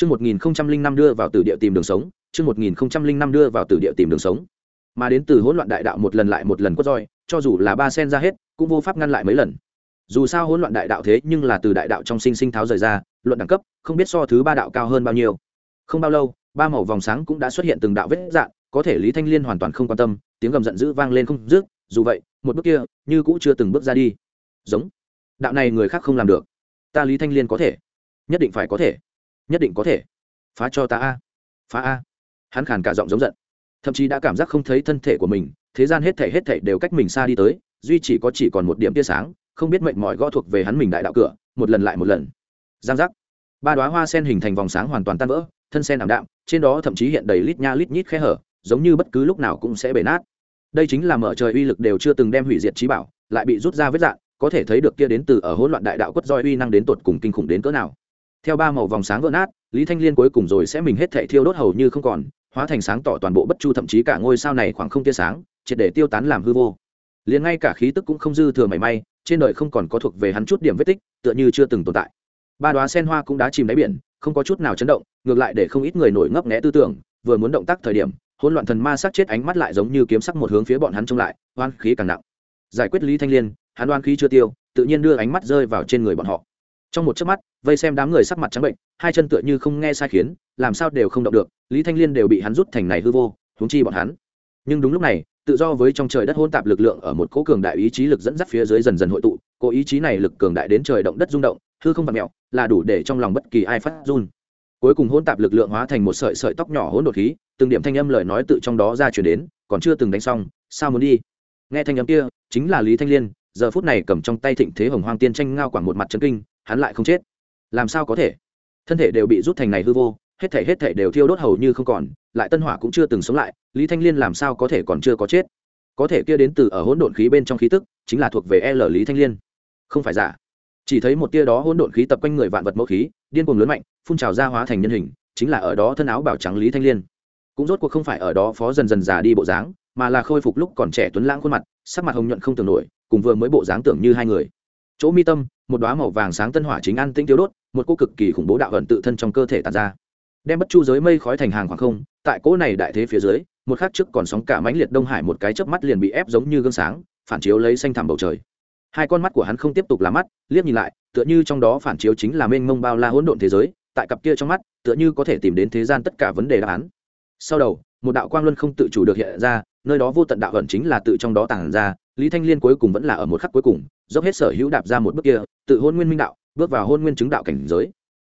Chương 1005 đưa vào tử địa tìm đường sống, chương 1005 đưa vào tử địa tìm đường sống. Mà đến từ hỗn loạn đại đạo một lần lại một lần quất roi, cho dù là ba sen ra hết, cũng vô pháp ngăn lại mấy lần. Dù sao hỗn loạn đại đạo thế, nhưng là từ đại đạo trong sinh sinh tháo rời ra, luận đẳng cấp, không biết so thứ ba đạo cao hơn bao nhiêu. Không bao lâu, ba màu vòng sáng cũng đã xuất hiện từng đạo vết dạng, có thể Lý Thanh Liên hoàn toàn không quan tâm, tiếng gầm giận dữ vang lên không dứt, dù vậy, một bước kia, như cũng chưa từng bước ra đi. Giống, đạo này người khác không làm được, ta Lý Thanh Liên có thể, nhất định phải có thể nhất định có thể. Phá cho ta a. Phá a. Hắn khàn cả giọng giống giận. Thậm chí đã cảm giác không thấy thân thể của mình, thế gian hết thể hết thể đều cách mình xa đi tới, duy chỉ có chỉ còn một điểm tia sáng, không biết mệnh mọi gõ thuộc về hắn mình đại đạo cửa, một lần lại một lần. Giang giác. Ba đoá hoa sen hình thành vòng sáng hoàn toàn tan vỡ, thân sen ảm đạm, trên đó thậm chí hiện đầy lít nha lít nhít khe hở, giống như bất cứ lúc nào cũng sẽ bể nát. Đây chính là mở trời uy lực đều chưa từng đem hủy diệt trí bảo, lại bị rút ra vết dạn, có thể thấy được kia đến từ ở hỗn loạn đại đạo quất roi uy năng đến tột cùng kinh khủng đến cỡ nào theo ba màu vòng sáng vỡ nát, lý thanh liên cuối cùng rồi sẽ mình hết thệ thiêu đốt hầu như không còn, hóa thành sáng tỏ toàn bộ bất chu thậm chí cả ngôi sao này khoảng không tia sáng, triệt để tiêu tán làm hư vô. Liền ngay cả khí tức cũng không dư thừa mảy may, trên đời không còn có thuộc về hắn chút điểm vết tích, tựa như chưa từng tồn tại. Ba đoá sen hoa cũng đã chìm đáy biển, không có chút nào chấn động, ngược lại để không ít người nổi ngấp nghẽ tư tưởng, vừa muốn động tác thời điểm, hỗn loạn thần ma sắc chết ánh mắt lại giống như kiếm sắc một hướng phía bọn hắn trông lại, oan khí càng nặng. Giải quyết lý thanh liên, hắn oan khí chưa tiêu, tự nhiên đưa ánh mắt rơi vào trên người bọn họ trong một chớp mắt, vây xem đám người sắc mặt trắng bệnh, hai chân tựa như không nghe sai khiến, làm sao đều không động được, lý thanh liên đều bị hắn rút thành này hư vô, huống chi bọn hắn. Nhưng đúng lúc này, tự do với trong trời đất hôn tạp lực lượng ở một cỗ cường đại ý chí lực dẫn dắt phía dưới dần dần hội tụ cỗ ý chí này lực cường đại đến trời động đất rung động, hư không vặt mẹo là đủ để trong lòng bất kỳ ai phát run. Cuối cùng hôn tạp lực lượng hóa thành một sợi sợi tóc nhỏ hỗn đột khí, từng điểm thanh âm lời nói tự trong đó ra chuyển đến, còn chưa từng đánh xong, sao muốn đi? Nghe thanh âm kia, chính là lý thanh liên, giờ phút này cầm trong tay thịnh thế hồng hoang tiên tranh ngao quảng một mặt trấn kinh hắn lại không chết. Làm sao có thể? Thân thể đều bị rút thành này hư vô, hết thể hết thể đều thiêu đốt hầu như không còn, lại tân hỏa cũng chưa từng sống lại, lý thanh liên làm sao có thể còn chưa có chết? Có thể kia đến từ ở hỗn độn khí bên trong khí tức, chính là thuộc về l lý thanh liên. Không phải giả. Chỉ thấy một tia đó hỗn độn khí tập quanh người vạn vật mẫu khí, điên cuồng lớn mạnh, phun trào ra hóa thành nhân hình, chính là ở đó thân áo bảo trắng lý thanh liên. Cũng rốt cuộc không phải ở đó phó dần dần già đi bộ dáng, mà là khôi phục lúc còn trẻ tuấn lãng khuôn mặt, sắc mặt hồng nhuận không tưởng nổi, cùng vừa mới bộ dáng tưởng như hai người chỗ mi tâm, một đoá màu vàng sáng tân hỏa chính an tĩnh tiêu đốt, một cô cực kỳ khủng bố đạo hận tự thân trong cơ thể tàn ra. Đem bất chu giới mây khói thành hàng khoảng không, tại cỗ này đại thế phía dưới, một khắc trước còn sóng cả mãnh liệt đông hải một cái chớp mắt liền bị ép giống như gương sáng, phản chiếu lấy xanh thẳm bầu trời. Hai con mắt của hắn không tiếp tục là mắt, liếc nhìn lại, tựa như trong đó phản chiếu chính là mênh mông bao la hỗn độn thế giới, tại cặp kia trong mắt, tựa như có thể tìm đến thế gian tất cả vấn đề đáp án. Sau đầu, một đạo quang luân không tự chủ được hiện ra, nơi đó vô tận đạo hận chính là tự trong đó tàng ra lý thanh liên cuối cùng vẫn là ở một khắc cuối cùng, dốc hết sở hữu đạp ra một bước kia, tự hôn nguyên minh đạo, bước vào hôn nguyên chứng đạo cảnh giới.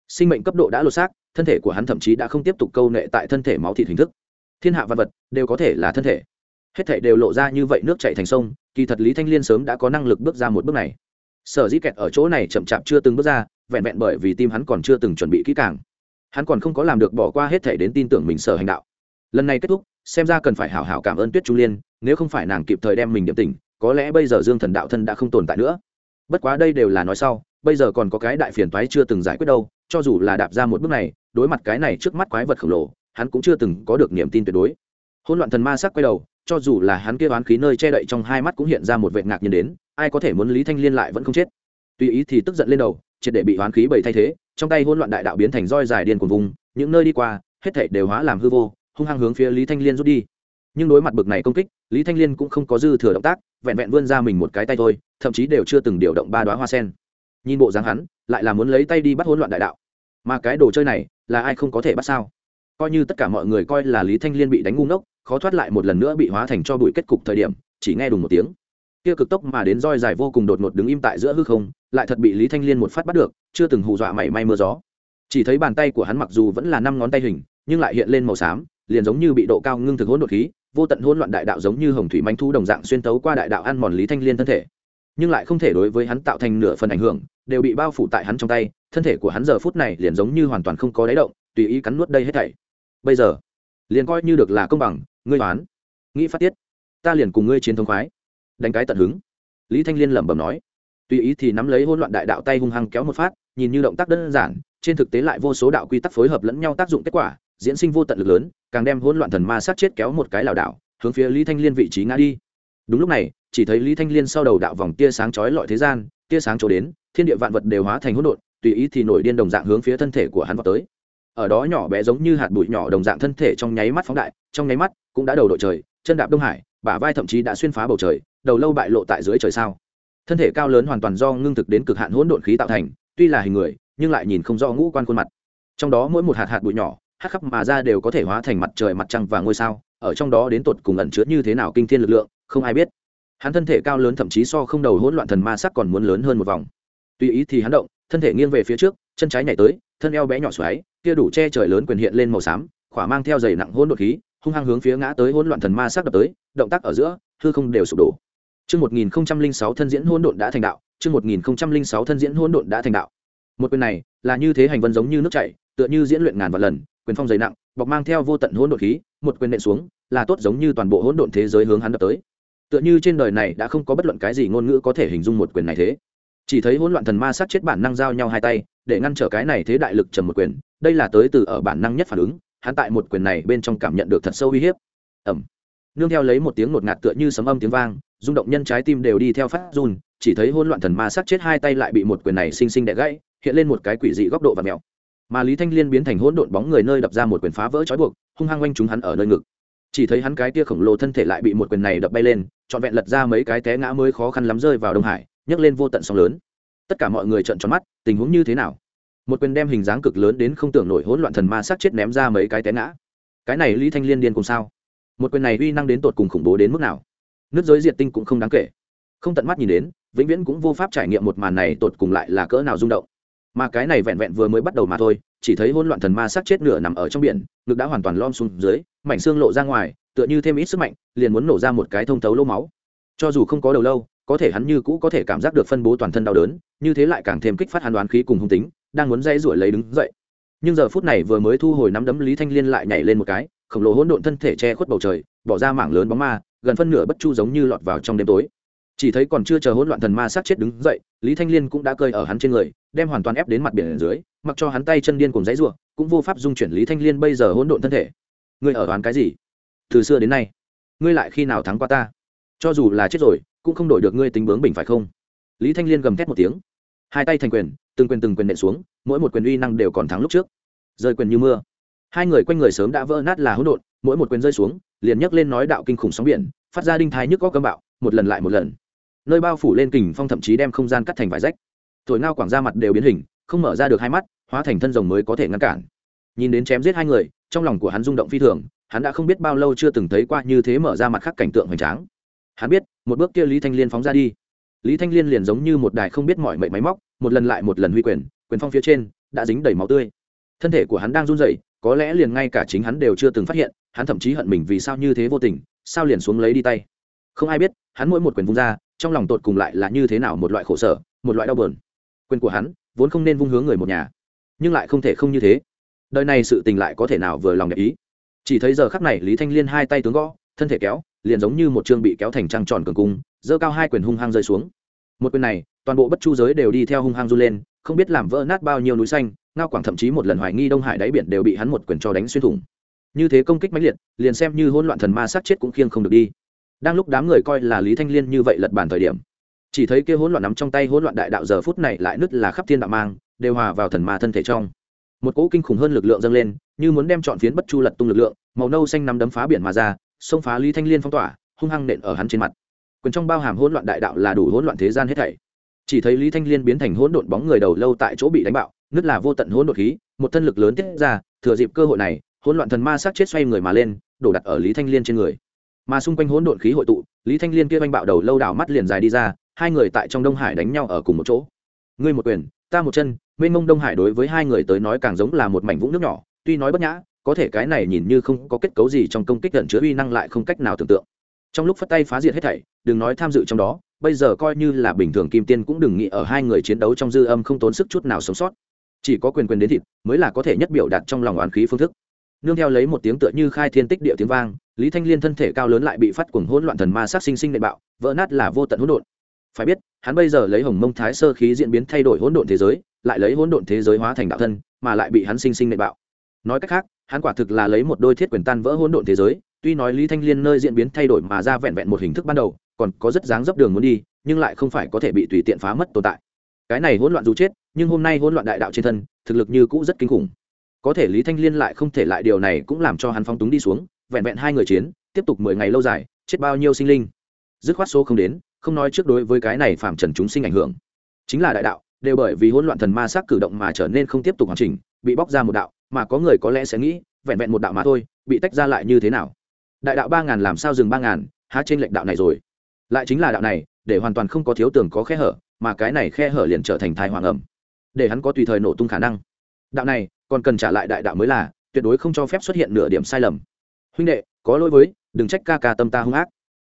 Sinh mệnh cấp độ đã lột xác, thân thể của hắn thậm chí đã không tiếp tục câu nệ tại thân thể máu thịt hình thức. Thiên hạ văn vật đều có thể là thân thể. Hết thể đều lộ ra như vậy nước chạy thành sông, kỳ thật lý thanh liên sớm đã có năng lực bước ra một bước này. Sở dĩ kẹt ở chỗ này chậm chạp chưa từng bước ra, vẹn vẹn bởi vì tim hắn còn chưa từng chuẩn bị kỹ càng. Hắn còn không có làm được bỏ qua hết thể đến tin tưởng mình sở hành đạo. Lần này kết thúc, xem ra cần phải hảo hảo cảm ơn tuyết trung liên, nếu không phải nàng kịp thời đem mình điểm tình có lẽ bây giờ dương thần đạo thân đã không tồn tại nữa. Bất quá đây đều là nói sau, bây giờ còn có cái đại phiền toái chưa từng giải quyết đâu, cho dù là đạp ra một bước này, đối mặt cái này trước mắt quái vật khổng lồ, hắn cũng chưa từng có được niềm tin tuyệt đối. Hôn loạn thần ma sắc quay đầu, cho dù là hắn kia oán khí nơi che đậy trong hai mắt cũng hiện ra một vệ ngạc nhiên đến, ai có thể muốn lý thanh liên lại vẫn không chết. Tùy ý thì tức giận lên đầu, triệt để bị oán khí bầy thay thế, trong tay hôn loạn đại đạo biến thành roi dài điên cuồng vùng, những nơi đi qua, hết thảy đều hóa làm hư vô, hung hăng hướng phía lý thanh liên rút đi nhưng đối mặt bực này công kích, lý thanh liên cũng không có dư thừa động tác, vẹn vẹn vươn ra mình một cái tay thôi, thậm chí đều chưa từng điều động ba đoá hoa sen. Nhìn bộ dáng hắn, lại là muốn lấy tay đi bắt hỗn loạn đại đạo. Mà cái đồ chơi này, là ai không có thể bắt sao? Coi như tất cả mọi người coi là lý thanh liên bị đánh ngu ngốc, khó thoát lại một lần nữa bị hóa thành cho bụi kết cục thời điểm, chỉ nghe đùng một tiếng. Kia cực tốc mà đến roi dài vô cùng đột ngột đứng im tại giữa hư không, lại thật bị lý thanh liên một phát bắt được, chưa từng hù dọa mảy may mưa gió. Chỉ thấy bàn tay của hắn mặc dù vẫn là năm ngón tay hình, nhưng lại hiện lên màu xám, liền giống như bị độ cao ngưng thực hỗn đột khí vô tận hỗn loạn đại đạo giống như hồng thủy manh thu đồng dạng xuyên tấu qua đại đạo ăn mòn lý thanh liên thân thể. Nhưng lại không thể đối với hắn tạo thành nửa phần ảnh hưởng, đều bị bao phủ tại hắn trong tay, thân thể của hắn giờ phút này liền giống như hoàn toàn không có đáy động, tùy ý cắn nuốt đây hết thảy. Bây giờ, liền coi như được là công bằng, ngươi toán nghĩ phát tiết, ta liền cùng ngươi chiến thống khoái. Đánh cái tận hứng. Lý thanh liên lẩm bẩm nói. Tùy ý thì nắm lấy hỗn loạn đại đạo tay hung hăng kéo một phát, nhìn như động tác đơn giản, trên thực tế lại vô số đạo quy tắc phối hợp lẫn nhau tác dụng kết quả diễn sinh vô tận lực lớn, càng đem hỗn loạn thần ma sát chết kéo một cái lảo đảo, hướng phía lý thanh liên vị trí ngã đi. Đúng lúc này, chỉ thấy lý thanh liên sau đầu đạo vòng tia sáng chói lọi thế gian, tia sáng chỗ đến, thiên địa vạn vật đều hóa thành hỗn độn, tùy ý thì nổi điên đồng dạng hướng phía thân thể của hắn vào tới. Ở đó nhỏ bé giống như hạt bụi nhỏ đồng dạng thân thể trong nháy mắt phóng đại, trong nháy mắt cũng đã đầu đội trời, chân đạp đông hải, bả vai thậm chí đã xuyên phá bầu trời, đầu lâu bại lộ tại dưới trời sao. Thân thể cao lớn hoàn toàn do ngưng thực đến cực hạn hỗn độn khí tạo thành, tuy là hình người, nhưng lại nhìn không rõ ngũ quan khuôn mặt. Trong đó mỗi một hạt hạt bụi nhỏ hắc khắp mà ra đều có thể hóa thành mặt trời mặt trăng và ngôi sao ở trong đó đến tột cùng ẩn chứa như thế nào kinh thiên lực lượng không ai biết. Hắn thân thể cao lớn thậm chí so không đầu hỗn loạn thần ma sắc còn muốn lớn hơn một vòng. Tùy ý thì hắn động thân thể nghiêng về phía trước chân trái nhảy tới thân eo bé nhỏ xoáy kia đủ che trời lớn quyền hiện lên màu xám khỏa mang theo dày nặng hỗn độn khí hung hăng hướng phía ngã tới hỗn loạn thần ma sắc đập tới động tác ở giữa hư không đều sụp đổ. Chương 1006 thân diễn hỗn độn đã thành đạo, chương 1006 thân diễn hỗn độn đã thành đạo. Một quyền này, là như thế hành vân giống như nước chảy, tựa như diễn luyện ngàn vạn lần, quyền phong dày nặng, bọc mang theo vô tận hỗn độn khí, một quyền nện xuống, là tốt giống như toàn bộ hỗn độn thế giới hướng hắn đập tới. Tựa như trên đời này đã không có bất luận cái gì ngôn ngữ có thể hình dung một quyền này thế. Chỉ thấy hỗn loạn thần ma sát chết bản năng giao nhau hai tay, để ngăn trở cái này thế đại lực trầm một quyền, đây là tới từ ở bản năng nhất phản ứng, hắn tại một quyền này bên trong cảm nhận được thật sâu uy hiếp. Ầm. Nương theo lấy một tiếng ngột ngạt tựa như sấm âm tiếng vang, rung động nhân trái tim đều đi theo phát run, chỉ thấy hỗn loạn thần ma sát chết hai tay lại bị một quyền này sinh sinh đẻ gãy, hiện lên một cái quỷ dị góc độ và mèo mà lý thanh liên biến thành hỗn độn bóng người nơi đập ra một quyền phá vỡ trói buộc, hung hăng oanh chúng hắn ở nơi ngực. Chỉ thấy hắn cái tia khổng lồ thân thể lại bị một quyền này đập bay lên, trọn vẹn lật ra mấy cái té ngã mới khó khăn lắm rơi vào đông hải, nhấc lên vô tận sóng lớn. Tất cả mọi người trợn tròn mắt, tình huống như thế nào? Một quyền đem hình dáng cực lớn đến không tưởng nổi hỗn loạn thần ma sát chết ném ra mấy cái té ngã. Cái này lý thanh liên điên cùng sao? Một quyền này uy năng đến tột cùng khủng bố đến mức nào? Nước giới diệt tinh cũng không đáng kể. Không tận mắt nhìn đến, vĩnh viễn cũng vô pháp trải nghiệm một màn này tột cùng lại là cỡ nào rung động mà cái này vẹn vẹn vừa mới bắt đầu mà thôi, chỉ thấy hỗn loạn thần ma sát chết nửa nằm ở trong biển, ngực đã hoàn toàn lom xuống dưới, mảnh xương lộ ra ngoài, tựa như thêm ít sức mạnh, liền muốn nổ ra một cái thông thấu lỗ máu. Cho dù không có đầu lâu, có thể hắn như cũ có thể cảm giác được phân bố toàn thân đau đớn, như thế lại càng thêm kích phát hàn đoán khí cùng hung tính, đang muốn dây ruổi lấy đứng dậy. Nhưng giờ phút này vừa mới thu hồi nắm đấm lý thanh liên lại nhảy lên một cái, khổng lồ hỗn độn thân thể che khuất bầu trời, bỏ ra mảng lớn bóng ma, gần phân nửa bất chu giống như lọt vào trong đêm tối. Chỉ thấy còn chưa chờ hỗn loạn thần ma sát chết đứng dậy, lý thanh liên cũng đã cơi ở hắn trên người đem hoàn toàn ép đến mặt biển ở dưới, mặc cho hắn tay chân điên cùng dãy ruộng cũng vô pháp dung chuyển lý thanh liên bây giờ hỗn độn thân thể. Ngươi ở đoán cái gì? Từ xưa đến nay, ngươi lại khi nào thắng qua ta? Cho dù là chết rồi, cũng không đổi được ngươi tính bướng bình phải không? Lý thanh liên gầm thét một tiếng. Hai tay thành quyền, từng quyền từng quyền nện xuống, mỗi một quyền uy năng đều còn thắng lúc trước. Rơi quyền như mưa. Hai người quanh người sớm đã vỡ nát là hỗn độn, mỗi một quyền rơi xuống, liền nhấc lên nói đạo kinh khủng sóng biển, phát ra đinh thái nhức có cấm bạo, một lần lại một lần. Nơi bao phủ lên kình phong thậm chí đem không gian cắt thành vải rách thổi ngao quảng ra mặt đều biến hình, không mở ra được hai mắt, hóa thành thân rồng mới có thể ngăn cản. Nhìn đến chém giết hai người, trong lòng của hắn rung động phi thường, hắn đã không biết bao lâu chưa từng thấy qua như thế mở ra mặt khác cảnh tượng hoành tráng. Hắn biết, một bước kia lý thanh liên phóng ra đi. Lý thanh liên liền giống như một đài không biết mọi mệnh máy móc, một lần lại một lần huy quyền quyền phong phía trên đã dính đầy máu tươi. Thân thể của hắn đang run rẩy, có lẽ liền ngay cả chính hắn đều chưa từng phát hiện, hắn thậm chí hận mình vì sao như thế vô tình, sao liền xuống lấy đi tay. Không ai biết, hắn mỗi một quyền vung ra, trong lòng tột cùng lại là như thế nào một loại khổ sở, một loại đau bờn quyền của hắn, vốn không nên vung hướng người một nhà. Nhưng lại không thể không như thế. Đời này sự tình lại có thể nào vừa lòng đẹp ý? Chỉ thấy giờ khắc này lý thanh liên hai tay tướng gõ, thân thể kéo, liền giống như một chương bị kéo thành trăng tròn cường cung, giơ cao hai quyền hung hăng rơi xuống. Một quyền này, toàn bộ bất chu giới đều đi theo hung hăng run lên, không biết làm vỡ nát bao nhiêu núi xanh, ngao quảng thậm chí một lần hoài nghi đông hải đáy biển đều bị hắn một quyền cho đánh xuyên thủng. Như thế công kích mãnh liệt, liền xem như hỗn loạn thần ma sát chết cũng khiêng không được đi. Đang lúc đám người coi là lý thanh liên như vậy lật bàn thời điểm chỉ thấy kia hỗn loạn nắm trong tay hỗn loạn đại đạo giờ phút này lại nứt là khắp thiên đạo mang, đều hòa vào thần ma thân thể trong. Một cỗ kinh khủng hơn lực lượng dâng lên, như muốn đem chọn phiến bất chu lật tung lực lượng, màu nâu xanh nắm đấm phá biển mà ra, xông phá lý thanh liên phong tỏa, hung hăng nện ở hắn trên mặt. Quyền trong bao hàm hỗn loạn đại đạo là đủ hỗn loạn thế gian hết thảy. Chỉ thấy lý thanh liên biến thành hỗn độn bóng người đầu lâu tại chỗ bị đánh bạo, nứt là vô tận hỗn độn khí, một thân lực lớn tiết ra, thừa dịp cơ hội này, hỗn loạn thần ma sát chết xoay người mà lên, đổ đặt ở lý thanh liên trên người. Mà xung quanh hỗn độn khí hội tụ, lý thanh liên kia oanh bạo đầu lâu đảo mắt liền dài đi ra hai người tại trong đông hải đánh nhau ở cùng một chỗ. Ngươi một quyền, ta một chân mênh mông đông hải đối với hai người tới nói càng giống là một mảnh vũng nước nhỏ, tuy nói bất nhã, có thể cái này nhìn như không có kết cấu gì trong công kích gần chứa uy năng lại không cách nào tưởng tượng. Trong lúc phất tay phá diệt hết thảy, đừng nói tham dự trong đó, bây giờ coi như là bình thường kim tiên cũng đừng nghĩ ở hai người chiến đấu trong dư âm không tốn sức chút nào sống sót. Chỉ có quyền quyền đến thịt, mới là có thể nhất biểu đạt trong lòng oán khí phương thức. Nương theo lấy một tiếng tựa như khai thiên tích địa tiếng vang, lý thanh liên thân thể cao lớn lại bị phát cuồng hỗn loạn thần ma sát sinh sinh nệ bạo, vỡ nát là vô tận hỗn độn phải biết, hắn bây giờ lấy hồng mông thái sơ khí diễn biến thay đổi hỗn độn thế giới, lại lấy hỗn độn thế giới hóa thành đạo thân, mà lại bị hắn sinh sinh nệ bạo. Nói cách khác, hắn quả thực là lấy một đôi thiết quyền tan vỡ hỗn độn thế giới, tuy nói lý thanh liên nơi diễn biến thay đổi mà ra vẹn vẹn một hình thức ban đầu, còn có rất dáng dấp đường muốn đi, nhưng lại không phải có thể bị tùy tiện phá mất tồn tại. Cái này hỗn loạn dù chết, nhưng hôm nay hỗn loạn đại đạo trên thân, thực lực như cũ rất kinh khủng. Có thể lý thanh liên lại không thể lại điều này cũng làm cho hắn phong túng đi xuống, vẹn vẹn hai người chiến, tiếp tục mười ngày lâu dài, chết bao nhiêu sinh linh. Dứt khoát số không đến không nói trước đối với cái này phạm trần chúng sinh ảnh hưởng. Chính là đại đạo, đều bởi vì hỗn loạn thần ma sắc cử động mà trở nên không tiếp tục hoàn chỉnh, bị bóc ra một đạo, mà có người có lẽ sẽ nghĩ, vẹn vẹn một đạo mà thôi, bị tách ra lại như thế nào? Đại đạo ba ngàn làm sao dừng ba ngàn, há trên lệnh đạo này rồi? Lại chính là đạo này, để hoàn toàn không có thiếu tường có khe hở, mà cái này khe hở liền trở thành thai hoàng ẩm, để hắn có tùy thời nổ tung khả năng. Đạo này, còn cần trả lại đại đạo mới là, tuyệt đối không cho phép xuất hiện nửa điểm sai lầm. Huynh đệ, có lỗi với, đừng trách ca ca tâm ta hung ác.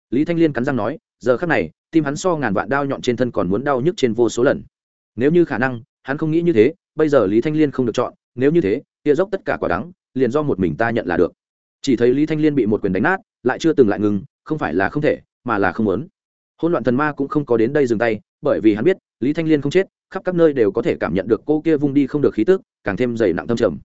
Lý thanh liên cắn răng nói, giờ khắc này tim hắn so ngàn vạn đao nhọn trên thân còn muốn đau nhức trên vô số lần. Nếu như khả năng, hắn không nghĩ như thế, bây giờ lý thanh liên không được chọn, nếu như thế, tia dốc tất cả quả đắng, liền do một mình ta nhận là được. Chỉ thấy lý thanh liên bị một quyền đánh nát, lại chưa từng lại ngừng, không phải là không thể, mà là không muốn. Hôn loạn thần ma cũng không có đến đây dừng tay, bởi vì hắn biết, lý thanh liên không chết, khắp các nơi đều có thể cảm nhận được cô kia vung đi không được khí tức, càng thêm dày nặng thâm trầm.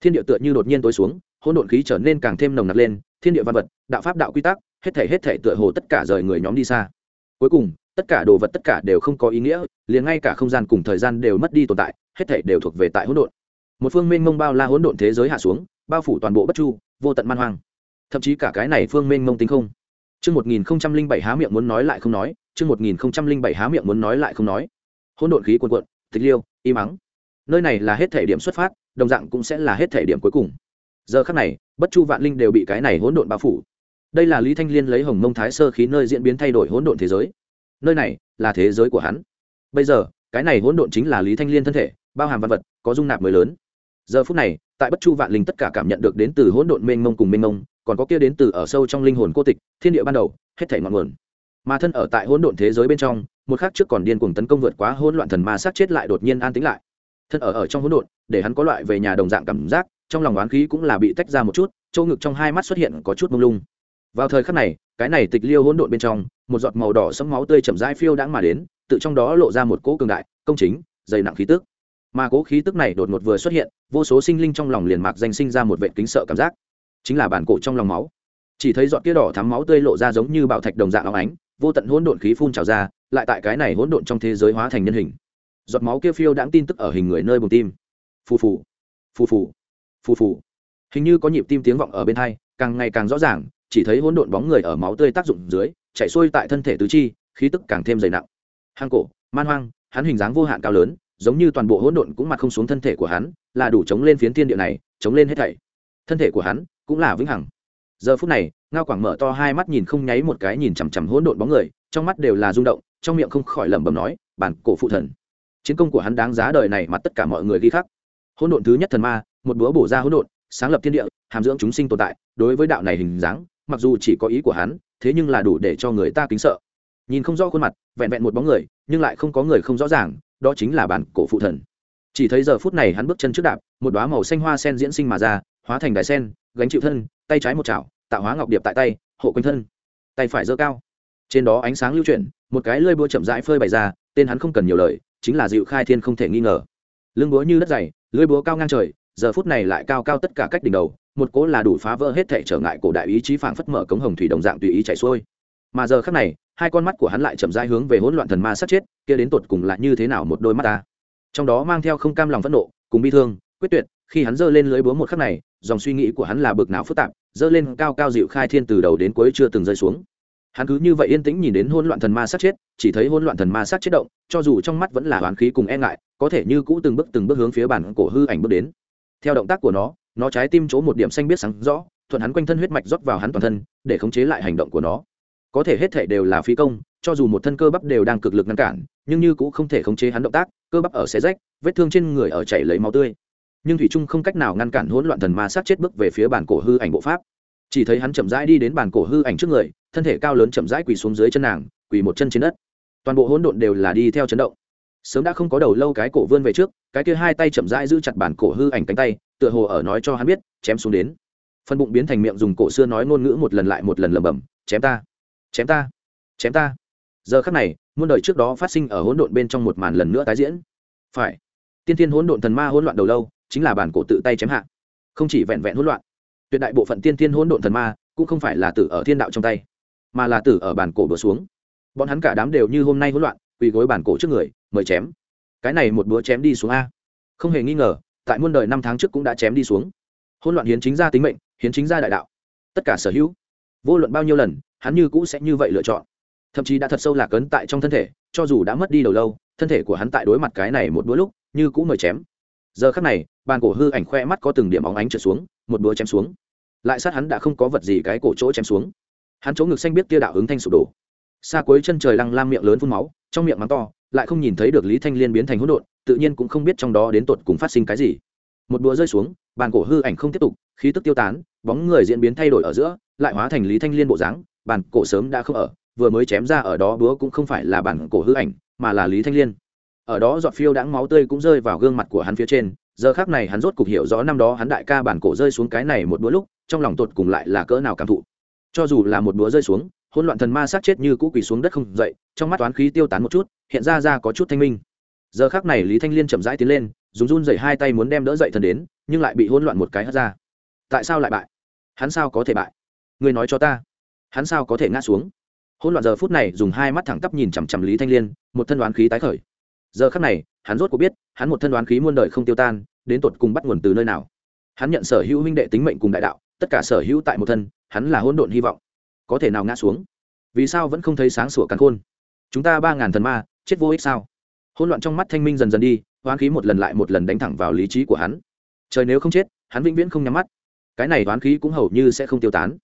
Thiên địa tựa như đột nhiên tối xuống, hỗn độn khí trở nên càng thêm nồng nặc lên, thiên địa văn vật, đạo pháp đạo quy tắc, hết thể hết thể tựa hồ tất cả rời người nhóm đi xa cuối cùng tất cả đồ vật tất cả đều không có ý nghĩa liền ngay cả không gian cùng thời gian đều mất đi tồn tại hết thể đều thuộc về tại hỗn độn một phương mênh mông bao la hỗn độn thế giới hạ xuống bao phủ toàn bộ bất chu vô tận man hoang thậm chí cả cái này phương mênh mông tính không Chương 1007 há miệng muốn nói lại không nói, chương 1007 há miệng muốn nói lại không nói. Hỗn độn khí cuồn cuộn, tịch liêu, im mắng. Nơi này là hết thể điểm xuất phát, đồng dạng cũng sẽ là hết thể điểm cuối cùng. Giờ khắc này, bất chu vạn linh đều bị cái này hỗn độn bao phủ. Đây là Lý Thanh Liên lấy Hồng Mông Thái Sơ khí nơi diễn biến thay đổi hỗn độn thế giới. Nơi này là thế giới của hắn. Bây giờ, cái này hỗn độn chính là Lý Thanh Liên thân thể, bao hàm văn vật, có dung nạp mới lớn. Giờ phút này, tại Bất Chu Vạn Linh tất cả cảm nhận được đến từ hỗn độn mênh mông cùng mênh mông, còn có kia đến từ ở sâu trong linh hồn cô tịch thiên địa ban đầu hết thảy ngọn nguồn mà thân ở tại hỗn độn thế giới bên trong một khắc trước còn điên cuồng tấn công vượt quá hỗn loạn thần ma sát chết lại đột nhiên an tĩnh lại thân ở ở trong hỗn độn để hắn có loại về nhà đồng dạng cảm giác trong lòng oán khí cũng là bị tách ra một chút châu ngực trong hai mắt xuất hiện có chút mông lung vào thời khắc này, cái này tịch liêu hỗn độn bên trong, một giọt màu đỏ sẫm máu tươi chậm rãi phiêu đãng mà đến, tự trong đó lộ ra một cỗ cường đại, công chính, dày nặng khí tức. Mà cỗ khí tức này đột ngột vừa xuất hiện, vô số sinh linh trong lòng liền mạc danh sinh ra một vệ kính sợ cảm giác. Chính là bản cổ trong lòng máu. Chỉ thấy giọt kia đỏ thắm máu tươi lộ ra giống như bạo thạch đồng dạng óng ánh, vô tận hỗn độn khí phun trào ra, lại tại cái này hỗn độn trong thế giới hóa thành nhân hình. Giọt máu kia phiêu đãng tin tức ở hình người nơi bùng tim. Phù phù phù phù phù phù. Hình như có nhịp tim tiếng vọng ở bên hai, càng ngày càng rõ ràng chỉ thấy hỗn độn bóng người ở máu tươi tác dụng dưới chạy xuôi tại thân thể tứ chi, khí tức càng thêm dày nặng. Hang cổ, man hoang, hắn hình dáng vô hạn cao lớn, giống như toàn bộ hỗn độn cũng mặt không xuống thân thể của hắn, là đủ chống lên phiến thiên địa này, chống lên hết thảy. Thân thể của hắn cũng là vĩnh hằng. Giờ phút này, ngao quảng mở to hai mắt nhìn không nháy một cái nhìn chằm chằm hỗn độn bóng người, trong mắt đều là rung động, trong miệng không khỏi lẩm bẩm nói, bản cổ phụ thần. Chiến công của hắn đáng giá đời này mà tất cả mọi người ghi khắc. Hỗn độn thứ nhất thần ma, một búa bổ ra hỗn độn, sáng lập thiên địa, hàm dưỡng chúng sinh tồn tại, đối với đạo này hình dáng mặc dù chỉ có ý của hắn, thế nhưng là đủ để cho người ta kính sợ. Nhìn không rõ khuôn mặt, vẹn vẹn một bóng người, nhưng lại không có người không rõ ràng, đó chính là bản cổ phụ thần. Chỉ thấy giờ phút này hắn bước chân trước đạp, một đoá màu xanh hoa sen diễn sinh mà ra, hóa thành đài sen, gánh chịu thân, tay trái một chảo, tạo hóa ngọc điệp tại tay, hộ quanh thân. Tay phải giơ cao. Trên đó ánh sáng lưu chuyển, một cái lơi búa chậm rãi phơi bày ra, tên hắn không cần nhiều lời, chính là dịu khai thiên không thể nghi ngờ. Lưng búa như đất dày, lưỡi búa cao ngang trời, giờ phút này lại cao cao tất cả cách đỉnh đầu một cỗ là đủ phá vỡ hết thể trở ngại cổ đại ý chí phảng phất mở cống hồng thủy đồng dạng tùy ý chảy xuôi. Mà giờ khắc này, hai con mắt của hắn lại chậm rãi hướng về hỗn loạn thần ma sát chết, kia đến tột cùng là như thế nào một đôi mắt ta? Trong đó mang theo không cam lòng phẫn nộ, cùng bi thương, quyết tuyệt, khi hắn giơ lên lưới búa một khắc này, dòng suy nghĩ của hắn là bực não phức tạp, giơ lên cao cao dịu khai thiên từ đầu đến cuối chưa từng rơi xuống. Hắn cứ như vậy yên tĩnh nhìn đến hỗn loạn thần ma sát chết, chỉ thấy hỗn loạn thần ma sát chết động, cho dù trong mắt vẫn là oán khí cùng e ngại, có thể như cũ từng bước từng bước hướng phía bản cổ hư ảnh bước đến. Theo động tác của nó nó trái tim chỗ một điểm xanh biết sáng rõ, thuận hắn quanh thân huyết mạch rót vào hắn toàn thân, để khống chế lại hành động của nó. Có thể hết thể đều là phí công, cho dù một thân cơ bắp đều đang cực lực ngăn cản, nhưng như cũng không thể khống chế hắn động tác, cơ bắp ở xé rách, vết thương trên người ở chảy lấy máu tươi. Nhưng thủy trung không cách nào ngăn cản hỗn loạn thần ma sát chết bước về phía bản cổ hư ảnh bộ pháp. Chỉ thấy hắn chậm rãi đi đến bản cổ hư ảnh trước người, thân thể cao lớn chậm rãi quỳ xuống dưới chân nàng, quỳ một chân trên đất. Toàn bộ hỗn độn đều là đi theo chấn động. Sớm đã không có đầu lâu cái cổ vươn về trước, cái kia hai tay chậm rãi giữ chặt bản cổ hư ảnh cánh tay tựa hồ ở nói cho hắn biết, chém xuống đến. Phân bụng biến thành miệng dùng cổ xưa nói ngôn ngữ một lần lại một lần lẩm bẩm, chém ta chém ta chém ta. Giờ khắc này, muôn đời trước đó phát sinh ở hỗn độn bên trong một màn lần nữa tái diễn. Phải, tiên thiên hỗn độn thần ma hỗn loạn đầu lâu, chính là bản cổ tự tay chém hạ. Không chỉ vẹn vẹn hỗn loạn, tuyệt đại bộ phận tiên thiên hỗn độn thần ma cũng không phải là tử ở thiên đạo trong tay, mà là tử ở bản cổ đổ xuống. Bọn hắn cả đám đều như hôm nay hỗn loạn, quỳ gối bản cổ trước người, mời chém. Cái này một búa chém đi xuống a. Không hề nghi ngờ tại muôn đời năm tháng trước cũng đã chém đi xuống. Hỗn loạn hiến chính ra tính mệnh, hiến chính ra đại đạo. Tất cả sở hữu. Vô luận bao nhiêu lần, hắn như cũ sẽ như vậy lựa chọn. Thậm chí đã thật sâu lạc ấn tại trong thân thể, cho dù đã mất đi đầu lâu, thân thể của hắn tại đối mặt cái này một búa lúc, như cũ mời chém. Giờ khắc này, bàn cổ hư ảnh khoe mắt có từng điểm óng ánh trượt xuống, một búa chém xuống. Lại sát hắn đã không có vật gì cái cổ chỗ chém xuống. Hắn chỗ ngực xanh biết tia đạo ứng thanh sụp đổ. Xa cuối chân trời lăng lam miệng lớn phun máu, trong miệng mắng to, lại không nhìn thấy được lý thanh liên biến thành hỗn độn tự nhiên cũng không biết trong đó đến tột cùng phát sinh cái gì. Một búa rơi xuống, bàn cổ hư ảnh không tiếp tục, khí tức tiêu tán, bóng người diễn biến thay đổi ở giữa, lại hóa thành lý thanh liên bộ dáng, bàn cổ sớm đã không ở, vừa mới chém ra ở đó búa cũng không phải là bản cổ hư ảnh, mà là lý thanh liên. Ở đó giọt phiêu đãng máu tươi cũng rơi vào gương mặt của hắn phía trên, giờ khác này hắn rốt cục hiểu rõ năm đó hắn đại ca bản cổ rơi xuống cái này một búa lúc, trong lòng tột cùng lại là cỡ nào cảm thụ. Cho dù là một búa rơi xuống, hỗn loạn thần ma sát chết như cũ quỳ xuống đất không dậy, trong mắt toán khí tiêu tán một chút, hiện ra ra có chút thanh minh giờ khác này lý thanh liên chậm rãi tiến lên, dùng run dậy hai tay muốn đem đỡ dậy thần đến, nhưng lại bị hỗn loạn một cái hất ra. Tại sao lại bại? Hắn sao có thể bại? Người nói cho ta. Hắn sao có thể ngã xuống? Hỗn loạn giờ phút này dùng hai mắt thẳng tắp nhìn chằm chằm lý thanh liên, một thân đoán khí tái khởi. Giờ khắc này, hắn rốt cuộc biết, hắn một thân đoán khí muôn đời không tiêu tan, đến tột cùng bắt nguồn từ nơi nào. Hắn nhận sở hữu huynh đệ tính mệnh cùng đại đạo, tất cả sở hữu tại một thân, hắn là hỗn độn hy vọng. Có thể nào ngã xuống? Vì sao vẫn không thấy sáng sủa càn khôn? Chúng ta ba ngàn thần ma, chết vô ích sao? Hỗn loạn trong mắt thanh minh dần dần đi, hoán khí một lần lại một lần đánh thẳng vào lý trí của hắn. Trời nếu không chết, hắn vĩnh viễn không nhắm mắt. Cái này hoán khí cũng hầu như sẽ không tiêu tán.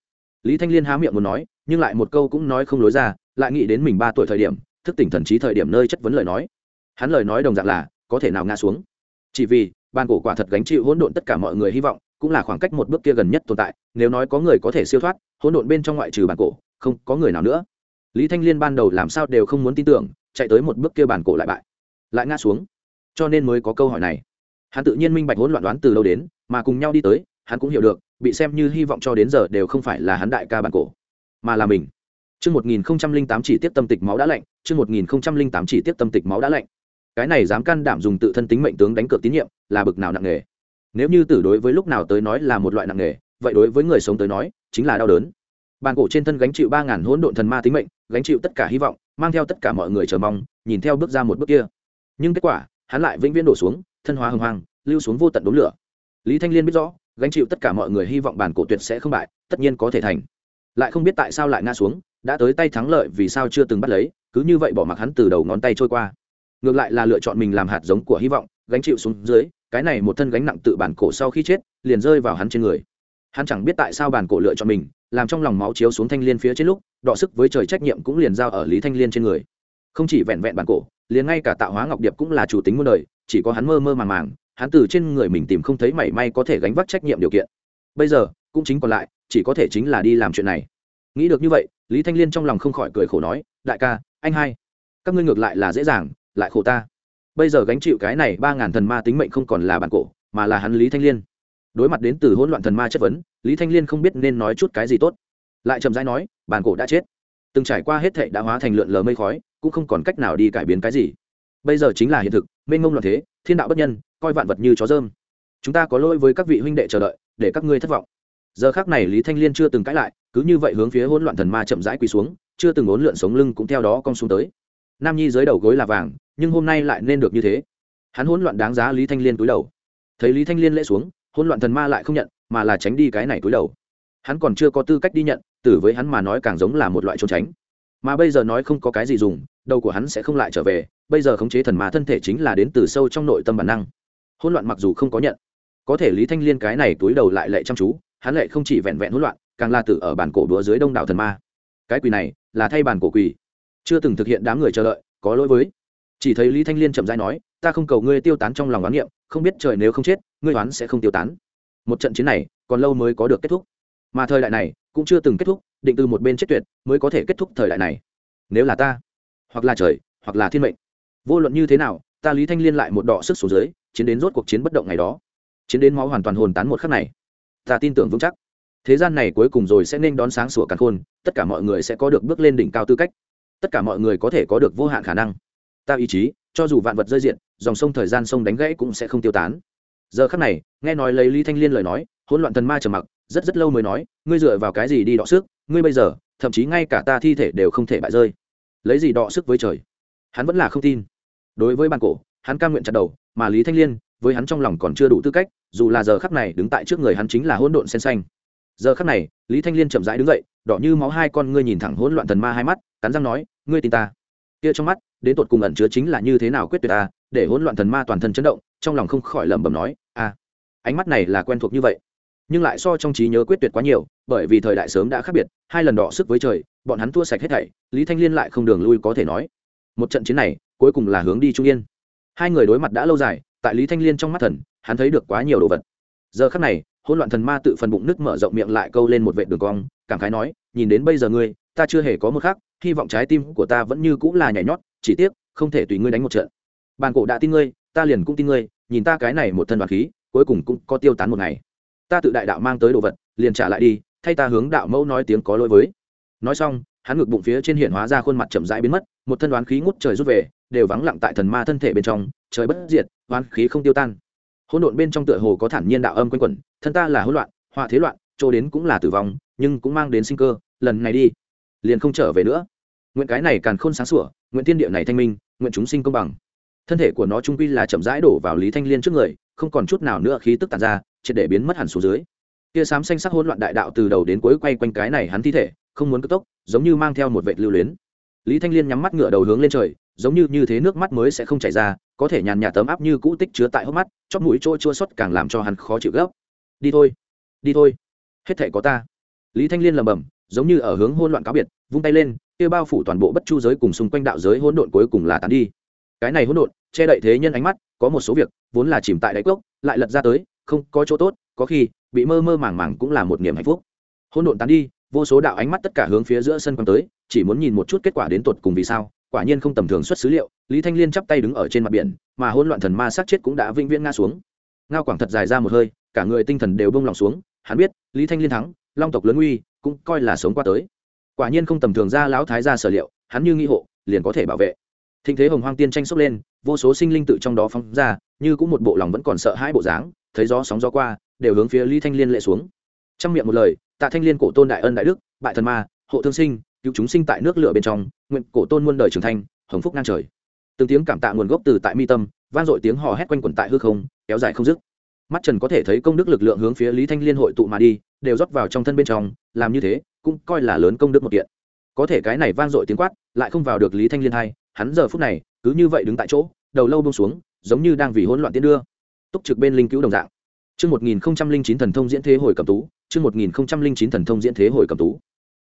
Lý thanh liên há miệng muốn nói, nhưng lại một câu cũng nói không lối ra, lại nghĩ đến mình ba tuổi thời điểm, thức tỉnh thần trí thời điểm nơi chất vấn lời nói. Hắn lời nói đồng dạng là, có thể nào ngã xuống? Chỉ vì ban cổ quả thật gánh chịu hỗn độn tất cả mọi người hy vọng, cũng là khoảng cách một bước kia gần nhất tồn tại, nếu nói có người có thể siêu thoát, hỗn độn bên trong ngoại trừ bản cổ, không có người nào nữa. Lý thanh liên ban đầu làm sao đều không muốn tin tưởng, chạy tới một bước kia bản cổ lại bại lại ngã xuống cho nên mới có câu hỏi này hắn tự nhiên minh bạch hỗn loạn đoán từ lâu đến mà cùng nhau đi tới hắn cũng hiểu được bị xem như hy vọng cho đến giờ đều không phải là hắn đại ca bản cổ mà là mình Chương 1008 chỉ tiếp tâm tịch máu đã lạnh, chương 1008 chỉ tiếp tâm tịch máu đã lạnh. Cái này dám can đảm dùng tự thân tính mệnh tướng đánh cược tín nhiệm, là bực nào nặng nghề? Nếu như tử đối với lúc nào tới nói là một loại nặng nghề, vậy đối với người sống tới nói, chính là đau đớn. Bàn cổ trên thân gánh chịu 3000 hỗn độn thần ma tính mệnh, gánh chịu tất cả hy vọng, mang theo tất cả mọi người chờ mong, nhìn theo bước ra một bước kia. Nhưng kết quả, hắn lại vĩnh viễn đổ xuống, thân hóa hưng hoang, lưu xuống vô tận đốn lửa. Lý Thanh Liên biết rõ, gánh chịu tất cả mọi người hy vọng bản cổ tuyệt sẽ không bại, tất nhiên có thể thành. Lại không biết tại sao lại ngã xuống, đã tới tay thắng lợi vì sao chưa từng bắt lấy cứ như vậy bỏ mặc hắn từ đầu ngón tay trôi qua ngược lại là lựa chọn mình làm hạt giống của hy vọng gánh chịu xuống dưới cái này một thân gánh nặng tự bản cổ sau khi chết liền rơi vào hắn trên người hắn chẳng biết tại sao bản cổ lựa chọn mình làm trong lòng máu chiếu xuống thanh liên phía trên lúc đọ sức với trời trách nhiệm cũng liền giao ở lý thanh liên trên người không chỉ vẹn vẹn bản cổ liền ngay cả tạo hóa ngọc điệp cũng là chủ tính muôn đời, chỉ có hắn mơ mơ màng màng, hắn từ trên người mình tìm không thấy mảy may có thể gánh vác trách nhiệm điều kiện. Bây giờ, cũng chính còn lại, chỉ có thể chính là đi làm chuyện này. Nghĩ được như vậy, lý thanh liên trong lòng không khỏi cười khổ nói, đại ca, anh hai, các ngươi ngược lại là dễ dàng, lại khổ ta. Bây giờ gánh chịu cái này ba ngàn thần ma tính mệnh không còn là bản cổ, mà là hắn lý thanh liên. Đối mặt đến từ hỗn loạn thần ma chất vấn, lý thanh liên không biết nên nói chút cái gì tốt. Lại chậm rãi nói, bản cổ đã chết từng trải qua hết thệ đã hóa thành lượn lờ mây khói, cũng không còn cách nào đi cải biến cái gì. Bây giờ chính là hiện thực, mênh mông loạn thế, thiên đạo bất nhân, coi vạn vật như chó dơm. Chúng ta có lỗi với các vị huynh đệ chờ đợi, để các ngươi thất vọng. Giờ khác này lý thanh liên chưa từng cãi lại, cứ như vậy hướng phía hỗn loạn thần ma chậm rãi quỳ xuống, chưa từng ốn lượn sống lưng cũng theo đó cong xuống tới. Nam nhi dưới đầu gối là vàng, nhưng hôm nay lại nên được như thế. Hắn hỗn loạn đáng giá lý thanh liên túi đầu. Thấy lý thanh liên lễ xuống, hỗn loạn thần ma lại không nhận, mà là tránh đi cái này túi đầu hắn còn chưa có tư cách đi nhận tử với hắn mà nói càng giống là một loại trốn tránh. Mà bây giờ nói không có cái gì dùng, đầu của hắn sẽ không lại trở về, bây giờ khống chế thần ma thân thể chính là đến từ sâu trong nội tâm bản năng. Hỗn loạn mặc dù không có nhận, có thể lý thanh liên cái này túi đầu lại lệ chăm chú, hắn lệ không chỉ vẹn vẹn hỗn loạn, càng là tử ở bản cổ đũa dưới đông đảo thần ma. Cái quỳ này, là thay bản cổ quỳ chưa từng thực hiện đám người chờ đợi, có lỗi với. Chỉ thấy lý thanh liên chậm rãi nói, ta không cầu ngươi tiêu tán trong lòng oán niệm, không biết trời nếu không chết, ngươi oán sẽ không tiêu tán. Một trận chiến này, còn lâu mới có được kết thúc mà thời đại này cũng chưa từng kết thúc, định từ một bên chết tuyệt mới có thể kết thúc thời đại này. Nếu là ta, hoặc là trời, hoặc là thiên mệnh, vô luận như thế nào, ta lý thanh liên lại một đọ sức xuống dưới, chiến đến rốt cuộc chiến bất động ngày đó. Chiến đến máu hoàn toàn hồn tán một khắc này. Ta tin tưởng vững chắc. Thế gian này cuối cùng rồi sẽ nên đón sáng sủa càn khôn, tất cả mọi người sẽ có được bước lên đỉnh cao tư cách. Tất cả mọi người có thể có được vô hạn khả năng. Ta ý chí, cho dù vạn vật rơi diện, dòng sông thời gian sông đánh gãy cũng sẽ không tiêu tán. Giờ khắc này, nghe nói lấy lý thanh liên lời nói, hỗn loạn thần ma trầm mặc rất rất lâu mới nói, ngươi dựa vào cái gì đi đọ sức? Ngươi bây giờ, thậm chí ngay cả ta thi thể đều không thể bại rơi. Lấy gì đọ sức với trời? Hắn vẫn là không tin. Đối với bàn cổ, hắn cam nguyện chặt đầu, mà lý thanh liên, với hắn trong lòng còn chưa đủ tư cách, dù là giờ khắc này đứng tại trước người hắn chính là hỗn độn sen xanh. Giờ khắc này, lý thanh liên chậm rãi đứng dậy, đỏ như máu hai con ngươi nhìn thẳng hỗn loạn thần ma hai mắt, cắn răng nói, ngươi tin ta. Kia trong mắt, đến tột cùng ẩn chứa chính là như thế nào quyết tuyệt ta, để hỗn loạn thần ma toàn thân chấn động, trong lòng không khỏi lẩm bẩm nói a ánh mắt này là quen thuộc như vậy nhưng lại so trong trí nhớ quyết tuyệt quá nhiều, bởi vì thời đại sớm đã khác biệt, hai lần đọ sức với trời, bọn hắn thua sạch hết thảy, lý thanh liên lại không đường lui có thể nói. Một trận chiến này, cuối cùng là hướng đi trung yên. Hai người đối mặt đã lâu dài, tại lý thanh liên trong mắt thần, hắn thấy được quá nhiều đồ vật. Giờ khắc này, hỗn loạn thần ma tự phần bụng nứt mở rộng miệng lại câu lên một vệ đường cong, cảm khái nói, nhìn đến bây giờ ngươi, ta chưa hề có một khác hy vọng trái tim của ta vẫn như cũng là nhảy nhót, chỉ tiếc, không thể tùy ngươi đánh một trận. Bàn cổ đã tin ngươi, ta liền cũng tin ngươi, nhìn ta cái này một thân đoàn khí, cuối cùng cũng có tiêu tán một ngày ta tự đại đạo mang tới đồ vật, liền trả lại đi, thay ta hướng đạo mẫu nói tiếng có lỗi với. Nói xong, hắn ngực bụng phía trên hiện hóa ra khuôn mặt chậm rãi biến mất, một thân đoán khí ngút trời rút về, đều vắng lặng tại thần ma thân thể bên trong, trời bất diệt đoán khí không tiêu tan. Hỗn độn bên trong tựa hồ có thản nhiên đạo âm quanh quẩn, thân ta là hỗn loạn, họa thế loạn, chỗ đến cũng là tử vong, nhưng cũng mang đến sinh cơ, lần này đi, liền không trở về nữa. Nguyện cái này càng khôn sáng sủa, nguyện thiên địa này thanh minh, nguyện chúng sinh công bằng thân thể của nó trung quy là chậm rãi đổ vào lý thanh liên trước người, không còn chút nào nữa khí tức tàn ra, triệt để biến mất hẳn xuống dưới. Tia xám xanh sắc hỗn loạn đại đạo từ đầu đến cuối quay quanh cái này hắn thi thể, không muốn cất tốc, giống như mang theo một vệ lưu luyến. Lý thanh liên nhắm mắt ngựa đầu hướng lên trời, giống như như thế nước mắt mới sẽ không chảy ra, có thể nhàn nhạt tấm áp như cũ tích chứa tại hốc mắt chóp mũi trôi chua xuất càng làm cho hắn khó chịu gấp. Đi thôi đi thôi, hết thể có ta. Lý thanh liên lầm bầm giống như ở hướng hôn loạn cáo biệt, vung tay lên, kia bao phủ toàn bộ bất chu giới cùng xung quanh đạo giới hỗn độn cuối cùng là tán đi cái này hỗn độn, che đậy thế nhân ánh mắt, có một số việc, vốn là chìm tại đáy cốc, lại lật ra tới, không có chỗ tốt, có khi, bị mơ mơ màng màng cũng là một niềm hạnh phúc. Hỗn độn tán đi, vô số đạo ánh mắt tất cả hướng phía giữa sân quan tới, chỉ muốn nhìn một chút kết quả đến tột cùng vì sao, quả nhiên không tầm thường xuất xứ liệu, lý thanh liên chắp tay đứng ở trên mặt biển, mà hỗn loạn thần ma sát chết cũng đã vĩnh viễn ngã xuống. Ngao quảng thật dài ra một hơi, cả người tinh thần đều bông lòng xuống, hắn biết, lý thanh liên thắng, long tộc lớn uy, cũng coi là sống qua tới. Quả nhiên không tầm thường ra lão thái ra sở liệu, hắn như nghi hộ, liền có thể bảo vệ thịnh thế hồng hoang tiên tranh sốc lên, vô số sinh linh tự trong đó phóng ra, như cũng một bộ lòng vẫn còn sợ hai bộ dáng, thấy gió sóng gió qua, đều hướng phía lý thanh liên lệ xuống. Trong miệng một lời, tạ thanh liên cổ tôn đại ân đại đức, bại thần ma, hộ thương sinh, cứu chúng sinh tại nước lửa bên trong, nguyện cổ tôn muôn đời trưởng thành, hồng phúc ngang trời. Từng tiếng cảm tạ nguồn gốc từ tại mi tâm, vang dội tiếng hò hét quanh quẩn tại hư không, kéo dài không dứt. Mắt trần có thể thấy công đức lực lượng hướng phía lý thanh liên hội tụ mà đi, đều rót vào trong thân bên trong, làm như thế, cũng coi là lớn công đức một kiện. Có thể cái này vang dội tiếng quát, lại không vào được lý thanh liên hay hắn giờ phút này cứ như vậy đứng tại chỗ đầu lâu bông xuống giống như đang vì hỗn loạn tiến đưa túc trực bên linh cứu đồng dạng Chương 1009 thần thông diễn thế hồi cầm tú, chương 1009 thần thông diễn thế hồi cầm tú.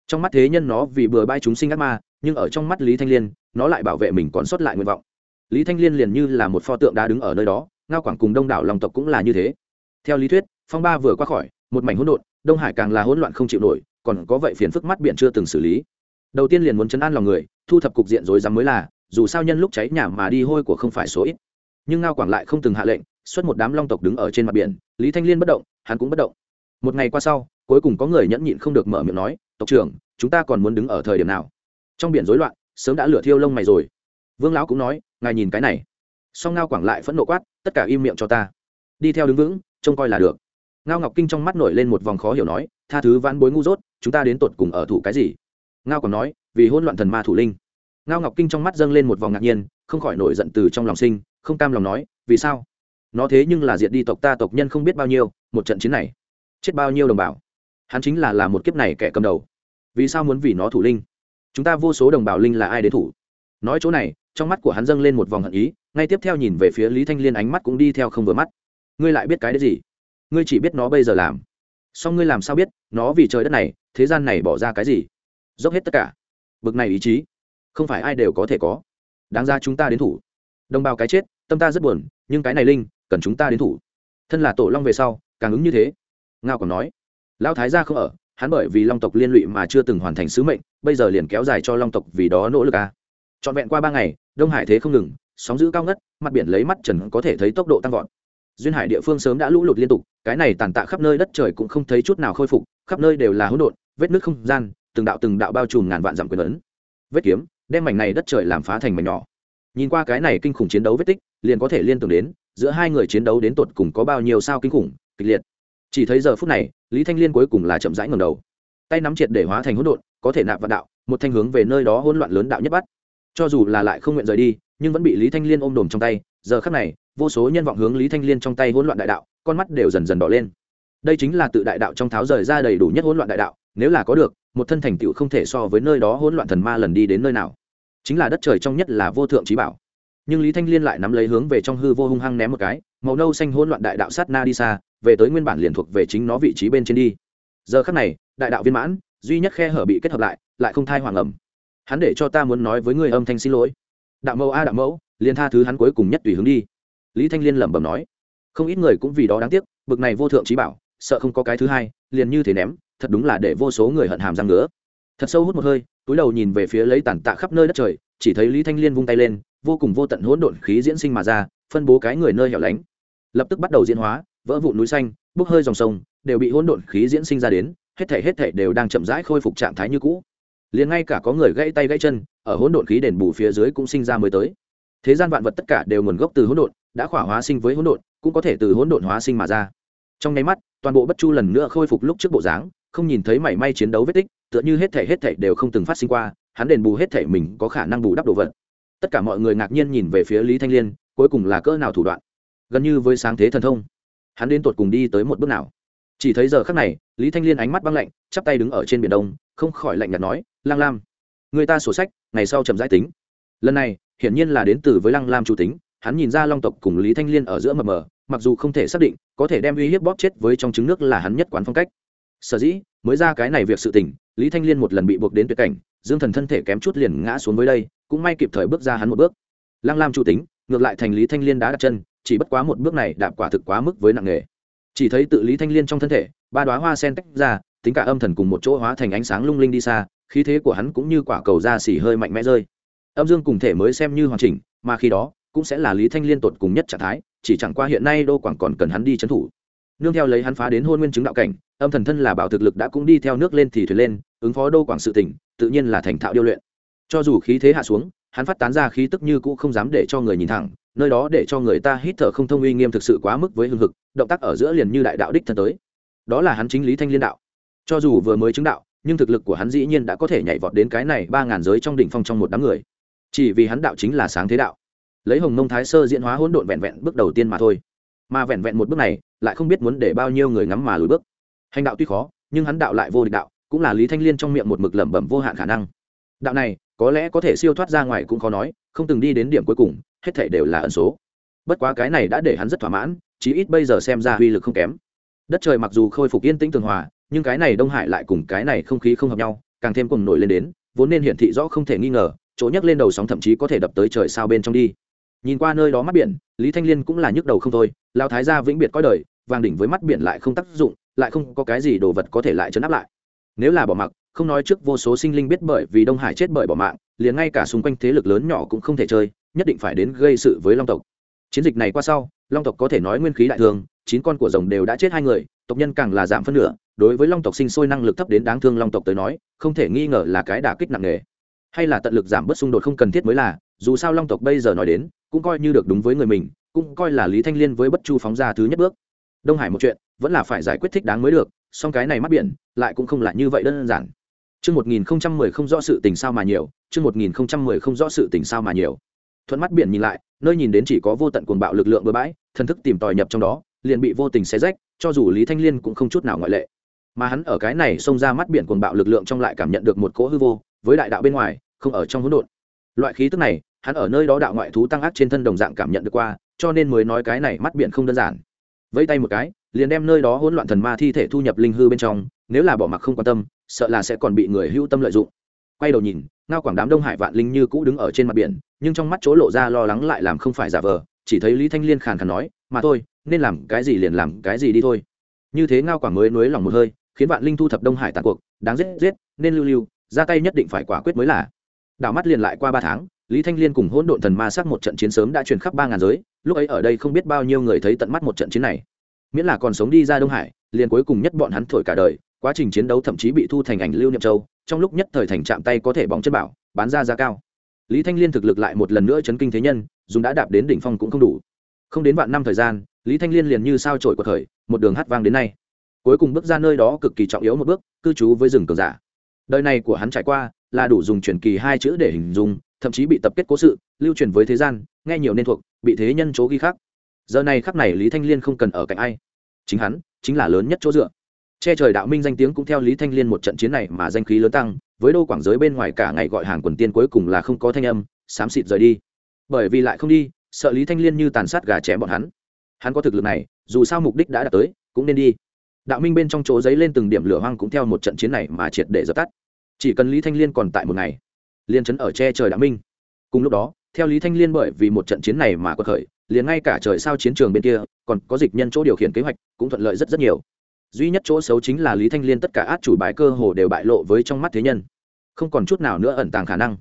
Trong mắt thế nhân nó vì bừa bãi chúng sinh ác ma, nhưng ở trong mắt Lý Thanh Liên, nó lại bảo vệ mình còn sót lại nguyện vọng. Lý Thanh Liên liền như là một pho tượng đá đứng ở nơi đó, ngao quảng cùng đông đảo lòng tộc cũng là như thế. Theo lý thuyết, phong ba vừa qua khỏi, một mảnh hỗn độn, Đông Hải càng là hỗn loạn không chịu nổi, còn có vậy phiền phức mắt biển chưa từng xử lý. Đầu tiên liền muốn chấn an lòng người, thu thập cục diện rối rắm mới là, dù sao nhân lúc cháy nhà mà đi hôi của không phải số ít. Nhưng ngao quảng lại không từng hạ lệnh, xuất một đám long tộc đứng ở trên mặt biển lý thanh liên bất động hắn cũng bất động. Một ngày qua sau cuối cùng có người nhẫn nhịn không được mở miệng nói tộc trưởng chúng ta còn muốn đứng ở thời điểm nào? Trong biển rối loạn sớm đã lửa thiêu lông mày rồi. Vương lão cũng nói ngài nhìn cái này. Song ngao quảng lại phẫn nộ quát tất cả im miệng cho ta. Đi theo đứng vững trông coi là được. Ngao ngọc kinh trong mắt nổi lên một vòng khó hiểu nói tha thứ vãn bối ngu dốt chúng ta đến tột cùng ở thủ cái gì? Ngao còn nói vì hôn loạn thần ma thủ linh ngao ngọc kinh trong mắt dâng lên một vòng ngạc nhiên, không khỏi nổi giận từ trong lòng sinh, không cam lòng nói, vì sao? Nó thế nhưng là diệt đi tộc ta tộc nhân không biết bao nhiêu, một trận chiến này, chết bao nhiêu đồng bào? Hắn chính là là một kiếp này kẻ cầm đầu. Vì sao muốn vì nó thủ linh? Chúng ta vô số đồng bào linh là ai đến thủ? Nói chỗ này, trong mắt của hắn dâng lên một vòng hận ý, ngay tiếp theo nhìn về phía lý thanh liên ánh mắt cũng đi theo không vừa mắt. Ngươi lại biết cái đấy gì? Ngươi chỉ biết nó bây giờ làm. Song ngươi làm sao biết, nó vì trời đất này, thế gian này bỏ ra cái gì? Dốc hết tất cả. Bực này ý chí không phải ai đều có thể có. Đáng ra chúng ta đến thủ. Đồng bào cái chết, tâm ta rất buồn, nhưng cái này linh, cần chúng ta đến thủ. Thân là tổ long về sau, càng ứng như thế. Ngao còn nói, lão thái gia không ở, hắn bởi vì long tộc liên lụy mà chưa từng hoàn thành sứ mệnh, bây giờ liền kéo dài cho long tộc vì đó nỗ lực a à. trọn vẹn qua ba ngày, đông hải thế không ngừng, sóng giữ cao ngất, mặt biển lấy mắt trần có thể thấy tốc độ tăng vọt. Duyên hải địa phương sớm đã lũ lụt liên tục, cái này tàn tạ khắp nơi đất trời cũng không thấy chút nào khôi phục, khắp nơi đều là hỗn độn, vết nước không gian, từng đạo từng đạo bao trùm ngàn vạn dặm quyền ấn. Vết kiếm đem mảnh này đất trời làm phá thành mảnh nhỏ. Nhìn qua cái này kinh khủng chiến đấu vết tích, liền có thể liên tưởng đến, giữa hai người chiến đấu đến tột cùng có bao nhiêu sao kinh khủng, kịch liệt. Chỉ thấy giờ phút này, lý thanh liên cuối cùng là chậm rãi ngầm đầu. Tay nắm triệt để hóa thành hỗn độn, có thể nạp vào đạo, một thanh hướng về nơi đó hỗn loạn lớn đạo nhất bắt. Cho dù là lại không nguyện rời đi, nhưng vẫn bị lý thanh liên ôm đồm trong tay, giờ khắc này, vô số nhân vọng hướng lý thanh liên trong tay hỗn loạn đại đạo, con mắt đều dần dần đỏ lên. Đây chính là tự đại đạo trong tháo rời ra đầy đủ nhất hỗn loạn đại đạo, nếu là có được, một thân thành tựu không thể so với nơi đó hỗn loạn thần ma lần đi đến nơi nào chính là đất trời trong nhất là vô thượng trí bảo. Nhưng lý thanh liên lại nắm lấy hướng về trong hư vô hung hăng ném một cái, màu nâu xanh hỗn loạn đại đạo sát na đi xa, về tới nguyên bản liền thuộc về chính nó vị trí bên trên đi. Giờ khắc này, đại đạo viên mãn, duy nhất khe hở bị kết hợp lại lại không thai hoàng ẩm. Hắn để cho ta muốn nói với người âm thanh xin lỗi. Đạo mẫu a đạo mẫu, liền tha thứ hắn cuối cùng nhất tùy hướng đi. Lý thanh liên lẩm bẩm nói. Không ít người cũng vì đó đáng tiếc, bực này vô thượng trí bảo, sợ không có cái thứ hai, liền như thế ném, thật đúng là để vô số người hận hàm răng ngứa. Thật sâu hút một hơi túi đầu nhìn về phía lấy tàn tạ khắp nơi đất trời, chỉ thấy lý thanh liên vung tay lên, vô cùng vô tận hỗn độn khí diễn sinh mà ra, phân bố cái người nơi hẻo lánh. Lập tức bắt đầu diễn hóa, vỡ vụ núi xanh, bốc hơi dòng sông, đều bị hỗn độn khí diễn sinh ra đến, hết thể hết thể đều đang chậm rãi khôi phục trạng thái như cũ. Liền ngay cả có người gãy tay gãy chân, ở hỗn độn khí đền bù phía dưới cũng sinh ra mới tới. Thế gian vạn vật tất cả đều nguồn gốc từ hỗn độn, đã khỏa hóa sinh với hỗn độn, cũng có thể từ hỗn độn hóa sinh mà ra. Trong nháy mắt, toàn bộ bất chu lần nữa khôi phục lúc trước bộ dáng không nhìn thấy mảy may chiến đấu vết tích, tựa như hết thể hết thể đều không từng phát sinh qua, hắn đền bù hết thể mình có khả năng bù đắp đồ vật. Tất cả mọi người ngạc nhiên nhìn về phía lý thanh liên, cuối cùng là cỡ nào thủ đoạn? Gần như với sáng thế thần thông. Hắn đến tột cùng đi tới một bước nào? Chỉ thấy giờ khắc này, lý thanh liên ánh mắt băng lạnh, chắp tay đứng ở trên biển đông, không khỏi lạnh nhạt nói lang lam, người ta sổ sách, ngày sau chậm giải tính. Lần này, hiển nhiên là đến từ với lăng lam chủ tính, hắn nhìn ra long tộc cùng lý thanh liên ở giữa mờ mờ, mặc dù không thể xác định, có thể đem uy hiếp bóp chết với trong trứng nước là hắn nhất quán phong cách sở dĩ, mới ra cái này việc sự tình, lý thanh liên một lần bị buộc đến tuyệt cảnh, dương thần thân thể kém chút liền ngã xuống với đây, cũng may kịp thời bước ra hắn một bước. Lăng lam chủ tính, ngược lại thành lý thanh liên đã đặt chân, chỉ bất quá một bước này đạp quả thực quá mức với nặng nghề chỉ thấy tự lý thanh liên trong thân thể, ba đoá hoa sen tách ra, tính cả âm thần cùng một chỗ hóa thành ánh sáng lung linh đi xa, khí thế của hắn cũng như quả cầu da xỉ hơi mạnh mẽ rơi. Âm dương cùng thể mới xem như hoàn chỉnh, mà khi đó, cũng sẽ là lý thanh liên tột cùng nhất trạng thái, chỉ chẳng qua hiện nay đô quảng còn cần hắn đi trấn thủ nương theo lấy hắn phá đến hôn nguyên chứng đạo cảnh, âm thần thân là bảo thực lực đã cũng đi theo nước lên thì thuyền lên, ứng phó đô quảng sự tỉnh, tự nhiên là thành thạo điêu luyện. Cho dù khí thế hạ xuống, hắn phát tán ra khí tức như cũ không dám để cho người nhìn thẳng, nơi đó để cho người ta hít thở không thông uy nghiêm thực sự quá mức với hương hực, động tác ở giữa liền như đại đạo đích thân tới. Đó là hắn chính lý thanh liên đạo. Cho dù vừa mới chứng đạo, nhưng thực lực của hắn dĩ nhiên đã có thể nhảy vọt đến cái này ba ngàn giới trong đỉnh phong trong một đám người. Chỉ vì hắn đạo chính là sáng thế đạo. Lấy hồng mông thái sơ diễn hóa hỗn độn vẹn vẹn bước đầu tiên mà thôi mà vẹn vẹn một bước này, lại không biết muốn để bao nhiêu người ngắm mà lùi bước. Hành đạo tuy khó, nhưng hắn đạo lại vô địch đạo, cũng là lý thanh liên trong miệng một mực lẩm bẩm vô hạn khả năng. Đạo này, có lẽ có thể siêu thoát ra ngoài cũng khó nói, không từng đi đến điểm cuối cùng, hết thể đều là ẩn số. Bất quá cái này đã để hắn rất thỏa mãn, chí ít bây giờ xem ra uy lực không kém. Đất trời mặc dù khôi phục yên tĩnh tường hòa, nhưng cái này đông hải lại cùng cái này không khí không hợp nhau, càng thêm cùng nổi lên đến, vốn nên hiển thị rõ không thể nghi ngờ, chỗ nhấc lên đầu sóng thậm chí có thể đập tới trời sao bên trong đi. Nhìn qua nơi đó mắt biển, lý thanh liên cũng là nhức đầu không thôi lao thái gia vĩnh biệt coi đời, vàng đỉnh với mắt biển lại không tác dụng, lại không có cái gì đồ vật có thể lại chấn áp lại. Nếu là bỏ mặc, không nói trước vô số sinh linh biết bởi vì đông hải chết bởi bỏ mạng, liền ngay cả xung quanh thế lực lớn nhỏ cũng không thể chơi, nhất định phải đến gây sự với long tộc. Chiến dịch này qua sau, long tộc có thể nói nguyên khí đại thường, chín con của rồng đều đã chết hai người, tộc nhân càng là giảm phân nửa, đối với long tộc sinh sôi năng lực thấp đến đáng thương long tộc tới nói, không thể nghi ngờ là cái đả kích nặng nề. Hay là tận lực giảm bớt xung đột không cần thiết mới là, dù sao long tộc bây giờ nói đến, cũng coi như được đúng với người mình cũng coi là lý thanh liên với bất chu phóng ra thứ nhất bước đông hải một chuyện vẫn là phải giải quyết thích đáng mới được song cái này mắt biển lại cũng không là như vậy đơn giản Trước 1010 không rõ sự tình sao mà nhiều, trước 1010 không rõ sự tình sao mà nhiều. Thuận mắt biển nhìn lại, nơi nhìn đến chỉ có vô tận cuồng bạo lực lượng bừa bãi, thần thức tìm tòi nhập trong đó, liền bị vô tình xé rách, cho dù Lý Thanh Liên cũng không chút nào ngoại lệ. Mà hắn ở cái này xông ra mắt biển cuồng bạo lực lượng trong lại cảm nhận được một cỗ hư vô, với đại đạo bên ngoài, không ở trong hỗn độn. Loại khí tức này, hắn ở nơi đó đạo ngoại thú tăng ác trên thân đồng dạng cảm nhận được qua, cho nên mới nói cái này mắt biển không đơn giản. Vẫy tay một cái, liền đem nơi đó hỗn loạn thần ma thi thể thu nhập linh hư bên trong, nếu là bỏ mặc không quan tâm, sợ là sẽ còn bị người hữu tâm lợi dụng. Quay đầu nhìn, ngao quảng đám đông hải vạn linh như cũ đứng ở trên mặt biển, nhưng trong mắt chỗ lộ ra lo lắng lại làm không phải giả vờ, chỉ thấy Lý Thanh Liên khàn khàn nói, "Mà thôi, nên làm cái gì liền làm cái gì đi thôi." Như thế ngao quảng mới nuối lòng một hơi, khiến vạn linh thu thập đông hải tàn cuộc, đáng giết giết, nên lưu lưu, ra tay nhất định phải quả quyết mới là. Đảo mắt liền lại qua ba tháng, lý thanh liên cùng hỗn độn thần ma sắc một trận chiến sớm đã truyền khắp ba ngàn giới, lúc ấy ở đây không biết bao nhiêu người thấy tận mắt một trận chiến này. Miễn là còn sống đi ra đông hải, liền cuối cùng nhất bọn hắn thổi cả đời, quá trình chiến đấu thậm chí bị thu thành ảnh lưu niệm châu, trong lúc nhất thời thành chạm tay có thể bóng chân bảo, bán ra giá cao. Lý thanh liên thực lực lại một lần nữa chấn kinh thế nhân, dùng đã đạp đến đỉnh phong cũng không đủ. Không đến vạn năm thời gian, lý thanh liên liền như sao trổi của thời, một đường hát vang đến nay. Cuối cùng bước ra nơi đó cực kỳ trọng yếu một bước, cư trú với rừng cờ giả. Đời này của hắn trải qua là đủ dùng truyền kỳ hai chữ để hình dung thậm chí bị tập kết cố sự, lưu truyền với thế gian, nghe nhiều nên thuộc, bị thế nhân chỗ ghi khác giờ này khắc này lý thanh liên không cần ở cạnh ai. Chính hắn, chính là lớn nhất chỗ dựa. Che trời đạo minh danh tiếng cũng theo lý thanh liên một trận chiến này mà danh khí lớn tăng, với đô quảng giới bên ngoài cả ngày gọi hàng quần tiên cuối cùng là không có thanh âm, xám xịt rời đi. Bởi vì lại không đi, sợ lý thanh liên như tàn sát gà chém bọn hắn. Hắn có thực lực này, dù sao mục đích đã đạt tới, cũng nên đi. Đạo minh bên trong chỗ giấy lên từng điểm lửa hoang cũng theo một trận chiến này mà triệt để dập tắt. Chỉ cần lý thanh liên còn tại một ngày liên chấn ở che trời đã minh. Cùng lúc đó, theo lý thanh liên bởi vì một trận chiến này mà có khởi, liền ngay cả trời sao chiến trường bên kia, còn có dịch nhân chỗ điều khiển kế hoạch, cũng thuận lợi rất rất nhiều. Duy nhất chỗ xấu chính là lý thanh liên tất cả át chủ bài cơ hồ đều bại lộ với trong mắt thế nhân. Không còn chút nào nữa ẩn tàng khả năng.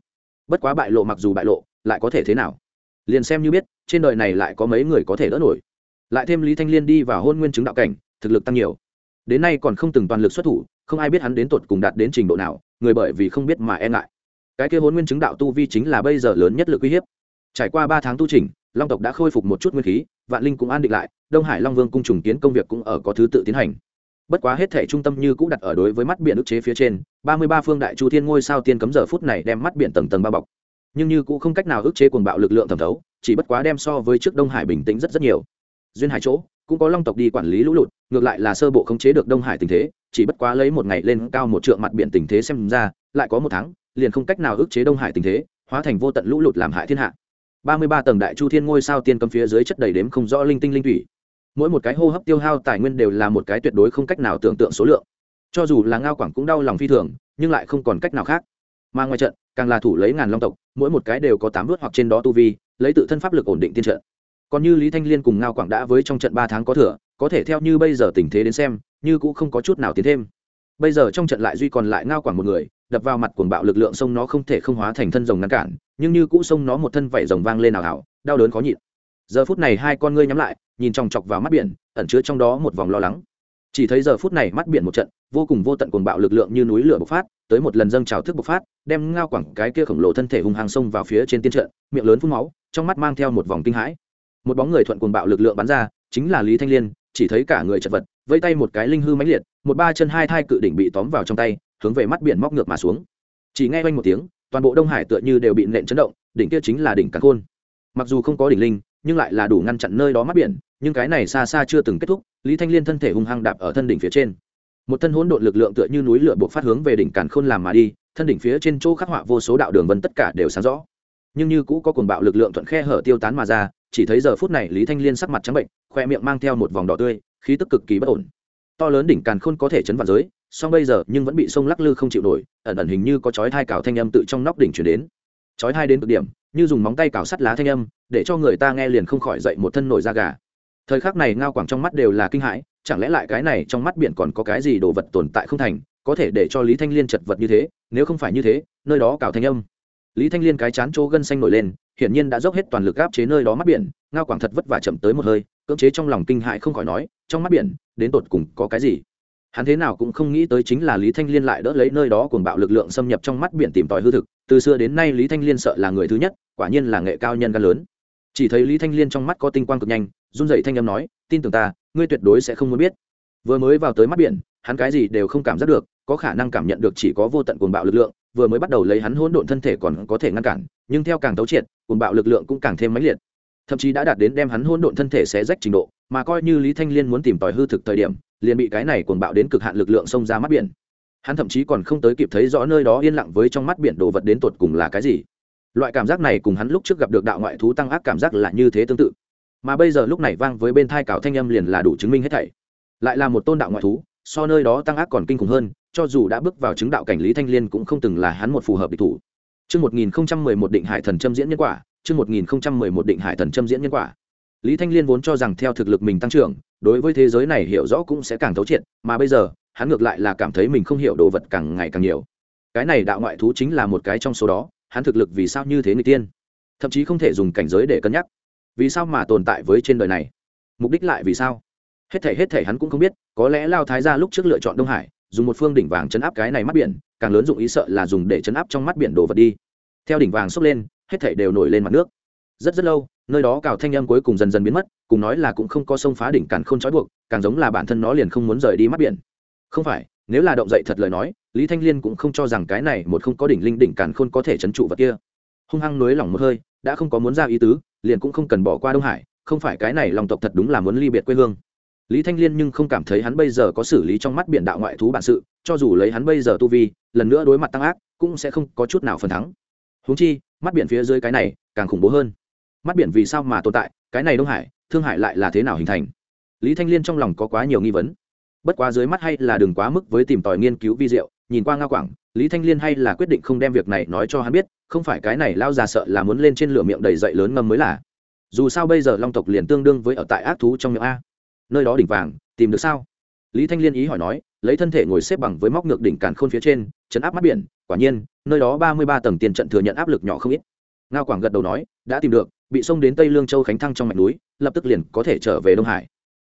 Bất quá bại lộ mặc dù bại lộ, lại có thể thế nào? Liền xem như biết, trên đời này lại có mấy người có thể đỡ nổi. Lại thêm lý thanh liên đi vào hôn nguyên chứng đạo cảnh, thực lực tăng nhiều. Đến nay còn không từng toàn lực xuất thủ, không ai biết hắn đến tột cùng đạt đến trình độ nào, người bởi vì không biết mà e ngại cái kia hôn nguyên chứng đạo tu vi chính là bây giờ lớn nhất lực uy hiếp. Trải qua ba tháng tu trình long tộc đã khôi phục một chút nguyên khí, vạn linh cũng an định lại, đông hải long vương cung trùng kiến công việc cũng ở có thứ tự tiến hành. Bất quá hết thể trung tâm như cũng đặt ở đối với mắt biển ức chế phía trên, ba mươi ba phương đại chu thiên ngôi sao tiên cấm giờ phút này đem mắt biển tầng tầng bao bọc. Nhưng như cũng không cách nào ức chế cuồng bạo lực lượng thẩm thấu, chỉ bất quá đem so với trước đông hải bình tĩnh rất rất nhiều. Duyên hải chỗ, cũng có long tộc đi quản lý lũ lụt, ngược lại là sơ bộ khống chế được đông hải tình thế, chỉ bất quá lấy một ngày lên cao một trượng mặt biển tình thế xem ra, lại có một tháng liền không cách nào ức chế đông hải tình thế, hóa thành vô tận lũ lụt làm hại thiên hạ. Ba mươi ba tầng đại chu thiên ngôi sao tiên cấm phía dưới chất đầy đếm không rõ linh tinh linh thủy. Mỗi một cái hô hấp tiêu hao tài nguyên đều là một cái tuyệt đối không cách nào tưởng tượng số lượng. Cho dù là ngao quảng cũng đau lòng phi thường, nhưng lại không còn cách nào khác. Mà ngoài trận, càng là thủ lấy ngàn long tộc, mỗi một cái đều có tám vớt hoặc trên đó tu vi, lấy tự thân pháp lực ổn định tiên trận. Còn như lý thanh liên cùng ngao quảng đã với trong trận ba tháng có thừa, có thể theo như bây giờ tình thế đến xem, như cũng không có chút nào tiến thêm. Bây giờ trong trận lại duy còn lại ngao quảng một người đập vào mặt cuồng bạo lực lượng sông nó không thể không hóa thành thân rồng ngăn cản, nhưng như cũ sông nó một thân vảy rồng vang lên ảo ảo đau đớn khó nhịn. Giờ phút này hai con ngươi nhắm lại, nhìn chòng chọc vào mắt biển, ẩn chứa trong đó một vòng lo lắng. Chỉ thấy giờ phút này mắt biển một trận, vô cùng vô tận cuồng bạo lực lượng như núi lửa bộc phát, tới một lần dâng trào thức bộc phát, đem ngao quẳng cái kia khổng lồ thân thể hung hàng sông vào phía trên tiên trận, miệng lớn phun máu, trong mắt mang theo một vòng kinh hãi. Một bóng người thuận cuồng bạo lực lượng bắn ra, chính là lý thanh liên, chỉ thấy cả người chật vật, vây tay một cái linh hư mãnh liệt, một ba chân hai thai cự đỉnh bị tóm vào trong tay hướng về mắt biển móc ngược mà xuống. Chỉ nghe quanh một tiếng, toàn bộ đông hải tựa như đều bị nện chấn động, đỉnh kia chính là đỉnh cắn khôn. Mặc dù không có đỉnh linh, nhưng lại là đủ ngăn chặn nơi đó mắt biển, nhưng cái này xa xa chưa từng kết thúc, lý thanh liên thân thể hung hăng đạp ở thân đỉnh phía trên. Một thân hỗn độn lực lượng tựa như núi lửa buộc phát hướng về đỉnh càn khôn làm mà đi, thân đỉnh phía trên chỗ khắc họa vô số đạo đường vân tất cả đều sáng rõ. Nhưng như cũ có cuồng bạo lực lượng thuận khe hở tiêu tán mà ra, chỉ thấy giờ phút này lý thanh liên sắc mặt trắng bệnh, khoe miệng mang theo một vòng đỏ tươi, khí tức cực kỳ bất ổn. To lớn đỉnh càn khôn có thể chấn vạn giới song bây giờ nhưng vẫn bị sông lắc lư không chịu nổi, ẩn ẩn hình như có chói thai cào thanh âm tự trong nóc đỉnh chuyển đến. Chói thai đến cực điểm, như dùng móng tay cào sắt lá thanh âm, để cho người ta nghe liền không khỏi dậy một thân nổi da gà. Thời khắc này ngao quảng trong mắt đều là kinh hãi, chẳng lẽ lại cái này trong mắt biển còn có cái gì đồ vật tồn tại không thành, có thể để cho lý thanh liên chật vật như thế, nếu không phải như thế, nơi đó cào thanh âm. Lý thanh liên cái chán chỗ gân xanh nổi lên, hiển nhiên đã dốc hết toàn lực áp chế nơi đó mắt biển, ngao quảng thật vất vả chậm tới một hơi, cưỡng chế trong lòng kinh hại không khỏi nói, trong mắt biển, đến tột cùng có cái gì? Hắn thế nào cũng không nghĩ tới chính là lý thanh liên lại đỡ lấy nơi đó cuồng bạo lực lượng xâm nhập trong mắt biển tìm tòi hư thực. Từ xưa đến nay lý thanh liên sợ là người thứ nhất, quả nhiên là nghệ cao nhân gan lớn. Chỉ thấy lý thanh liên trong mắt có tinh quang cực nhanh, run dậy thanh âm nói, tin tưởng ta, ngươi tuyệt đối sẽ không muốn biết. Vừa mới vào tới mắt biển, hắn cái gì đều không cảm giác được, có khả năng cảm nhận được chỉ có vô tận cuồng bạo lực lượng, vừa mới bắt đầu lấy hắn hỗn độn thân thể còn có thể ngăn cản, nhưng theo càng tấu triệt, cuồng bạo lực lượng cũng càng thêm mãnh liệt. Thậm chí đã đạt đến đem hắn hỗn độn thân thể xé rách trình độ, mà coi như lý thanh liên muốn tìm tòi hư thực thời điểm liền bị cái này cuồng bạo đến cực hạn lực lượng xông ra mắt biển. Hắn thậm chí còn không tới kịp thấy rõ nơi đó yên lặng với trong mắt biển đồ vật đến tột cùng là cái gì. Loại cảm giác này cùng hắn lúc trước gặp được đạo ngoại thú tăng ác cảm giác là như thế tương tự. Mà bây giờ lúc này vang với bên thai cào thanh âm liền là đủ chứng minh hết thảy. Lại là một tôn đạo ngoại thú so nơi đó tăng ác còn kinh khủng hơn cho dù đã bước vào chứng đạo cảnh lý thanh liên cũng không từng là hắn một phù hợp địch thủ. Chương 1011 định hải thần châm diễn nhân quả, chương 1011 định hải thần châm diễn nhân quả. Lý Thanh Liên vốn cho rằng theo thực lực mình tăng trưởng, đối với thế giới này hiểu rõ cũng sẽ càng thấu triệt, mà bây giờ, hắn ngược lại là cảm thấy mình không hiểu đồ vật càng ngày càng nhiều. Cái này đạo ngoại thú chính là một cái trong số đó, hắn thực lực vì sao như thế người tiên? Thậm chí không thể dùng cảnh giới để cân nhắc. Vì sao mà tồn tại với trên đời này? Mục đích lại vì sao? Hết thể hết thể hắn cũng không biết, có lẽ Lao Thái gia lúc trước lựa chọn Đông Hải, dùng một phương đỉnh vàng chấn áp cái này mắt biển, càng lớn dụng ý sợ là dùng để chấn áp trong mắt biển đồ vật đi. Theo đỉnh vàng xốc lên, hết thể đều nổi lên mặt nước. Rất rất lâu, nơi đó cào thanh âm cuối cùng dần dần biến mất, cùng nói là cũng không có sông phá đỉnh càn khôn trói buộc, càng giống là bản thân nó liền không muốn rời đi mắt biển. Không phải, nếu là động dậy thật lời nói, Lý Thanh Liên cũng không cho rằng cái này một không có đỉnh linh đỉnh càn khôn có thể chấn trụ vật kia. hung hăng nới lỏng một hơi đã không có muốn ra ý tứ liền cũng không cần bỏ qua đông hải không phải cái này lòng tộc thật đúng là muốn ly biệt quê hương lý thanh liên nhưng không cảm thấy hắn bây giờ có xử lý trong mắt biển đạo ngoại thú bản sự cho dù lấy hắn bây giờ tu vi lần nữa đối mặt tăng ác cũng sẽ không có chút nào phần thắng húng chi mắt biển phía dưới cái này càng khủng bố hơn mắt biển vì sao mà tồn tại cái này đông hải, thương hải lại là thế nào hình thành? Lý thanh liên trong lòng có quá nhiều nghi vấn. Bất quá dưới mắt hay là đừng quá mức với tìm tòi nghiên cứu vi diệu, nhìn qua ngao quảng, lý thanh liên hay là quyết định không đem việc này nói cho hắn biết, không phải cái này lao già sợ là muốn lên trên lửa miệng đầy dậy lớn ngâm mới là. Dù sao bây giờ long tộc liền tương đương với ở tại ác thú trong miệng a. Nơi đó đỉnh vàng, tìm được sao? Lý thanh liên ý hỏi nói, lấy thân thể ngồi xếp bằng với móc ngược đỉnh càn khôn phía trên, chấn áp mắt biển, quả nhiên, nơi đó ba mươi ba tầng tiền trận thừa nhận áp lực nhỏ không ít. Ngao quảng gật đầu nói, đã tìm được bị xông đến tây lương châu khánh thăng trong mạch núi, lập tức liền có thể trở về đông hải.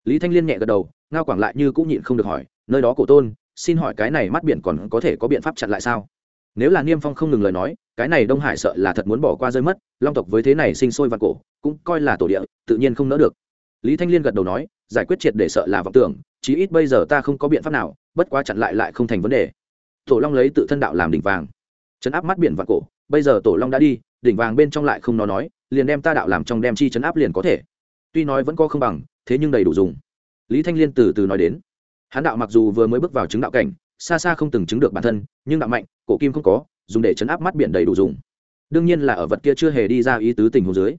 Lý thanh liên nhẹ gật đầu, ngao quảng lại như cũng nhịn không được hỏi, nơi đó cổ tôn, xin hỏi cái này mắt biển còn có thể có biện pháp chặn lại sao? Nếu là niêm phong không ngừng lời nói, cái này đông hải sợ là thật muốn bỏ qua rơi mất, long tộc với thế này sinh sôi vạn cổ, cũng coi là tổ địa, tự nhiên không nỡ được. Lý thanh liên gật đầu nói, giải quyết triệt để sợ là vọng tưởng, chí ít bây giờ ta không có biện pháp nào, bất quá chặn lại lại không thành vấn đề. Tổ long lấy tự thân đạo làm đỉnh vàng. Chấn áp mắt biển vạn cổ, bây giờ tổ long đã đi, đỉnh vàng bên trong lại không nó nói liền đem ta đạo làm trong đem chi chấn áp liền có thể. Tuy nói vẫn có không bằng, thế nhưng đầy đủ dùng. Lý thanh liên từ từ nói đến. Hắn đạo mặc dù vừa mới bước vào chứng đạo cảnh, xa xa không từng chứng được bản thân, nhưng đạo mạnh, cổ kim không có, dùng để chấn áp mắt biển đầy đủ dùng. Đương nhiên là ở vật kia chưa hề đi ra ý tứ tình hồ dưới.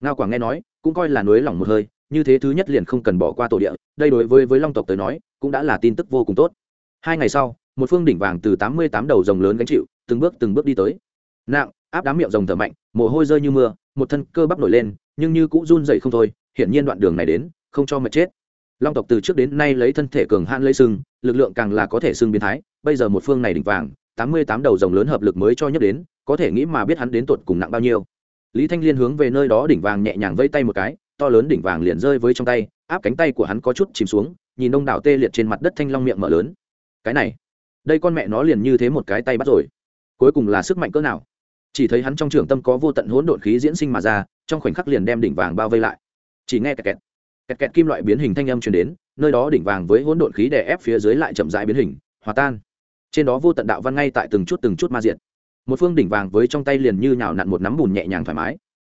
Ngao quảng nghe nói, cũng coi là nới lỏng một hơi, như thế thứ nhất liền không cần bỏ qua tổ địa, đây đối với với long tộc tới nói, cũng đã là tin tức vô cùng tốt. Hai ngày sau, một phương đỉnh vàng từ tám mươi tám đầu rồng lớn gánh chịu, từng bước từng bước đi tới. Nặng áp đám miệng rồng thở mạnh, mồ hôi rơi như mưa, một thân cơ bắp nổi lên, nhưng như cũng run dậy không thôi, hiển nhiên đoạn đường này đến, không cho mệt chết. Long tộc từ trước đến nay lấy thân thể cường hãn lấy sưng lực lượng càng là có thể sưng biến thái, bây giờ một phương này đỉnh vàng, tám mươi tám đầu rồng lớn hợp lực mới cho nhấc đến, có thể nghĩ mà biết hắn đến tột cùng nặng bao nhiêu. Lý thanh liên hướng về nơi đó đỉnh vàng nhẹ nhàng vây tay một cái, to lớn đỉnh vàng liền rơi với trong tay, áp cánh tay của hắn có chút chìm xuống, nhìn đông đảo tê liệt trên mặt đất thanh long miệng mở lớn. Cái này, đây con mẹ nó liền như thế một cái tay bắt rồi. Cuối cùng là sức mạnh cỡ nào? Chỉ thấy hắn trong trường tâm có vô tận hỗn độn khí diễn sinh mà ra, trong khoảnh khắc liền đem đỉnh vàng bao vây lại. Chỉ nghe kẹt kẹt kẹt kẹt kim loại biến hình thanh âm truyền đến, nơi đó đỉnh vàng với hỗn độn khí đè ép phía dưới lại chậm rãi biến hình, hòa tan. Trên đó vô tận đạo văn ngay tại từng chút từng chút ma diện một phương đỉnh vàng với trong tay liền như nhào nặn một nắm bùn nhẹ nhàng thoải mái.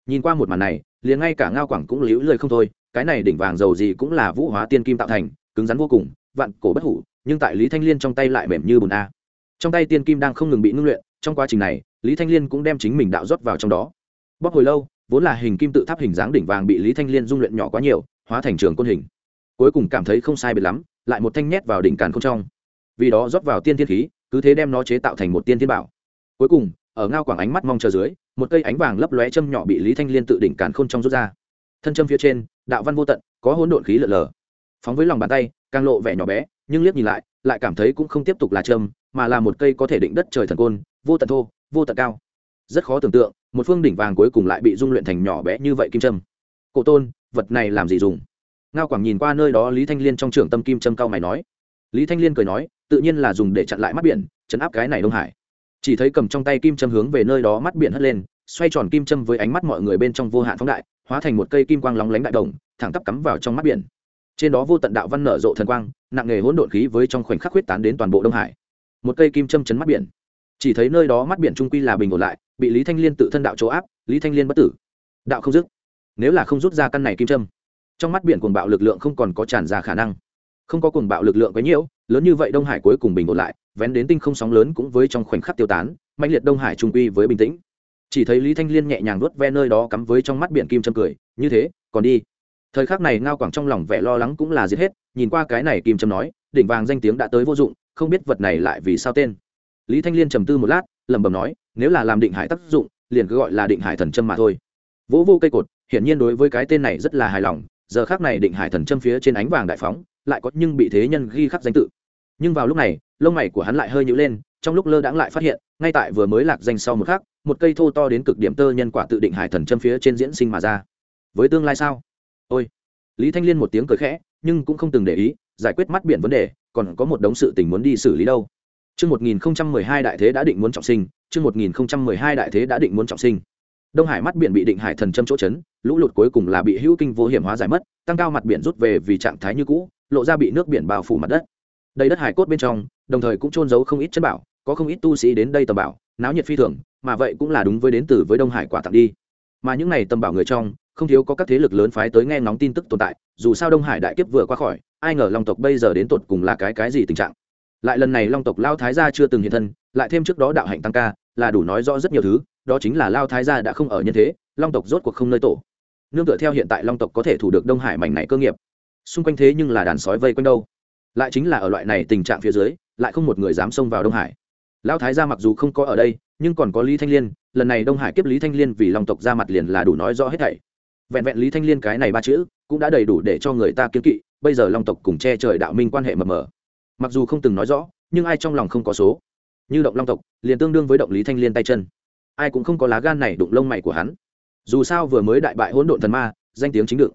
Nhìn qua một màn này, liền ngay cả ngao quảng cũng liễu lời không thôi, cái này đỉnh vàng dầu gì cũng là vũ hóa tiên kim tạo thành, cứng rắn vô cùng, vạn cổ bất hủ, nhưng tại lý thanh liên trong tay lại mềm như bùn a. Trong tay tiên kim đang không ngừng bị ngưng luyện, trong quá trình này lý thanh liên cũng đem chính mình đạo rót vào trong đó. Bóp hồi lâu, vốn là hình kim tự tháp hình dáng đỉnh vàng bị lý thanh liên dung luyện nhỏ quá nhiều, hóa thành trường côn hình. Cuối cùng cảm thấy không sai biệt lắm, lại một thanh nhét vào đỉnh càn không trong. Vì đó rót vào tiên thiên khí, cứ thế đem nó chế tạo thành một tiên thiên bảo. Cuối cùng, ở ngao quảng ánh mắt mong chờ dưới, một cây ánh vàng lấp lóe châm nhỏ bị lý thanh liên tự đỉnh càn khôn trong rút ra. Thân châm phía trên, đạo văn vô tận, có hỗn độn khí lợn lờ phóng với lòng bàn tay, càng lộ vẻ nhỏ bé, nhưng liếc nhìn lại lại cảm thấy cũng không tiếp tục là châm, mà là một cây có thể định đất trời thần côn, vô tận thô vô tận cao. Rất khó tưởng tượng, một phương đỉnh vàng cuối cùng lại bị dung luyện thành nhỏ bé như vậy kim trâm cổ tôn, vật này làm gì dùng? Ngao quảng nhìn qua nơi đó lý thanh liên trong trường tâm kim trâm cao mày nói. Lý thanh liên cười nói, tự nhiên là dùng để chặn lại mắt biển, chấn áp cái này đông hải. Chỉ thấy cầm trong tay kim châm hướng về nơi đó mắt biển hất lên, xoay tròn kim châm với ánh mắt mọi người bên trong vô hạn phóng đại, hóa thành một cây kim quang lóng lánh đại đồng, thẳng tắp cắm vào trong mắt biển. Trên đó vô tận đạo văn nở rộ thần quang, nặng nghề hỗn độn khí với trong khoảnh khắc huyết tán đến toàn bộ đông hải. Một cây kim châm chấn mắt biển chỉ thấy nơi đó mắt biển trung quy là bình ổn lại, bị lý thanh liên tự thân đạo chỗ áp, lý thanh liên bất tử. Đạo không dứt. Nếu là không rút ra căn này kim trâm trong mắt biển cuồng bạo lực lượng không còn có tràn ra khả năng. Không có cuồng bạo lực lượng quấy nhiễu, lớn như vậy đông hải cuối cùng bình ổn lại, vén đến tinh không sóng lớn cũng với trong khoảnh khắc tiêu tán mạnh liệt đông hải trung quy với bình tĩnh. Chỉ thấy lý thanh liên nhẹ nhàng nuốt ve nơi đó cắm với trong mắt biển kim châm cười, như thế, còn đi. Thời khắc này ngao quảng trong lòng vẻ lo lắng cũng là giết hết, nhìn qua cái này kim châm nói, đỉnh vàng danh tiếng đã tới vô dụng, không biết vật này lại vì sao tên lý thanh liên trầm tư một lát, lẩm bẩm nói, nếu là làm định hải tác dụng, liền cứ gọi là định hải thần châm mà thôi. Vỗ vô cây cột, hiển nhiên đối với cái tên này rất là hài lòng, giờ khác này định hải thần châm phía trên ánh vàng đại phóng, lại có nhưng bị thế nhân ghi khắc danh tự. Nhưng vào lúc này, lông mày của hắn lại hơi nhữ lên, trong lúc lơ đãng lại phát hiện, ngay tại vừa mới lạc danh sau một khắc, một cây thô to đến cực điểm tơ nhân quả tự định hải thần châm phía trên diễn sinh mà ra. Với tương lai sao? Ôi! Lý thanh liên một tiếng cười khẽ, nhưng cũng không từng để ý, giải quyết mắt biển vấn đề, còn có một đống sự tình muốn đi xử lý đâu. Chương 1012 đại thế đã định muốn trọng sinh, chương 1012 đại thế đã định muốn trọng sinh. Đông Hải mắt biển bị định hải thần châm chỗ chấn, lũ lụt cuối cùng là bị hữu kinh vô hiểm hóa giải mất, tăng cao mặt biển rút về vì trạng thái như cũ, lộ ra bị nước biển bao phủ mặt đất. Đây đất hải cốt bên trong, đồng thời cũng trôn giấu không ít chân bảo, có không ít tu sĩ đến đây tầm bảo, náo nhiệt phi thường, mà vậy cũng là đúng với đến từ với đông hải quả tặng đi mà những này tầm bảo người trong không thiếu có các thế lực lớn phái tới nghe ngóng tin tức tồn tại dù sao đông hải đại kiếp vừa qua khỏi ai ngờ long tộc bây giờ đến tột cùng là cái cái gì tình trạng lại lần này long tộc lao thái gia chưa từng hiện thân, lại thêm trước đó đạo hạnh tăng ca, là đủ nói rõ rất nhiều thứ, đó chính là lao thái gia đã không ở nhân thế, long tộc rốt cuộc không nơi tổ. Nương tựa theo hiện tại long tộc có thể thủ được đông hải mảnh này cơ nghiệp. Xung quanh thế nhưng là đàn sói vây quanh đâu. Lại chính là ở loại này tình trạng phía dưới, lại không một người dám xông vào đông hải. Lao thái gia mặc dù không có ở đây, nhưng còn có lý thanh liên, lần này đông hải kiếp lý thanh liên vì long tộc ra mặt liền là đủ nói rõ hết thảy. Vẹn vẹn lý thanh liên cái này ba chữ, cũng đã đầy đủ để cho người ta kiến kỵ, bây giờ long tộc cùng che trời đạo minh quan hệ mập mờ mặc dù không từng nói rõ, nhưng ai trong lòng không có số. Như động long tộc, liền tương đương với động lý thanh liên tay chân. Ai cũng không có lá gan này đụng lông mày của hắn. Dù sao vừa mới đại bại hỗn độn thần ma, danh tiếng chính đựng.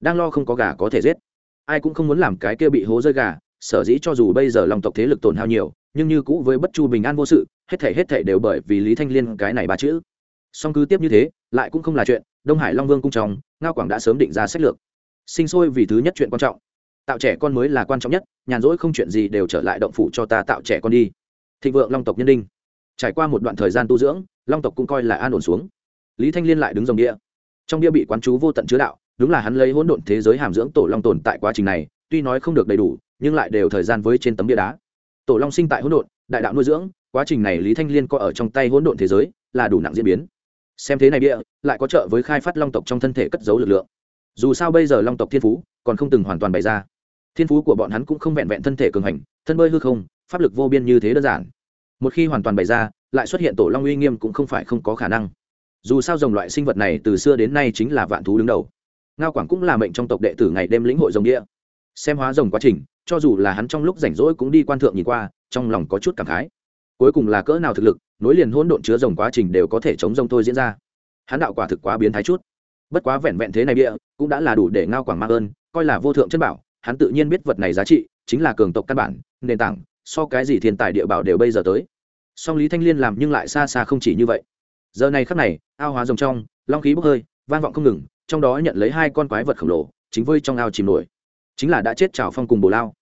Đang lo không có gà có thể giết. Ai cũng không muốn làm cái kia bị hố rơi gà, sở dĩ cho dù bây giờ long tộc thế lực tổn hao nhiều, nhưng như cũ với bất chu bình an vô sự, hết thể hết thể đều bởi vì lý thanh liên cái này ba chữ. Song cứ tiếp như thế, lại cũng không là chuyện, đông hải long vương cung trong ngao quảng đã sớm định ra sách lược. Sinh sôi vì thứ nhất chuyện quan trọng tạo trẻ con mới là quan trọng nhất, nhàn rỗi không chuyện gì đều trở lại động phủ cho ta tạo trẻ con đi. Thịnh vượng long tộc nhân đinh. Trải qua một đoạn thời gian tu dưỡng, long tộc cũng coi là an ổn xuống. Lý thanh liên lại đứng dòng đĩa trong đĩa bị quán chú vô tận chứa đạo, đúng là hắn lấy hỗn độn thế giới hàm dưỡng tổ long tồn tại quá trình này, tuy nói không được đầy đủ, nhưng lại đều thời gian với trên tấm bia đá. Tổ long sinh tại hỗn độn, đại đạo nuôi dưỡng, quá trình này lý thanh liên có ở trong tay hỗn độn thế giới, là đủ nặng diễn biến. Xem thế này bia, lại có trợ với khai phát long tộc trong thân thể cất giấu lực lượng. Dù sao bây giờ long tộc thiên phú còn không từng hoàn toàn bày ra thiên phú của bọn hắn cũng không vẹn vẹn thân thể cường hành, thân bơi hư không, pháp lực vô biên như thế đơn giản. Một khi hoàn toàn bày ra, lại xuất hiện tổ long uy nghiêm cũng không phải không có khả năng. Dù sao dòng loại sinh vật này từ xưa đến nay chính là vạn thú đứng đầu. Ngao quảng cũng là mệnh trong tộc đệ tử ngày đêm lĩnh hội rồng địa. Xem hóa rồng quá trình, cho dù là hắn trong lúc rảnh rỗi cũng đi quan thượng nhìn qua, trong lòng có chút cảm khái. Cuối cùng là cỡ nào thực lực, nối liền hỗn độn chứa rồng quá trình đều có thể chống rồng thôi diễn ra. Hắn đạo quả thực quá biến thái chút. Bất quá vẹn vẹn thế này bịa cũng đã là đủ để ngao quảng mang ơn, coi là vô thượng chân bảo hắn tự nhiên biết vật này giá trị, chính là cường tộc căn bản, nền tảng, so cái gì thiên tài địa bảo đều bây giờ tới. Song lý thanh liên làm nhưng lại xa xa không chỉ như vậy. Giờ này khắc này, ao hóa rồng trong, long khí bốc hơi, vang vọng không ngừng, trong đó nhận lấy hai con quái vật khổng lồ, chính vơi trong ao chìm nổi. Chính là đã chết trào phong cùng bồ lao.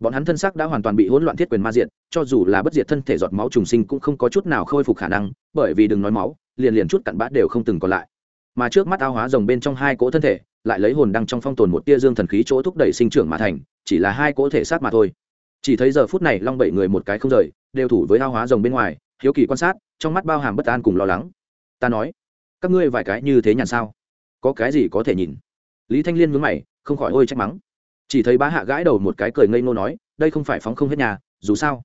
Bọn hắn thân xác đã hoàn toàn bị hỗn loạn thiết quyền ma diện cho dù là bất diệt thân thể giọt máu trùng sinh cũng không có chút nào khôi phục khả năng, bởi vì đừng nói máu, liền liền chút cặn bã đều không từng còn lại. Mà trước mắt ao hóa rồng bên trong hai cỗ thân thể lại lấy hồn đăng trong phong tồn một tia dương thần khí chỗ thúc đẩy sinh trưởng mà thành, chỉ là hai cỗ thể xác mà thôi. Chỉ thấy giờ phút này long bảy người một cái không rời, đều thủ với hao hóa rồng bên ngoài, hiếu kỳ quan sát, trong mắt bao hàm bất an cùng lo lắng. Ta nói, các ngươi vài cái như thế nhàn sao? Có cái gì có thể nhìn? Lý thanh liên mướn mày, không khỏi ôi trách mắng. Chỉ thấy bá hạ gãi đầu một cái cười ngây ngô nói, đây không phải phóng không hết nhà, dù sao,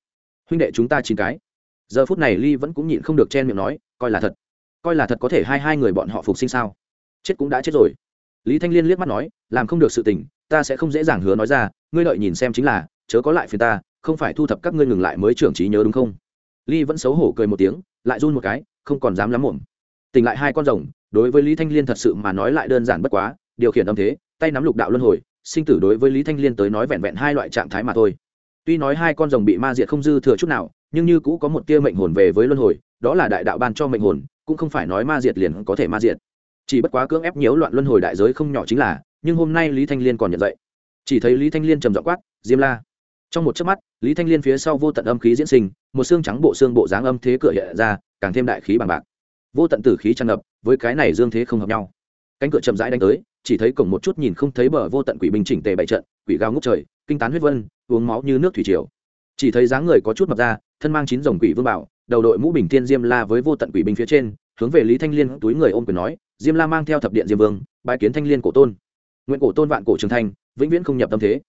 huynh đệ chúng ta chín cái. Giờ phút này ly vẫn cũng nhịn không được chen miệng nói, coi là thật. Coi là thật có thể hai hai người bọn họ phục sinh sao? Chết cũng đã chết rồi lý thanh liên liếc mắt nói, làm không được sự tình, ta sẽ không dễ dàng hứa nói ra, ngươi đợi nhìn xem chính là, chớ có lại phiền ta, không phải thu thập các ngươi ngừng lại mới trưởng trí nhớ đúng không? Ly vẫn xấu hổ cười một tiếng, lại run một cái, không còn dám lắm muộn. Tỉnh lại hai con rồng, đối với lý thanh liên thật sự mà nói lại đơn giản bất quá, điều khiển âm thế, tay nắm lục đạo luân hồi, sinh tử đối với lý thanh liên tới nói vẹn vẹn hai loại trạng thái mà thôi. Tuy nói hai con rồng bị ma diệt không dư thừa chút nào, nhưng như cũ có một tia mệnh hồn về với luân hồi, đó là đại đạo ban cho mệnh hồn, cũng không phải nói ma diệt liền có thể ma diệt chỉ bất quá cưỡng ép nhiễu loạn luân hồi đại giới không nhỏ chính là, nhưng hôm nay lý thanh liên còn nhận dậy. Chỉ thấy lý thanh liên trầm dọ quát, diêm la. Trong một chớp mắt, lý thanh liên phía sau vô tận âm khí diễn sinh, một xương trắng bộ xương bộ dáng âm thế cửa hiện ra, càng thêm đại khí bằng bạc. Vô tận tử khí tràn ngập, với cái này dương thế không hợp nhau. Cánh cửa chậm rãi đánh tới, chỉ thấy cổng một chút nhìn không thấy bờ vô tận quỷ binh chỉnh tề bày trận, quỷ gào ngút trời, kinh tán huyết vân, uống máu như nước thủy triều. Chỉ thấy dáng người có chút mập ra, thân mang chín dòng quỷ vương bảo, đầu đội mũ bình thiên diêm la với vô tận quỷ binh phía trên hướng về lý thanh liên túi người ôm quyền nói, diêm la mang theo thập điện diêm vương bãi kiến thanh liên cổ tôn. Nguyện cổ tôn vạn cổ trường thanh vĩnh viễn không nhập tâm thế.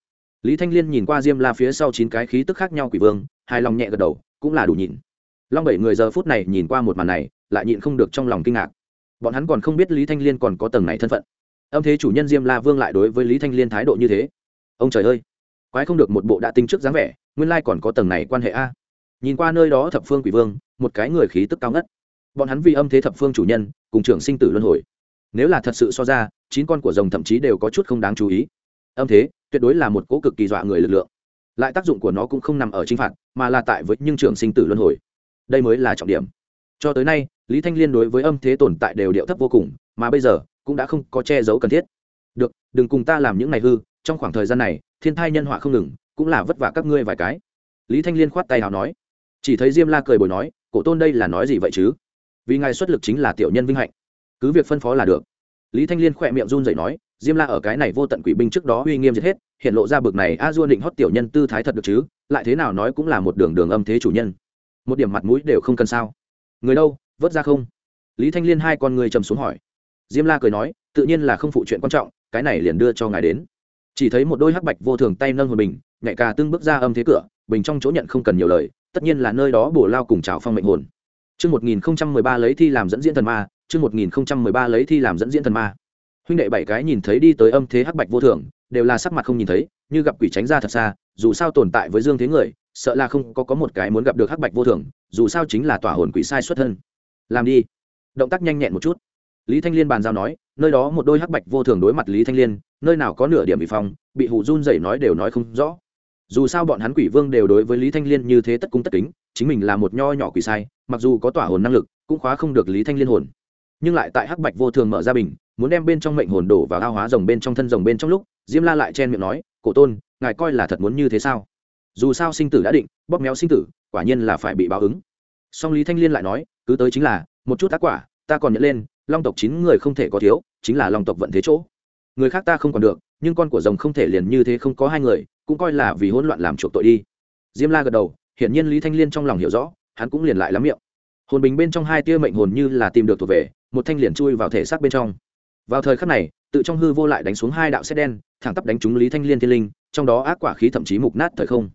Lý thanh liên nhìn qua diêm la phía sau chín cái khí tức khác nhau quỷ vương, hài lòng nhẹ gật đầu, cũng là đủ nhịn long bảy người giờ phút này nhìn qua một màn này, lại nhịn không được trong lòng kinh ngạc. Bọn hắn còn không biết lý thanh liên còn có tầng này thân phận. Âm thế chủ nhân diêm la vương lại đối với lý thanh liên thái độ như thế. Ông trời ơi, quái không được một bộ đã tinh trước dáng vẻ, nguyên lai còn có tầng này quan hệ a. Nhìn qua nơi đó thập phương quỷ vương, một cái người khí tức cao ngất bọn hắn vì âm thế thập phương chủ nhân, cùng trưởng sinh tử luân hồi. Nếu là thật sự so ra, chín con của rồng thậm chí đều có chút không đáng chú ý. Âm thế, tuyệt đối là một cỗ cực kỳ dọa người lực lượng. Lại tác dụng của nó cũng không nằm ở chính phạt, mà là tại với nhưng trưởng sinh tử luân hồi. Đây mới là trọng điểm. Cho tới nay, lý thanh liên đối với âm thế tồn tại đều điệu thấp vô cùng, mà bây giờ, cũng đã không có che giấu cần thiết. Được, đừng cùng ta làm những này hư, trong khoảng thời gian này, thiên thai nhân họa không ngừng, cũng là vất vả các ngươi vài cái. Lý thanh liên khoát tay nào nói. Chỉ thấy diêm la cười bồi nói, cổ tôn đây là nói gì vậy chứ? Vì ngài xuất lực chính là tiểu nhân vinh hạnh. Cứ việc phân phó là được. Lý thanh liên khỏe miệng run dậy nói, diêm la ở cái này vô tận quỷ binh trước đó uy nghiêm giết hết, hiện lộ ra bực này a dua định hót tiểu nhân tư thái thật được chứ, lại thế nào nói cũng là một đường đường âm thế chủ nhân. Một điểm mặt mũi đều không cần sao. Người đâu, vớt ra không? Lý thanh liên hai con người trầm xuống hỏi. Diêm la cười nói, tự nhiên là không phụ chuyện quan trọng, cái này liền đưa cho ngài đến. Chỉ thấy một đôi hắc bạch vô thường tay nâng hồi bình nhạy cà tương bước ra âm thế cửa, bình trong chỗ nhận không cần nhiều lời, tất nhiên là nơi đó bổ lao cùng trào phong mệnh hồn. Trước 1013 lấy thi làm dẫn diễn thần ma, trước 1013 lấy thi làm dẫn diễn thần ma. Huynh đệ bảy cái nhìn thấy đi tới âm thế hắc bạch vô thường, đều là sắc mặt không nhìn thấy, như gặp quỷ tránh ra thật xa, dù sao tồn tại với dương thế người, sợ là không có có một cái muốn gặp được hắc bạch vô thường, dù sao chính là tỏa hồn quỷ sai xuất thân. Làm đi. Động tác nhanh nhẹn một chút. Lý Thanh Liên bàn giao nói, nơi đó một đôi hắc bạch vô thường đối mặt Lý Thanh Liên, nơi nào có nửa điểm bị phong, bị hù run rẩy nói đều nói không rõ. Dù sao bọn hắn quỷ vương đều đối với Lý Thanh Liên như thế tất cung tất kính, chính mình là một nho nhỏ quỷ sai, mặc dù có tỏa hồn năng lực cũng khóa không được lý thanh liên hồn. Nhưng lại tại hắc bạch vô thường mở ra bình muốn đem bên trong mệnh hồn đổ vào ao hóa rồng bên trong thân rồng bên trong lúc diêm la lại chen miệng nói cổ tôn ngài coi là thật muốn như thế sao? Dù sao sinh tử đã định bóp méo sinh tử quả nhiên là phải bị báo ứng. Song lý thanh liên lại nói cứ tới chính là một chút tác quả ta còn nhận lên long tộc chín người không thể có thiếu chính là long tộc vận thế chỗ. Người khác ta không còn được nhưng con của rồng không thể liền như thế không có hai người cũng coi là vì hỗn loạn làm chuộc tội đi. Diêm la gật đầu, hiển nhiên lý thanh liên trong lòng hiểu rõ, hắn cũng liền lại lắm miệng. Hồn bình bên trong hai tia mệnh hồn như là tìm được thuộc về, một thanh liền chui vào thể xác bên trong. Vào thời khắc này, tự trong hư vô lại đánh xuống hai đạo xét đen, thẳng tắp đánh trúng lý thanh liên thiên linh, trong đó ác quả khí thậm chí mục nát thời không.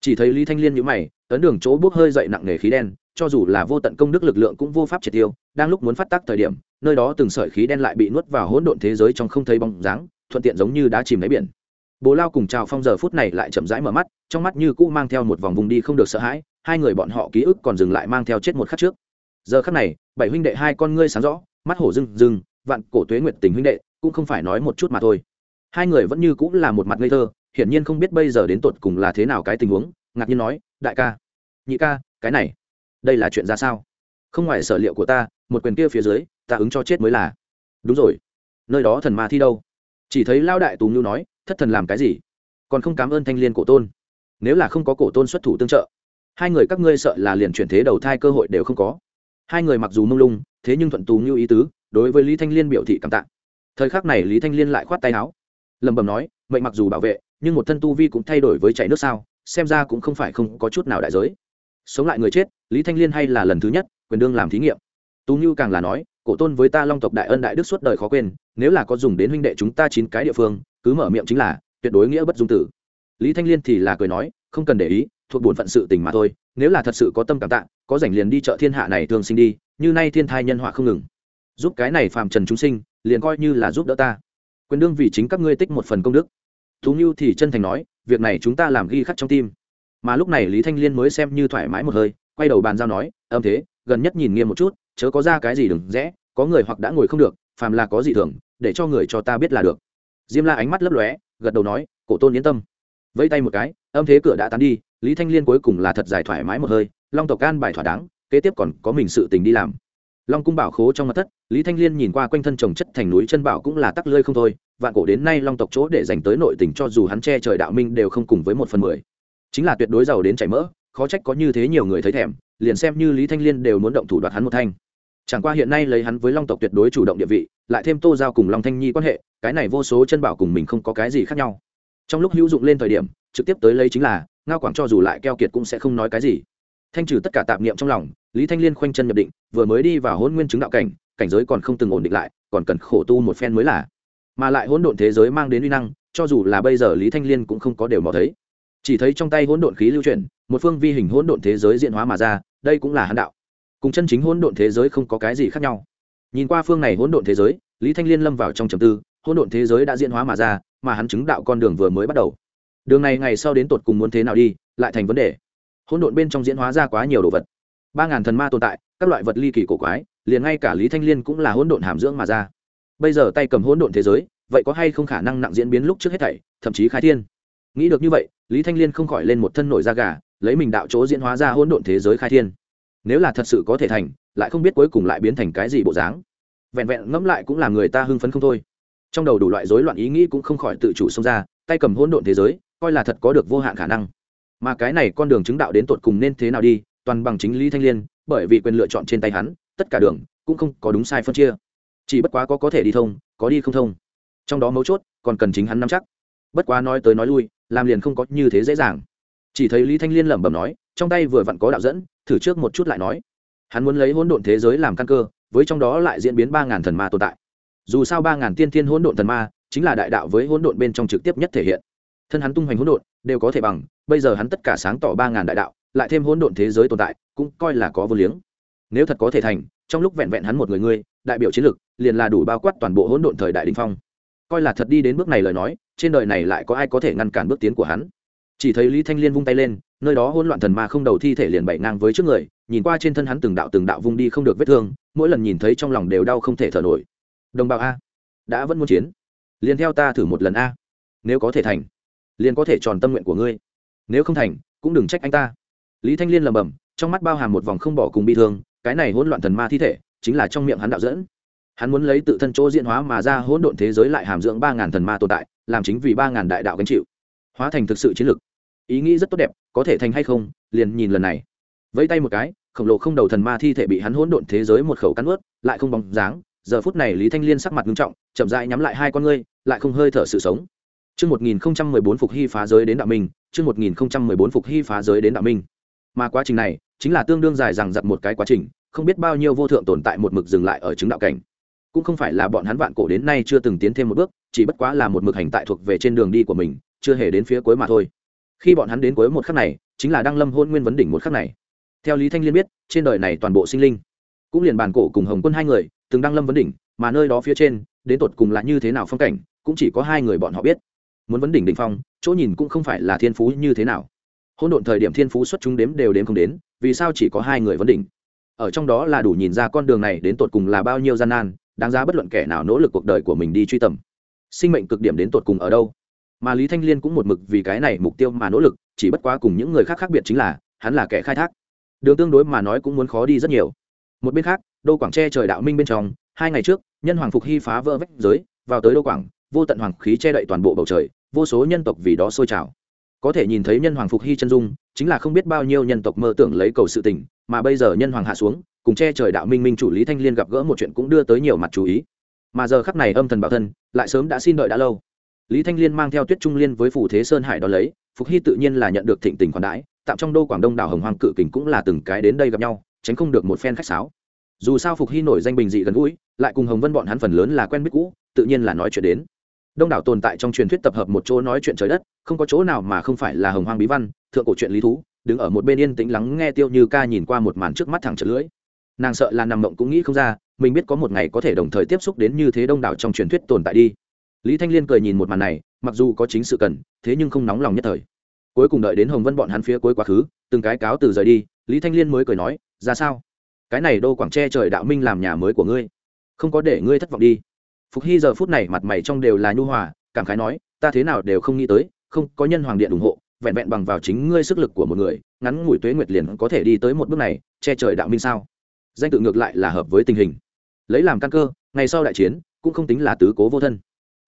Chỉ thấy lý thanh liên nhữ mày, ấn đường chỗ bốc hơi dậy nặng nề khí đen, cho dù là vô tận công đức lực lượng cũng vô pháp triệt tiêu, đang lúc muốn phát tác thời điểm, nơi đó từng sợi khí đen lại bị nuốt vào hỗn độn thế giới trong không thấy bóng dáng, thuận tiện giống như đá chìm đáy biển bố lao cùng chào phong giờ phút này lại chậm rãi mở mắt, trong mắt như cũ mang theo một vòng vùng đi không được sợ hãi, hai người bọn họ ký ức còn dừng lại mang theo chết một khắc trước. Giờ khắc này, bảy huynh đệ hai con ngươi sáng rõ, mắt hổ rừng rừng vạn cổ tuế nguyệt tình huynh đệ, cũng không phải nói một chút mà thôi. Hai người vẫn như cũng là một mặt ngây thơ, hiển nhiên không biết bây giờ đến tột cùng là thế nào cái tình huống, ngạc nhiên nói, đại ca, nhị ca, cái này, đây là chuyện ra sao? Không ngoài sở liệu của ta, một quyền kia phía dưới, ta ứng cho chết mới là. Đúng rồi, nơi đó thần ma thi đâu? Chỉ thấy lao đại tú ngưu nói thất thần làm cái gì? Còn không cảm ơn thanh liên cổ tôn. Nếu là không có cổ tôn xuất thủ tương trợ, hai người các ngươi sợ là liền chuyển thế đầu thai cơ hội đều không có. Hai người mặc dù mông lung, thế nhưng thuận tù như ý tứ, đối với lý thanh liên biểu thị cảm tạ. Thời khắc này lý thanh liên lại khoát tay áo, lẩm bẩm nói, mệnh mặc dù bảo vệ, nhưng một thân tu vi cũng thay đổi với chạy nước sao, xem ra cũng không phải không có chút nào đại giới. Sống lại người chết, lý thanh liên hay là lần thứ nhất, quyền đương làm thí nghiệm. Tú như càng là nói, cổ tôn với ta long tộc đại ân đại đức suốt đời khó quên, nếu là có dùng đến huynh đệ chúng ta chín cái địa phương cứ mở miệng chính là, tuyệt đối nghĩa bất dung tử. Lý thanh liên thì là cười nói, không cần để ý, thuộc bổn phận sự tình mà thôi, nếu là thật sự có tâm cảm tạ, có rảnh liền đi chợ thiên hạ này thường sinh đi, như nay thiên thai nhân họa không ngừng. Giúp cái này phàm trần chúng sinh, liền coi như là giúp đỡ ta. Quyền đương vì chính các ngươi tích một phần công đức. Thú như thì chân thành nói, việc này chúng ta làm ghi khắc trong tim. Mà lúc này lý thanh liên mới xem như thoải mái một hơi, quay đầu bàn giao nói, âm thế, gần nhất nhìn nghiêm một chút, chớ có ra cái gì đừng rẽ, có người hoặc đã ngồi không được, phàm là có gì thường để cho người cho ta biết là được diêm la ánh mắt lấp lóe, gật đầu nói, cổ tôn yên tâm. Vẫy tay một cái, âm thế cửa đã tán đi, lý thanh liên cuối cùng là thật giải thoải mái một hơi, long tộc can bài thỏa đáng, kế tiếp còn có mình sự tình đi làm. Long cung bảo khố trong mặt thất, lý thanh liên nhìn qua quanh thân trồng chất thành núi chân bảo cũng là tắc lơi không thôi, vạn cổ đến nay long tộc chỗ để dành tới nội tình cho dù hắn che trời đạo minh đều không cùng với một phần mười. Chính là tuyệt đối giàu đến chảy mỡ, khó trách có như thế nhiều người thấy thèm, liền xem như lý thanh liên đều muốn động thủ đoạt hắn một thanh chẳng qua hiện nay lấy hắn với long tộc tuyệt đối chủ động địa vị, lại thêm tô giao cùng long thanh nhi quan hệ, cái này vô số chân bảo cùng mình không có cái gì khác nhau. Trong lúc hữu dụng lên thời điểm, trực tiếp tới lấy chính là, ngao quảng cho dù lại keo kiệt cũng sẽ không nói cái gì. Thanh trừ tất cả tạp niệm trong lòng, lý thanh liên khoanh chân nhập định, vừa mới đi vào hôn nguyên chứng đạo cảnh cảnh giới còn không từng ổn định lại, còn cần khổ tu một phen mới là. Mà lại hỗn độn thế giới mang đến uy năng, cho dù là bây giờ lý thanh liên cũng không có đều mò thấy. Chỉ thấy trong tay hỗn độn khí lưu chuyển, một phương vi hình hỗn độn thế giới diễn hóa mà ra, đây cũng là hãn đạo cùng chân chính hỗn độn thế giới không có cái gì khác nhau. Nhìn qua phương này hỗn độn thế giới, lý thanh liên lâm vào trong trầm tư, hỗn độn thế giới đã diễn hóa mà ra, mà hắn chứng đạo con đường vừa mới bắt đầu. Đường này ngày sau đến tột cùng muốn thế nào đi, lại thành vấn đề. Hỗn độn bên trong diễn hóa ra quá nhiều đồ vật. Ba ngàn thần ma tồn tại, các loại vật ly kỳ cổ quái, liền ngay cả lý thanh liên cũng là hỗn độn hàm dưỡng mà ra. Bây giờ tay cầm hỗn độn thế giới, vậy có hay không khả năng nặng diễn biến lúc trước hết thảy, thậm chí khai thiên? Nghĩ được như vậy, lý thanh liên không khỏi lên một thân nổi da gà, lấy mình đạo chỗ diễn hóa ra hỗn độn thế giới khai thiên nếu là thật sự có thể thành, lại không biết cuối cùng lại biến thành cái gì bộ dáng. Vẹn vẹn ngẫm lại cũng làm người ta hưng phấn không thôi. Trong đầu đủ loại rối loạn ý nghĩ cũng không khỏi tự chủ xông ra, tay cầm hỗn độn thế giới, coi là thật có được vô hạn khả năng. Mà cái này con đường chứng đạo đến tột cùng nên thế nào đi, toàn bằng chính lý thanh liên, bởi vì quyền lựa chọn trên tay hắn, tất cả đường cũng không có đúng sai phân chia. Chỉ bất quá có có thể đi thông, có đi không thông. Trong đó mấu chốt còn cần chính hắn nắm chắc. Bất quá nói tới nói lui, làm liền không có như thế dễ dàng. Chỉ thấy lý thanh liên lẩm bẩm nói, trong tay vừa vặn có đạo dẫn thử trước một chút lại nói. Hắn muốn lấy hỗn độn thế giới làm căn cơ, với trong đó lại diễn biến ba ngàn thần ma tồn tại. Dù sao ba ngàn tiên thiên hỗn độn thần ma, chính là đại đạo với hỗn độn bên trong trực tiếp nhất thể hiện. Thân hắn tung hoành hỗn độn, đều có thể bằng, bây giờ hắn tất cả sáng tỏ ba ngàn đại đạo, lại thêm hỗn độn thế giới tồn tại, cũng coi là có vô liếng. Nếu thật có thể thành, trong lúc vẹn vẹn hắn một người ngươi đại biểu chiến lược liền là đủ bao quát toàn bộ hỗn độn thời đại đình phong. Coi là thật đi đến bước này lời nói, trên đời này lại có ai có thể ngăn cản bước tiến của hắn? Chỉ thấy lý thanh liên vung tay lên nơi đó hỗn loạn thần ma không đầu thi thể liền bảy ngang với trước người, nhìn qua trên thân hắn từng đạo từng đạo vung đi không được vết thương, mỗi lần nhìn thấy trong lòng đều đau không thể thở nổi. Đồng bào a, đã vẫn muốn chiến. Liền theo ta thử một lần a. Nếu có thể thành, liền có thể tròn tâm nguyện của ngươi. Nếu không thành, cũng đừng trách anh ta. Lý thanh liên lầm bầm trong mắt bao hàm một vòng không bỏ cùng bi thương, cái này hỗn loạn thần ma thi thể, chính là trong miệng hắn đạo dẫn. Hắn muốn lấy tự thân chỗ diễn hóa mà ra hỗn độn thế giới lại hàm dưỡng ba ngàn thần ma tồn tại, làm chính vì ba ngàn đại đạo gánh chịu. Hóa thành thực sự chiến lược ý nghĩ rất tốt đẹp có thể thành hay không liền nhìn lần này vẫy tay một cái khổng lồ không đầu thần ma thi thể bị hắn hỗn độn thế giới một khẩu cắn ướt lại không bóng dáng giờ phút này lý thanh liên sắc mặt nghiêm trọng chậm rãi nhắm lại hai con ngươi lại không hơi thở sự sống Trước 1014 phục hy phá giới đến đạo minh, trước 1014 phục hy phá giới đến đạo minh. Mà quá trình này, chính là tương đương dài rằng giặc một cái quá trình, không biết bao nhiêu vô thượng tồn tại một mực dừng lại ở chứng đạo cảnh. Cũng không phải là bọn hắn vạn cổ đến nay chưa từng tiến thêm một bước, chỉ bất quá là một mực hành tại thuộc về trên đường đi của mình, chưa hề đến phía cuối mà thôi. Khi bọn hắn đến cuối một khắc này, chính là đăng lâm hôn nguyên vấn đỉnh một khắc này. Theo Lý Thanh Liên biết, trên đời này toàn bộ sinh linh, cũng liền bàn cổ cùng Hồng Quân hai người, từng đăng lâm vấn đỉnh, mà nơi đó phía trên, đến tột cùng là như thế nào phong cảnh, cũng chỉ có hai người bọn họ biết. Muốn vấn đỉnh đỉnh phong chỗ nhìn cũng không phải là thiên phú như thế nào. Hôn độn thời điểm thiên phú xuất chúng đếm đều đếm không đến vì sao chỉ có hai người vấn đỉnh? Ở trong đó là đủ nhìn ra con đường này đến tột cùng là bao nhiêu gian nan đáng giá bất luận kẻ nào nỗ lực cuộc đời của mình đi truy tầm. Sinh mệnh cực điểm đến tột cùng ở đâu? Mà lý thanh liên cũng một mực vì cái này mục tiêu mà nỗ lực, chỉ bất quá cùng những người khác khác biệt chính là, hắn là kẻ khai thác. Đường tương đối mà nói cũng muốn khó đi rất nhiều. Một bên khác, đô quảng tre trời đạo minh bên trong, hai ngày trước, nhân hoàng phục hy phá vỡ vách giới, vào tới đô quảng, vô tận hoàng khí che đậy toàn bộ bầu trời, vô số nhân tộc vì đó sôi trào. Có thể nhìn thấy nhân hoàng phục hy chân dung, chính là không biết bao nhiêu nhân tộc mơ tưởng lấy cầu sự tình, mà bây giờ nhân hoàng hạ xuống, cùng che trời đạo minh minh chủ lý thanh liên gặp gỡ một chuyện cũng đưa tới nhiều mặt chú ý. Mà giờ khắc này âm thần bảo thân, lại sớm đã xin đợi đã lâu lý thanh liên mang theo tuyết trung liên với phủ thế sơn hải đón lấy, phục hy tự nhiên là nhận được thịnh tình khoản đãi, tạm trong đô quảng đông đảo hồng hoàng cự kình cũng là từng cái đến đây gặp nhau, tránh không được một phen khách sáo. Dù sao phục hy nổi danh bình dị gần gũi, lại cùng hồng vân bọn hắn phần lớn là quen biết cũ, tự nhiên là nói chuyện đến. Đông đảo tồn tại trong truyền thuyết tập hợp một chỗ nói chuyện trời đất, không có chỗ nào mà không phải là hồng hoang bí văn, thượng cổ chuyện lý thú, đứng ở một bên yên tĩnh lắng nghe tiêu như ca nhìn qua một màn trước mắt thẳng trở lưỡi. Nàng sợ là nằm mộng cũng nghĩ không ra, mình biết có một ngày có thể đồng thời tiếp xúc đến như thế đông đảo trong truyền thuyết tồn tại đi lý thanh liên cười nhìn một màn này, mặc dù có chính sự cần, thế nhưng không nóng lòng nhất thời. Cuối cùng đợi đến hồng vân bọn hắn phía cuối quá khứ, từng cái cáo từ rời đi, lý thanh liên mới cười nói, ra sao? Cái này đô quảng tre trời đạo minh làm nhà mới của ngươi. Không có để ngươi thất vọng đi. Phục hy giờ phút này mặt mày trong đều là nhu hòa, cảm khái nói, ta thế nào đều không nghĩ tới, không, có nhân hoàng điện ủng hộ, vẹn vẹn bằng vào chính ngươi sức lực của một người, ngắn ngủi tuế nguyệt liền có thể đi tới một bước này, che trời đạo minh sao? Danh tự ngược lại là hợp với tình hình. Lấy làm căn cơ, ngày sau đại chiến, cũng không tính là tứ cố vô thân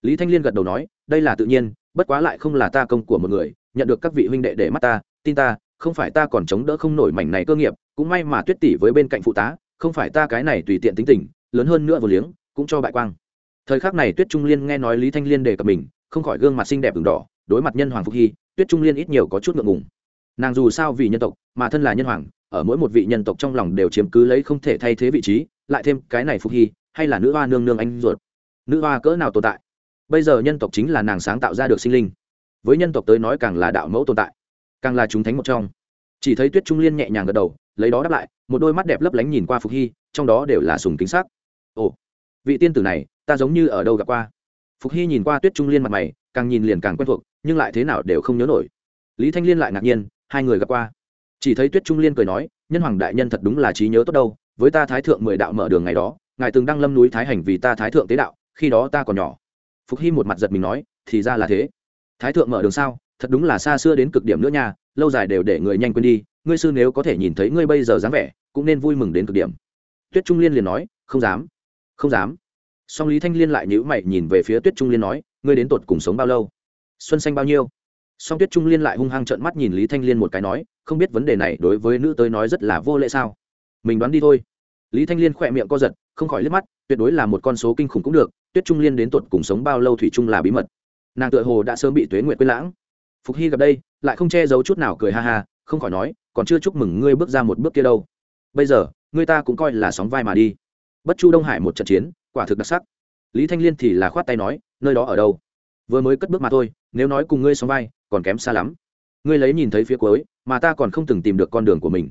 lý thanh liên gật đầu nói, đây là tự nhiên, bất quá lại không là ta công của một người, nhận được các vị huynh đệ để mắt ta, tin ta, không phải ta còn chống đỡ không nổi mảnh này cơ nghiệp, cũng may mà tuyết tỷ với bên cạnh phụ tá, không phải ta cái này tùy tiện tính tình, lớn hơn nữa vừa liếng, cũng cho bại quang. Thời khắc này tuyết trung liên nghe nói lý thanh liên đề cập mình, không khỏi gương mặt xinh đẹp đường đỏ, đối mặt nhân hoàng phúc hy, tuyết trung liên ít nhiều có chút ngượng ngùng. Nàng dù sao vì nhân tộc, mà thân là nhân hoàng, ở mỗi một vị nhân tộc trong lòng đều chiếm cứ lấy không thể thay thế vị trí, lại thêm cái này phúc hy, hay là nữ hoa nương nương anh ruột. Nữ hoa cỡ nào tồn tại? Bây giờ nhân tộc chính là nàng sáng tạo ra được sinh linh. Với nhân tộc tới nói càng là đạo mẫu tồn tại, càng là chúng thánh một trong. Chỉ thấy tuyết trung liên nhẹ nhàng gật đầu, lấy đó đáp lại, một đôi mắt đẹp lấp lánh nhìn qua phục hy, trong đó đều là sùng kính sắc. Ồ, vị tiên tử này, ta giống như ở đâu gặp qua? Phục hy nhìn qua tuyết trung liên mặt mày, càng nhìn liền càng quen thuộc, nhưng lại thế nào đều không nhớ nổi. Lý thanh liên lại ngạc nhiên, hai người gặp qua. Chỉ thấy tuyết trung liên cười nói, nhân hoàng đại nhân thật đúng là trí nhớ tốt đâu, với ta thái thượng mười đạo mở đường ngày đó, ngài từng đăng lâm núi thái hành vì ta thái thượng tế đạo, khi đó ta còn nhỏ phục hy một mặt giật mình nói, thì ra là thế. Thái thượng mở đường sao? Thật đúng là xa xưa đến cực điểm nữa nha, lâu dài đều để người nhanh quên đi, ngươi sư nếu có thể nhìn thấy ngươi bây giờ dáng vẻ, cũng nên vui mừng đến cực điểm. Tuyết trung liên liền nói, không dám không dám. Song lý thanh liên lại nhữ mày nhìn về phía tuyết trung liên nói, ngươi đến tột cùng sống bao lâu? Xuân xanh bao nhiêu? Song tuyết trung liên lại hung hăng trợn mắt nhìn lý thanh liên một cái nói, không biết vấn đề này đối với nữ tới nói rất là vô lễ sao? Mình đoán đi thôi lý thanh liên khỏe miệng co giật, không khỏi liếc mắt, tuyệt đối là một con số kinh khủng cũng được, tuyết trung liên đến tột cùng sống bao lâu thủy chung là bí mật. Nàng tựa hồ đã sớm bị tuế nguyện quên lãng. Phục hy gặp đây, lại không che giấu chút nào cười ha ha, không khỏi nói, còn chưa chúc mừng ngươi bước ra một bước kia đâu. Bây giờ, ngươi ta cũng coi là sóng vai mà đi. Bất chu đông hải một trận chiến, quả thực đặc sắc. Lý thanh liên thì là khoát tay nói, nơi đó ở đâu? Vừa mới cất bước mà thôi, nếu nói cùng ngươi sóng vai, còn kém xa lắm. Ngươi lấy nhìn thấy phía cuối, mà ta còn không từng tìm được con đường của mình.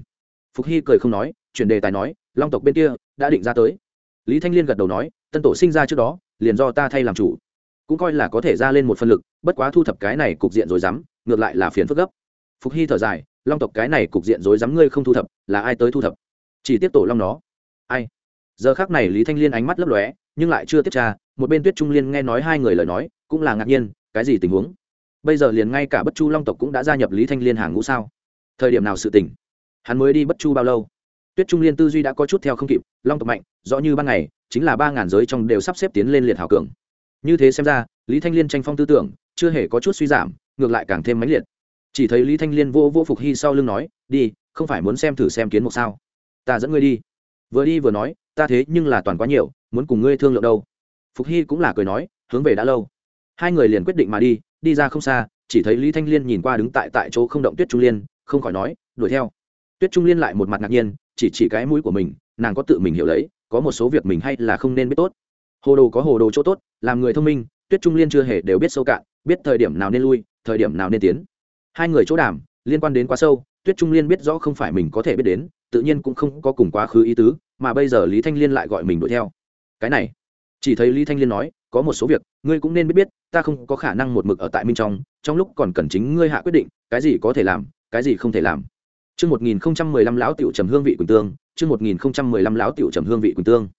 Phục hy cười không nói, chuyển đề tài nói long tộc bên kia đã định ra tới. Lý thanh liên gật đầu nói, tân tổ sinh ra trước đó, liền do ta thay làm chủ. Cũng coi là có thể ra lên một phân lực, bất quá thu thập cái này cục diện rồi dám, ngược lại là phiền phức gấp. Phục hy thở dài, long tộc cái này cục diện rối rắm ngươi không thu thập, là ai tới thu thập? Chỉ tiếp tổ long nó. Ai? Giờ khác này lý thanh liên ánh mắt lấp lóe, nhưng lại chưa tiếp tra, một bên tuyết trung liên nghe nói hai người lời nói, cũng là ngạc nhiên, cái gì tình huống? Bây giờ liền ngay cả bất chu long tộc cũng đã gia nhập lý thanh liên hàng ngũ sao? Thời điểm nào sự tỉnh hắn mới đi bất chu bao lâu? Tuyết trung liên tư duy đã có chút theo không kịp, long tộc mạnh, rõ như ban ngày, chính là ba ngàn giới trong đều sắp xếp tiến lên liệt hảo cường. Như thế xem ra, lý thanh liên tranh phong tư tưởng, chưa hề có chút suy giảm, ngược lại càng thêm mãnh liệt. Chỉ thấy lý thanh liên vô vô phục hy sau lưng nói, đi, không phải muốn xem thử xem kiến một sao? Ta dẫn ngươi đi. Vừa đi vừa nói, ta thế nhưng là toàn quá nhiều, muốn cùng ngươi thương lượng đâu. Phục hy cũng là cười nói, hướng về đã lâu. Hai người liền quyết định mà đi đi ra không xa, chỉ thấy lý thanh liên nhìn qua đứng tại tại chỗ không động tuyết trung liên, không khỏi nói, đuổi theo. Tuyết trung liên lại một mặt ngạc nhiên chỉ chỉ cái mũi của mình, nàng có tự mình hiểu lấy, có một số việc mình hay là không nên biết tốt. Hồ đồ có hồ đồ chỗ tốt, làm người thông minh, tuyết trung liên chưa hề đều biết sâu cạn, biết thời điểm nào nên lui, thời điểm nào nên tiến. Hai người chỗ đàm, liên quan đến quá sâu, tuyết trung liên biết rõ không phải mình có thể biết đến, tự nhiên cũng không có cùng quá khứ ý tứ, mà bây giờ lý thanh liên lại gọi mình đuổi theo. Cái này, chỉ thấy lý thanh liên nói, có một số việc, ngươi cũng nên biết biết, ta không có khả năng một mực ở tại minh trong trong lúc còn cần chính ngươi hạ quyết định, cái gì có thể làm, cái gì không thể làm. Chương 1015 lão tiểu trầm hương vị quỳnh tương, chương 1015 lão tiểu trầm hương vị quỳnh tương.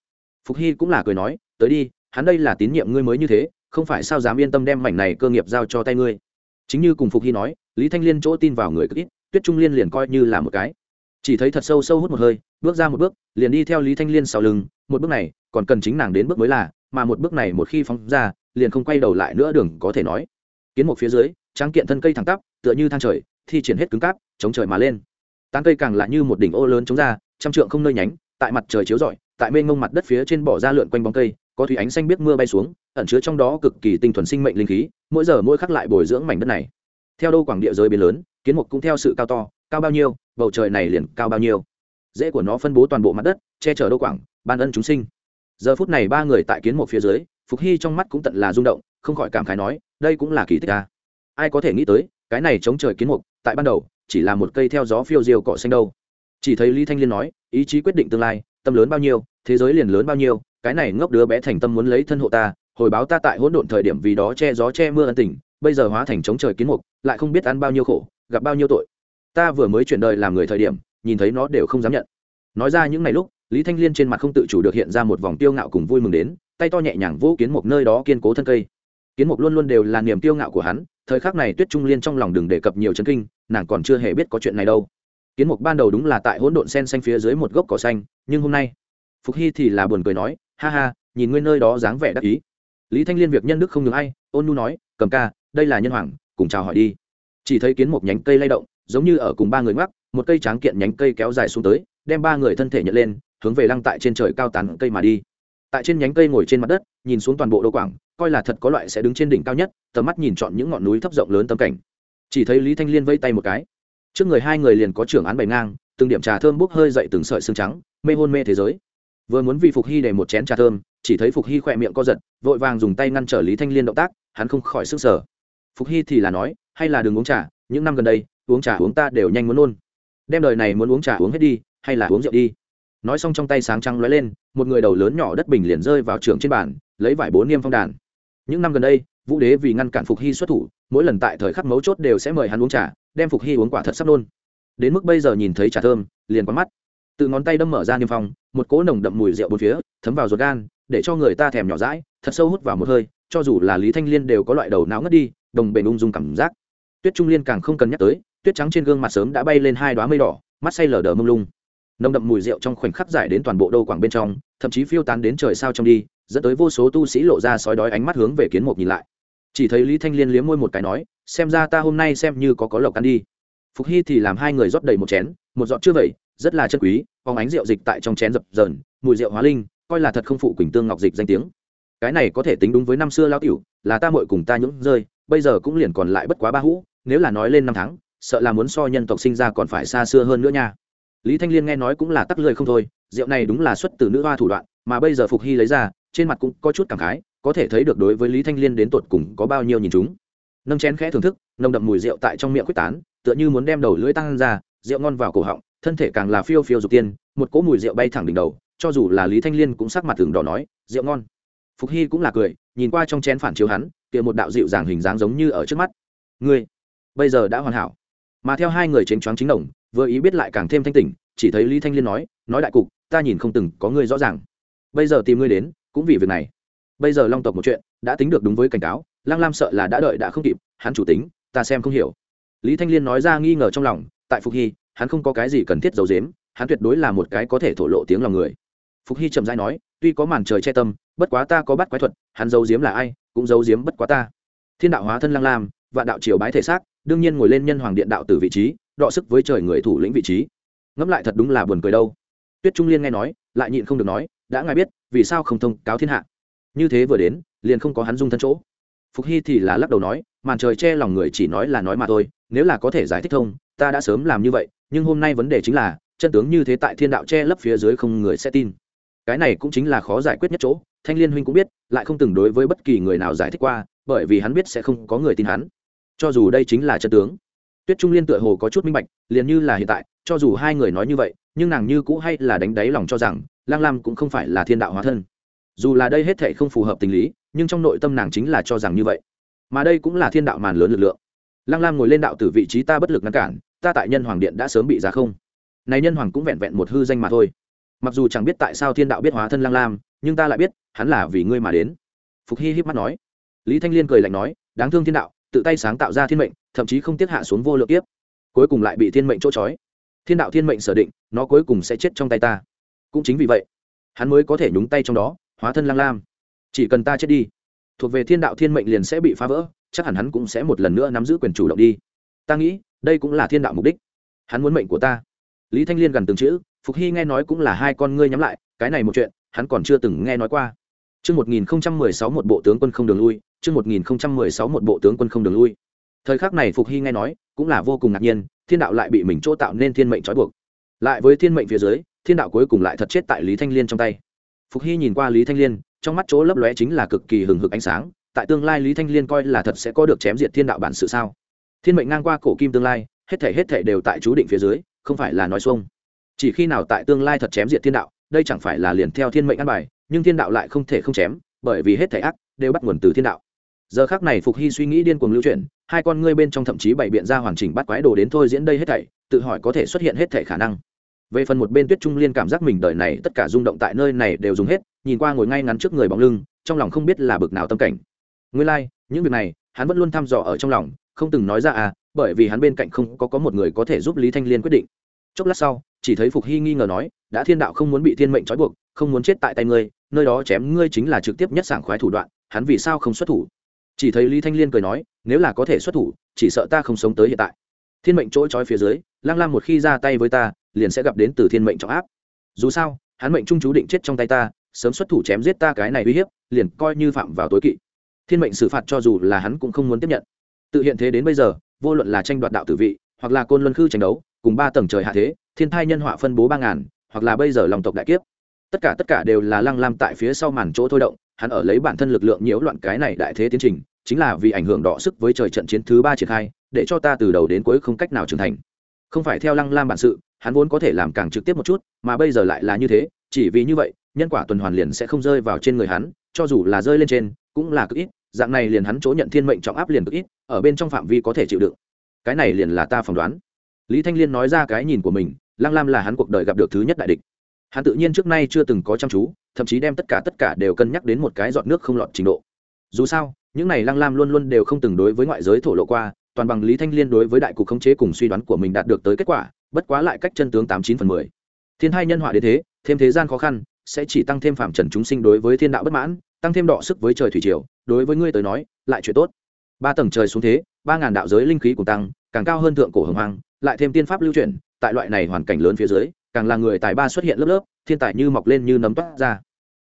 Phục Hy cũng là cười nói, tới đi, hắn đây là tín nhiệm ngươi mới như thế, không phải sao dám yên tâm đem mảnh này cơ nghiệp giao cho tay ngươi. Chính như cùng Phục Hy nói, Lý Thanh Liên chỗ tin vào người cực ít, Tuyết Trung Liên liền coi như là một cái. Chỉ thấy thật sâu sâu hút một hơi, bước ra một bước, liền đi theo Lý Thanh Liên sau lưng, một bước này, còn cần chính nàng đến bước mới là, mà một bước này một khi phóng ra, liền không quay đầu lại nữa đường có thể nói. Kiến một phía dưới, tráng kiện thân cây thẳng tắp, tựa như thang trời, thi triển hết cứng cáp, chống trời mà lên tán cây càng là như một đỉnh ô lớn chống ra, trăm trượng không nơi nhánh, tại mặt trời chiếu rọi, tại mênh mông mặt đất phía trên bỏ ra lượn quanh bóng cây, có thủy ánh xanh biết mưa bay xuống, ẩn chứa trong đó cực kỳ tinh thuần sinh mệnh linh khí, mỗi giờ mỗi khắc lại bồi dưỡng mảnh đất này. Theo đô quảng địa giới biến lớn, kiến mục cũng theo sự cao to, cao bao nhiêu, bầu trời này liền cao bao nhiêu. Dễ của nó phân bố toàn bộ mặt đất, che chở đô quảng, ban ân chúng sinh. Giờ phút này ba người tại kiến mục phía dưới, phục hy trong mắt cũng tận là rung động, không khỏi cảm khái nói, đây cũng là kỳ tích ta ai có thể nghĩ tới, cái này chống trời kiến mục, tại ban đầu chỉ là một cây theo gió phiêu diêu cỏ xanh đâu. Chỉ thấy lý thanh liên nói, ý chí quyết định tương lai, tâm lớn bao nhiêu, thế giới liền lớn bao nhiêu, cái này ngốc đứa bé thành tâm muốn lấy thân hộ ta, hồi báo ta tại hỗn độn thời điểm vì đó che gió che mưa ân tình, bây giờ hóa thành chống trời kiến mục, lại không biết ăn bao nhiêu khổ, gặp bao nhiêu tội. Ta vừa mới chuyển đời làm người thời điểm, nhìn thấy nó đều không dám nhận. Nói ra những ngày lúc, lý thanh liên trên mặt không tự chủ được hiện ra một vòng tiêu ngạo cùng vui mừng đến, tay to nhẹ nhàng vô kiến mục nơi đó kiên cố thân cây. Kiến mục luôn luôn đều là niềm tiêu ngạo của hắn, thời khắc này tuyết trung liên trong lòng đừng đề cập nhiều chấn kinh nàng còn chưa hề biết có chuyện này đâu. Kiến mục ban đầu đúng là tại hỗn độn sen xanh phía dưới một gốc cỏ xanh, nhưng hôm nay, phục hy thì là buồn cười nói, ha ha, nhìn ngươi nơi đó dáng vẻ đắc ý. Lý thanh liên việc nhân đức không ngừng ai, ôn nu nói, cầm ca, đây là nhân hoàng, cùng chào hỏi đi. Chỉ thấy kiến một nhánh cây lay động, giống như ở cùng ba người ngoắc, một cây tráng kiện nhánh cây kéo dài xuống tới, đem ba người thân thể nhận lên, hướng về lăng tại trên trời cao tán cây mà đi. Tại trên nhánh cây ngồi trên mặt đất, nhìn xuống toàn bộ đô quảng, coi là thật có loại sẽ đứng trên đỉnh cao nhất, tầm mắt nhìn chọn những ngọn núi thấp rộng lớn tâm cảnh chỉ thấy lý thanh liên vây tay một cái. Trước người hai người liền có trưởng án bày ngang, từng điểm trà thơm bốc hơi dậy từng sợi xương trắng, mê hôn mê thế giới. Vừa muốn vì phục hy để một chén trà thơm, chỉ thấy phục hy khỏe miệng co giật, vội vàng dùng tay ngăn trở lý thanh liên động tác, hắn không khỏi sức sở phục hy thì là nói, hay là đừng uống trà, những năm gần đây, uống trà uống ta đều nhanh muốn nôn. Đem đời này muốn uống trà uống hết đi, hay là uống rượu đi. Nói xong trong tay sáng trăng lóe lên, một người đầu lớn nhỏ đất bình liền rơi vào trường trên bàn, lấy vải bốn niêm phong đàn. Những năm gần đây, vũ đế vì ngăn cản phục hy xuất thủ mỗi lần tại thời khắc mấu chốt đều sẽ mời hắn uống trà, đem phục hy uống quả thật sắp nôn. Đến mức bây giờ nhìn thấy trà thơm, liền quán mắt. Từ ngón tay đâm mở ra niêm phong, một cỗ nồng đậm mùi rượu bốn phía, thấm vào ruột gan, để cho người ta thèm nhỏ rãi thật sâu hút vào một hơi, cho dù là lý thanh liên đều có loại đầu não ngất đi, đồng bền ung dung cảm giác. Tuyết trung liên càng không cần nhắc tới, tuyết trắng trên gương mặt sớm đã bay lên hai đoá mây đỏ, mắt say lờ đờ mông lung. Nồng đậm mùi rượu trong khoảnh khắc giải đến toàn bộ đô quảng bên trong, thậm chí phiêu tán đến trời sao trong đi, dẫn tới vô số tu sĩ lộ ra sói đói ánh mắt hướng về kiến mục nhìn lại chỉ thấy lý thanh liên liếm môi một cái nói, xem ra ta hôm nay xem như có có lộc ăn đi. Phục hy thì làm hai người rót đầy một chén, một giọt chưa vậy, rất là chân quý, phóng ánh rượu dịch tại trong chén dập dờn, mùi rượu hóa linh, coi là thật không phụ quỳnh tương ngọc dịch danh tiếng. Cái này có thể tính đúng với năm xưa lao tiểu, là ta mội cùng ta nhũng rơi, bây giờ cũng liền còn lại bất quá ba hũ, nếu là nói lên năm tháng, sợ là muốn so nhân tộc sinh ra còn phải xa xưa hơn nữa nha. Lý thanh liên nghe nói cũng là tắc lười không thôi, rượu này đúng là xuất từ nữ hoa thủ đoạn, mà bây giờ phục hy lấy ra, trên mặt cũng có chút cảm khái có thể thấy được đối với lý thanh liên đến tột cùng có bao nhiêu nhìn chúng. Nâng chén khẽ thưởng thức, nồng đậm mùi rượu tại trong miệng quyết tán, tựa như muốn đem đầu lưỡi tăng ra, rượu ngon vào cổ họng, thân thể càng là phiêu phiêu dục tiên, một cỗ mùi rượu bay thẳng đỉnh đầu, cho dù là lý thanh liên cũng sắc mặt thường đỏ nói, rượu ngon. Phục hy cũng là cười, nhìn qua trong chén phản chiếu hắn, kia một đạo dịu dàng hình dáng giống như ở trước mắt. Ngươi, bây giờ đã hoàn hảo. Mà theo hai người chênh choáng chính đồng, vừa ý biết lại càng thêm thanh tỉnh, chỉ thấy lý thanh liên nói nói đại cục, ta nhìn không từng có ngươi rõ ràng. Bây giờ tìm ngươi đến, cũng vì việc này bây giờ long tộc một chuyện, đã tính được đúng với cảnh cáo, lăng lam sợ là đã đợi đã không kịp, hắn chủ tính, ta xem không hiểu. Lý thanh liên nói ra nghi ngờ trong lòng, tại phục hy, hắn không có cái gì cần thiết giấu dếm hắn tuyệt đối là một cái có thể thổ lộ tiếng lòng người. Phục hy chậm rãi nói, tuy có màn trời che tâm, bất quá ta có bắt quái thuật, hắn giấu giếm là ai, cũng giấu giếm bất quá ta. Thiên đạo hóa thân lăng lam và đạo triều bái thể xác, đương nhiên ngồi lên nhân hoàng điện đạo từ vị trí, đọ sức với trời người thủ lĩnh vị trí. Ngẫm lại thật đúng là buồn cười đâu. Tuyết trung liên nghe nói, lại nhịn không được nói, đã ngài biết, vì sao không thông cáo thiên hạ? Như thế vừa đến, liền không có hắn dung thân chỗ. Phục hy thì là lắc đầu nói, màn trời che lòng người chỉ nói là nói mà thôi, nếu là có thể giải thích thông, ta đã sớm làm như vậy, nhưng hôm nay vấn đề chính là, chân tướng như thế tại thiên đạo che lấp phía dưới không người sẽ tin. Cái này cũng chính là khó giải quyết nhất chỗ, thanh liên huynh cũng biết, lại không từng đối với bất kỳ người nào giải thích qua, bởi vì hắn biết sẽ không có người tin hắn. Cho dù đây chính là chân tướng, tuyết trung liên tựa hồ có chút minh bạch, liền như là hiện tại, cho dù hai người nói như vậy, nhưng nàng như cũ hay là đánh đáy lòng cho rằng, lang lam cũng không phải là thiên đạo hóa thân dù là đây hết thệ không phù hợp tình lý, nhưng trong nội tâm nàng chính là cho rằng như vậy. Mà đây cũng là thiên đạo màn lớn lực lượng. Lang lam ngồi lên đạo từ vị trí ta bất lực ngăn cản, ta tại nhân hoàng điện đã sớm bị giá không. Này nhân hoàng cũng vẹn vẹn một hư danh mà thôi. Mặc dù chẳng biết tại sao thiên đạo biết hóa thân lang lam, nhưng ta lại biết, hắn là vì ngươi mà đến. Phục hy híp mắt nói. Lý thanh liên cười lạnh nói, đáng thương thiên đạo, tự tay sáng tạo ra thiên mệnh, thậm chí không tiết hạ xuống vô lượng tiếp cuối cùng lại bị thiên mệnh chỗ trói. Thiên đạo thiên mệnh sở định, nó cuối cùng sẽ chết trong tay ta. Cũng chính vì vậy, hắn mới có thể nhúng tay trong đó hóa thân lang lam chỉ cần ta chết đi thuộc về thiên đạo thiên mệnh liền sẽ bị phá vỡ chắc hẳn hắn cũng sẽ một lần nữa nắm giữ quyền chủ động đi ta nghĩ đây cũng là thiên đạo mục đích hắn muốn mệnh của ta lý thanh liên gần từng chữ phục hy nghe nói cũng là hai con ngươi nhắm lại cái này một chuyện hắn còn chưa từng nghe nói qua Trước 1016 một bộ tướng quân không đường lui, trước 1016 một bộ tướng quân không đường lui. Thời khắc này Phục Hy nghe nói, cũng là vô cùng ngạc nhiên, thiên đạo lại bị mình chỗ tạo nên thiên mệnh trói buộc. Lại với thiên mệnh phía dưới, thiên đạo cuối cùng lại thật chết tại Lý Thanh Liên trong tay. Phục Hy nhìn qua Lý Thanh Liên, trong mắt chỗ lấp lóe chính là cực kỳ hừng hực ánh sáng, tại tương lai Lý Thanh Liên coi là thật sẽ có được chém diệt thiên đạo bản sự sao? Thiên mệnh ngang qua cổ kim tương lai, hết thảy hết thảy đều tại chú định phía dưới, không phải là nói xuông. Chỉ khi nào tại tương lai thật chém diệt thiên đạo, đây chẳng phải là liền theo thiên mệnh ăn bài, nhưng thiên đạo lại không thể không chém bởi vì hết thể ác đều bắt nguồn từ thiên đạo giờ khác này phục hy suy nghĩ điên cuồng lưu chuyển hai con ngươi bên trong thậm chí bày biện ra hoàn chỉnh bắt quái đồ đến thôi diễn đây hết thảy tự hỏi có thể xuất hiện hết thảy khả năng về phần một bên tuyết trung liên cảm giác mình đời này tất cả rung động tại nơi này đều dùng hết nhìn qua ngồi ngay ngắn trước người bóng lưng trong lòng không biết là bực nào tâm cảnh. Nguyên lai、like, những việc này hắn vẫn luôn thăm dò ở trong lòng không từng nói ra à bởi vì hắn bên cạnh không có có một người có thể giúp lý thanh liên quyết định. Chốc lát sau chỉ thấy phục hy nghi ngờ nói đã thiên đạo không muốn bị thiên mệnh trói buộc không muốn chết tại tay ngươi nơi đó chém ngươi chính là trực tiếp nhất sảng khoái thủ đoạn hắn vì sao không xuất thủ? Chỉ thấy lý thanh liên cười nói nếu là có thể xuất thủ chỉ sợ ta không sống tới hiện tại. Thiên mệnh chỗ trói phía dưới lang lam một khi ra tay với ta liền sẽ gặp đến từ thiên mệnh trọng áp. Dù sao, hắn mệnh trung chú định chết trong tay ta, sớm xuất thủ chém giết ta cái này uy hiếp, liền coi như phạm vào tối kỵ. Thiên mệnh xử phạt cho dù là hắn cũng không muốn tiếp nhận. Tự hiện thế đến bây giờ, vô luận là tranh đoạt đạo tử vị, hoặc là côn luân khư tranh đấu, cùng ba tầng trời hạ thế, thiên thai nhân họa phân bố ba ngàn, hoặc là bây giờ lòng tộc đại kiếp, tất cả tất cả đều là lăng lam tại phía sau màn chỗ thôi động, hắn ở lấy bản thân lực lượng nhiễu loạn cái này đại thế tiến trình, chính là vì ảnh hưởng đọ sức với trời trận chiến thứ ba triển khai, để cho ta từ đầu đến cuối không cách nào trưởng thành không phải theo lăng lam bản sự, hắn vốn có thể làm càng trực tiếp một chút, mà bây giờ lại là như thế, chỉ vì như vậy, nhân quả tuần hoàn liền sẽ không rơi vào trên người hắn, cho dù là rơi lên trên, cũng là cực ít, dạng này liền hắn chỗ nhận thiên mệnh trọng áp liền cực ít, ở bên trong phạm vi có thể chịu đựng. Cái này liền là ta phỏng đoán. Lý thanh liên nói ra cái nhìn của mình, lăng lam là hắn cuộc đời gặp được thứ nhất đại địch. Hắn tự nhiên trước nay chưa từng có chăm chú, thậm chí đem tất cả tất cả đều cân nhắc đến một cái giọt nước không lọt trình độ. Dù sao, những này lăng lam luôn luôn đều không từng đối với ngoại giới thổ lộ qua toàn bằng lý thanh liên đối với đại cục khống chế cùng suy đoán của mình đạt được tới kết quả, bất quá lại cách chân tướng tám chín phần mười. Thiên hai nhân họa đến thế, thêm thế gian khó khăn, sẽ chỉ tăng thêm phạm trần chúng sinh đối với thiên đạo bất mãn, tăng thêm đọ sức với trời thủy triều, đối với ngươi tới nói, lại chuyện tốt. Ba tầng trời xuống thế, ba ngàn đạo giới linh khí cùng tăng, càng cao hơn thượng cổ hồng hoang, lại thêm tiên pháp lưu truyền tại loại này hoàn cảnh lớn phía dưới, càng là người tài ba xuất hiện lớp lớp, thiên tài như mọc lên như nấm toát ra.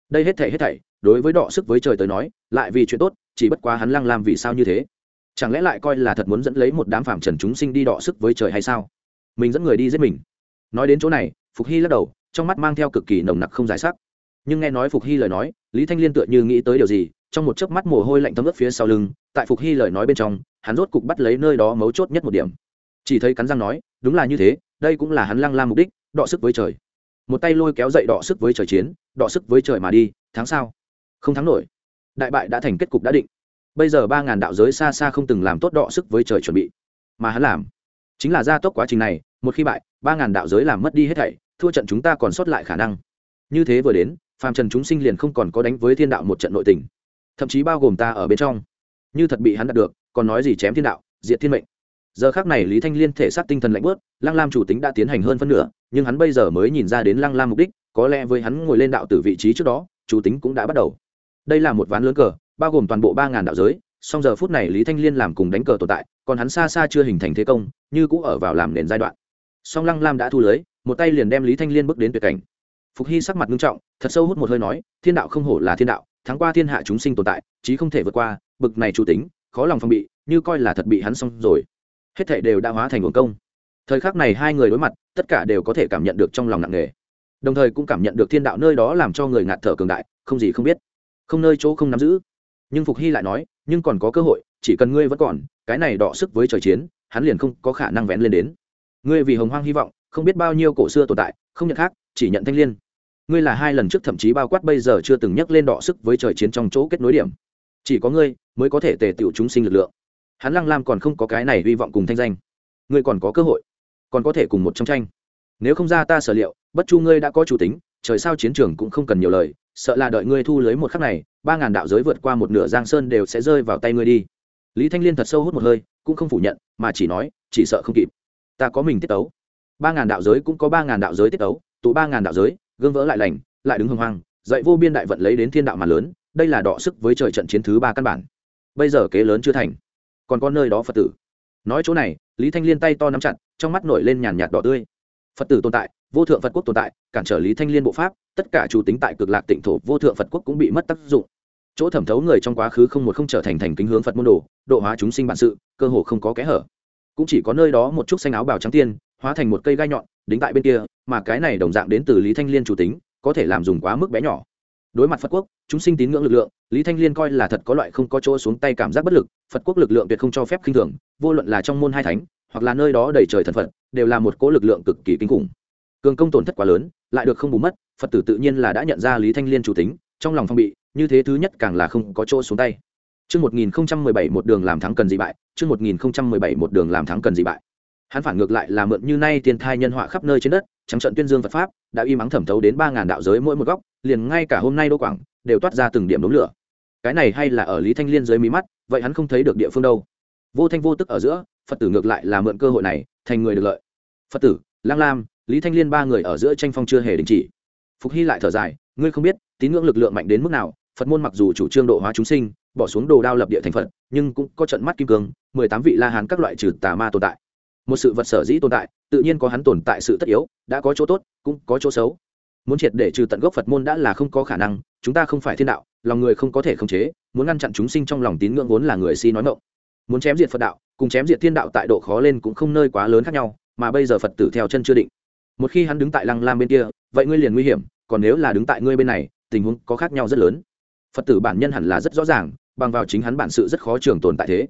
Đây hết thảy hết thảy, đối với đọ sức với trời tới nói, lại vì chuyện tốt, chỉ bất quá hắn lăng làm vì sao như thế chẳng lẽ lại coi là thật muốn dẫn lấy một đám phạm trần chúng sinh đi đọ sức với trời hay sao? Mình dẫn người đi giết mình. Nói đến chỗ này, phục hy lắc đầu, trong mắt mang theo cực kỳ nồng nặc không giải sắc. Nhưng nghe nói phục hy lời nói, lý thanh liên tựa như nghĩ tới điều gì, trong một chớp mắt mồ hôi lạnh thấm ướt phía sau lưng, tại phục hy lời nói bên trong, hắn rốt cục bắt lấy nơi đó mấu chốt nhất một điểm. Chỉ thấy cắn răng nói, đúng là như thế, đây cũng là hắn lăng la mục đích, đọ sức với trời. Một tay lôi kéo dậy đọ sức với trời chiến, đọ sức với trời mà đi tháng sao? không thắng nổi. Đại bại đã thành kết cục đã định bây giờ ba ngàn đạo giới xa xa không từng làm tốt đọ sức với trời chuẩn bị. Mà hắn làm, chính là gia tốc quá trình này, một khi bại, ba ngàn đạo giới làm mất đi hết thảy, thua trận chúng ta còn sót lại khả năng. Như thế vừa đến, phàm trần chúng sinh liền không còn có đánh với thiên đạo một trận nội tình. Thậm chí bao gồm ta ở bên trong. Như thật bị hắn đạt được, còn nói gì chém thiên đạo, diệt thiên mệnh. Giờ khác này lý thanh liên thể xác tinh thần lạnh bớt lăng lam chủ tính đã tiến hành hơn phân nửa, nhưng hắn bây giờ mới nhìn ra đến lăng lam mục đích, có lẽ với hắn ngồi lên đạo từ vị trí trước đó, chủ tính cũng đã bắt đầu. Đây là một ván lớn cờ bao gồm toàn bộ ba ngàn đạo giới, song giờ phút này lý thanh liên làm cùng đánh cờ tồn tại, còn hắn xa xa chưa hình thành thế công, như cũng ở vào làm nền giai đoạn. Song lăng lam đã thu lưới, một tay liền đem lý thanh liên bước đến tuyệt cảnh. Phục hy sắc mặt nghiêm trọng, thật sâu hút một hơi nói, thiên đạo không hổ là thiên đạo, thắng qua thiên hạ chúng sinh tồn tại, chí không thể vượt qua, bực này chủ tính, khó lòng phong bị, như coi là thật bị hắn xong rồi. Hết thể đều đã hóa thành nguồn công. Thời khắc này hai người đối mặt, tất cả đều có thể cảm nhận được trong lòng nặng nề. Đồng thời cũng cảm nhận được thiên đạo nơi đó làm cho người ngạt thở cường đại, không gì không biết. Không nơi chỗ không nắm giữ nhưng phục hy lại nói, nhưng còn có cơ hội, chỉ cần ngươi vẫn còn, cái này đọ sức với trời chiến, hắn liền không có khả năng vén lên đến. Ngươi vì hồng hoang hy vọng, không biết bao nhiêu cổ xưa tồn tại, không nhận khác, chỉ nhận thanh l i ê n ngươi là hai lần trước thậm chí bao quát bây giờ chưa từng nhắc lên đọ sức với trời chiến trong chỗ kết nối điểm. Chỉ có ngươi, mới có thể tề tiểu chúng sinh lực lượng. Hắn lăng lam còn không có cái này hy vọng cùng thanh danh. Ngươi còn có cơ hội, còn có thể cùng một trong tranh. Nếu không ra ta sở liệu, bất chu ngươi đã có chủ tính, trời sao chiến trường cũng không cần nhiều lời, sợ là đợi ngươi thu lưới một khắc này ba ngàn đạo giới vượt qua một nửa giang sơn đều sẽ rơi vào tay ngươi đi. Lý thanh liên thật sâu hút một hơi, cũng không phủ nhận, mà chỉ nói, chỉ sợ không kịp. Ta có mình tiết tấu. Ba ngàn đạo giới cũng có ba ngàn đạo giới tiết tấu, tụ ba ngàn đạo giới, gương vỡ lại lành, lại đứng hưng hoang, dạy vô biên đại vận lấy đến thiên đạo mà lớn, đây là đọ sức với trời trận chiến thứ ba căn bản. Bây giờ kế lớn chưa thành. Còn có nơi đó phật tử. Nói chỗ này, lý thanh liên tay to nắm chặt, trong mắt nổi lên nhàn nhạt đỏ tươi. Phật tử tồn tại, vô thượng phật quốc tồn tại, cản trở lý thanh liên bộ pháp, tất cả chủ tính tại cực lạc tịnh thổ, vô thượng phật quốc cũng bị mất tác dụng chỗ thẩm thấu người trong quá khứ không một không trở thành thành kính hướng phật môn đồ, độ hóa chúng sinh bản sự, cơ hồ không có kẽ hở. Cũng chỉ có nơi đó một chút xanh áo bào trắng tiên, hóa thành một cây gai nhọn, đính tại bên kia, mà cái này đồng dạng đến từ lý thanh liên chủ tính, có thể làm dùng quá mức bé nhỏ. Đối mặt phật quốc, chúng sinh tín ngưỡng lực lượng, lý thanh liên coi là thật có loại không có chỗ xuống tay cảm giác bất lực, phật quốc lực lượng tuyệt không cho phép khinh thường, vô luận là trong môn hai thánh, hoặc là nơi đó đầy trời thần phật, đều là một cỗ lực lượng cực kỳ kinh khủng. Cường công tổn thất quá lớn, lại được không bù mất, phật tử tự nhiên là đã nhận ra lý thanh liên chủ tính trong lòng phong bị như thế thứ nhất càng là không có chỗ xuống tay Trước 1017 một đường làm thắng cần gì bại, trước 1017 một đường làm thắng cần gì bại. Hắn phản ngược lại là mượn như nay tiền thai nhân họa khắp nơi trên đất, trắng trận tuyên dương Phật pháp, đã y mắng thẩm thấu đến 3000 đạo giới mỗi một góc, liền ngay cả hôm nay đô quảng đều toát ra từng điểm đốm lửa. Cái này hay là ở Lý Thanh Liên dưới mí mắt, vậy hắn không thấy được địa phương đâu. Vô thanh vô tức ở giữa, Phật tử ngược lại là mượn cơ hội này, thành người được lợi. Phật tử, Lang Lam, Lý Thanh Liên ba người ở giữa tranh phong chưa hề đình chỉ. Phục Hy lại thở dài, ngươi không biết, tín ngưỡng lực lượng mạnh đến mức nào, Phật môn mặc dù chủ trương độ hóa chúng sinh, bỏ xuống đồ đao lập địa thành phật nhưng cũng có trận mắt kim cương mười tám vị la hán các loại trừ tà ma tồn tại. Một sự vật sở dĩ tồn tại tự nhiên có hắn tồn tại sự tất yếu đã có chỗ tốt cũng có chỗ xấu. Muốn triệt để trừ tận gốc phật môn đã là không có khả năng chúng ta không phải thiên đạo lòng người không có thể khống chế muốn ngăn chặn chúng sinh trong lòng tín ngưỡng vốn là người si nói ngộng muốn chém diệt phật đạo cùng chém diệt thiên đạo tại độ khó lên cũng không nơi quá lớn khác nhau mà bây giờ phật tử theo chân chưa định một khi hắn đứng tại lăng lam bên kia, vậy ngươi liền nguy hiểm, còn nếu là đứng tại ngươi bên này, tình huống có khác nhau rất lớn. Phật tử bản nhân hẳn là rất rõ ràng, bằng vào chính hắn bản sự rất khó trường tồn tại thế.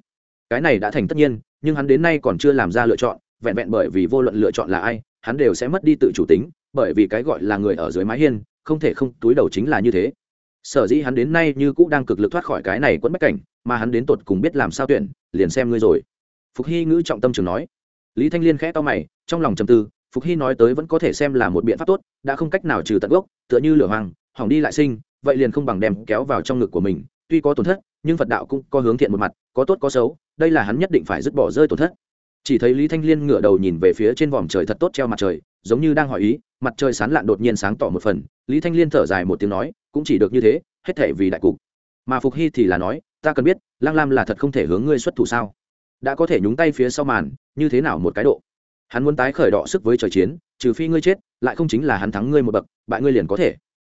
Cái này đã thành tất nhiên, nhưng hắn đến nay còn chưa làm ra lựa chọn, vẹn vẹn bởi vì vô luận lựa chọn là ai, hắn đều sẽ mất đi tự chủ tính, bởi vì cái gọi là người ở dưới mái hiên, không thể không túi đầu chính là như thế. Sở dĩ hắn đến nay như cũ đang cực lực thoát khỏi cái này quẫn bách cảnh, mà hắn đến tột cùng biết làm sao tuyển, liền xem ngươi rồi. Phục hy ngữ trọng tâm trường nói. Lý thanh liên khẽ to mày, trong lòng trầm tư phục hy nói tới vẫn có thể xem là một biện pháp tốt, đã không cách nào trừ tận gốc, tựa như lửa hoàng, hỏng đi lại sinh, vậy liền không bằng đem kéo vào trong ngực của mình, tuy có tổn thất, nhưng phật đạo cũng có hướng thiện một mặt, có tốt có xấu, đây là hắn nhất định phải dứt bỏ rơi tổn thất. Chỉ thấy lý thanh liên ngửa đầu nhìn về phía trên vòm trời thật tốt treo mặt trời, giống như đang hỏi ý, mặt trời sán lạn đột nhiên sáng tỏ một phần, lý thanh liên thở dài một tiếng nói, cũng chỉ được như thế, hết thể vì đại cục. Mà phục hy thì là nói, ta cần biết lang lam là thật không thể hướng ngươi xuất thủ sao? Đã có thể nhúng tay phía sau màn, như thế nào một cái độ? Hắn muốn tái khởi đọ sức với trời chiến, trừ phi ngươi chết, lại không chính là hắn thắng ngươi một bậc, bại ngươi liền có thể.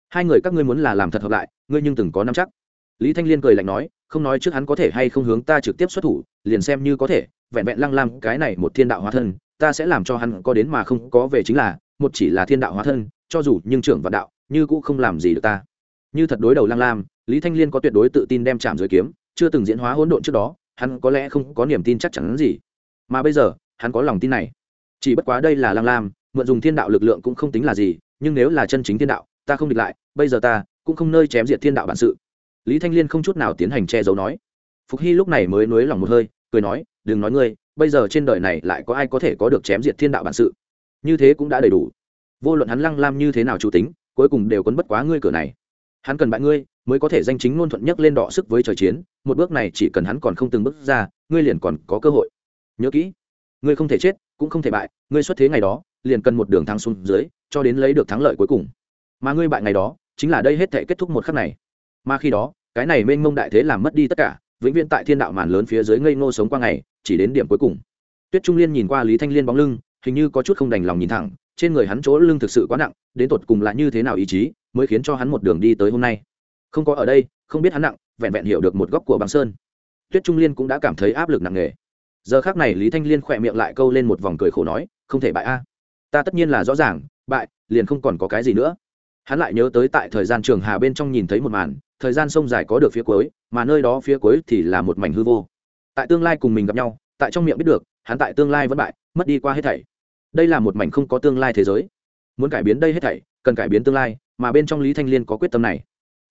Hai người các ngươi muốn là làm thật hợp lại, ngươi nhưng từng có năm chắc. Lý thanh liên cười lạnh nói, không nói trước hắn có thể hay không hướng ta trực tiếp xuất thủ, liền xem như có thể, vẹn vẹn lăng lam cái này một thiên đạo hóa thân, ta sẽ làm cho hắn có đến mà không có về chính là, một chỉ là thiên đạo hóa thân, cho dù nhưng trưởng vạn đạo, như cũng không làm gì được ta. Như thật đối đầu lăng lam, lý thanh liên có tuyệt đối tự tin đem chạm dưới kiếm, chưa từng diễn hóa hỗn độn trước đó, hắn có lẽ không có niềm tin chắc chắn gì. Mà bây giờ, hắn có lòng tin này chỉ bất quá đây là lăng lam, mượn dùng thiên đạo lực lượng cũng không tính là gì, nhưng nếu là chân chính thiên đạo, ta không địch lại, bây giờ ta cũng không nơi chém diệt thiên đạo bản sự. Lý thanh liên không chút nào tiến hành che giấu nói. Phục hy lúc này mới nối lòng một hơi, cười nói, đừng nói ngươi, bây giờ trên đời này lại có ai có thể có được chém diệt thiên đạo bản sự? Như thế cũng đã đầy đủ. Vô luận hắn lăng lam như thế nào chủ tính, cuối cùng đều quấn bất quá ngươi cửa này. Hắn cần bại ngươi, mới có thể danh chính ngôn thuận nhất lên đọ sức với trời chiến, một bước này chỉ cần hắn còn không từng bước ra, ngươi liền còn có cơ hội. Nhớ kỹ, ngươi không thể chết cũng không thể bại, ngươi xuất thế ngày đó, liền cần một đường thắng xuống dưới, cho đến lấy được thắng lợi cuối cùng. Mà ngươi bại ngày đó, chính là đây hết thể kết thúc một khắc này. Mà khi đó, cái này mênh mông đại thế làm mất đi tất cả, vĩnh viễn tại thiên đạo màn lớn phía dưới ngây ngô sống qua ngày, chỉ đến điểm cuối cùng. Tuyết trung liên nhìn qua lý thanh liên bóng lưng, hình như có chút không đành lòng nhìn thẳng, trên người hắn chỗ lưng thực sự quá nặng, đến tột cùng là như thế nào ý chí, mới khiến cho hắn một đường đi tới hôm nay. Không có ở đây, không biết hắn nặng, vẹn vẹn hiểu được một góc của băng sơn. Tuyết trung liên cũng đã cảm thấy áp lực nặng nề giờ khác này lý thanh liên khỏe miệng lại câu lên một vòng cười khổ nói, không thể bại a. Ta tất nhiên là rõ ràng, bại, liền không còn có cái gì nữa. Hắn lại nhớ tới tại thời gian trường hà bên trong nhìn thấy một màn, thời gian sông dài có được phía cuối, mà nơi đó phía cuối thì là một mảnh hư vô. Tại tương lai cùng mình gặp nhau, tại trong miệng biết được, hắn tại tương lai vẫn bại, mất đi qua hết thảy. Đây là một mảnh không có tương lai thế giới. Muốn cải biến đây hết thảy, cần cải biến tương lai, mà bên trong lý thanh liên có quyết tâm này.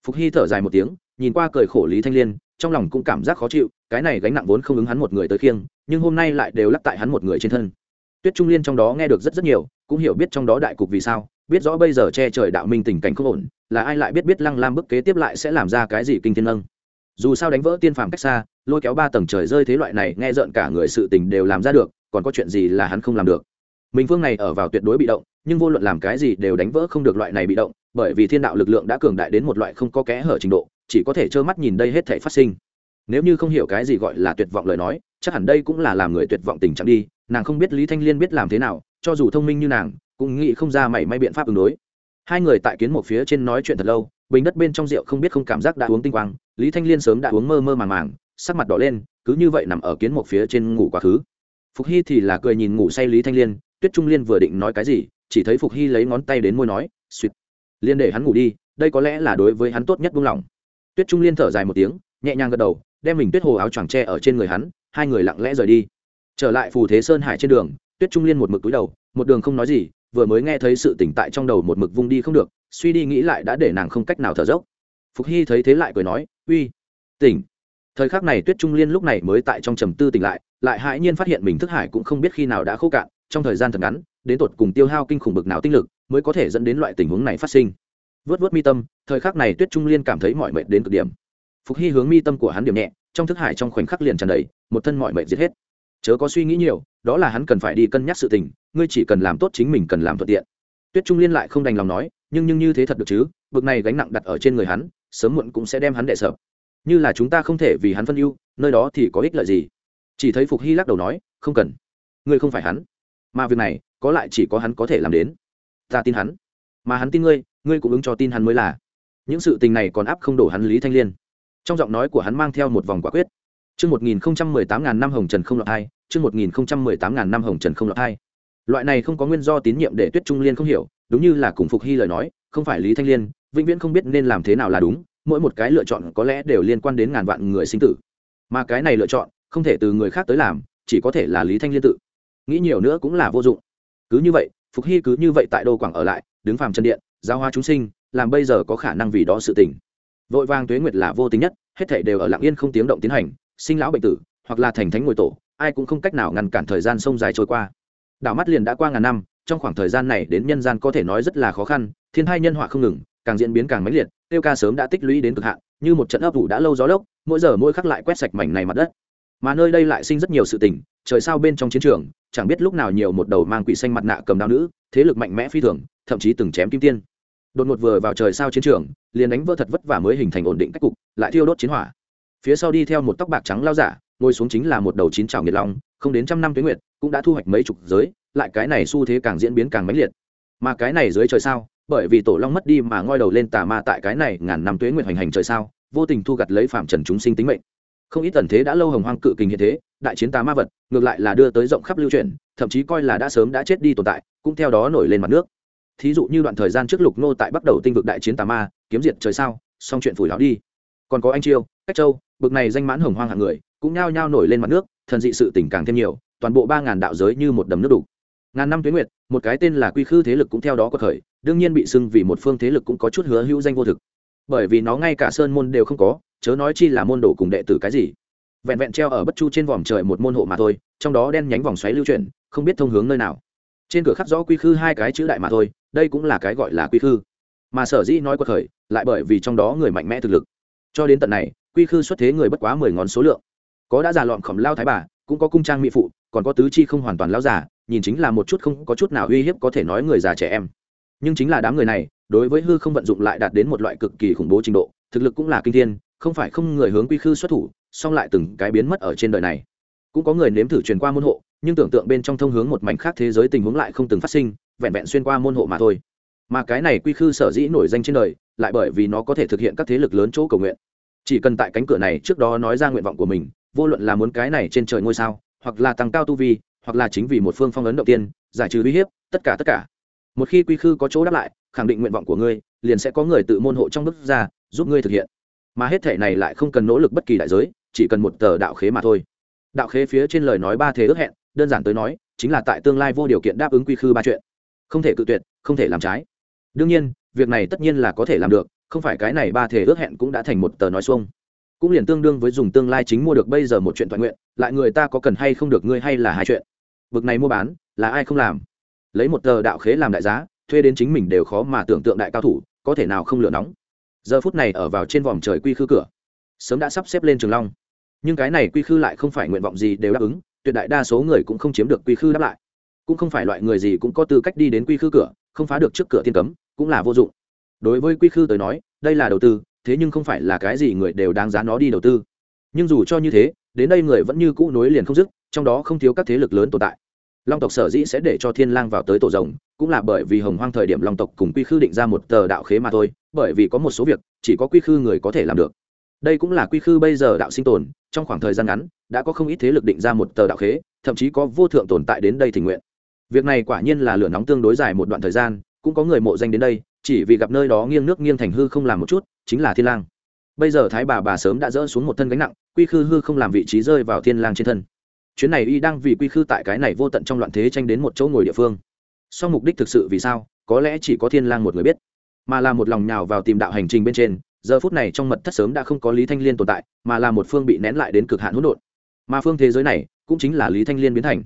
Phục hy thở dài một tiếng, nhìn qua cười khổ lý thanh liên, trong lòng cũng cảm giác khó chịu, cái này gánh nặng vốn không ứng hắn một người tới khiêng nhưng hôm nay lại đều lắc tại hắn một người trên thân. Tuyết trung liên trong đó nghe được rất rất nhiều, cũng hiểu biết trong đó đại cục vì sao, biết rõ bây giờ che trời đạo minh tình cảnh không ổn, là ai lại biết biết lăng lam bức kế tiếp lại sẽ làm ra cái gì kinh thiên nâng dù sao đánh vỡ tiên phàm cách xa, lôi kéo ba tầng trời rơi thế loại này nghe rợn cả người sự tình đều làm ra được, còn có chuyện gì là hắn không làm được? Mình phương này ở vào tuyệt đối bị động, nhưng vô luận làm cái gì đều đánh vỡ không được loại này bị động, bởi vì thiên đạo lực lượng đã cường đại đến một loại không có kẽ hở trình độ, chỉ có thể trơ mắt nhìn đây hết thể phát sinh. Nếu như không hiểu cái gì gọi là tuyệt vọng lời nói chắc hẳn đây cũng là làm người tuyệt vọng tình trạng đi, nàng không biết lý thanh liên biết làm thế nào, cho dù thông minh như nàng, cũng nghĩ không ra mảy may biện pháp ứng đối. Hai người tại kiến một phía trên nói chuyện thật lâu, bình đất bên trong rượu không biết không cảm giác đã uống tinh quang, lý thanh liên sớm đã uống mơ mơ màng màng, sắc mặt đỏ lên, cứ như vậy nằm ở kiến một phía trên ngủ quá khứ. Phục hy thì là cười nhìn ngủ say lý thanh liên, tuyết trung liên vừa định nói cái gì, chỉ thấy phục hy lấy ngón tay đến môi nói suýt liên để hắn ngủ đi, đây có lẽ là đối với hắn tốt nhất buông lỏng. Tuyết trung liên thở dài một tiếng, nhẹ nhàng gật đầu đem mình tuyết hồ áo choàng tre ở trên người hắn, hai người lặng lẽ rời đi. Trở lại phù thế sơn hải trên đường, tuyết trung liên một mực túi đầu, một đường không nói gì, vừa mới nghe thấy sự tỉnh tại trong đầu một mực vung đi không được, suy đi nghĩ lại đã để nàng không cách nào thở dốc. Phục hy thấy thế lại cười nói, uy, tỉnh. Thời khắc này tuyết trung liên lúc này mới tại trong trầm tư tỉnh lại lại hãi nhiên phát hiện mình thức hải cũng không biết khi nào đã khô cạn, trong thời gian thật ngắn, đến tột cùng tiêu hao kinh khủng bực nào tinh lực mới có thể dẫn đến loại tình huống này phát sinh. Vớt vớt mi tâm, thời khắc này tuyết trung liên cảm thấy mọi mệt đến cực điểm phục hy hướng mi tâm của hắn điểm nhẹ, trong thức hải trong khoảnh khắc liền tràn đầy, một thân mọi mệnh giết hết. Chớ có suy nghĩ nhiều, đó là hắn cần phải đi cân nhắc sự tình, ngươi chỉ cần làm tốt chính mình cần làm thuận tiện. Tuyết trung liên lại không đành lòng nói, nhưng nhưng như thế thật được chứ, bực này gánh nặng đặt ở trên người hắn, sớm muộn cũng sẽ đem hắn đệ sợ như là chúng ta không thể vì hắn phân ưu, nơi đó thì có ích lợi gì? Chỉ thấy phục hy lắc đầu nói, không cần. Ngươi không phải hắn. Mà việc này, có lại chỉ có hắn có thể làm đến. Ta tin hắn. Mà hắn tin ngươi ngươi cũng ứng cho tin hắn mới là. Những sự tình này còn áp không đổ hắn lý thanh liên trong giọng nói của hắn mang theo một vòng quả quyết Chương 1018 ngàn năm hồng trần không lọt hai, chương 1018 ngàn năm hồng trần không lọt hai. Loại này không có nguyên do tín nhiệm để Tuyết Trung Liên không hiểu, đúng như là cùng Phục Hy lời nói, không phải Lý Thanh Liên, vĩnh viễn không biết nên làm thế nào là đúng, mỗi một cái lựa chọn có lẽ đều liên quan đến ngàn vạn người sinh tử. Mà cái này lựa chọn, không thể từ người khác tới làm, chỉ có thể là Lý Thanh Liên tự. Nghĩ nhiều nữa cũng là vô dụng. Cứ như vậy, Phục Hy cứ như vậy tại đô quảng ở lại, đứng phàm chân điện, giao hoa chúng sinh, làm bây giờ có khả năng vì đó sự tình. Vội vàng Tuế Nguyệt là vô tính nhất, hết thảy đều ở lặng yên không tiếng động tiến hành, sinh lão bệnh tử hoặc là thành thánh ngồi tổ ai cũng không cách nào ngăn cản thời gian sông dài trôi qua. Đảo mắt liền đã qua ngàn năm trong khoảng thời gian này đến nhân gian có thể nói rất là khó khăn thiên hai nhân họa không ngừng càng diễn biến càng mãnh liệt tiêu ca sớm đã tích lũy đến cực hạn như một trận ấp ủ đã lâu gió lốc mỗi giờ mỗi khắc lại quét sạch mảnh này mặt đất. Mà nơi đây lại sinh rất nhiều sự tình trời sao bên trong chiến trường chẳng biết lúc nào nhiều một đầu mang quỷ xanh mặt nạ cầm đao nữ thế lực mạnh mẽ phi thường thậm chí từng chém kim tiên đột ngột vừa vào trời sao chiến trường, liền đánh vỡ thật vất vả mới hình thành ổn định cách cục, lại thiêu đốt chiến hỏa. Phía sau đi theo một tóc bạc trắng lao giả, ngồi xuống chính là một đầu chín trào nghiệt long, không đến trăm năm tuyến nguyệt, cũng đã thu hoạch mấy chục giới, lại cái này xu thế càng diễn biến càng mãnh liệt. Mà cái này dưới trời sao? Bởi vì tổ long mất đi mà ngoi đầu lên tà ma tại cái này ngàn năm tuế nguyện hành hành trời sao, vô tình thu gặt lấy phạm trần chúng sinh tính mệnh. Không ít tần thế đã lâu hồng hoang cự kình hiện thế, đại chiến tà ma vật, ngược lại là đưa tới rộng khắp lưu truyền, thậm chí coi là đã sớm đã chết đi tồn tại, cũng theo đó nổi lên mặt nước thí dụ như đoạn thời gian trước lục nô tại bắt đầu tinh vực đại chiến tà ma, kiếm diệt trời sao, xong chuyện phủi lão đi. Còn có anh chiêu, cách châu, bực này danh mãn hồng hoang hạng người, cũng nhao nhao nổi lên mặt nước, thần dị sự tình càng thêm nhiều, toàn bộ ba ngàn đạo giới như một đầm nước đủ ngàn năm tuyến nguyệt, một cái tên là quy khư thế lực cũng theo đó có khởi, đương nhiên bị xưng vì một phương thế lực cũng có chút hứa hữu danh vô thực. Bởi vì nó ngay cả sơn môn đều không có, chớ nói chi là môn đồ cùng đệ tử cái gì. Vẹn vẹn treo ở bất chu trên vòm trời một môn hộ mà thôi, trong đó đen nhánh vòng xoáy lưu chuyển, không biết thông hướng nơi nào. Trên cửa khắc rõ quy khư hai cái chữ đại mà thôi đây cũng là cái gọi là quy khư. Mà sở dĩ nói quật khởi, lại bởi vì trong đó người mạnh mẽ thực lực. Cho đến tận này, quy khư xuất thế người bất quá mười ngón số lượng. Có đã già lọn khổng lao thái bà, cũng có cung trang mỹ phụ, còn có tứ chi không hoàn toàn lao giả nhìn chính là một chút không có chút nào uy hiếp có thể nói người già trẻ em. Nhưng chính là đám người này, đối với hư không vận dụng lại đạt đến một loại cực kỳ khủng bố trình độ, thực lực cũng là kinh thiên, không phải không người hướng quy khư xuất thủ, song lại từng cái biến mất ở trên đời này. Cũng có người nếm thử truyền qua môn hộ nhưng tưởng tượng bên trong thông hướng một mảnh khác thế giới tình huống lại không từng phát sinh, vẹn vẹn xuyên qua môn hộ mà thôi. Mà cái này quy khư sở dĩ nổi danh trên đời, lại bởi vì nó có thể thực hiện các thế lực lớn chỗ cầu nguyện. Chỉ cần tại cánh cửa này trước đó nói ra nguyện vọng của mình, vô luận là muốn cái này trên trời ngôi sao, hoặc là tăng cao tu vi, hoặc là chính vì một phương phong ấn đầu tiên, giải trừ uy hiếp, tất cả tất cả. Một khi quy khư có chỗ đáp lại, khẳng định nguyện vọng của ngươi, liền sẽ có người tự môn hộ trong bước ra, giúp ngươi thực hiện. Mà hết thể này lại không cần nỗ lực bất kỳ đại giới, chỉ cần một tờ đạo khế mà thôi. Đạo khế phía trên lời nói ba thế ước hẹn đơn giản tới nói, chính là tại tương lai vô điều kiện đáp ứng quy khư ba chuyện. Không thể cự tuyệt, không thể làm trái. Đương nhiên, việc này tất nhiên là có thể làm được, không phải cái này ba thể ước hẹn cũng đã thành một tờ nói xuông. Cũng liền tương đương với dùng tương lai chính mua được bây giờ một chuyện toàn nguyện, lại người ta có cần hay không được ngươi hay là hai chuyện. Vực này mua bán, là ai không làm? Lấy một tờ đạo khế làm đại giá, thuê đến chính mình đều khó mà tưởng tượng đại cao thủ, có thể nào không lửa nóng. Giờ phút này ở vào trên vòm trời quy khư cửa. Sớm đã sắp xếp lên trường long. Nhưng cái này quy khư lại không phải nguyện vọng gì đều đáp ứng tuyệt đại đa số người cũng không chiếm được quy khư đáp lại. Cũng không phải loại người gì cũng có tư cách đi đến quy khư cửa, không phá được trước cửa thiên cấm, cũng là vô dụng. Đối với quy khư tới nói, đây là đầu tư, thế nhưng không phải là cái gì người đều đáng giá nó đi đầu tư. Nhưng dù cho như thế, đến đây người vẫn như cũ nối liền không dứt, trong đó không thiếu các thế lực lớn tồn tại. Long tộc sở dĩ sẽ để cho thiên lang vào tới tổ rồng, cũng là bởi vì hồng hoang thời điểm long tộc cùng quy khư định ra một tờ đạo khế mà thôi, bởi vì có một số việc, chỉ có quy khư người có thể làm được. Đây cũng là quy khư bây giờ đạo sinh tồn, trong khoảng thời gian ngắn đã có không ít thế lực định ra một tờ đạo khế, thậm chí có vô thượng tồn tại đến đây thỉnh nguyện. Việc này quả nhiên là lửa nóng tương đối dài một đoạn thời gian, cũng có người mộ danh đến đây, chỉ vì gặp nơi đó nghiêng nước nghiêng thành hư không làm một chút, chính là thiên lang. Bây giờ thái bà bà sớm đã dỡ xuống một thân gánh nặng, quy khư hư không làm vị trí rơi vào thiên lang trên thân. Chuyến này y đang vì quy khư tại cái này vô tận trong loạn thế tranh đến một chỗ ngồi địa phương. Song mục đích thực sự vì sao, có lẽ chỉ có thiên lang một người biết. Mà là một lòng nhào vào tìm đạo hành trình bên trên, giờ phút này trong mật thất sớm đã không có lý thanh liên tồn tại, mà là một phương bị nén lại đến cực hạn hỗn độn mà phương thế giới này cũng chính là lý thanh liên biến thành.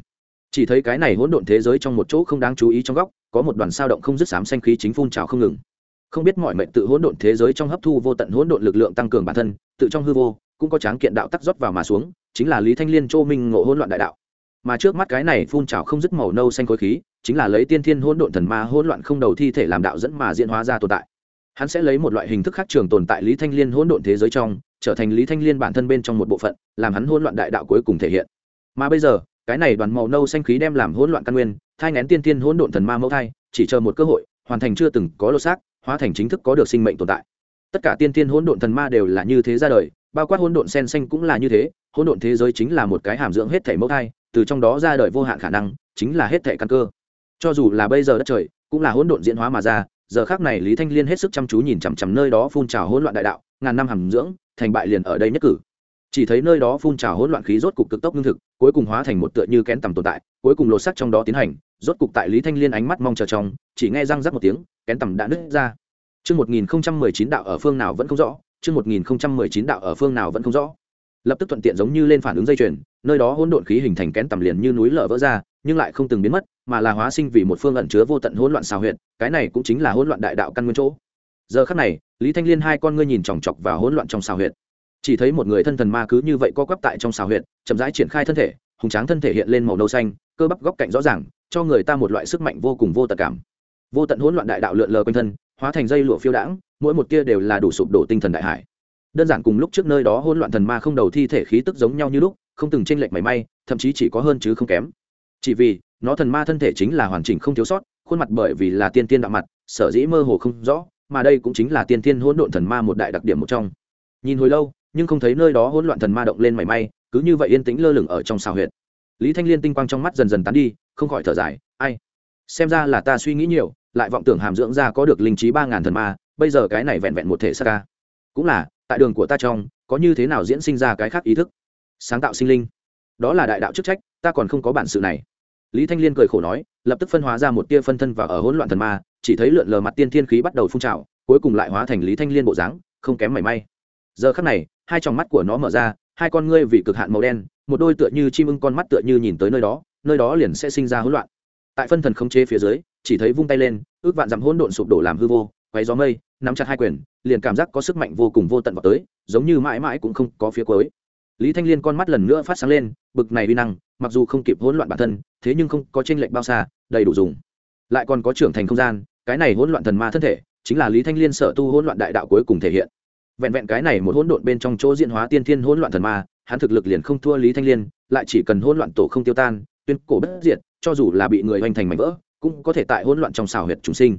Chỉ thấy cái này hỗn độn thế giới trong một chỗ không đáng chú ý trong góc, có một đoàn sao động không dứt sám xanh khí chính phun trào không ngừng. Không biết mọi mệnh tự hỗn độn thế giới trong hấp thu vô tận hỗn độn lực lượng tăng cường bản thân, tự trong hư vô, cũng có tráng kiện đạo tắc rót vào mà xuống, chính là lý thanh liên châu minh ngộ hỗn loạn đại đạo. Mà trước mắt cái này phun trào không dứt màu nâu xanh khối khí, chính là lấy tiên thiên hỗn độn thần ma hỗn loạn không đầu thi thể làm đạo dẫn mà diễn hóa ra tồn tại hắn sẽ lấy một loại hình thức khác trường tồn tại lý thanh liên hỗn độn thế giới trong, trở thành lý thanh liên bản thân bên trong một bộ phận, làm hắn hỗn loạn đại đạo cuối cùng thể hiện. Mà bây giờ, cái này đoàn màu nâu xanh khí đem làm hỗn loạn căn nguyên, thai ngén tiên tiên hỗn độn thần ma mẫu thai, chỉ chờ một cơ hội, hoàn thành chưa từng có lô xác, hóa thành chính thức có được sinh mệnh tồn tại. Tất cả tiên tiên hỗn độn thần ma đều là như thế ra đời, bao quát hỗn độn sen xanh cũng là như thế, hỗn độn thế giới chính là một cái hàm dưỡng hết thể mẫu thai, từ trong đó ra đời vô hạn khả năng, chính là hết thể căn cơ. Cho dù là bây giờ đất trời, cũng là hỗn độn diễn hóa mà ra giờ khác này lý thanh liên hết sức chăm chú nhìn chằm chằm nơi đó phun trào hỗn loạn đại đạo ngàn năm hàm dưỡng thành bại liền ở đây nhất cử chỉ thấy nơi đó phun trào hỗn loạn khí rốt cục cực tốc lương thực cuối cùng hóa thành một tựa như kén tầm tồn tại cuối cùng lột sắc trong đó tiến hành rốt cục tại lý thanh liên ánh mắt mong chờ trong chỉ nghe răng rắc một tiếng kén tầm đã nứt ra Trước 1019 đạo ở phương nào vẫn không rõ, trước 1019 đạo ở phương nào vẫn không rõ. Lập tức thuận tiện giống như lên phản ứng dây chuyền, nơi đó hỗn độn khí hình thành kén tầm liền như núi lở vỡ ra, nhưng lại không từng biến mất, mà là hóa sinh vì một phương ẩn chứa vô tận hỗn loạn xào huyệt, cái này cũng chính là hỗn loạn đại đạo căn nguyên chỗ. Giờ khắc này, Lý Thanh Liên hai con ngươi nhìn chòng chọc vào hỗn loạn trong xào huyệt. Chỉ thấy một người thân thần ma cứ như vậy co quắp tại trong xào huyệt, chậm rãi triển khai thân thể, hùng tráng thân thể hiện lên màu nâu xanh, cơ bắp góc cạnh rõ ràng, cho người ta một loại sức mạnh vô cùng vô tận cảm. Vô tận hỗn loạn đại đạo lượn lờ quanh thân, hóa thành dây lụa phiêu đãng, mỗi một tia đều là đủ sụp đổ tinh thần đại hải. Đơn giản cùng lúc trước nơi đó hỗn loạn thần ma không đầu thi thể khí tức giống nhau như lúc, không từng chênh lệch mảy may, thậm chí chỉ có hơn chứ không kém. Chỉ vì, nó thần ma thân thể chính là hoàn chỉnh không thiếu sót, khuôn mặt bởi vì là tiên tiên đạo mặt, sở dĩ mơ hồ không rõ, mà đây cũng chính là tiên tiên hỗn độn thần ma một đại đặc điểm một trong. Nhìn hồi lâu, nhưng không thấy nơi đó hỗn loạn thần ma động lên mảy may, cứ như vậy yên tĩnh lơ lửng ở trong xào huyệt. Lý thanh liên tinh quang trong mắt dần dần tán đi, không khỏi thở dài, ai? Xem ra là ta suy nghĩ nhiều, lại vọng tưởng hàm dưỡng ra có được linh trí ba ngàn thần ma, bây giờ cái này vẹn vẹn một thể xa ca cũng là, tại đường của ta trong, có như thế nào diễn sinh ra cái khác ý thức? Sáng tạo sinh linh. Đó là đại đạo chức trách, ta còn không có bản sự này lý thanh liên cười khổ nói, lập tức phân hóa ra một tia phân thân và ở hỗn loạn thần ma, chỉ thấy lượn lờ mặt tiên thiên khí bắt đầu phun trào, cuối cùng lại hóa thành lý thanh liên bộ dáng, không kém mảy may. Giờ khắc này, hai tròng mắt của nó mở ra, hai con ngươi vì cực hạn màu đen, một đôi tựa như chim ưng con mắt tựa như nhìn tới nơi đó nơi đó liền sẽ sinh ra hỗn loạn. Tại phân thần khống chế phía dưới, chỉ thấy vung tay lên, ước vạn dặm hỗn độn sụp đổ làm hư vô, quấy gió mây, nắm chặt hai quyền, liền cảm giác có sức mạnh vô cùng vô tận vào tới, giống như mãi mãi cũng không có phía cuối. Lý thanh liên con mắt lần nữa phát sáng lên, bực này uy năng mặc dù không kịp hỗn loạn bản thân, thế nhưng không có tranh lệch bao xa, đầy đủ dùng. Lại còn có trưởng thành không gian, cái này hỗn loạn thần ma thân thể, chính là lý thanh liên sở tu hỗn loạn đại đạo cuối cùng thể hiện. Vẹn vẹn cái này một hỗn độn bên trong chỗ diễn hóa tiên thiên hỗn loạn thần ma, hắn thực lực liền không thua lý thanh liên, lại chỉ cần hỗn loạn tổ không tiêu tan, tuyên cổ bất diệt, cho dù là bị người hoành thành mảnh vỡ, cũng có thể tại hỗn loạn trong xào huyệt chúng sinh.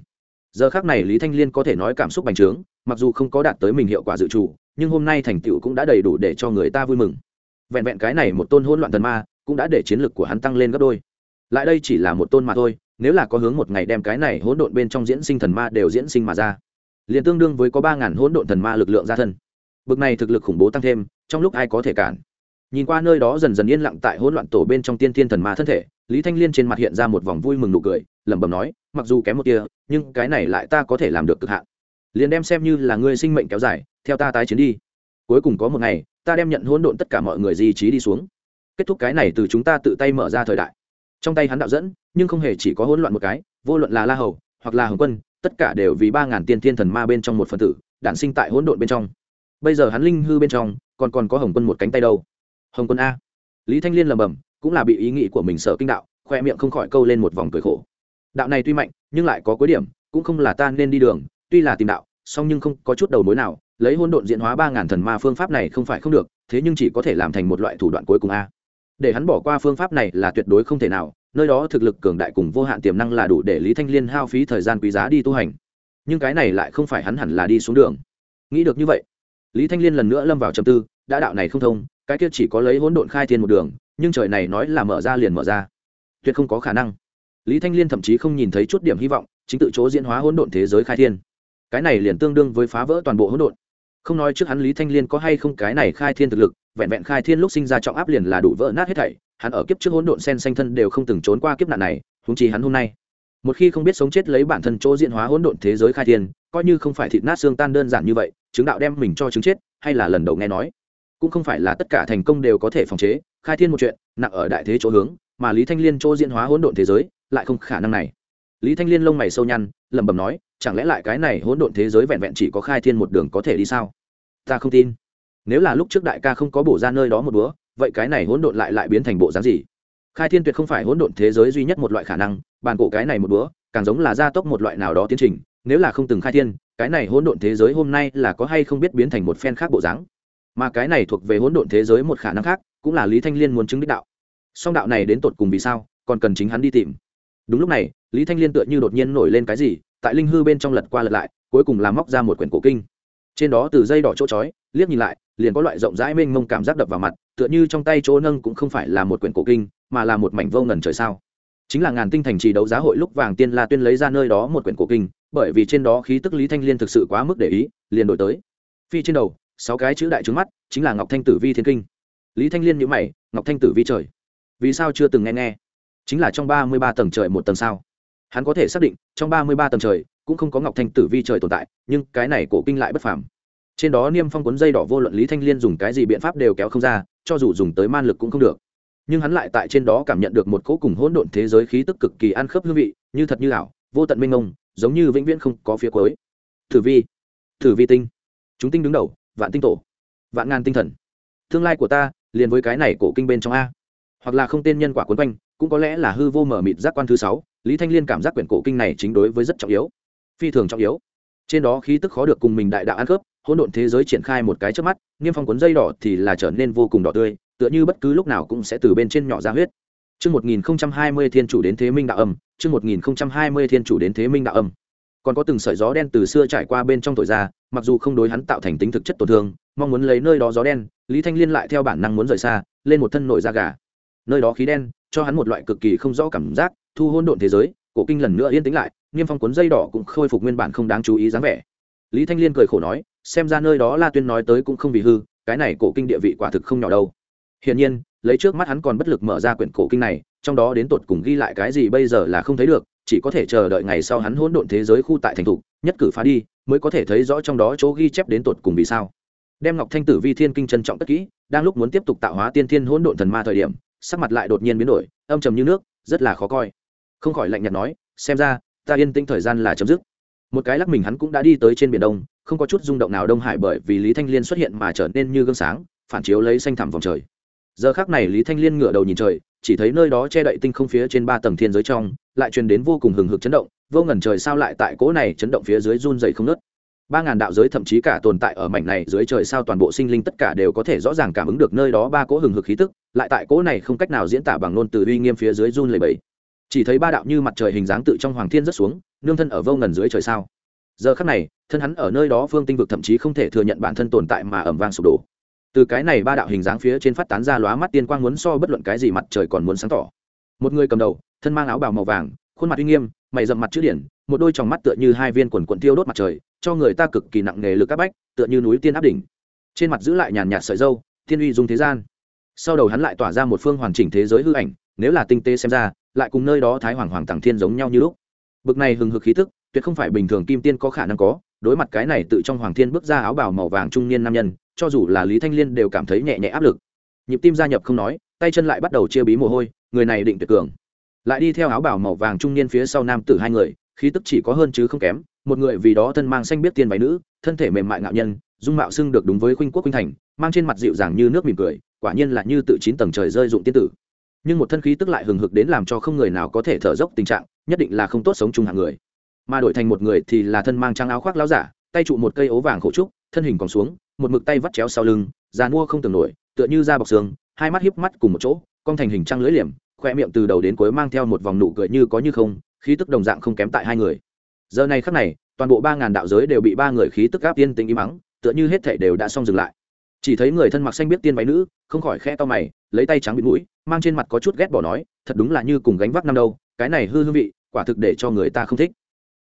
Giờ khác này lý thanh liên có thể nói cảm xúc bành trướng, mặc dù không có đạt tới mình hiệu quả dự trù, nhưng hôm nay thành tựu cũng đã đầy đủ để cho người ta vui mừng. Vẹn vẹn cái này một tôn hỗn loạn thần ma cũng đã để chiến lực của hắn tăng lên gấp đôi. Lại đây chỉ là một tôn mà thôi, nếu là có hướng một ngày đem cái này hỗn độn bên trong diễn sinh thần ma đều diễn sinh mà ra, liền tương đương với có ba ngàn hỗn độn thần ma lực lượng ra thân. Bực này thực lực khủng bố tăng thêm, trong lúc ai có thể cản? Nhìn qua nơi đó dần dần yên lặng tại hỗn loạn tổ bên trong tiên thiên thần ma thân thể, lý thanh liên trên mặt hiện ra một vòng vui mừng nụ cười, lẩm bẩm nói, mặc dù kém một tia, nhưng cái này lại ta có thể làm được cực hạn. Liền đem xem như là ngươi sinh mệnh kéo dài, theo ta tái chiến đi. Cuối cùng có một ngày, ta đem nhận hỗn độn tất cả mọi người di trí đi xuống kết thúc cái này từ chúng ta tự tay mở ra thời đại. Trong tay hắn đạo dẫn, nhưng không hề chỉ có hỗn loạn một cái, vô luận là la hầu, hoặc là hồng quân, tất cả đều vì ba ngàn tiên thiên thần ma bên trong một phần tử, đản sinh tại hỗn độn bên trong. Bây giờ hắn linh hư bên trong, còn còn có hồng quân một cánh tay đâu? Hồng quân a. Lý thanh liên lầm bầm cũng là bị ý nghĩ của mình sợ kinh đạo, khoe miệng không khỏi câu lên một vòng cười khổ. Đạo này tuy mạnh, nhưng lại có cuối điểm, cũng không là ta nên đi đường, tuy là tìm đạo, song nhưng không có chút đầu mối nào, lấy hôn độn diễn hóa ba ngàn thần ma phương pháp này không phải không được, thế nhưng chỉ có thể làm thành một loại thủ đoạn cuối cùng a để hắn bỏ qua phương pháp này là tuyệt đối không thể nào, nơi đó thực lực cường đại cùng vô hạn tiềm năng là đủ để lý thanh liên hao phí thời gian quý giá đi tu hành. Nhưng cái này lại không phải hắn hẳn là đi xuống đường. Nghĩ được như vậy, lý thanh liên lần nữa lâm vào trầm tư, đã đạo này không thông, cái kia chỉ có lấy hỗn độn khai thiên một đường, nhưng trời này nói là mở ra liền mở ra. Tuyệt không có khả năng. Lý thanh liên thậm chí không nhìn thấy chút điểm hy vọng, chính tự chỗ diễn hóa hỗn độn thế giới khai thiên. Cái này liền tương đương với phá vỡ toàn bộ hỗn độn không nói trước hắn lý thanh liên có hay không cái này khai thiên thực lực, vẹn vẹn khai thiên lúc sinh ra trọng áp liền là đủ vỡ nát hết thảy, hắn ở kiếp trước hỗn độn sen xanh thân đều không từng trốn qua kiếp nạn này húng chi hắn hôm nay. Một khi không biết sống chết lấy bản thân chỗ diễn hóa hỗn độn thế giới khai thiên, coi như không phải thịt nát xương tan đơn giản như vậy, chứng đạo đem mình cho chứng chết, hay là lần đầu nghe nói, cũng không phải là tất cả thành công đều có thể phòng chế, khai thiên một chuyện, nặng ở đại thế chỗ hướng, mà lý thanh liên chỗ diễn hóa hỗn độn thế giới, lại không khả năng này. Lý thanh liên lông mày sâu nhăn, lẩm bẩm nói chẳng lẽ lại cái này hỗn độn thế giới vẹn vẹn chỉ có khai thiên một đường có thể đi sao? Ta không tin. Nếu là lúc trước đại ca không có bổ ra nơi đó một búa vậy cái này hỗn độn lại lại biến thành bộ dáng gì? Khai thiên tuyệt không phải hỗn độn thế giới duy nhất một loại khả năng, bàn cổ cái này một búa càng giống là gia tốc một loại nào đó tiến trình, nếu là không từng khai thiên, cái này hỗn độn thế giới hôm nay là có hay không biết biến thành một phen khác bộ dáng? Mà cái này thuộc về hỗn độn thế giới một khả năng khác, cũng là lý thanh liên muốn chứng đích đạo. Song đạo này đến tột cùng vì sao, còn cần chính hắn đi tìm. Đúng lúc này, lý thanh liên tựa như đột nhiên nổi lên cái gì tại linh hư bên trong lật qua lật lại cuối cùng làm móc ra một quyển cổ kinh. Trên đó từ dây đỏ chỗ trói, liếc nhìn lại liền có loại rộng rãi mênh mông cảm giác đập vào mặt tựa như trong tay chỗ nâng cũng không phải là một quyển cổ kinh mà là một mảnh vô ngần trời sao. Chính là ngàn tinh thành trì đấu giá hội lúc vàng tiên la tuyên lấy ra nơi đó một quyển cổ kinh bởi vì trên đó khí tức lý thanh liên thực sự quá mức để ý liền đổi tới. Phi trên đầu sáu cái chữ đại trứng mắt chính là ngọc thanh tử vi thiên kinh. Lý thanh liên nhữ mày ngọc thanh tử vi trời. Vì sao chưa từng nghe nghe? Chính là trong ba mươi ba tầng trời một tầng sao? Hắn có thể xác định trong ba mươi ba tầng trời cũng không có ngọc thanh tử vi trời tồn tại, nhưng cái này cổ kinh lại bất phàm. Trên đó niêm phong cuốn dây đỏ vô luận lý thanh liên dùng cái gì biện pháp đều kéo không ra, cho dù dùng tới man lực cũng không được. Nhưng hắn lại tại trên đó cảm nhận được một cỗ cùng hỗn độn thế giới khí tức cực kỳ ăn khớp hương vị, như thật như ảo, vô tận minh ông giống như vĩnh viễn không có phía cuối. Thử vi thử vi tinh. Chúng tinh đứng đầu, vạn tinh tổ, vạn ngàn tinh thần. Tương lai của ta, liền với cái này cổ kinh bên trong a. Hoặc là không tên nhân quả quấn quanh, cũng có lẽ là hư vô mở mịt giác quan thứ sáu lý thanh liên cảm giác quyển cổ kinh này chính đối với rất trọng yếu phi thường trọng yếu trên đó khí tức khó được cùng mình đại đạo ăn khớp hỗn độn thế giới triển khai một cái trước mắt niêm phong cuốn dây đỏ thì là trở nên vô cùng đỏ tươi tựa như bất cứ lúc nào cũng sẽ từ bên trên nhỏ ra huyết Chương 1020 Thiên chủ đến Thế Minh đạo âm, chương 1020 Thiên chủ đến Thế Minh đạo âm. Còn có từng sợi gió đen từ xưa trải qua bên trong thổi ra, mặc dù không đối hắn tạo thành tính thực chất tổn thương, mong muốn lấy nơi đó gió đen, Lý Thanh Liên lại theo bản năng muốn rời xa, lên một thân nổi da gà. Nơi đó khí đen, cho hắn một loại cực kỳ không rõ cảm giác, thu hôn độn thế giới, cổ kinh lần nữa yên tĩnh lại, Niêm Phong cuốn dây đỏ cũng khôi phục nguyên bản không đáng chú ý dáng vẻ. Lý Thanh Liên cười khổ nói, xem ra nơi đó La Tuyên nói tới cũng không vì hư, cái này cổ kinh địa vị quả thực không nhỏ đâu. Hiển nhiên, lấy trước mắt hắn còn bất lực mở ra quyển cổ kinh này trong đó đến tột cùng ghi lại cái gì bây giờ là không thấy được chỉ có thể chờ đợi ngày sau hắn hỗn độn thế giới khu tại thành thục nhất cử phá đi mới có thể thấy rõ trong đó chỗ ghi chép đến tột cùng vì sao đem ngọc thanh tử vi thiên kinh trân trọng tất kỹ đang lúc muốn tiếp tục tạo hóa tiên thiên hỗn độn thần ma thời điểm sắc mặt lại đột nhiên biến đổi, âm trầm như nước, rất là khó coi. Không khỏi lạnh nhạt nói, xem ra, ta yên tĩnh thời gian là chấm dứt. Một cái lắc mình hắn cũng đã đi tới trên biển đông, không có chút rung động nào đông hải bởi vì lý thanh liên xuất hiện mà trở nên như gương sáng, phản chiếu lấy xanh thẳm vòng trời. Giờ khác này lý thanh liên ngửa đầu nhìn trời, chỉ thấy nơi đó che đậy tinh không phía trên ba tầng thiên giới trong, lại truyền đến vô cùng hừng hực chấn động, vô ngần trời sao lại tại cỗ này chấn động phía dưới run dày không nớt ba ngàn đạo giới thậm chí cả tồn tại ở mảnh này dưới trời sao toàn bộ sinh linh tất cả đều có thể rõ ràng cảm ứng được nơi đó ba cỗ hừng hực khí tức, lại tại cỗ này không cách nào diễn tả bằng ngôn từ uy nghiêm phía dưới run lầy bẫy chỉ thấy ba đạo như mặt trời hình dáng tự trong hoàng thiên rất xuống, nương thân ở vô ngần dưới trời sao. Giờ khắc này, thân hắn ở nơi đó phương tinh vực thậm chí không thể thừa nhận bản thân tồn tại mà ẩm vang sụp đổ. Từ cái này ba đạo hình dáng phía trên phát tán ra lóa mắt tiên quang muốn so bất luận cái gì mặt trời còn muốn sáng tỏ. Một người cầm đầu, thân mang áo bào màu vàng, khuôn mặt uy nghiêm, mày dậm mặt chữ điển một đôi tròng mắt tựa như hai viên quần quần tiêu đốt mặt trời, cho người ta cực kỳ nặng nề lực áp bách, tựa như núi tiên áp đỉnh. Trên mặt giữ lại nhàn nhạt sợi dâu thiên uy dung thế gian. Sau đầu hắn lại tỏa ra một phương hoàn chỉnh thế giới hư ảnh, nếu là tinh tế xem ra, lại cùng nơi đó thái hoàng hoàng tàng thiên giống nhau như lúc. Bực này hừng hực khí tức, tuyệt không phải bình thường kim tiên có khả năng có, đối mặt cái này tự trong hoàng thiên bước ra áo bào màu vàng trung niên nam nhân, cho dù là lý thanh liên đều cảm thấy nhẹ nhẹ áp lực. Nhịp tim gia nhập không nói, tay chân lại bắt đầu chia bí mồ hôi, người này định tuyệt cường. Lại đi theo áo bào màu vàng trung niên phía sau nam tử hai người khí tức chỉ có hơn chứ không kém, một người vì đó thân mang xanh biết tiên váy nữ, thân thể mềm mại ngạo nhân, dung mạo xưng được đúng với khuynh quốc khuynh thành, mang trên mặt dịu dàng như nước mỉm cười, quả nhiên là như tự chín tầng trời rơi dụng tiên tử. Nhưng một thân khí tức lại hừng hực đến làm cho không người nào có thể thở dốc tình trạng, nhất định là không tốt sống chung hạng người. Mà đổi thành một người thì là thân mang trang áo khoác láo giả, tay trụ một cây ố vàng khổ trúc, thân hình còn xuống, một mực tay vắt chéo sau lưng, già mua không tưởng nổi, tựa như da bọc xương, hai mắt hiếp mắt cùng một chỗ, cong thành hình trăng lưỡi liềm, khoe miệng từ đầu đến cuối mang theo một vòng nụ cười như có như không khí tức đồng dạng không kém tại hai người. Giờ này khắc này, toàn bộ ba ngàn đạo giới đều bị ba người khí tức áp tiên tính im mắng, tựa như hết thể đều đã xong dừng lại. Chỉ thấy người thân mặc xanh biết tiên váy nữ, không khỏi khe to mày, lấy tay trắng bịt mũi, mang trên mặt có chút ghét bỏ nói, thật đúng là như cùng gánh vác năm đâu, cái này hư hương vị, quả thực để cho người ta không thích.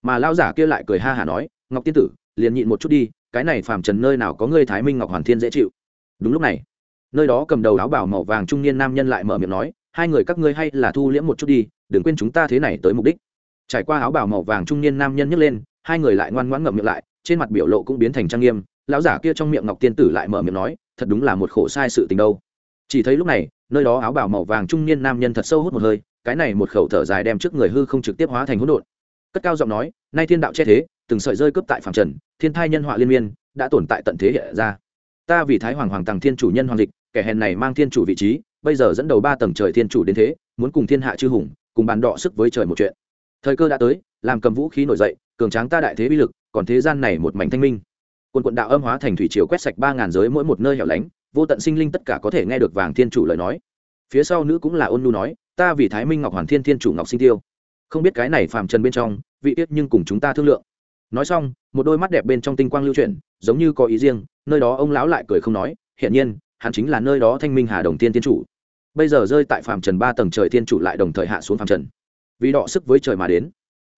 Mà lão giả kia lại cười ha hả nói, ngọc tiên tử, liền nhịn một chút đi, cái này phàm trần nơi nào có ngươi thái minh ngọc hoàn thiên dễ chịu. Đúng lúc này, nơi đó cầm đầu áo bảo màu vàng trung niên nam nhân lại mở miệng nói, hai người các ngươi hay là thu liễm một chút đi, đừng quên chúng ta thế này tới mục đích trải qua áo bảo màu vàng trung niên nam nhân nhấc lên, hai người lại ngoan ngoãn ngậm miệng lại, trên mặt biểu lộ cũng biến thành trang nghiêm. Lão giả kia trong miệng ngọc tiên tử lại mở miệng nói, thật đúng là một khổ sai sự tình đâu. Chỉ thấy lúc này, nơi đó áo bảo màu vàng trung niên nam nhân thật sâu hút một hơi, cái này một khẩu thở dài đem trước người hư không trực tiếp hóa thành hỗn độn. Cất cao giọng nói, nay thiên đạo che thế, từng sợi rơi cướp tại phạm trần, thiên thai nhân họa liên miên, đã tồn tại tận thế hiện ra. Ta vì thái hoàng hoàng tàng thiên chủ nhân hoàng dịch kẻ hèn này mang thiên chủ vị trí, bây giờ dẫn đầu ba tầng trời thiên chủ đến thế, muốn cùng thiên hạ chư hùng, cùng bàn đọ sức với trời một chuyện thời cơ đã tới, làm cầm vũ khí nổi dậy, cường tráng ta đại thế bi lực, còn thế gian này một mảnh thanh minh. Quân quận đạo âm hóa thành thủy triều quét sạch ba ngàn giới mỗi một nơi hẻo lánh, vô tận sinh linh tất cả có thể nghe được vàng thiên chủ lời nói. Phía sau nữ cũng là ôn nhu nói, ta vì thái minh ngọc hoàn thiên thiên chủ ngọc sinh tiêu. Không biết cái này phàm trần bên trong, vị tiết nhưng cùng chúng ta thương lượng. Nói xong, một đôi mắt đẹp bên trong tinh quang lưu chuyển, giống như có ý riêng, nơi đó ông lão lại cười không nói hiện nhiên, hắn chính là nơi đó thanh minh hà đồng tiên thiên chủ. Bây giờ rơi tại phạm trần ba tầng trời thiên chủ lại đồng thời hạ xuống phạm trần vì đọ sức với trời mà đến.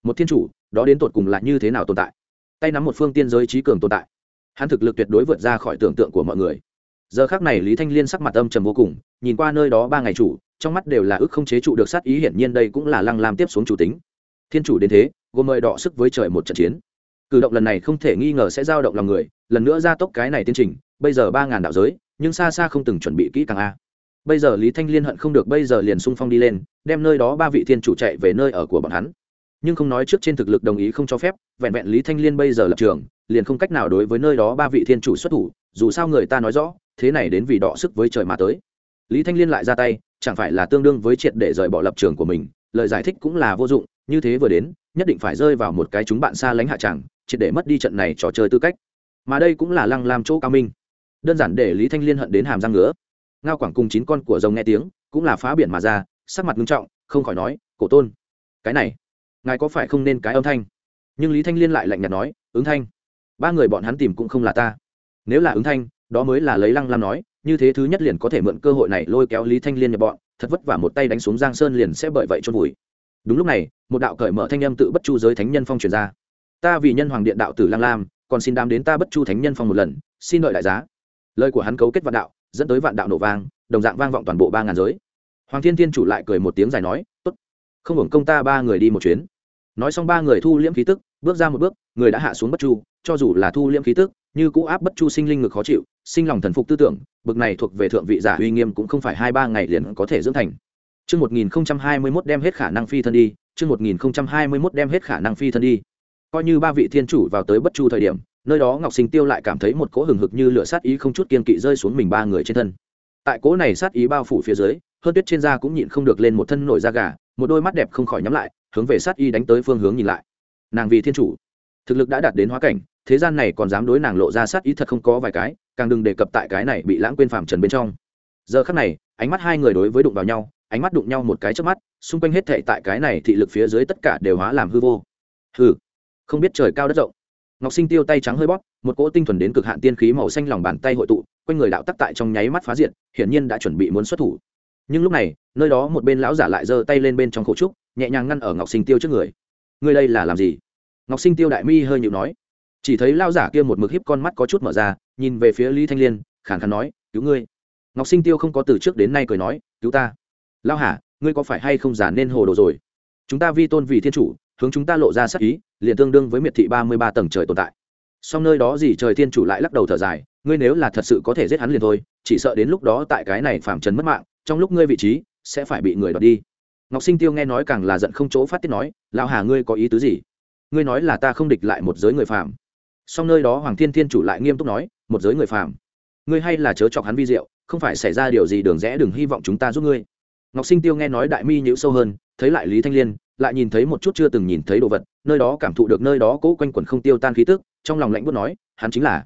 Một thiên chủ, đó đến tột cùng là như thế nào tồn tại? Tay nắm một phương tiên giới trí cường tồn tại. Hắn thực lực tuyệt đối vượt ra khỏi tưởng tượng của mọi người. Giờ khác này lý thanh liên sắc mặt âm trầm vô cùng, nhìn qua nơi đó ba ngày chủ, trong mắt đều là ức không chế trụ được sát ý, hiển nhiên đây cũng là lăng làm tiếp xuống chủ tính. Thiên chủ đến thế, gồm mời đọ sức với trời một trận chiến. Cử động lần này không thể nghi ngờ sẽ giao động lòng người, lần nữa gia tốc cái này tiến trình, bây giờ ba ngàn đạo giới, nhưng xa xa không từng chuẩn bị kỹ càng a bây giờ lý thanh liên hận không được bây giờ liền sung phong đi lên, đem nơi đó ba vị thiên chủ chạy về nơi ở của bọn hắn. Nhưng không nói trước trên thực lực đồng ý không cho phép, vẹn vẹn lý thanh liên bây giờ lập trường, liền không cách nào đối với nơi đó ba vị thiên chủ xuất thủ, dù sao người ta nói rõ, thế này đến vì đọ sức với trời mà tới. Lý thanh liên lại ra tay, chẳng phải là tương đương với triệt để rời bỏ lập trường của mình, lời giải thích cũng là vô dụng, như thế vừa đến, nhất định phải rơi vào một cái chúng bạn xa lánh hạ tràng triệt để mất đi trận này trò chơi tư cách. Mà đây cũng là lăng làm chỗ cao minh. Đơn giản để lý thanh liên hận đến hàm răng ngứa ngao quảng cùng chín con của rồng nghe tiếng, cũng là phá biển mà ra, sắc mặt nghiêm trọng, không khỏi nói, cổ tôn, cái này, ngài có phải không nên cái âm thanh? Nhưng lý thanh liên lại lạnh nhạt nói, ứng thanh, ba người bọn hắn tìm cũng không là ta. Nếu là ứng thanh, đó mới là lấy lăng lam nói, như thế thứ nhất liền có thể mượn cơ hội này lôi kéo lý thanh liên nhập bọn, thật vất vả một tay đánh xuống giang sơn liền sẽ bởi vậy chôn vùi. Đúng lúc này, một đạo cởi mở thanh âm tự bất chu giới thánh nhân phong truyền ra. Ta vì nhân hoàng điện đạo tử lăng lam, còn xin đám đến ta bất chu thánh nhân phong một lần, xin đợi đại giá. Lời của hắn cấu kết vạn đạo dẫn tới vạn đạo nổ vang đồng dạng vang vọng toàn bộ ba ngàn giới. Hoàng thiên thiên chủ lại cười một tiếng dài nói tốt không hưởng công ta ba người đi một chuyến. Nói xong ba người thu liễm khí tức bước ra một bước người đã hạ xuống bất chu cho dù là thu liễm khí tức như cũ áp bất chu sinh linh ngực khó chịu sinh lòng thần phục tư tưởng bực này thuộc về thượng vị giả uy nghiêm cũng không phải hai ba ngày liền có thể dưỡng thành. Trước 1021 đem hết khả năng phi thân đi, trước 1021 đem hết khả năng phi thân đi. Coi như ba vị thiên chủ vào tới bất chu thời điểm, nơi đó Ngọc Sinh Tiêu lại cảm thấy một cỗ hừng hực như lửa sát ý không chút kiên kỵ rơi xuống mình ba người trên thân. Tại cỗ này sát ý bao phủ phía dưới, hơn tuyết trên da cũng nhịn không được lên một thân nổi da gà, một đôi mắt đẹp không khỏi nhắm lại, hướng về sát ý đánh tới phương hướng nhìn lại. Nàng vì thiên chủ, thực lực đã đạt đến hóa cảnh, thế gian này còn dám đối nàng lộ ra sát ý thật không có vài cái, càng đừng đề cập tại cái này bị lãng quên phàm trần bên trong. Giờ khắc này, ánh mắt hai người đối với đụng vào nhau, ánh mắt đụng nhau một cái trước mắt xung quanh hết thệ tại cái này thị lực phía dưới tất cả đều hóa làm hư vô hư không biết trời cao đất rộng ngọc sinh tiêu tay trắng hơi bóp, một cỗ tinh thuần đến cực hạn tiên khí màu xanh lòng bàn tay hội tụ, quanh người đạo tắc tại trong nháy mắt phá diện hiển nhiên đã chuẩn bị muốn xuất thủ. Nhưng lúc này, nơi đó một bên lão giả lại giơ tay lên bên trong khẩu trúc, nhẹ nhàng ngăn ở ngọc sinh tiêu trước người. Người đây là làm gì? Ngọc sinh tiêu đại mi hơi nhịu nói. Chỉ thấy lão giả kia một mực hiếp con mắt có chút mở ra, nhìn về phía lý thanh liên, khàn khàn nói, cứu ngươi. Ngọc sinh tiêu không có từ trước đến nay cười nói, cứu ta. Lao hả ngươi có phải hay không giả nên hồ đồ rồi? Chúng ta vi tôn vì thiên chủ hướng chúng ta lộ ra sắc ý, liền tương đương với miệt thị ba mươi ba tầng trời tồn tại. Song nơi đó gì trời thiên chủ lại lắc đầu thở dài, ngươi nếu là thật sự có thể giết hắn liền thôi, chỉ sợ đến lúc đó tại cái này phạm trần mất mạng, trong lúc ngươi vị trí, sẽ phải bị người đoạt đi. Ngọc sinh tiêu nghe nói càng là giận không chỗ phát tiết nói, lão hà, ngươi có ý tứ gì? Ngươi nói là ta không địch lại một giới người phạm song nơi đó hoàng thiên thiên chủ lại nghiêm túc nói, một giới người phạm ngươi hay là chớ chọc hắn vi diệu, không phải xảy ra điều gì đường rẽ đừng hy vọng chúng ta giúp ngươi. Ngọc sinh tiêu nghe nói đại mi nhữ sâu hơn, thấy lại lý thanh liên lại nhìn thấy một chút chưa từng nhìn thấy đồ vật, nơi đó cảm thụ được nơi đó cố quanh quẩn không tiêu tan khí tức, trong lòng lạnh bút nói, hắn chính là.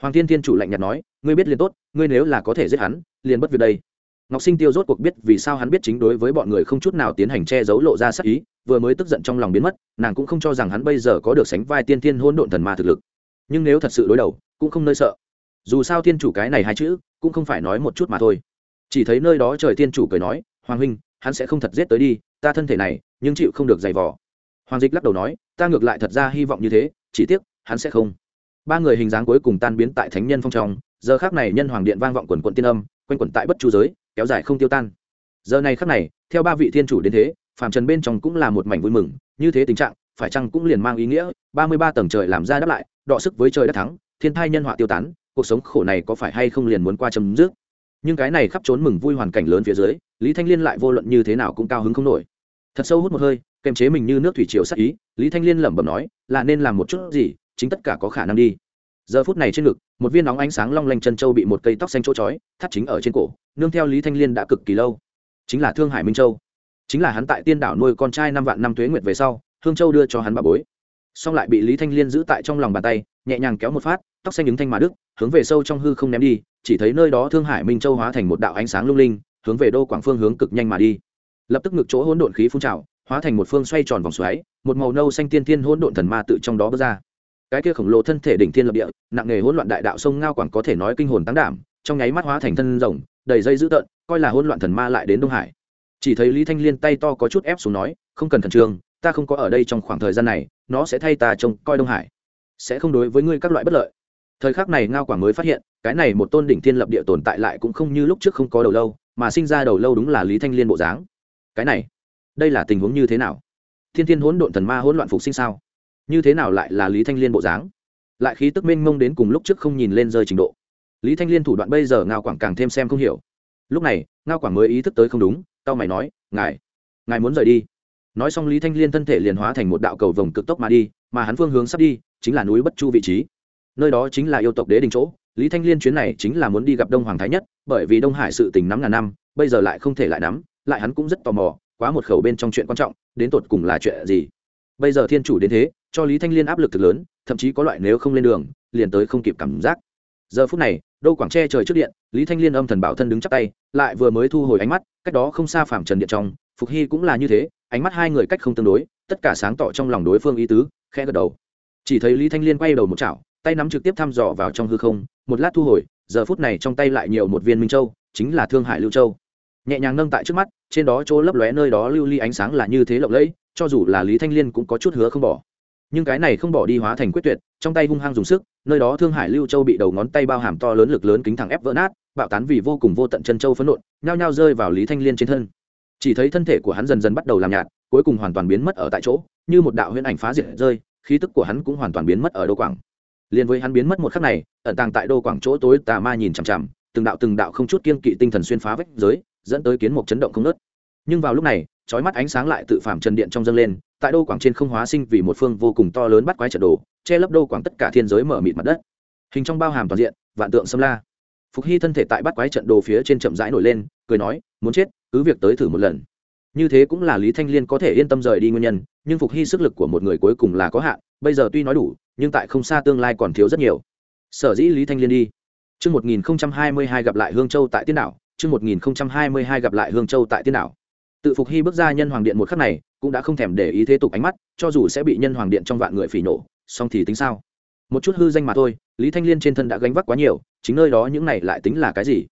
Hoàng thiên thiên chủ lạnh nhạt nói, ngươi biết liền tốt, ngươi nếu là có thể giết hắn, liền bất việc đây. Ngọc sinh tiêu rốt cuộc biết vì sao hắn biết chính đối với bọn người không chút nào tiến hành che giấu lộ ra sắc ý, vừa mới tức giận trong lòng biến mất, nàng cũng không cho rằng hắn bây giờ có được sánh vai tiên thiên hôn độn thần ma thực lực. Nhưng nếu thật sự đối đầu, cũng không nơi sợ. Dù sao thiên chủ cái này hai chữ, cũng không phải nói một chút mà thôi. Chỉ thấy nơi đó trời thiên chủ cười nói, hoàng huynh hắn sẽ không thật giết tới đi, ta thân thể này, nhưng chịu không được giày vò. Hoàng dịch lắc đầu nói, ta ngược lại thật ra hy vọng như thế, chỉ tiếc, hắn sẽ không. Ba người hình dáng cuối cùng tan biến tại thánh nhân phong trong, giờ khác này nhân hoàng điện vang vọng quần quận tiên âm, quanh quẩn tại bất chu giới, kéo dài không tiêu tan. Giờ này khác này, theo ba vị thiên chủ đến thế, phàm trần bên trong cũng là một mảnh vui mừng, như thế tình trạng, phải chăng cũng liền mang ý nghĩa, ba mươi ba tầng trời làm ra đáp lại, đọ sức với trời đất thắng, thiên thai nhân họa tiêu tán, cuộc sống khổ này có phải hay không liền muốn qua chấm dứt? Nhưng cái này khắp trốn mừng vui hoàn cảnh lớn phía dưới lý thanh liên lại vô luận như thế nào cũng cao hứng không nổi. Thật sâu hút một hơi, kềm chế mình như nước thủy triều sắc ý, lý thanh liên lẩm bẩm nói, là nên làm một chút gì, chính tất cả có khả năng đi. Giờ phút này trên ngực, một viên nóng ánh sáng long lanh chân châu bị một cây tóc xanh chỗ chói thắt chính ở trên cổ, nương theo lý thanh liên đã cực kỳ lâu. Chính là thương hải minh châu. Chính là hắn tại tiên đảo nuôi con trai năm vạn năm tuế nguyệt về sau, hương châu đưa cho hắn bà bối. Xong lại bị lý thanh liên giữ tại trong lòng bàn tay, nhẹ nhàng kéo một phát, tóc xanh đứng thanh mà đức hướng về sâu trong hư không ném đi, chỉ thấy nơi đó thương hải minh châu hóa thành một đạo ánh sáng lung linh hướng về đô quảng phương hướng cực nhanh mà đi. Lập tức ngực chỗ hỗn độn khí phun trào, hóa thành một phương xoay tròn vòng xoáy, một màu nâu xanh tiên thiên hỗn độn thần ma tự trong đó bước ra. Cái kia khổng lồ thân thể đỉnh thiên lập địa, nặng nghề hỗn loạn đại đạo sông ngao quảng có thể nói kinh hồn tăng đảm, trong nháy mắt hóa thành thân rồng, đầy dây dữ tợn, coi là hỗn loạn thần ma lại đến đông hải. Chỉ thấy lý thanh liên tay to có chút ép xuống nói, không cần thần trường ta không có ở đây trong khoảng thời gian này, nó sẽ thay ta trông coi đông hải. Sẽ không đối với ngươi các loại bất lợi. Thời khắc này ngao quảng mới phát hiện, cái này một tôn đỉnh thiên lập địa tồn tại lại cũng không như lúc trước không có đầu lâu mà sinh ra đầu lâu đúng là lý thanh liên bộ dáng. Cái này, đây là tình huống như thế nào? Thiên thiên hỗn độn thần ma hỗn loạn phục sinh sao? Như thế nào lại là lý thanh liên bộ dáng? Lại khí tức mênh mông đến cùng lúc trước không nhìn lên rơi trình độ. Lý thanh liên thủ đoạn bây giờ ngao quảng càng thêm xem không hiểu. Lúc này, ngao quảng mới ý thức tới không đúng tao mày nói, ngài ngài muốn rời đi. Nói xong lý thanh liên thân thể liền hóa thành một đạo cầu vồng cực tốc mà đi, mà hắn phương hướng sắp đi, chính là núi bất chu vị trí. Nơi đó chính là yêu tộc đế đình chỗ lý thanh liên chuyến này chính là muốn đi gặp đông hoàng thái nhất, bởi vì đông hải sự tình nắm ngàn năm, bây giờ lại không thể lại nắm, lại hắn cũng rất tò mò, quá một khẩu bên trong chuyện quan trọng, đến tột cùng là chuyện gì? Bây giờ thiên chủ đến thế, cho lý thanh liên áp lực thực lớn, thậm chí có loại nếu không lên đường, liền tới không kịp cảm giác. Giờ phút này, đô quảng tre trời trước điện, lý thanh liên âm thần bảo thân đứng chắc tay, lại vừa mới thu hồi ánh mắt, cách đó không xa phạm trần điện trong, phục hy cũng là như thế, ánh mắt hai người cách không tương đối, tất cả sáng tỏ trong lòng đối phương ý tứ, khẽ gật đầu. Chỉ thấy lý thanh liên quay đầu một chảo tay nắm trực tiếp thăm dò vào trong hư không, một lát thu hồi, giờ phút này trong tay lại nhiều một viên minh châu, chính là thương hải lưu châu. Nhẹ nhàng nâng tại trước mắt, trên đó chỗ lấp lóe nơi đó lưu ly ánh sáng là như thế lộng lẫy, cho dù là lý thanh liên cũng có chút hứa không bỏ. Nhưng cái này không bỏ đi hóa thành quyết tuyệt, trong tay hung hăng dùng sức, nơi đó thương hải lưu châu bị đầu ngón tay bao hàm to lớn lực lớn kính thẳng ép vỡ nát, bạo tán vì vô cùng vô tận chân châu phấn nộn, nhao nhao rơi vào lý thanh liên trên thân. Chỉ thấy thân thể của hắn dần dần bắt đầu làm nhạt, cuối cùng hoàn toàn biến mất ở tại chỗ, như một đạo huyễn ảnh phá diệt rơi, khí tức của hắn cũng hoàn toàn biến mất ở đô quảng liền với hắn biến mất một khắc này, ẩn tàng tại đô quảng chỗ tối tà ma nhìn chằm chằm, từng đạo từng đạo không chút kiên kỵ tinh thần xuyên phá vách giới, dẫn tới kiến một chấn động không nớt nhưng vào lúc này, chói mắt ánh sáng lại tự phạm trần điện trong dâng lên, tại đô quảng trên không hóa sinh vì một phương vô cùng to lớn bắt quái trận đồ, che lấp đô quảng tất cả thiên giới mở mịt mặt đất. Hình trong bao hàm toàn diện, vạn tượng xâm la. Phục hy thân thể tại bắt quái trận đồ phía trên chậm rãi nổi lên, cười nói, muốn chết, cứ việc tới thử một lần. Như thế cũng là lý thanh liên có thể yên tâm rời đi nguyên nhân, nhưng phục hy sức lực của một người cuối cùng là có hạn, bây giờ tuy nói đủ nhưng tại không xa tương lai còn thiếu rất nhiều sở dĩ lý thanh liên đi Trước 1022 gặp lại Hương Châu tại Tiên đảo, trước 1022 gặp lại Hương Châu tại Tiên đảo. Tự phục hy bước ra nhân hoàng điện một khắc này, cũng đã không thèm để ý thế tục ánh mắt, cho dù sẽ bị nhân hoàng điện trong vạn người phỉ nổ, song thì tính sao? Một chút hư danh mà thôi, Lý Thanh Liên trên thân đã gánh vác quá nhiều, chính nơi đó những này lại tính là cái gì?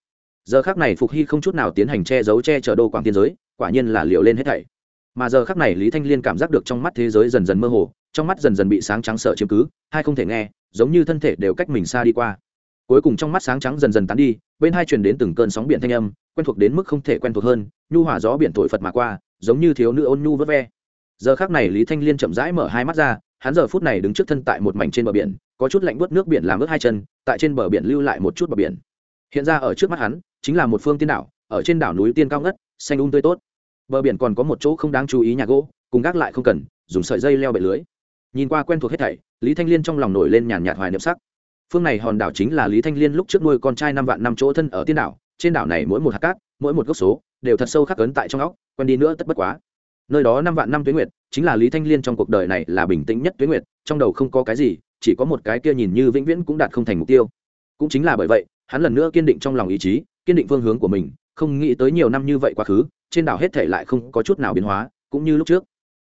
Giờ khắc này Phục Hy không chút nào tiến hành che giấu che chở đô quảng tiên giới, quả nhiên là liều lên hết thảy mà giờ khắc này lý thanh liên cảm giác được trong mắt thế giới dần dần mơ hồ trong mắt dần dần bị sáng trắng sợ chiếm cứ, hai không thể nghe, giống như thân thể đều cách mình xa đi qua. Cuối cùng trong mắt sáng trắng dần dần tán đi, bên hai truyền đến từng cơn sóng biển thanh âm, quen thuộc đến mức không thể quen thuộc hơn, nhu hỏa gió biển thổi phật mà qua, giống như thiếu nữ ôn nhu vớt ve. Giờ khắc này lý thanh liên chậm rãi mở hai mắt ra, hắn giờ phút này đứng trước thân tại một mảnh trên bờ biển, có chút lạnh bớt nước biển làm ướt hai chân, tại trên bờ biển lưu lại một chút bờ biển. Hiện ra ở trước mắt hắn, chính là một phương tiên đảo, ở trên đảo núi tiên cao ngất, xanh un um tươi tốt. Bờ biển còn có một chỗ không đáng chú ý nhà gỗ, cùng gác lại không cần, dùng sợi dây leo bệ lưới nhìn qua quen thuộc hết thảy, lý thanh liên trong lòng nổi lên nhàn nhạt hoài niệm sắc. Phương này hòn đảo chính là lý thanh liên lúc trước nuôi con trai năm vạn năm chỗ thân ở tiên đảo. Trên đảo này mỗi một hạt cát, mỗi một gốc số, đều thật sâu khắc ấn tại trong óc, quen đi nữa tất bất quá. Nơi đó năm vạn năm tuyến nguyệt, chính là lý thanh liên trong cuộc đời này là bình tĩnh nhất tuyến nguyệt, trong đầu không có cái gì, chỉ có một cái kia nhìn như vĩnh viễn cũng đạt không thành mục tiêu. Cũng chính là bởi vậy, hắn lần nữa kiên định trong lòng ý chí, kiên định phương hướng của mình, không nghĩ tới nhiều năm như vậy quá khứ, trên đảo hết thể lại không có chút nào biến hóa, cũng như lúc trước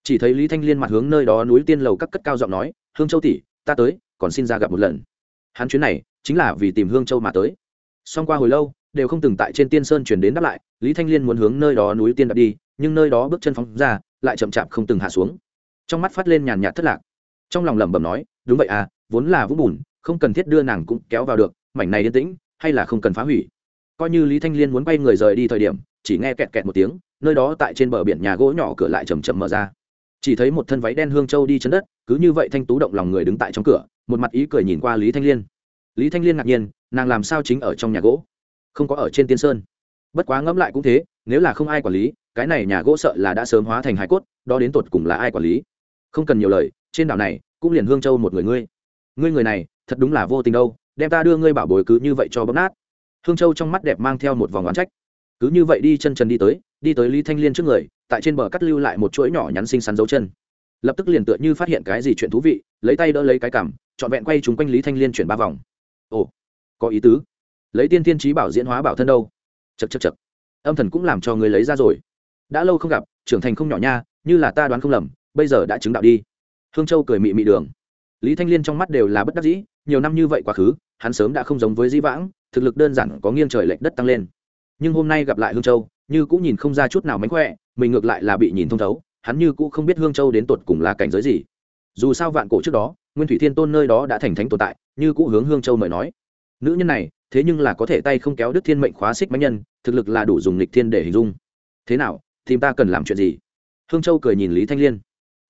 chỉ thấy lý thanh liên mặt hướng nơi đó núi tiên lầu các cất cao giọng nói, hương châu tỷ, ta tới, còn xin ra gặp một lần. Hắn chuyến này chính là vì tìm hương châu mà tới. Xong qua hồi lâu, đều không từng tại trên tiên sơn chuyển đến đáp lại, lý thanh liên muốn hướng nơi đó núi tiên đặt đi, nhưng nơi đó bước chân phóng ra, lại chậm chạp không từng hạ xuống. Trong mắt phát lên nhàn nhạt thất lạc. Trong lòng lẩm bẩm nói, đúng vậy à vốn là vũng bùn, không cần thiết đưa nàng cũng kéo vào được, mảnh này yên tĩnh, hay là không cần phá hủy? Coi như lý thanh liên muốn quay người rời đi thời điểm, chỉ nghe kẹt kẹt một tiếng, nơi đó tại trên bờ biển nhà gỗ nhỏ cửa lại chầm chậm mở ra chỉ thấy một thân váy đen hương châu đi chân đất, cứ như vậy thanh tú động lòng người đứng tại trong cửa, một mặt ý cười nhìn qua lý thanh liên. Lý thanh liên ngạc nhiên, nàng làm sao chính ở trong nhà gỗ? Không có ở trên tiên sơn. Bất quá ngẫm lại cũng thế, nếu là không ai quản lý, cái này nhà gỗ sợ là đã sớm hóa thành hải cốt, đó đến tột cùng là ai quản lý? Không cần nhiều lời, trên đảo này, cũng liền hương châu một người ngươi. Ngươi người này, thật đúng là vô tình đâu, đem ta đưa ngươi bảo bồi cứ như vậy cho bấm nát. Hương châu trong mắt đẹp mang theo một vòng oán trách cứ như vậy đi chân trần đi tới đi tới lý thanh liên trước người, tại trên bờ cắt lưu lại một chuỗi nhỏ nhắn xinh xắn dấu chân. Lập tức liền tựa như phát hiện cái gì chuyện thú vị, lấy tay đỡ lấy cái cảm trọn vẹn quay chúng quanh lý thanh liên chuyển ba vòng. Ồ, có ý tứ. Lấy tiên tiên trí bảo diễn hóa bảo thân đâu? Chật chật chật âm thần cũng làm cho người lấy ra rồi. Đã lâu không gặp, trưởng thành không nhỏ nha, như là ta đoán không lầm, bây giờ đã chứng đạo đi. Hương châu cười mị mị đường. Lý thanh liên trong mắt đều là bất đắc dĩ, nhiều năm như vậy quá khứ, hắn sớm đã không giống với di vãng, thực lực đơn giản có nghiêng trời lệch đất tăng lên nhưng hôm nay gặp lại hương châu, như cũng nhìn không ra chút nào mánh khỏe, mình ngược lại là bị nhìn thông thấu, hắn như cũng không biết hương châu đến tột cùng là cảnh giới gì. Dù sao vạn cổ trước đó, nguyên thủy thiên tôn nơi đó đã thành thánh tồn tại, như cũ hướng hương châu mời nói. Nữ nhân này, thế nhưng là có thể tay không kéo đức thiên mệnh khóa xích bánh nhân, thực lực là đủ dùng lịch thiên để hình dung. Thế nào thì ta cần làm chuyện gì? Hương châu cười nhìn lý thanh liên.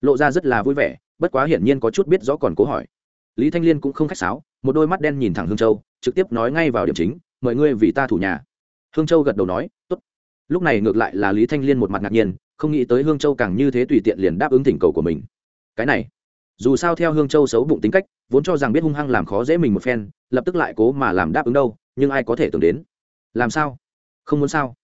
Lộ ra rất là vui vẻ, bất quá hiển nhiên có chút biết rõ còn cố hỏi. Lý thanh liên cũng không khách sáo, một đôi mắt đen nhìn thẳng hương châu, trực tiếp nói ngay vào điểm chính, mời ngươi vì ta thủ nhà hương châu gật đầu nói, tốt. Lúc này ngược lại là lý thanh liên một mặt ngạc nhiên, không nghĩ tới hương châu càng như thế tùy tiện liền đáp ứng thỉnh cầu của mình. Cái này, dù sao theo hương châu xấu bụng tính cách, vốn cho rằng biết hung hăng làm khó dễ mình một phen, lập tức lại cố mà làm đáp ứng đâu, nhưng ai có thể tưởng đến. Làm sao? Không muốn sao?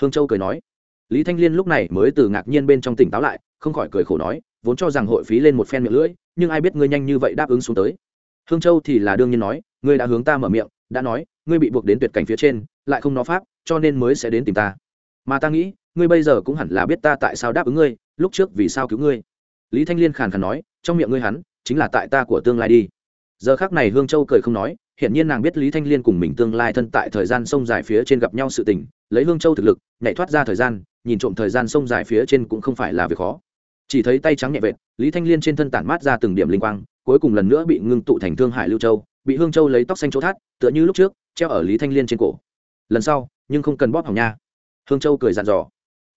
Hương châu cười nói. Lý thanh liên lúc này mới từ ngạc nhiên bên trong tỉnh táo lại, không khỏi cười khổ nói, vốn cho rằng hội phí lên một phen miệng lưỡi, nhưng ai biết ngươi nhanh như vậy đáp ứng xuống tới. Hương châu thì là đương nhiên nói, ngươi đã hướng ta mở miệng, đã nói, ngươi bị buộc đến tuyệt cảnh phía trên, lại không nó pháp cho nên mới sẽ đến tìm ta. Mà ta nghĩ, ngươi bây giờ cũng hẳn là biết ta tại sao đáp ứng ngươi, lúc trước vì sao cứu ngươi. Lý thanh liên khàn khàn nói, trong miệng ngươi hắn, chính là tại ta của tương lai đi. Giờ khác này hương châu cười không nói hiện nhiên nàng biết lý thanh liên cùng mình tương lai thân tại thời gian sông dài phía trên gặp nhau sự tình, lấy hương châu thực lực, nhảy thoát ra thời gian, nhìn trộm thời gian sông dài phía trên cũng không phải là việc khó. Chỉ thấy tay trắng nhẹ vệt, lý thanh liên trên thân tản mát ra từng điểm linh quang, cuối cùng lần nữa bị ngưng tụ thành thương hải lưu châu, bị hương châu lấy tóc xanh chỗ thắt, tựa như lúc trước, treo ở lý thanh liên trên cổ. Lần sau nhưng không cần bóp hỏng nha. Hương châu cười dặn dò.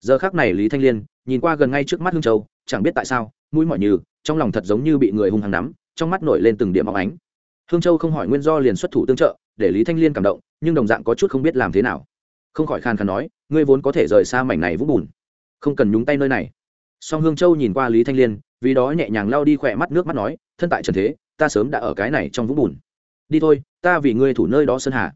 Giờ khác này lý thanh liên, nhìn qua gần ngay trước mắt hương châu, chẳng biết tại sao, mũi mỏi như, trong lòng thật giống như bị người hung hăng nắm, trong mắt nổi lên từng điểm óng ánh. Hương châu không hỏi nguyên do liền xuất thủ tương trợ, để lý thanh liên cảm động, nhưng đồng dạng có chút không biết làm thế nào. Không khỏi khàn khàn nói, ngươi vốn có thể rời xa mảnh này vũng bùn. Không cần nhúng tay nơi này. Song hương châu nhìn qua lý thanh liên, vì đó nhẹ nhàng lao đi khỏe mắt nước mắt nói, thân tại trần thế, ta sớm đã ở cái này trong vũng bùn. Đi thôi, ta vì ngươi thủ nơi đó sơn hà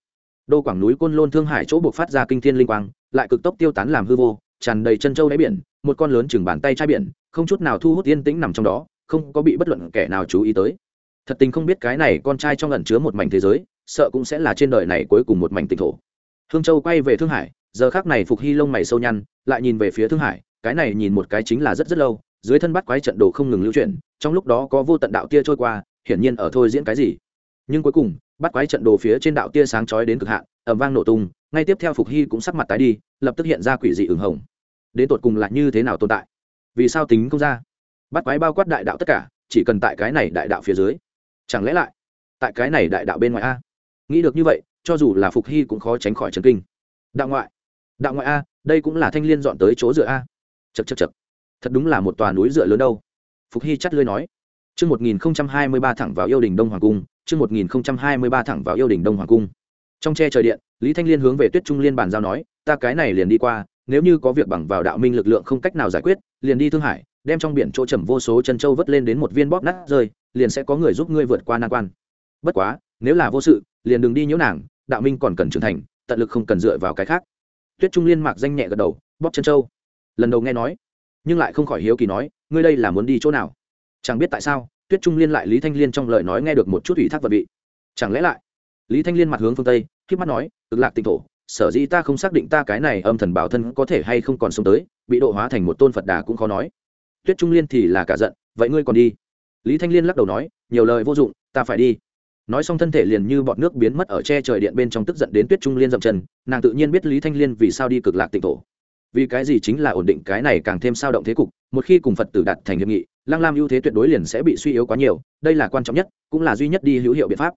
đô quảng núi côn lôn thương hải chỗ buộc phát ra kinh thiên linh quang, lại cực tốc tiêu tán làm hư vô, tràn đầy chân châu đáy biển, một con lớn chừng bàn tay chai biển, không chút nào thu hút yên tĩnh nằm trong đó, không có bị bất luận kẻ nào chú ý tới. Thật tình không biết cái này con trai trong ẩn chứa một mảnh thế giới, sợ cũng sẽ là trên đời này cuối cùng một mảnh tịch thổ. Hương châu quay về thương hải, giờ khác này phục hy lông mày sâu nhăn, lại nhìn về phía thương hải, cái này nhìn một cái chính là rất rất lâu, dưới thân bắt quái trận đồ không ngừng lưu chuyển, trong lúc đó có vô tận đạo tia trôi qua, hiển nhiên ở thôi diễn cái gì. Nhưng cuối cùng bắt quái trận đồ phía trên đạo tia sáng chói đến cực hạn ẩm vang nổ tung, ngay tiếp theo phục hy cũng sắc mặt tái đi, lập tức hiện ra quỷ dị ửng hồng. Đến tột cùng là như thế nào tồn tại? Vì sao tính không ra? Bắt quái bao quát đại đạo tất cả, chỉ cần tại cái này đại đạo phía dưới. Chẳng lẽ lại, tại cái này đại đạo bên ngoài a? Nghĩ được như vậy, cho dù là phục hy cũng khó tránh khỏi trần kinh. Đạo ngoại đạo ngoại a, đây cũng là thanh liên dọn tới chỗ dựa a. Chật chật chật thật đúng là một tòa núi dựa lớn đâu. Phục hy chắt lưới nói. Trước một nghìn hai mươi ba thẳng vào yêu đình đông hoàng cung chương một nghìn hai mươi ba thẳng vào yêu đình đông hoàng cung. Trong che trời điện, lý thanh liên hướng về tuyết trung liên bàn giao nói, ta cái này liền đi qua, nếu như có việc bằng vào đạo minh lực lượng không cách nào giải quyết, liền đi thương hải, đem trong biển chỗ trầm vô số chân châu vớt lên đến một viên bóp nát rơi, liền sẽ có người giúp ngươi vượt qua nan quan. Bất quá, nếu là vô sự, liền đừng đi nhiễu nàng, đạo minh còn cần trưởng thành, tận lực không cần dựa vào cái khác. Tuyết trung liên mạc danh nhẹ gật đầu, bóp chân châu. Lần đầu nghe nói, nhưng lại không khỏi hiếu kỳ nói, ngươi đây là muốn đi chỗ nào? Chẳng biết tại sao tuyết trung liên lại lý thanh liên trong lời nói nghe được một chút ủy thác vật vị. Chẳng lẽ lại? Lý thanh liên mặt hướng phương tây k mắt nói, cực lạc tịnh thổ, sở dĩ ta không xác định ta cái này âm thần bảo thân có thể hay không còn sống tới, bị độ hóa thành một tôn phật đà cũng khó nói. Tuyết trung liên thì là cả giận, vậy ngươi còn đi? Lý thanh liên lắc đầu nói, nhiều lời vô dụng, ta phải đi. Nói xong thân thể liền như bọn nước biến mất ở che trời điện bên trong tức giận đến tuyết trung liên dậm chân, nàng tự nhiên biết lý thanh liên vì sao đi cực lạc tịnh thổ. Vì cái gì chính là ổn định cái này càng thêm sao động thế cục, một khi cùng phật tử đạt thành hiệp nghị lăng lam ưu thế tuyệt đối liền sẽ bị suy yếu quá nhiều, đây là quan trọng nhất, cũng là duy nhất đi hữu hiệu biện pháp.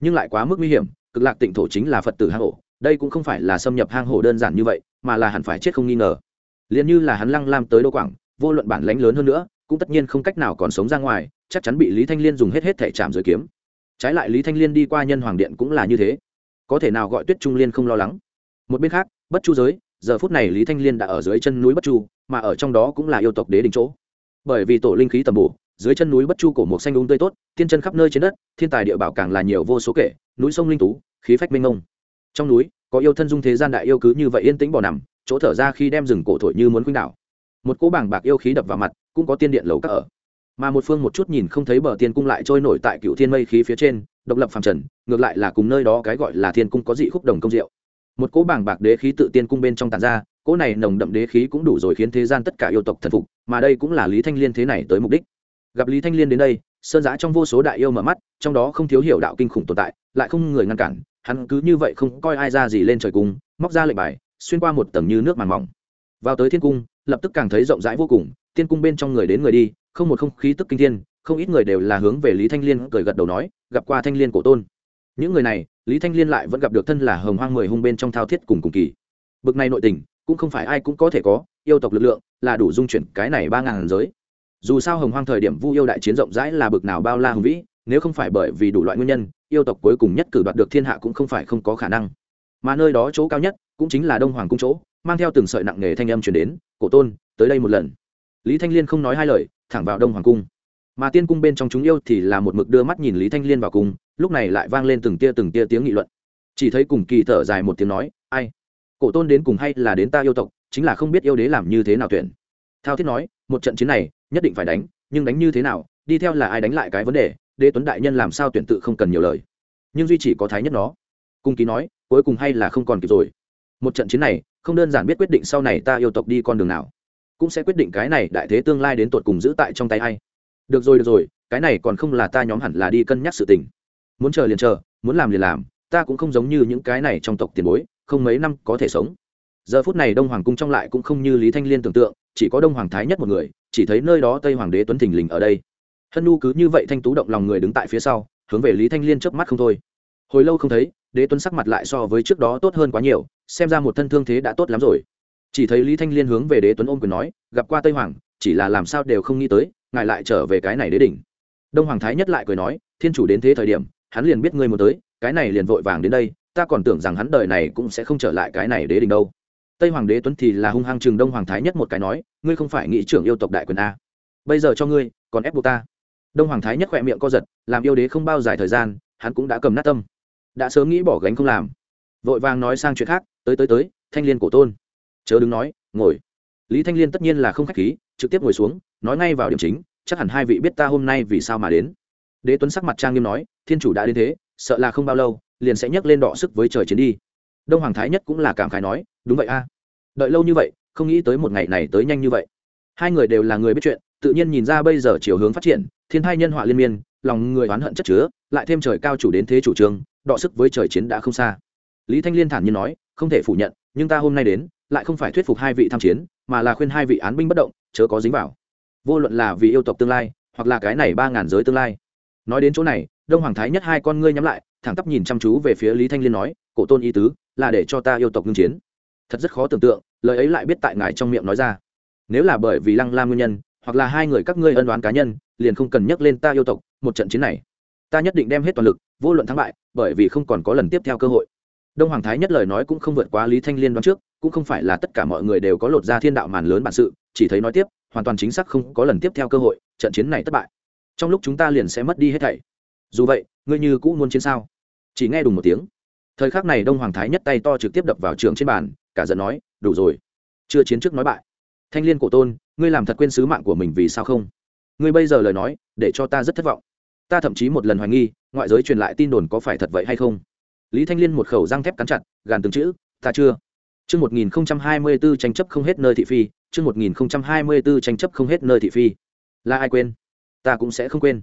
Nhưng lại quá mức nguy hiểm, cực lạc tịnh thổ chính là phật tử hang hổ, đây cũng không phải là xâm nhập hang hổ đơn giản như vậy, mà là hẳn phải chết không nghi ngờ. Liền như là hắn lăng lam tới đô quảng, vô luận bản lãnh lớn hơn nữa, cũng tất nhiên không cách nào còn sống ra ngoài, chắc chắn bị lý thanh liên dùng hết hết thể chạm dưới kiếm. Trái lại lý thanh liên đi qua nhân hoàng điện cũng là như thế. Có thể nào gọi tuyết trung liên không lo lắng? Một bên khác, bất chu giới, giờ phút này lý thanh liên đã ở dưới chân núi bất chu, mà ở trong đó cũng là yêu tộc đế đình chỗ bởi vì tổ linh khí tầm bổ, dưới chân núi bất chu cổ một xanh đúng tươi tốt tiên chân khắp nơi trên đất, thiên tài địa bảo càng là nhiều vô số kể, núi sông linh tú, khí phách minh ngông trong núi, có yêu thân dung thế gian đại yêu cứ như vậy yên tĩnh bỏ nằm, chỗ thở ra khi đem rừng cổ thổi như muốn khuynh đảo. Một cỗ bảng bạc yêu khí đập vào mặt, cũng có tiên điện lầu các ở. Mà một phương một chút nhìn không thấy bờ tiên cung lại trôi nổi tại cựu thiên mây khí phía trên, độc lập phàm trần, ngược lại là cùng nơi đó cái gọi là thiên cung có dị khúc đồng công diệu. Một cỗ bảng bạc đế khí tự tiên cung bên trong tàn ra, cỗ này nồng đậm đế khí cũng đủ rồi khiến thế gian tất cả yêu tộc thần phục mà đây cũng là lý thanh liên thế này tới mục đích. Gặp lý thanh liên đến đây, sơn giã trong vô số đại yêu mở mắt, trong đó không thiếu hiểu đạo kinh khủng tồn tại, lại không người ngăn cản, hắn cứ như vậy không coi ai ra gì lên trời cung, móc ra lệnh bài, xuyên qua một tầng như nước màn mỏng. Vào tới thiên cung, lập tức càng thấy rộng rãi vô cùng, tiên cung bên trong người đến người đi, không một không khí tức kinh thiên, không ít người đều là hướng về lý thanh liên cười gật đầu nói, gặp qua thanh liên cổ tôn. Những người này, lý thanh liên lại vẫn gặp được thân là hồng hoang mười hung bên trong thao thiết cùng cùng kỳ. Bực này nội tình cũng không phải ai cũng có thể có, yêu tộc lực lượng là đủ dung chuyển cái này ba ngàn giới. Dù sao hồng hoang thời điểm vu yêu đại chiến rộng rãi là bực nào bao la hùng vĩ, nếu không phải bởi vì đủ loại nguyên nhân, yêu tộc cuối cùng nhất cử đoạt được thiên hạ cũng không phải không có khả năng. Mà nơi đó chỗ cao nhất cũng chính là đông hoàng cung chỗ, mang theo từng sợi nặng nghề thanh âm chuyển đến, cổ tôn, tới đây một lần. Lý thanh liên không nói hai lời, thẳng vào đông hoàng cung. Mà tiên cung bên trong chúng yêu thì là một mực đưa mắt nhìn lý thanh liên vào cung, lúc này lại vang lên từng tia từng tia tiếng nghị luận. Chỉ thấy cùng kỳ thở dài một tiếng nói, ai? Cổ tôn đến cùng hay là đến ta yêu tộc, chính là không biết yêu đế làm như thế nào tuyển. Thao thiết nói, một trận chiến này, nhất định phải đánh, nhưng đánh như thế nào, đi theo là ai đánh lại cái vấn đề, đế tuấn đại nhân làm sao tuyển tự không cần nhiều lời. Nhưng duy chỉ có thái nhất nó. Cung ký nói, cuối cùng hay là không còn kịp rồi. Một trận chiến này, không đơn giản biết quyết định sau này ta yêu tộc đi con đường nào. Cũng sẽ quyết định cái này đại thế tương lai đến tột cùng giữ tại trong tay hay được rồi được rồi, cái này còn không là ta nhóm hẳn là đi cân nhắc sự tình. Muốn chờ liền chờ, muốn làm liền làm, ta cũng không giống như những cái này trong tộc tiền bối không mấy năm có thể sống. Giờ phút này đông hoàng cung trong lại cũng không như lý thanh liên tưởng tượng, chỉ có đông hoàng thái nhất một người, chỉ thấy nơi đó tây hoàng đế tuấn thình lình ở đây. Hân nu cứ như vậy thanh tú động lòng người đứng tại phía sau, hướng về lý thanh liên chớp mắt không thôi. Hồi lâu không thấy, đế tuấn sắc mặt lại so với trước đó tốt hơn quá nhiều, xem ra một thân thương thế đã tốt lắm rồi. Chỉ thấy lý thanh liên hướng về đế tuấn ôm quyền nói, gặp qua tây hoàng, chỉ là làm sao đều không nghĩ tới, ngài lại trở về cái này đế đỉnh. Đông hoàng thái nhất lại cười nói, thiên chủ đến thế thời điểm hắn liền biết ngươi muốn tới, cái này liền vội vàng đến đây, ta còn tưởng rằng hắn đời này cũng sẽ không trở lại cái này đế đình đâu. Tây hoàng đế tuấn thì là hung hăng trường đông hoàng thái nhất một cái nói, ngươi không phải nghị trưởng yêu tộc đại quyền a. Bây giờ cho ngươi, còn ép buộc ta. Đông hoàng thái nhất khỏe miệng co giật, làm yêu đế không bao dài thời gian, hắn cũng đã cầm nát tâm. Đã sớm nghĩ bỏ gánh không làm. Vội vàng nói sang chuyện khác, tới tới tới, thanh liên cổ tôn. Chớ đứng nói, ngồi. Lý thanh liên tất nhiên là không k h á c h khí, trực tiếp ngồi xuống, nói ngay vào điểm chính, chắc hẳn hai vị biết ta hôm nay vì sao mà đến. Đế tuấn sắc mặt trang nghiêm nói thiên chủ đã đến thế, sợ là không bao lâu, liền sẽ nhấc lên đọ sức với trời chiến đi. Đông hoàng thái nhất cũng là cảm khái nói, đúng vậy a. Đợi lâu như vậy, không nghĩ tới một ngày này tới nhanh như vậy. Hai người đều là người biết chuyện, tự nhiên nhìn ra bây giờ chiều hướng phát triển, thiên thai nhân họa liên miên, lòng người oán hận chất chứa, lại thêm trời cao chủ đến thế chủ trương, đọ sức với trời chiến đã không xa. Lý thanh liên thản nhiên nói, không thể phủ nhận, nhưng ta hôm nay đến, lại không phải thuyết phục hai vị tham chiến, mà là khuyên hai vị án binh bất động, chớ có dính vào. Vô luận là vì yêu tộc tương lai, hoặc là cái này ba ngàn giới tương lai nói đến chỗ này, đông hoàng thái nhất hai con ngươi nhắm lại, thẳng tắp nhìn chăm chú về phía lý thanh liên nói, cổ tôn ý tứ, là để cho ta yêu tộc ngưng chiến. Thật rất khó tưởng tượng, lời ấy lại biết tại ngài trong miệng nói ra. Nếu là bởi vì lăng lam nguyên nhân, hoặc là hai người các ngươi ân đoán cá nhân, liền không cần nhắc lên ta yêu tộc, một trận chiến này. Ta nhất định đem hết toàn lực, vô luận thắng bại, bởi vì không còn có lần tiếp theo cơ hội. Đông hoàng thái nhất lời nói cũng không vượt quá lý thanh liên đoán trước, cũng không phải là tất cả mọi người đều có lột ra thiên đạo màn lớn bản sự, chỉ thấy nói tiếp, hoàn toàn chính xác không có lần tiếp theo cơ hội, trận chiến này thất bại trong lúc chúng ta liền sẽ mất đi hết thảy. Dù vậy ngươi như cũ muốn chiến sao? Chỉ nghe đùng một tiếng. Thời khắc này đông hoàng thái nhất tay to trực tiếp đập vào trường trên bàn cả giận nói đủ rồi. Chưa chiến trước nói bại. Thanh liên cổ tôn ngươi làm thật quên sứ mạng của mình vì sao không? Ngươi bây giờ lời nói để cho ta rất thất vọng. Ta thậm chí một lần hoài nghi ngoại giới truyền lại tin đồn có phải thật vậy hay không? Lý thanh liên một khẩu răng thép cắn chặt gàn từng chữ ta chưa. Chương 1024 tranh chấp không hết nơi thị phi, chương 1024 tranh chấp không hết nơi thị phi. Là ai quên? Ta cũng sẽ không quên.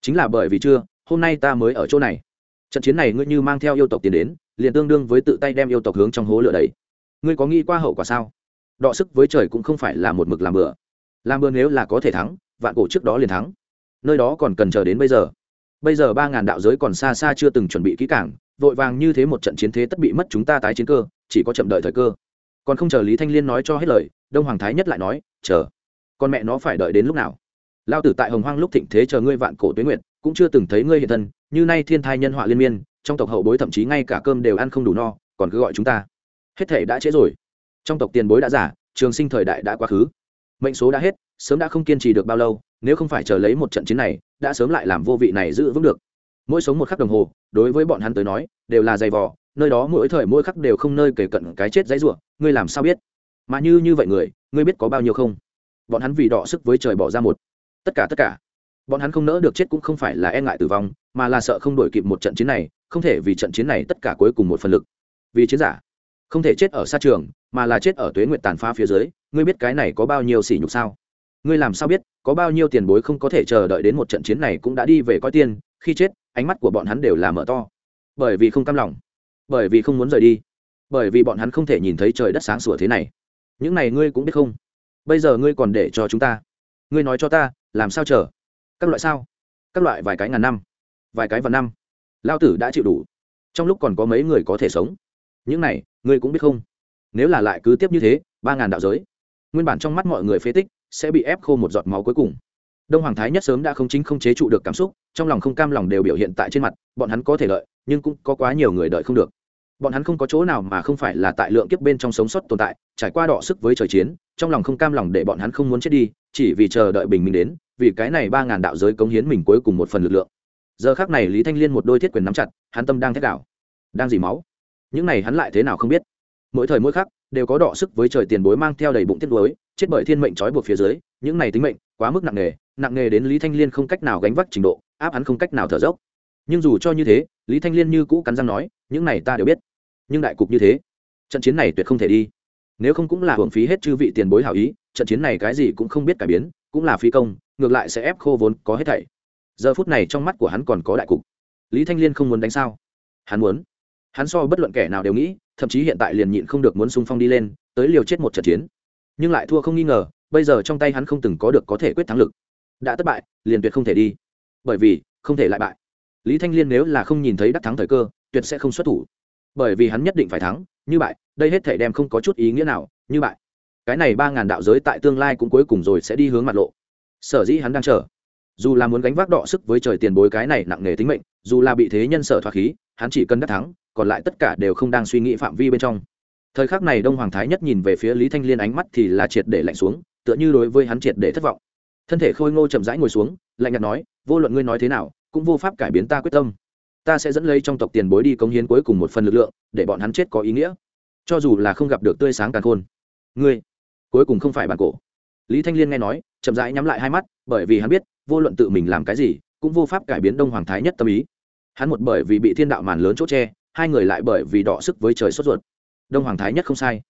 Chính là bởi vì chưa, hôm nay ta mới ở chỗ này. Trận chiến này ngươi như mang theo yêu tộc tiến đến, liền tương đương với tự tay đem yêu tộc hướng trong hố lửa đẩy. Ngươi có nghĩ qua hậu quả sao? Đọ sức với trời cũng không phải là một mực làm bừa. Làm bừa nếu là có thể thắng, vạn cổ trước đó liền thắng. Nơi đó còn cần chờ đến bây giờ. Bây giờ ba ngàn đạo giới còn xa xa chưa từng chuẩn bị kỹ càng, vội vàng như thế một trận chiến thế tất bị mất chúng ta tái chiến cơ chỉ có chậm đợi thời cơ còn không chờ lý thanh liên nói cho hết lời đông hoàng thái nhất lại nói chờ con mẹ nó phải đợi đến lúc nào lao tử tại hồng hoang lúc thịnh thế chờ ngươi vạn cổ tuyến nguyện cũng chưa từng thấy ngươi hiện thân, như nay thiên thai nhân họa liên miên, trong tộc hậu bối thậm chí ngay cả cơm đều ăn không đủ no, còn cứ gọi chúng ta. Hết thể đã trễ rồi. Trong tộc tiền bối đã giả trường sinh thời đại đã quá khứ. Mệnh số đã hết, sớm đã không kiên trì được bao lâu, nếu không phải chờ lấy một trận chiến này, đã sớm lại làm vô vị này giữ vững được. Mỗi sống một khắc đồng hồ, đối với bọn hắn tới nói, đều là dày vò, nơi đó mỗi thời mỗi khắc đều không nơi kể cận cái chết dãy ruộng, ngươi làm sao biết? Mà như như vậy người, ngươi biết có bao nhiêu không? Bọn hắn vì đọ sức với trời bỏ ra một tất cả tất cả. Bọn hắn không nỡ được chết cũng không phải là e ngại tử vong, mà là sợ không đổi kịp một trận chiến này, không thể vì trận chiến này tất cả cuối cùng một phần lực. Vì chiến giả, không thể chết ở xa trường, mà là chết ở tuế nguyện tàn phá phía dưới, ngươi biết cái này có bao nhiêu sỉ nhục sao? Ngươi làm sao biết, có bao nhiêu tiền bối không có thể chờ đợi đến một trận chiến này cũng đã đi về coi tiên khi chết, ánh mắt của bọn hắn đều là mở to. Bởi vì không cam lòng, bởi vì không muốn rời đi, bởi vì bọn hắn không thể nhìn thấy trời đất sáng sủa thế này. Những này ngươi cũng biết không? Bây giờ ngươi còn để cho chúng ta ngươi nói cho ta, làm sao chờ? Các loại sao? Các loại vài cái ngàn năm, vài cái và năm. Lao tử đã chịu đủ. Trong lúc còn có mấy người có thể sống. Những này, ngươi cũng biết không? Nếu là lại cứ tiếp như thế, ba ngàn đạo giới, nguyên bản trong mắt mọi người phế tích, sẽ bị ép khô một giọt máu cuối cùng. Đông hoàng thái nhất sớm đã không chính không chế trụ được cảm xúc, trong lòng không cam lòng đều biểu hiện tại trên mặt, bọn hắn có thể lợi, nhưng cũng có quá nhiều người đợi không được. Bọn hắn không có chỗ nào mà không phải là tại lượng kiếp bên trong sống sót tồn tại, trải qua đọ sức với trời chiến trong lòng không cam lòng để bọn hắn không muốn chết đi, chỉ vì chờ đợi bình minh đến, vì cái này ba ngàn đạo giới cống hiến mình cuối cùng một phần lực lượng. Giờ khác này lý thanh liên một đôi thiết quyền nắm chặt, hắn tâm đang thét đảo đang dì máu. Những này hắn lại thế nào không biết. Mỗi thời mỗi khắc, đều có đọ sức với trời tiền bối mang theo đầy bụng tiết đối chết bởi thiên mệnh trói buộc phía dưới, những này tính mệnh, quá mức nặng nề nặng nề đến lý thanh liên không cách nào gánh vác trình độ, áp hắn không cách nào thở dốc. Nhưng dù cho như thế, lý thanh liên như cũ cắn răng nói, những này ta đều biết. Nhưng đại cục như thế, trận chiến này tuyệt không thể đi nếu không cũng là hưởng phí hết chư vị tiền bối hảo ý, trận chiến này cái gì cũng không biết cải biến, cũng là phi công, ngược lại sẽ ép khô vốn có hết thảy. Giờ phút này trong mắt của hắn còn có đại cục. Lý thanh liên không muốn đánh sao? Hắn muốn. Hắn so bất luận kẻ nào đều nghĩ, thậm chí hiện tại liền nhịn không được muốn xung phong đi lên, tới liều chết một trận chiến. Nhưng lại thua không nghi ngờ, bây giờ trong tay hắn không từng có được có thể quyết thắng lực. Đã thất bại, liền tuyệt không thể đi. Bởi vì, không thể lại bại. Lý thanh liên nếu là không nhìn thấy đắc thắng thời cơ, tuyệt sẽ không xuất thủ bởi vì hắn nhất định phải thắng, như bại, đây hết thể đem không có chút ý nghĩa nào, như bại. Cái này ba ngàn đạo giới tại tương lai cũng cuối cùng rồi sẽ đi hướng mặt lộ. Sở dĩ hắn đang chờ. Dù là muốn gánh vác đọ sức với trời tiền bối cái này nặng nề tính mệnh, dù là bị thế nhân sở thoát khí, hắn chỉ cần đắc thắng, còn lại tất cả đều không đang suy nghĩ phạm vi bên trong. Thời khắc này đông hoàng thái nhất nhìn về phía lý thanh liên ánh mắt thì là triệt để lạnh xuống, tựa như đối với hắn triệt để thất vọng. Thân thể khôi ngô chậm rãi ngồi xuống, lạnh nhạt nói, vô luận ngươi nói thế nào, cũng vô pháp cải biến ta quyết tâm ta sẽ dẫn lấy trong tộc tiền bối đi cống hiến cuối cùng một phần lực lượng, để bọn hắn chết có ý nghĩa. Cho dù là không gặp được tươi sáng càng khôn. Ngươi, cuối cùng không phải bản cổ. Lý thanh liên nghe nói, chậm rãi nhắm lại hai mắt, bởi vì hắn biết, vô luận tự mình làm cái gì, cũng vô pháp cải biến đông hoàng thái nhất tâm ý. Hắn một bởi vì bị thiên đạo màn lớn chỗ tre hai người lại bởi vì đọ sức với trời sốt ruột. Đông hoàng thái nhất không sai.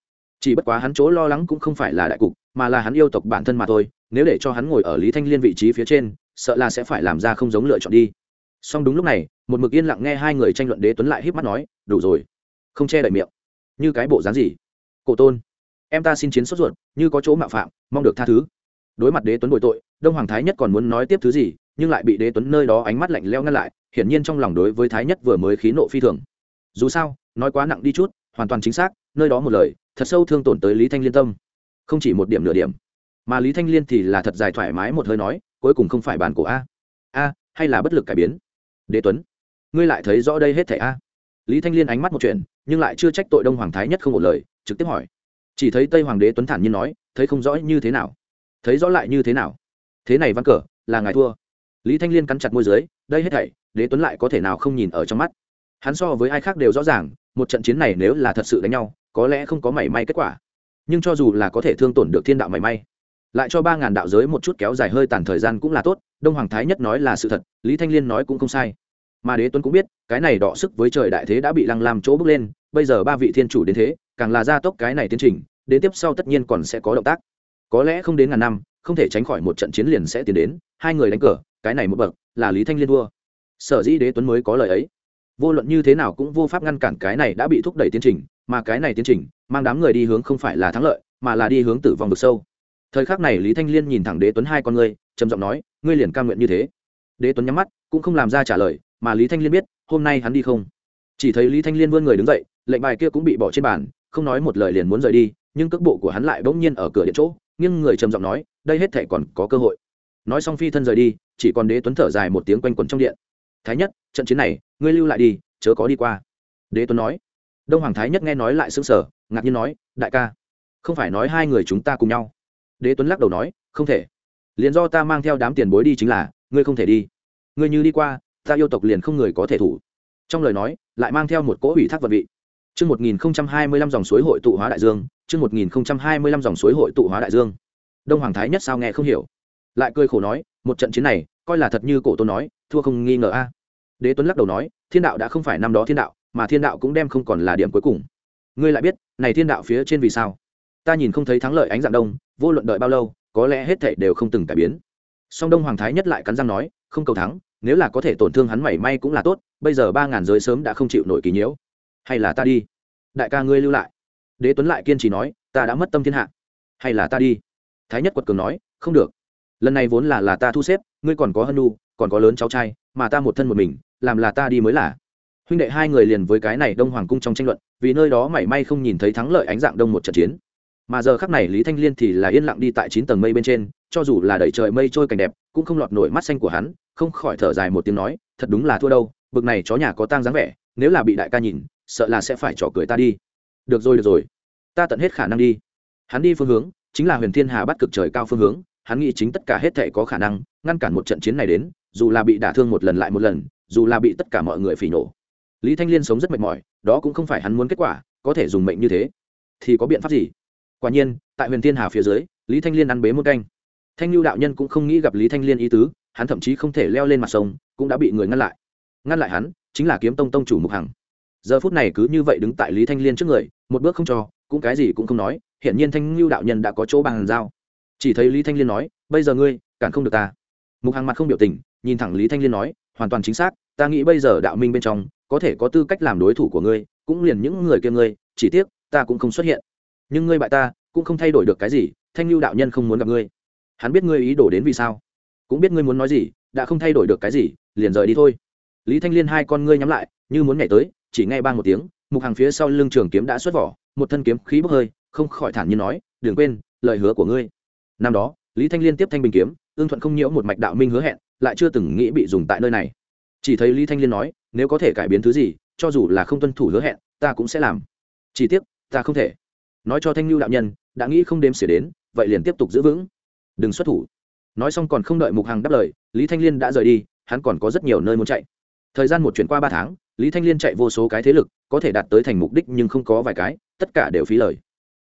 Chỉ bất quá hắn chỗ lo lắng cũng không phải là đại cục, mà là hắn yêu tộc bản thân mà thôi, nếu để cho hắn ngồi ở lý thanh liên vị trí phía trên, sợ là sẽ phải làm ra không giống lựa chọn đi song đúng lúc này, một mực yên lặng nghe hai người tranh luận đế tuấn lại híp mắt nói, đủ rồi, không che đậy miệng. Như cái bộ dáng gì? Cổ tôn, em ta xin chiến sốt ruột, như có chỗ mạo phạm, mong được tha thứ. Đối mặt đế tuấn bội tội, đông hoàng thái nhất còn muốn nói tiếp thứ gì, nhưng lại bị đế tuấn nơi đó ánh mắt lạnh leo ngăn lại, hiển nhiên trong lòng đối với thái nhất vừa mới khí nộ phi thường. Dù sao, nói quá nặng đi chút, hoàn toàn chính xác, nơi đó một lời, thật sâu thương tổn tới lý thanh liên tâm. Không chỉ một điểm nửa điểm, mà lý thanh liên thì là thật dài thoải mái một hơi nói, cuối cùng không phải bàn cổ a. A, hay là bất lực cải biến? Đế tuấn, ngươi lại thấy rõ đây hết thảy a? Lý thanh liên ánh mắt một chuyện, nhưng lại chưa trách tội đông hoàng thái nhất không một lời, trực tiếp hỏi. Chỉ thấy tây hoàng đế tuấn thản nhiên nói, thấy không rõ như thế nào? Thấy rõ lại như thế nào? Thế này văn cờ, là ngài thua. Lý thanh liên cắn chặt môi dưới, đây hết thảy, đế tuấn lại có thể nào không nhìn ở trong mắt? Hắn so với ai khác đều rõ ràng, một trận chiến này nếu là thật sự đánh nhau, có lẽ không có mảy may kết quả. Nhưng cho dù là có thể thương tổn được thiên đạo mảy may lại cho ba ngàn đạo giới một chút kéo dài hơi tàn thời gian cũng là tốt, đông hoàng thái nhất nói là sự thật, lý thanh liên nói cũng không sai. Mà đế tuấn cũng biết, cái này đọ sức với trời đại thế đã bị lăng làm chỗ bước lên, bây giờ ba vị thiên chủ đến thế, càng là gia tốc cái này tiến trình, đến tiếp sau tất nhiên còn sẽ có động tác. Có lẽ không đến ngàn năm, không thể tránh khỏi một trận chiến liền sẽ tiến đến, hai người đánh cờ, cái này một bậc, là lý thanh liên vua sở dĩ đế tuấn mới có lời ấy. Vô luận như thế nào cũng vô pháp ngăn cản cái này đã bị thúc đẩy tiến trình, mà cái này tiến trình, mang đám người đi hướng không phải là thắng lợi, mà là đi hướng tử vong vực sâu thời khắc này lý thanh liên nhìn thẳng đế tuấn hai con ngươi, trầm giọng nói, ngươi liền ca nguyện như thế. Đế tuấn nhắm mắt, cũng không làm ra trả lời, mà lý thanh liên biết, hôm nay hắn đi không. Chỉ thấy lý thanh liên vươn người đứng dậy, lệnh bài kia cũng bị bỏ trên bàn, không nói một lời liền muốn rời đi, nhưng cước bộ của hắn lại bỗng nhiên ở cửa điện chỗ nhưng người trầm giọng nói, đây hết thể còn có cơ hội. Nói xong phi thân rời đi, chỉ còn đế tuấn thở dài một tiếng quanh quẩn trong điện. Thái nhất, trận chiến này, ngươi lưu lại đi, chớ có đi qua. Đế tuấn nói. Đông hoàng thái nhất nghe nói lại xứng sở ngạc nhiên nói, đại ca, không phải nói hai người chúng ta cùng nhau đế tuấn lắc đầu nói không thể liền do ta mang theo đám tiền bối đi chính là ngươi không thể đi ngươi như đi qua ta yêu tộc liền không người có thể thủ trong lời nói lại mang theo một cỗ ủy thác vật vị mươi 1025 dòng suối hội tụ hóa đại dương, trước 1025 dòng suối hội tụ hóa đại dương. Đông Hoàng Thái nhất sao nghe không hiểu. Lại cười khổ nói, một trận chiến này, coi là thật như cổ tôn nói, thua không nghi ngờ a. Đế Tuấn lắc đầu nói, thiên đạo đã không phải năm đó thiên đạo, mà thiên đạo cũng đem không còn là điểm cuối cùng. Ngươi lại biết, này thiên đạo phía trên vì sao? Ta nhìn không thấy thắng lợi ánh dạng đông, vô luận đợi bao lâu, có lẽ hết thảy đều không từng cải biến. Song Đông Hoàng Thái nhất lại cắn răng nói, không cầu thắng, nếu là có thể tổn thương hắn mảy may cũng là tốt, bây giờ ba ngàn giới sớm đã không chịu nổi kỳ nhiễu. Hay là ta đi? Đại ca ngươi lưu lại. Đế tuấn lại kiên trì nói ta đã mất tâm thiên hạ. Hay là ta đi? Thái nhất quật cường nói không được. Lần này vốn là là ta thu xếp ngươi còn có hân nu còn có lớn cháu trai mà ta một thân một mình làm là ta đi mới là. Huynh đệ hai người liền với cái này đông hoàng cung trong tranh luận vì nơi đó mảy may không nhìn thấy thắng lợi ánh dạng đông một trận chiến mà giờ khắc này lý thanh liên thì là yên lặng đi tại chín tầng mây bên trên, cho dù là đẩy trời mây trôi cảnh đẹp, cũng không lọt nổi mắt xanh của hắn, không khỏi thở dài một tiếng nói, thật đúng là thua đâu, bực này chó nhà có tang dáng vẻ, nếu là bị đại ca nhìn, sợ là sẽ phải trỏ cười ta đi. Được rồi được rồi, ta tận hết khả năng đi. Hắn đi phương hướng, chính là huyền thiên hà bắt cực trời cao phương hướng, hắn nghĩ chính tất cả hết thể có khả năng, ngăn cản một trận chiến này đến, dù là bị đả thương một lần lại một lần, dù là bị tất cả mọi người phỉ nổ lý thanh liên sống rất mệt mỏi, đó cũng không phải hắn muốn kết quả, có thể dùng mệnh như thế. Thì có biện pháp gì? Quả nhiên, tại huyền thiên hà phía dưới, lý thanh liên ăn bế một canh. Thanh lưu đạo nhân cũng không nghĩ gặp lý thanh liên ý tứ, hắn thậm chí không thể leo lên mặt sông, cũng đã bị người ngăn lại. Ngăn lại hắn, chính là kiếm tông tông chủ mục hằng. Giờ phút này cứ như vậy đứng tại lý thanh liên trước người, một bước không cho, cũng cái gì cũng không nói hiện nhiên thanh lưu đạo nhân đã có chỗ bàn giao. Chỉ thấy lý thanh liên nói, bây giờ ngươi, cản không được ta. Mục Hằng mặt không biểu tình, nhìn thẳng lý thanh liên nói, hoàn toàn chính xác, ta nghĩ bây giờ đạo minh bên trong, có thể có tư cách làm đối thủ của ngươi, cũng liền những người kia ngươi, chỉ tiếc, ta cũng không xuất hiện nhưng ngươi bại ta, cũng không thay đổi được cái gì, thanh lưu đạo nhân không muốn gặp ngươi. Hắn biết ngươi ý đồ đến vì sao. Cũng biết ngươi muốn nói gì, đã không thay đổi được cái gì, liền rời đi thôi. Lý thanh liên hai con ngươi nhắm lại, như muốn nhảy tới, chỉ nghe ba một tiếng, mục hàng phía sau lưng trường kiếm đã xuất vỏ, một thân kiếm khí bốc hơi, không khỏi thản nhiên nói, đừng quên, lời hứa của ngươi. Năm đó, lý thanh liên tiếp thanh bình kiếm, ương thuận không nhiễu một mạch đạo minh hứa hẹn, lại chưa từng nghĩ bị dùng tại nơi này. Chỉ thấy lý thanh liên nói, nếu có thể cải biến thứ gì, cho dù là không tuân thủ hứa hẹn, ta cũng sẽ làm. Chỉ tiếc, ta không thể nói cho thanh lưu đạo nhân, đã nghĩ không đếm xỉa đến, vậy liền tiếp tục giữ vững. Đừng xuất thủ. Nói xong còn không đợi mục hằng đáp lời, lý thanh liên đã rời đi, hắn còn có rất nhiều nơi muốn chạy. Thời gian một chuyển qua ba tháng, lý thanh liên chạy vô số cái thế lực, có thể đạt tới thành mục đích nhưng không có vài cái, tất cả đều phí lời.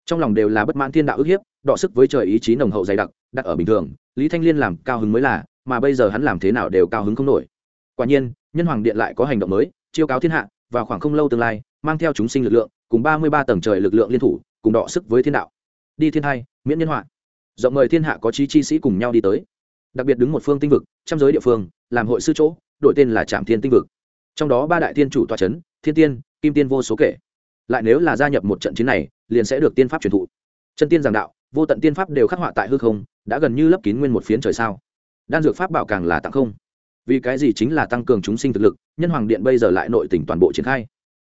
Trong lòng đều là bất mãn thiên đạo ức hiếp, đọ sức với trời ý chí nồng hậu dày đặc, đặt ở bình thường, lý thanh liên làm cao hứng mới là, mà bây giờ hắn làm thế nào đều cao hứng không nổi. Quả nhiên, nhân hoàng điện lại có hành động mới, chiêu cáo thiên hạ và khoảng không lâu tương lai, mang theo chúng sinh lực lượng, cùng ba mươi ba tầng trời lực lượng liên thủ cùng đọ sức với thiên đạo. Đi thiên hai, miễn nhân họa. Rộng mời thiên hạ có trí chi sĩ cùng nhau đi tới. Đặc biệt đứng một phương tinh vực, trăm giới địa phương, làm hội sư chỗ, đổi tên là trạm thiên tinh vực. Trong đó ba đại thiên chủ tòa c h ấ n thiên tiên, kim tiên vô số kể. Lại nếu là gia nhập một trận chiến này, liền sẽ được tiên pháp truyền thụ. Chân tiên giảng đạo, vô tận tiên pháp đều khắc họa tại hư không, đã gần như lấp kín nguyên một phiến trời sao. Đan dược pháp bảo càng là tặng không. Vì cái gì chính là tăng cường chúng sinh thực lực, nhân hoàng điện bây giờ lại nội tỉnh toàn bộ triển khai.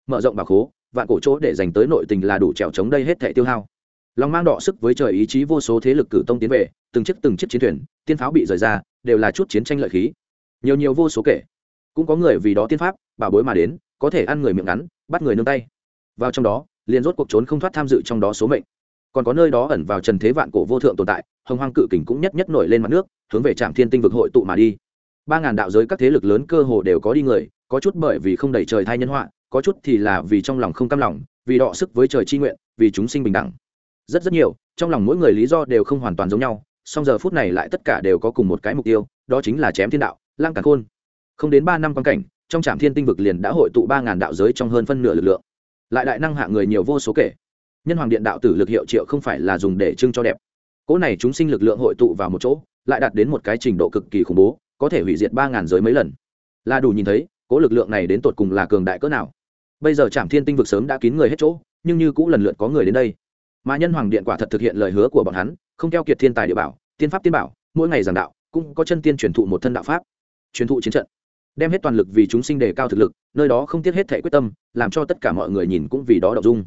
Mở rộng bảo khố vạn cổ chỗ để dành tới nội tình là đủ trèo chống đây hết thể tiêu hao. Lòng mang đỏ sức với trời ý chí vô số thế lực cử tông tiến về, từng chiếc từng chiếc chiến thuyền, tiên pháo bị rời ra, đều là chút chiến tranh lợi khí. Nhiều nhiều vô số kể. Cũng có người vì đó tiên pháp, bảo bối mà đến, có thể ăn người miệng ngắn, bắt người nương tay. Vào trong đó, liền rốt cuộc trốn không thoát tham dự trong đó số mệnh. Còn có nơi đó ẩn vào trần thế vạn cổ vô thượng tồn tại, hồng hoang cự kình cũng nhất nhất nổi lên mặt nước, hướng về trạm thiên tinh vực hội tụ mà đi. Ba ngàn đạo giới các thế lực lớn cơ hồ đều có đi người, có chút bởi vì không đẩy trời thai nhân họa có chút thì là vì trong lòng không cam lòng, vì đọ sức với trời chi nguyện, vì chúng sinh bình đẳng. Rất rất nhiều, trong lòng mỗi người lý do đều không hoàn toàn giống nhau, song giờ phút này lại tất cả đều có cùng một cái mục tiêu, đó chính là chém thiên đạo lang càn khôn. Không đến ba năm quan cảnh, trong trạm thiên tinh vực liền đã hội tụ ba ngàn đạo giới trong hơn phân nửa lực lượng. Lại đại năng hạ người nhiều vô số kể. Nhân hoàng điện đạo tử lực hiệu triệu không phải là dùng để trưng cho đẹp. Cỗ này chúng sinh lực lượng hội tụ vào một chỗ, lại đạt đến một cái trình độ cực kỳ khủng bố, có thể hủy diệt ba ngàn giới mấy lần. Là đủ nhìn thấy, cỗ lực lượng này đến tột cùng là cường đại cỡ nào bây giờ trạm thiên tinh vực sớm đã kín người hết chỗ, nhưng như cũ lần lượt có người đến đây. Mà nhân hoàng điện quả thật thực hiện lời hứa của bọn hắn, không keo kiệt thiên tài địa bảo, tiên pháp tiên bảo, mỗi ngày giảng đạo, cũng có chân tiên truyền thụ một thân đạo pháp, truyền thụ chiến trận. Đem hết toàn lực vì chúng sinh đề cao thực lực, nơi đó không tiếc hết thể quyết tâm, làm cho tất cả mọi người nhìn cũng vì đó đọc dung.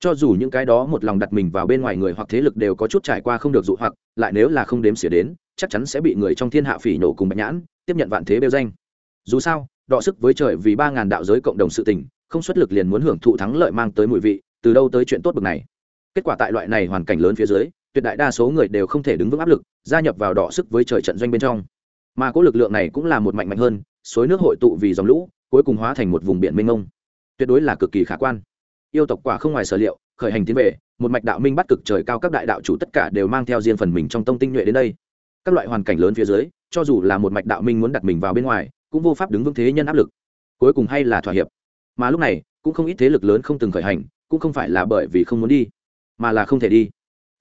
Cho dù những cái đó một lòng đặt mình vào bên ngoài người hoặc thế lực đều có chút trải qua không được dụ hoặc, lại nếu là không đếm xỉa đến, chắc chắn sẽ bị người trong thiên hạ phỉ nổ cùng bạch nhãn, tiếp nhận vạn thế bêu danh. Dù sao, đọ sức với trời vì ba ngàn đạo giới cộng đồng sự tình không xuất lực liền muốn hưởng thụ thắng lợi mang tới mùi vị, từ đâu tới chuyện tốt bực này. Kết quả tại loại này hoàn cảnh lớn phía dưới, tuyệt đại đa số người đều không thể đứng vững áp lực, gia nhập vào đỏ sức với trời trận doanh bên trong. Mà cỗ lực lượng này cũng là một mạnh mạnh hơn, suối nước hội tụ vì dòng lũ, cuối cùng hóa thành một vùng biển mênh mông. Tuyệt đối là cực kỳ khả quan. Yêu tộc quả không ngoài sở liệu, khởi hành tiến về, một mạch đạo minh bắt cực trời cao các đại đạo chủ tất cả đều mang theo riêng phần mình trong tông tinh nhuệ đến đây. Các loại hoàn cảnh lớn phía dưới, cho dù là một mạch đạo minh muốn đặt mình vào bên ngoài, cũng vô pháp đứng vững thế nhân áp lực. Cuối cùng hay là thỏa hiệp mà lúc này cũng không ít thế lực lớn không từng khởi hành, cũng không phải là bởi vì không muốn đi, mà là không thể đi.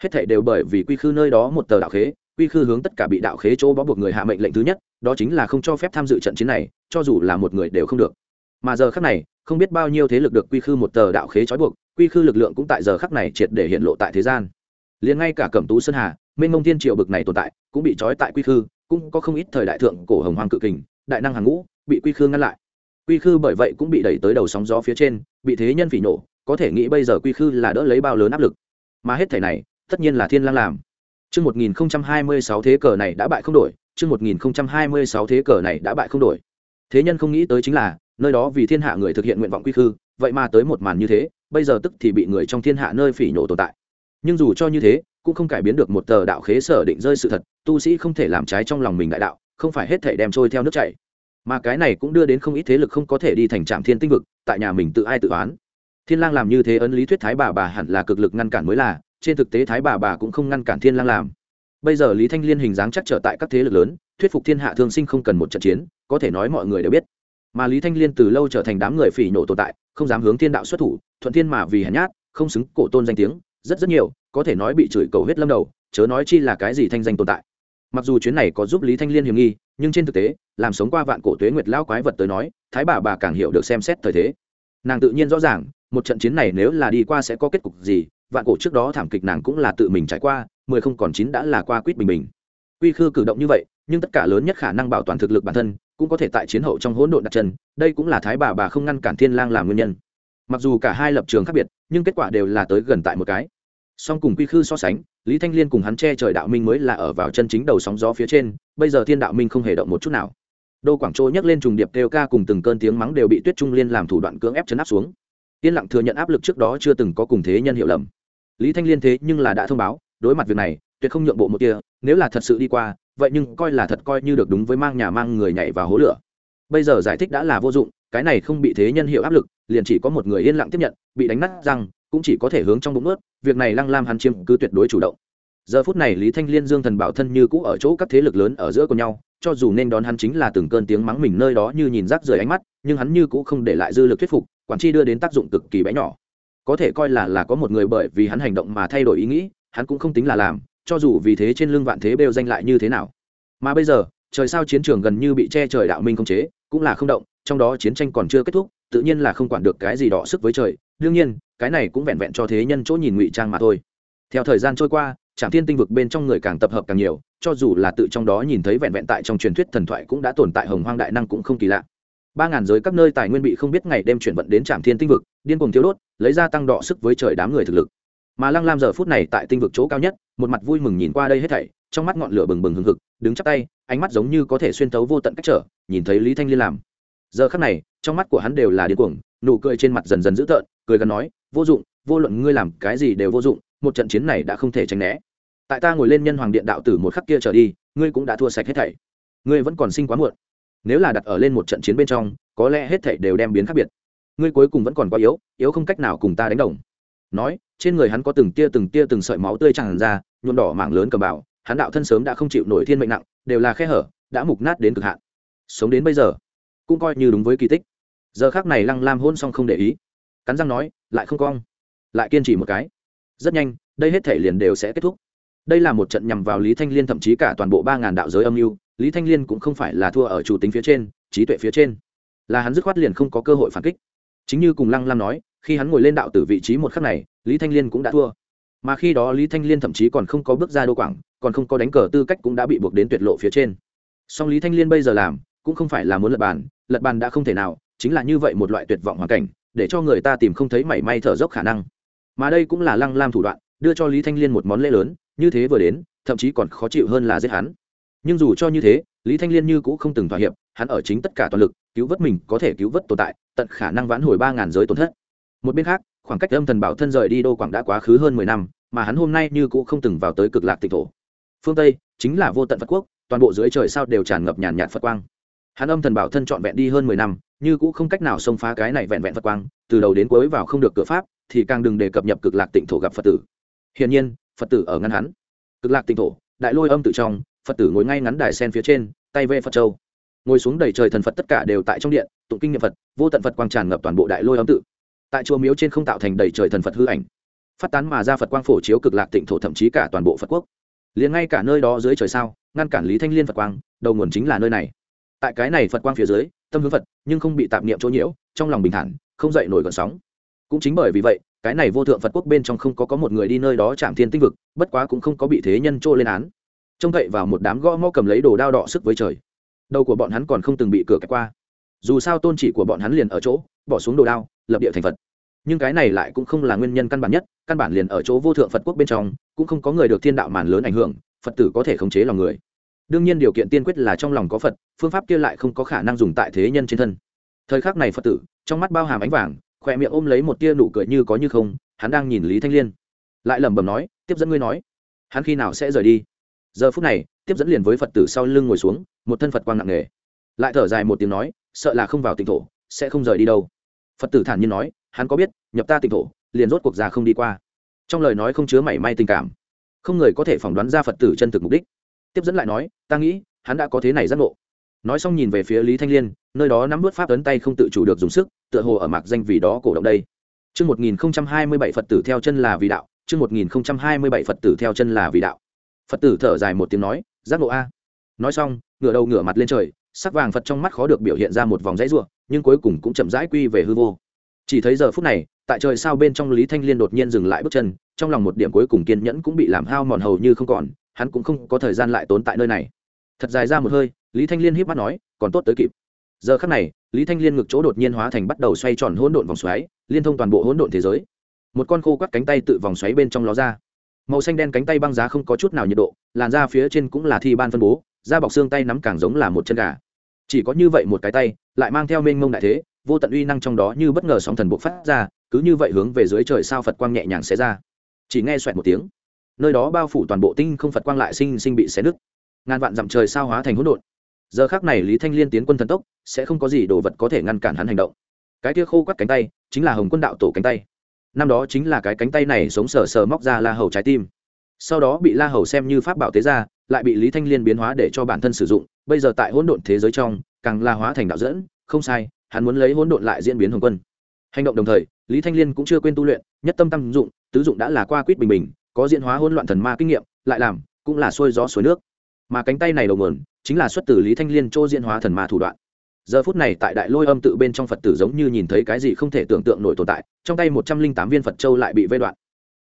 Hết thảy đều bởi vì quy khư nơi đó một tờ đạo khế, quy khư hướng tất cả bị đạo khế chỗ bó buộc người hạ mệnh lệnh thứ nhất, đó chính là không cho phép tham dự trận chiến này, cho dù là một người đều không được. Mà giờ khắc này, không biết bao nhiêu thế lực được quy khư một tờ đạo khế trói buộc, quy khư lực lượng cũng tại giờ khắc này triệt để hiện lộ tại thế gian. Liền ngay cả cẩm tú sơn hà, minh mông thiên triều bực này tồn tại, cũng bị trói tại quy khư, cũng có không ít thời đại thượng cổ hồng hoàng cự kình, đại năng hàng ngũ, bị quy khư ngăn lại quy khư bởi vậy cũng bị đẩy tới đầu sóng gió phía trên, bị thế nhân phỉ nổ, có thể nghĩ bây giờ quy khư là đỡ lấy bao lớn áp lực. Mà hết thể này, tất nhiên là thiên lang làm. Chương 1026 thế cờ này đã bại không đổi, chương 1026 thế cờ này đã bại không đổi. Thế nhân không nghĩ tới chính là, nơi đó vì thiên hạ người thực hiện nguyện vọng quy khư, vậy mà tới một màn như thế, bây giờ tức thì bị người trong thiên hạ nơi phỉ nhổ tồn tại. Nhưng dù cho như thế, cũng không cải biến được một tờ đạo khế sở định rơi sự thật, tu sĩ không thể làm trái trong lòng mình đại đạo, không phải hết thể đem trôi theo nước chảy mà cái này cũng đưa đến không ít thế lực không có thể đi thành trạm thiên tinh vực, tại nhà mình tự ai tự oán. Thiên lang làm như thế ấn lý thuyết thái bà bà hẳn là cực lực ngăn cản mới là, trên thực tế thái bà bà cũng không ngăn cản thiên lang làm. Bây giờ lý thanh liên hình dáng chắc trở tại các thế lực lớn, thuyết phục thiên hạ thương sinh không cần một trận chiến, có thể nói mọi người đều biết. Mà lý thanh liên từ lâu trở thành đám người phỉ nộ tồn tại, không dám hướng thiên đạo xuất thủ, thuận thiên mà vì hèn nhát, không xứng cổ tôn danh tiếng, rất rất nhiều, có thể nói bị chửi cầu huyết lâm đầu, chớ nói chi là cái gì thanh danh tồn tại mặc dù chuyến này có giúp lý thanh liên hiểm nghi, nhưng trên thực tế, làm sống qua vạn cổ tuế nguyệt lao quái vật tới nói, thái bà bà càng hiểu được xem xét thời thế. Nàng tự nhiên rõ ràng, một trận chiến này nếu là đi qua sẽ có kết cục gì, vạn cổ trước đó thảm kịch nàng cũng là tự mình trải qua, mười không còn chín đã là qua quýt bình bình. Quy khư cử động như vậy, nhưng tất cả lớn nhất khả năng bảo toàn thực lực bản thân, cũng có thể tại chiến hậu trong hỗn độn đặt chân, đây cũng là thái bà bà không ngăn cản thiên lang làm nguyên nhân. Mặc dù cả hai lập trường khác biệt, nhưng kết quả đều là tới gần tại một cái song cùng quy khư so sánh, lý thanh liên cùng hắn che trời đạo minh mới là ở vào chân chính đầu sóng gió phía trên, bây giờ thiên đạo minh không hề động một chút nào. Đô quảng châu nhắc lên trùng điệp kêu ca cùng từng cơn tiếng mắng đều bị tuyết trung liên làm thủ đoạn cưỡng ép chấn áp xuống. Yên lặng thừa nhận áp lực trước đó chưa từng có cùng thế nhân hiểu lầm. Lý thanh liên thế nhưng là đã thông báo, đối mặt việc này, tuyệt không nhượng bộ một kia, nếu là thật sự đi qua, vậy nhưng coi là thật coi như được đúng với mang nhà mang người nhảy vào hố lửa. Bây giờ giải thích đã là vô dụng, cái này không bị thế nhân hiểu áp lực, liền chỉ có một người yên lặng tiếp nhận, bị đánh nát rằng cũng chỉ có thể hướng trong bụng ướt, việc này lăng lam hắn chiếm cứ tuyệt đối chủ động. Giờ phút này lý thanh liên, dương thần bảo thân như cũ ở chỗ các thế lực lớn ở giữa của nhau, cho dù nên đón hắn chính là từng cơn tiếng mắng mình nơi đó như nhìn rác rời ánh mắt, nhưng hắn như cũ không để lại dư lực thuyết phục, quản chi đưa đến tác dụng cực kỳ bé nhỏ. Có thể coi là là có một người bởi vì hắn hành động mà thay đổi ý nghĩ, hắn cũng không tính là làm, cho dù vì thế trên lưng vạn thế bêu danh lại như thế nào. Mà bây giờ, trời sao chiến trường gần như bị che trời đạo minh không chế, cũng là không động, trong đó chiến tranh còn chưa kết thúc, tự nhiên là không quản được cái gì đỏ sức với trời. Đương nhiên cái này cũng vẹn vẹn cho thế nhân chỗ nhìn ngụy trang mà thôi. Theo thời gian trôi qua trạm thiên tinh vực bên trong người càng tập hợp càng nhiều, cho dù là tự trong đó nhìn thấy vẹn vẹn tại trong truyền thuyết thần thoại cũng đã tồn tại hồng hoang đại năng cũng không kỳ lạ. Ba ngàn giới các nơi tài nguyên bị không biết ngày đêm chuyển vận đến trạm thiên tinh vực, điên cuồng thiếu đốt, lấy ra tăng đọ sức với trời đám người thực lực. Mà lăng lam giờ phút này tại tinh vực chỗ cao nhất, một mặt vui mừng nhìn qua đây hết thảy, trong mắt ngọn lửa bừng bừng hừng hực, đứng chắp tay, ánh mắt giống như có thể xuyên tấu vô tận cách trở, nhìn thấy lý thanh liên làm giờ khắc này, trong mắt của hắn đều là điên cuồng, nụ cười trên mặt dần dần dữ tợn, cười gần nói, vô dụng, vô luận ngươi làm cái gì đều vô dụng, một trận chiến này đã không thể tránh né. Tại ta ngồi lên nhân hoàng điện đạo tử một khắc kia trở đi, ngươi cũng đã thua sạch hết thảy. Ngươi vẫn còn sinh quá muộn. Nếu là đặt ở lên một trận chiến bên trong, có lẽ hết thảy đều đem biến khác biệt. Ngươi cuối cùng vẫn còn quá yếu yếu không cách nào cùng ta đánh đồng. Nói, trên người hắn có từng tia từng tia từng sợi máu tươi tràn ra, nhuộm đỏ mảng lớn cầm bảo hắn đạo thân sớm đã không chịu nổi thiên mệnh nặng, đều là khe hở, đã mục nát đến cực hạn. Sống đến bây giờ cũng coi như đúng với kỳ tích. Giờ khác này lăng lam hôn xong không để ý. Cắn răng nói, lại không cong. Lại kiên trì một cái. Rất nhanh, đây hết thể liền đều sẽ kết thúc. Đây là một trận nhằm vào lý thanh liên thậm chí cả toàn bộ ba ngàn đạo giới âm mưu. Lý thanh liên cũng không phải là thua ở chủ tính phía trên, trí tuệ phía trên. Là hắn dứt khoát liền không có cơ hội phản kích. Chính như cùng lăng lam nói, khi hắn ngồi lên đạo tử vị trí một khắc này, lý thanh liên cũng đã thua. Mà khi đó lý thanh liên thậm chí còn không có bước ra đô quảng, còn không có đánh cờ tư cách cũng đã bị buộc đến tuyệt lộ phía trên. Song lý thanh liên bây giờ làm cũng không phải là muốn lật bàn lật bàn đã không thể nào, chính là như vậy một loại tuyệt vọng hoàn cảnh, để cho người ta tìm không thấy mảy may thở dốc khả năng. Mà đây cũng là lăng lam thủ đoạn, đưa cho lý thanh liên một món lễ lớn, như thế vừa đến, thậm chí còn khó chịu hơn là giết hắn. Nhưng dù cho như thế, lý thanh liên như cũng không từng thỏa hiệp, hắn ở chính tất cả toàn lực, cứu vớt mình có thể cứu vớt tồn tại, tận khả năng vãn hồi ba ngàn giới tổn thất. Một bên khác, khoảng cách âm thần bảo thân rời đi đô quảng đã quá khứ hơn mười năm, mà hắn hôm nay như cũng không từng vào tới cực lạc tịch thổ. Phương tây chính là vô tận phật quốc, toàn bộ dưới trời sao đều tràn ngập nhàn nhạt phật quang hắn âm thần bảo thân trọn vẹn đi hơn mười năm, như cũng không cách nào xông phá cái này vẹn vẹn phật quang, từ đầu đến cuối vào không được cửa pháp, thì càng đừng đề cập nhập cực lạc tịnh thổ gặp phật tử. Hiển nhiên, phật tử ở ngăn hắn. Cực lạc tịnh thổ, đại lôi âm tự trong, phật tử ngồi ngay ngắn đài sen phía trên, tay vê phật châu. Ngồi xuống đầy trời thần phật tất cả đều tại trong điện, tụng kinh nghiệm phật, vô tận phật quang tràn ngập toàn bộ đại lôi âm tự. Tại chùa miếu trên không tạo thành đầy trời thần phật hư ảnh. Phát tán mà ra phật quang phổ chiếu cực lạc tịnh thổ thậm chí cả toàn bộ phật quốc. Liền ngay cả nơi đó dưới trời sao, ngăn cản lý thanh liên phật quang, đầu nguồn chính là nơi này tại cái này phật quang phía dưới, tâm hướng phật, nhưng không bị tạp niệm chỗ nhiễu, trong lòng bình thản, không dậy nổi gọn sóng. Cũng chính bởi vì vậy, cái này vô thượng phật quốc bên trong không có có một người đi nơi đó chạm thiên tinh vực, bất quá cũng không có bị thế nhân trô lên án. Trông cậy vào một đám gõ mõ cầm lấy đồ đao đọ sức với trời. Đầu của bọn hắn còn không từng bị cửa cạch qua. Dù sao tôn chỉ của bọn hắn liền ở chỗ, bỏ xuống đồ đao, lập địa thành phật. Nhưng cái này lại cũng không là nguyên nhân căn bản nhất, căn bản liền ở chỗ vô thượng phật quốc bên trong, cũng không có người được thiên đạo màn lớn ảnh hưởng, phật tử có thể khống chế lòng người đương nhiên điều kiện tiên quyết là trong lòng có phật, phương pháp kia lại không có khả năng dùng tại thế nhân trên thân. Thời khắc này phật tử, trong mắt bao hàm ánh vàng, khỏe miệng ôm lấy một tia nụ cười như có như không, hắn đang nhìn lý thanh liên. Lại lẩm bẩm nói, tiếp dẫn ngươi nói, hắn khi nào sẽ rời đi? Giờ phút này, tiếp dẫn liền với phật tử sau lưng ngồi xuống, một thân phật quang nặng nề. Lại thở dài một tiếng nói, sợ là không vào tỉnh thổ, sẽ không rời đi đâu. Phật tử thản nhiên nói, hắn có biết, nhập ta tỉnh thổ, liền rốt cuộc già không đi qua. Trong lời nói không chứa mảy may tình cảm. Không người có thể phỏng đoán ra phật tử chân thực mục đích tiếp dẫn lại nói ta nghĩ hắn đã có thế này giác ngộ. Nói xong nhìn về phía lý thanh liên nơi đó nắm vớt pháp ấn tay không tự chủ được dùng sức tựa hồ ở mạc danh vì đó cổ động đây. Trước 1027 Phật tử theo chân là vì đạo, chương một nghìn hai mươi bảy phật tử theo chân là vì đạo. Phật tử thở dài một tiếng nói giác ngộ a. Nói xong ngửa đầu ngửa mặt lên trời sắc vàng phật trong mắt khó được biểu hiện ra một vòng dãy ruộng nhưng cuối cùng cũng chậm rãi quy về hư vô. Chỉ thấy giờ phút này tại trời sao bên trong lý thanh liên đột nhiên dừng lại bước chân trong lòng một điểm cuối cùng kiên nhẫn cũng bị làm hao mòn hầu như không còn hắn cũng không có thời gian lại tốn tại nơi này. Thật dài ra một hơi, lý thanh liên híp mắt nói, còn tốt tới kịp. Giờ khắc này, lý thanh liên ngực chỗ đột nhiên hóa thành bắt đầu xoay tròn hỗn độn vòng xoáy, liên thông toàn bộ hỗn độn thế giới. Một con khô quắt cánh tay tự vòng xoáy bên trong ló ra. Màu xanh đen cánh tay băng giá không có chút nào nhiệt độ, làn da phía trên cũng là thi ban phân bố, da bọc xương tay nắm càng giống là một chân gà. Chỉ có như vậy một cái tay, lại mang theo mênh mông đại thế, vô tận uy năng trong đó như bất ngờ sóng thần bộc phát ra, cứ như vậy hướng về dưới trời sao phật quang nhẹ nhàng xé ra. Chỉ nghe xoẹt một tiếng nơi đó bao phủ toàn bộ tinh không phật quang lại sinh sinh bị xé nứt. Ngàn vạn dặm trời sao hóa thành hỗn độn. Giờ khác này lý thanh liên tiến quân thần tốc, sẽ không có gì đồ vật có thể ngăn cản hắn hành động. Cái kia khô quắt cánh tay, chính là hồng quân đạo tổ cánh tay. Năm đó chính là cái cánh tay này sống sờ sờ móc ra la hầu trái tim. Sau đó bị la hầu xem như pháp bảo tế ra, lại bị lý thanh liên biến hóa để cho bản thân sử dụng, bây giờ tại hỗn độn thế giới trong, càng la hóa thành đạo dẫn, không sai, hắn muốn lấy hỗn độn lại diễn biến hồng quân. Hành động đồng thời, lý thanh liên cũng chưa quên tu luyện, nhất tâm tâm dụng, tứ dụng đã là qua quýt bình bình có diễn hóa hỗn loạn thần ma kinh nghiệm, lại làm, cũng là xuôi gió suối nước. Mà cánh tay này đầu nguồn, chính là xuất từ lý thanh liên chỗ diễn hóa thần ma thủ đoạn. Giờ phút này tại đại lôi âm tự bên trong phật tử giống như nhìn thấy cái gì không thể tưởng tượng nổi tồn tại, trong tay một trăm linh tám viên phật châu lại bị vây đoạn.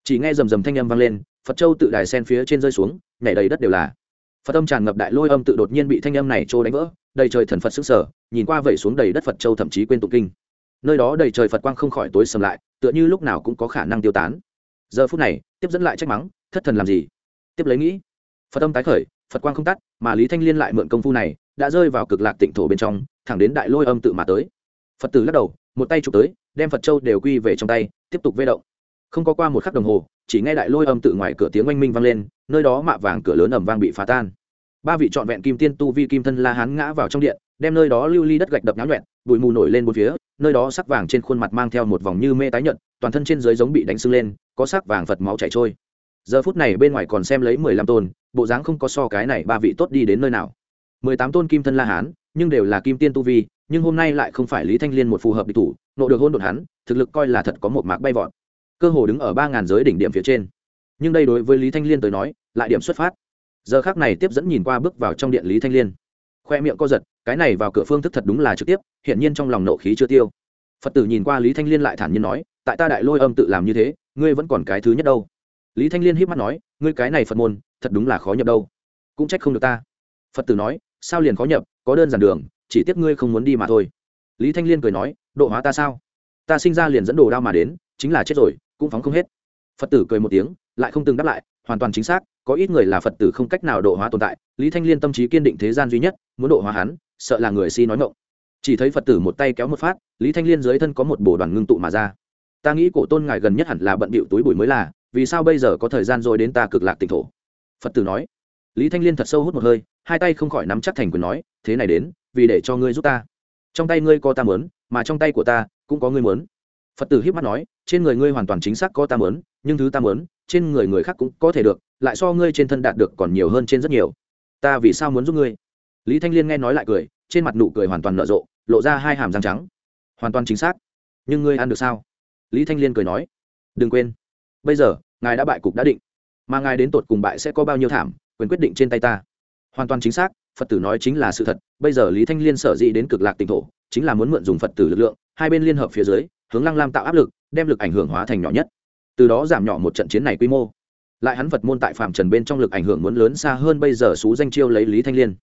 Chỉ nghe rầm rầm thanh âm vang lên, phật châu tự đài sen phía trên rơi xuống, nhảy đầy đất đều là. Phật âm tràn ngập đại lôi âm tự đột nhiên bị thanh âm này trô đánh vỡ, đầy trời thần phật sức sở nhìn qua vẩy xuống đầy đất phật châu thậm chí quên tụng kinh. Nơi đó đầy trời phật quang không khỏi tối sầm lại, tựa như lúc nào cũng có khả năng tiêu tán giờ phút này, tiếp dẫn lại trách mắng, thất thần làm gì? Tiếp lấy nghĩ, phật âm tái khởi, phật quang không tắt, mà lý thanh liên lại mượn công phu này, đã rơi vào cực lạc tịnh thổ bên trong, thẳng đến đại lôi âm tự mà tới. Phật tử lắc đầu, một tay chụp tới, đem phật châu đều quy về trong tay, tiếp tục vê động. Không có qua một khắc đồng hồ, chỉ nghe đại lôi âm tự ngoài cửa tiếng oanh minh vang lên, nơi đó mạ vàng cửa lớn ẩm vang bị phá tan. Ba vị trọn vẹn kim tiên tu vi kim thân la hán ngã vào trong điện, đem nơi đó lưu ly đất gạch đập nháo nhuẹn, bụi mù nổi lên bốn phía, nơi đó sắc vàng trên khuôn mặt mang theo một vòng như mê tái nhợt toàn thân trên dưới giống bị đánh sưng lên, có sắc vàng phật máu chảy trôi. Giờ phút này bên ngoài còn xem lấy mười lăm tôn, bộ dáng không có so cái này ba vị tốt đi đến nơi nào. mười tám tôn kim thân la hán, nhưng đều là kim tiên tu vi, nhưng hôm nay lại không phải lý thanh liên một phù hợp địch thủ, nộ được hôn đột hắn, thực lực coi là thật có một mạc bay vọt. Cơ hồ đứng ở ba ngàn giới đỉnh điểm phía trên. Nhưng đây đối với lý thanh liên tới nói, lại điểm xuất phát. Giờ khác này tiếp dẫn nhìn qua bước vào trong điện lý thanh liên. Khoe miệng co giật, cái này vào cửa phương thức thật đúng là trực tiếp hiện nhiên trong lòng nộ khí chưa tiêu phật tử nhìn qua lý thanh liên lại thản nhiên nói, tại ta đại lôi âm tự làm như thế, ngươi vẫn còn cái thứ nhất đâu? Lý thanh liên híp mắt nói, ngươi cái này phật môn, thật đúng là khó nhập đâu. Cũng trách không được ta. Phật tử nói, sao liền khó nhập, có đơn giản đường, chỉ tiếc ngươi không muốn đi mà thôi. Lý thanh liên cười nói, độ hóa ta sao? Ta sinh ra liền dẫn đồ đao mà đến, chính là chết rồi, cũng phóng không hết. Phật tử cười một tiếng, lại không từng đáp lại, hoàn toàn chính xác, có ít người là phật tử không cách nào độ hóa tồn tại. Lý thanh liên tâm trí kiên định thế gian duy nhất, muốn độ hóa hắn, sợ là người si nói ngộng chỉ thấy phật tử một tay kéo một phát, lý thanh liên dưới thân có một bồ đoàn ngưng tụ mà ra. Ta nghĩ cổ tôn ngài gần nhất hẳn là bận bịu túi bụi mới là, vì sao bây giờ có thời gian rồi đến ta cực lạc tỉnh thổ? Phật tử nói. Lý thanh liên thật sâu hút một hơi, hai tay không khỏi nắm chắc thành quyền nói, thế này đến, vì để cho ngươi giúp ta. Trong tay ngươi có ta mớn mà trong tay của ta cũng có ngươi mớn phật tử hiếp mắt nói, trên người ngươi hoàn toàn chính xác có ta mớn nhưng thứ ta mớn trên người người khác cũng có thể được, lại so ngươi trên thân đạt được còn nhiều hơn trên rất nhiều. Ta vì sao muốn giúp ngươi? Lý thanh liên nghe nói lại cười trên mặt nụ cười hoàn toàn nở rộ, lộ ra hai hàm răng trắng. Hoàn toàn chính xác. Nhưng ngươi ăn được sao? Lý thanh liên cười nói. Đừng quên. Bây giờ, ngài đã bại cục đã định. Mà ngài đến tột cùng bại sẽ có bao nhiêu thảm, quyền quyết định trên tay ta. Hoàn toàn chính xác, phật tử nói chính là sự thật. Bây giờ lý thanh liên sở dĩ đến cực lạc tỉnh thổ, chính là muốn mượn dùng phật tử lực lượng, hai bên liên hợp phía dưới, hướng lăng lam tạo áp lực, đem lực ảnh hưởng hóa thành nhỏ nhất. Từ đó giảm nhỏ một trận chiến này quy mô. Lại hắn phật môn tại phạm trần bên trong lực ảnh hưởng muốn lớn xa hơn bây giờ xú danh chiêu lấy lý thanh liên.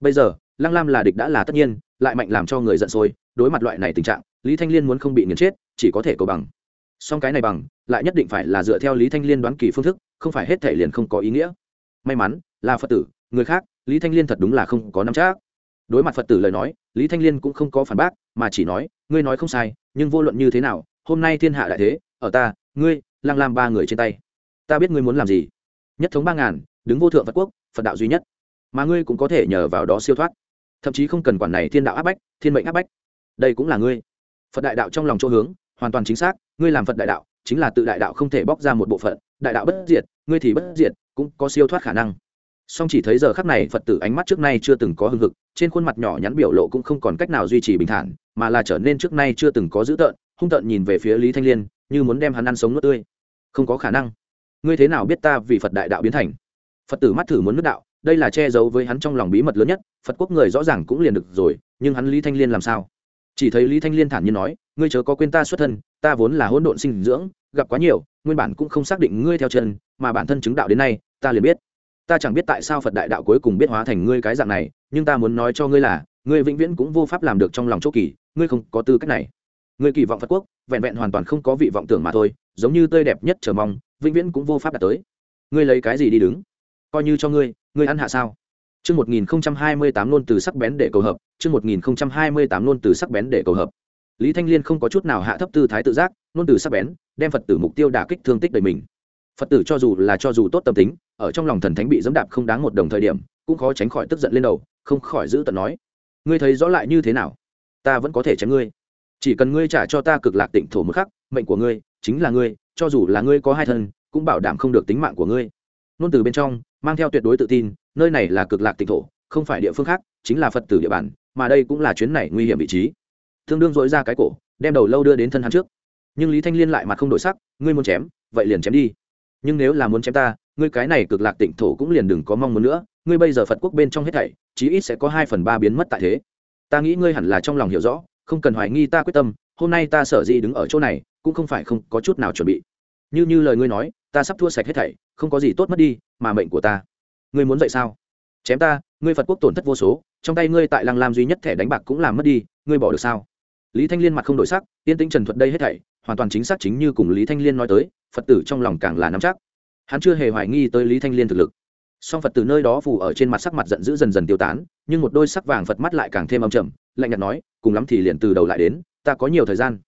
Bây giờ lăng lam là địch đã là tất nhiên, lại mạnh làm cho người giận sôi, đối mặt loại này tình trạng, lý thanh liên muốn không bị nghiền chết, chỉ có thể cầu bằng. Song cái này bằng, lại nhất định phải là dựa theo lý thanh liên đoán kỳ phương thức, không phải hết thể liền không có ý nghĩa. May mắn, là phật tử, người khác, lý thanh liên thật đúng là không có nắm chắc. Đối mặt phật tử lời nói, lý thanh liên cũng không có phản bác, mà chỉ nói, ngươi nói không sai, nhưng vô luận như thế nào, hôm nay thiên hạ đại thế, ở ta, ngươi lang lam ba người trên tay. Ta biết ngươi muốn làm gì. Nhất thống ba ngàn, đứng vô thượng phật quốc, phật đạo duy nhất. Mà ngươi cũng có thể nhờ vào đó siêu thoát thậm chí không cần quản này thiên đạo áp bách, thiên mệnh áp bách. Đây cũng là ngươi. Phật đại đạo trong lòng chỗ hướng, hoàn toàn chính xác, ngươi làm phật đại đạo, chính là tự đại đạo không thể bóc ra một bộ phận, đại đạo bất diệt, ngươi thì bất diệt, cũng có siêu thoát khả năng. Song chỉ thấy giờ khắc này phật tử ánh mắt trước nay chưa từng có hưng hực, trên khuôn mặt nhỏ nhắn biểu lộ cũng không còn cách nào duy trì bình thản, mà là trở nên trước nay chưa từng có dữ tợn, hung tợn nhìn về phía lý thanh liên, như muốn đem hắn ăn sống nuốt tươi. Không có khả năng. Ngươi thế nào biết ta vì phật đại đạo biến thành? Phật tử mắt thử muốn nước đạo đây là che giấu với hắn trong lòng bí mật lớn nhất, phật quốc người rõ ràng cũng liền được rồi, nhưng hắn lý thanh liên làm sao? Chỉ thấy lý thanh liên thản nhiên nói, ngươi chớ có quên ta xuất thân, ta vốn là hỗn độn sinh dưỡng, gặp quá nhiều, nguyên bản cũng không xác định ngươi theo chân, mà bản thân chứng đạo đến nay, ta liền biết. Ta chẳng biết tại sao phật đại đạo cuối cùng biết hóa thành ngươi cái dạng này, nhưng ta muốn nói cho ngươi là, ngươi vĩnh viễn cũng vô pháp làm được trong lòng chỗ kỳ, ngươi không có tư cách này. Ngươi kỳ vọng phật quốc, vẹn vẹn hoàn toàn không có vị vọng tưởng mà thôi, giống như tươi đẹp nhất chờ mong, vĩnh viễn cũng vô pháp đạt tới. Ngươi lấy cái gì đi đứng? Coi như cho ngươi ngươi ăn hạ sao Chương 1028 luôn từ sắc bén để cầu hợp, chương 1028 luôn từ sắc bén để cầu hợp. Lý Thanh Liên không có chút nào hạ thấp tư thái tự giác, luôn từ sắc bén, đem Phật tử mục tiêu đả kích thương tích đầy mình. Phật tử cho dù là cho dù tốt tâm tính, ở trong lòng thần thánh bị giẫm đạp không đáng một đồng thời điểm, cũng khó tránh khỏi tức giận lên đầu, không khỏi giữ tận nói: "Ngươi thấy rõ lại như thế nào? Ta vẫn có thể chém ngươi. Chỉ cần ngươi trả cho ta cực lạc tịnh thổ một khắc, mệnh của ngươi chính là ngươi, cho dù là ngươi có hai thân, cũng bảo đảm không được tính mạng của ngươi." Nôn từ bên trong, mang theo tuyệt đối tự tin, nơi này là cực lạc tịnh thổ không phải địa phương khác chính là phật tử địa bàn mà đây cũng là chuyến này nguy hiểm vị trí. Thương đương dội ra cái cổ đem đầu lâu đưa đến thân hắn trước. Nhưng lý thanh liên lại mặt không đổi sắc ngươi muốn chém vậy liền chém đi. Nhưng nếu là muốn chém ta ngươi cái này cực lạc tịnh thổ cũng liền đừng có mong muốn nữa ngươi bây giờ phật quốc bên trong hết thảy chí ít sẽ có hai phần ba biến mất tại thế. Ta nghĩ ngươi hẳn là trong lòng hiểu rõ không cần hoài nghi ta quyết tâm hôm nay ta sở dĩ đứng ở chỗ này cũng không phải không có chút nào chuẩn bị. Như như lời ngươi nói ta sắp thua sạch hết thảy, không có gì tốt mất đi, mà mệnh của ta. Ngươi muốn dậy sao? Chém ta, ngươi phật quốc tổn thất vô số, trong tay ngươi tại lăng lam duy nhất thẻ đánh bạc cũng làm mất đi, ngươi bỏ được sao? Lý thanh liên mặt không đổi sắc tiên tĩnh trần thuật đây hết thảy, hoàn toàn chính xác chính như cùng lý thanh liên nói tới, phật tử trong lòng càng là nắm chắc. Hắn chưa hề hoài nghi tới lý thanh liên thực lực. Song phật tử nơi đó phủ ở trên mặt sắc mặt giận dữ dần dần tiêu tán, nhưng một đôi sắc vàng phật mắt lại càng thêm âm trầm, lạnh nhạt nói, cùng lắm thì liền từ đầu lại đến, ta có nhiều thời gian.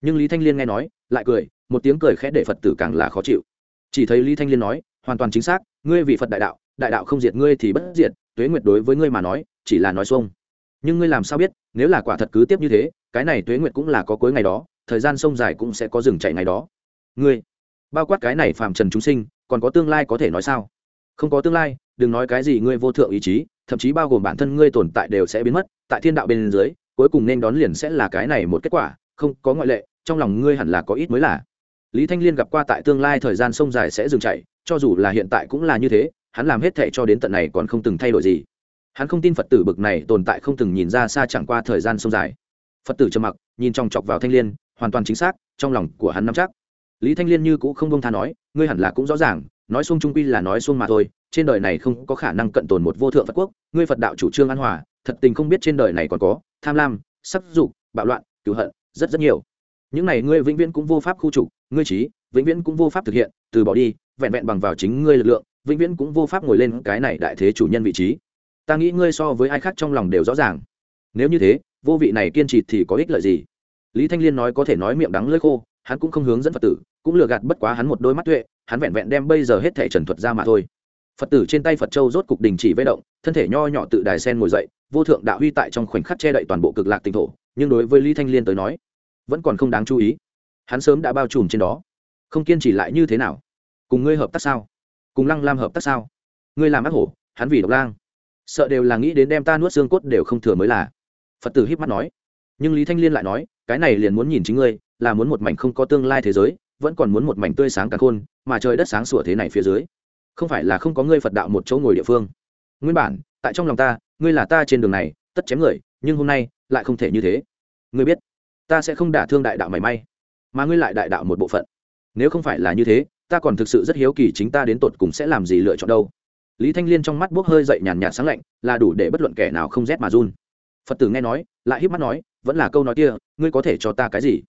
Nhưng lý thanh liên nghe nói, lại cười, một tiếng cười khẽ để phật tử càng là khó chịu chỉ thấy lý thanh liên nói, hoàn toàn chính xác, ngươi vì phật đại đạo đại đạo không diệt ngươi thì bất diệt, tuế nguyệt đối với ngươi mà nói, chỉ là nói xuông. Nhưng ngươi làm sao biết, nếu là quả thật cứ tiếp như thế, cái này tuế nguyệt cũng là có cuối ngày đó, thời gian sông dài cũng sẽ có dừng chạy ngày đó. Ngươi, bao quát cái này phàm trần chúng sinh, còn có tương lai có thể nói sao? Không có tương lai, đừng nói cái gì ngươi vô thượng ý chí, thậm chí bao gồm bản thân ngươi tồn tại đều sẽ biến mất, tại thiên đạo bên dưới, cuối cùng nên đón liền sẽ là cái này một kết quả, không có ngoại lệ, trong lòng ngươi hẳn là có ít mới là lý thanh liên gặp qua tại tương lai thời gian sông dài sẽ dừng chạy cho dù là hiện tại cũng là như thế hắn làm hết thệ cho đến tận này còn không từng thay đổi gì. Hắn không tin phật tử bực này tồn tại không từng nhìn ra xa chẳng qua thời gian sông dài. Phật tử trầm mặc nhìn trong chọc vào thanh Liên, hoàn toàn chính xác trong lòng của hắn nắm chắc. Lý thanh Liên như cũng không bông tha nói ngươi hẳn là cũng rõ ràng nói xuông trung quy là nói xuông mà thôi trên đời này không có khả năng cận tồn một vô thượng phật quốc. Ngươi phật đạo chủ trương an hòa thật tình không biết trên đời này còn có tham lam sắc dục bạo loạn cứu hận rất rất nhiều. Những này ngươi vĩnh viễn cũng vô pháp khu trục ngươi trí, vĩnh viễn cũng vô pháp thực hiện, từ bỏ đi, vẹn vẹn bằng vào chính ngươi lực lượng, vĩnh viễn cũng vô pháp ngồi lên cái này đại thế chủ nhân vị trí. Ta nghĩ ngươi so với ai khác trong lòng đều rõ ràng. Nếu như thế, vô vị này kiên trì thì có ích lợi gì? Lý thanh liên nói có thể nói miệng đắng lơi khô, hắn cũng không hướng dẫn phật tử, cũng lừa gạt bất quá hắn một đôi mắt tuệ, hắn vẹn vẹn đem bây giờ hết thể trần thuật ra mà thôi. Phật tử trên tay phật châu rốt cục đình chỉ vây động, thân thể nho nhỏ tự đài sen ngồi dậy, vô thượng đạo huy tại trong khoảnh khắc che đậy toàn bộ cực lạc tinh thổ, nhưng đối với lý thanh liên tới nói, vẫn còn không đáng chú ý hắn sớm đã bao trùm trên đó. Không kiên trì lại như thế nào? Cùng ngươi hợp tác sao? Cùng lăng lam hợp tác sao? Ngươi làm ác hổ, hắn vì độc lang. Sợ đều là nghĩ đến đem ta nuốt xương cốt đều không thừa mới là. Phật tử híp mắt nói. Nhưng lý thanh liên lại nói, cái này liền muốn nhìn chính ngươi, là muốn một mảnh không có tương lai thế giới, vẫn còn muốn một mảnh tươi sáng cả khôn, mà trời đất sáng sủa thế này phía dưới. Không phải là không có ngươi phật đạo một chỗ ngồi địa phương. Nguyên bản, tại trong lòng ta, ngươi là ta trên đường này, tất chém người, nhưng hôm nay, lại không thể như thế. Ngươi biết, ta sẽ không đả thương đại đạo mảy may mà ngươi lại đại đạo một bộ phận. Nếu không phải là như thế, ta còn thực sự rất hiếu kỳ chính ta đến tột cùng sẽ làm gì lựa chọn đâu. Lý thanh liên trong mắt bốc hơi dậy nhàn nhạt sáng lạnh, là đủ để bất luận kẻ nào không rét mà run. Phật tử nghe nói, lại híp mắt nói, vẫn là câu nói kia, ngươi có thể cho ta cái gì?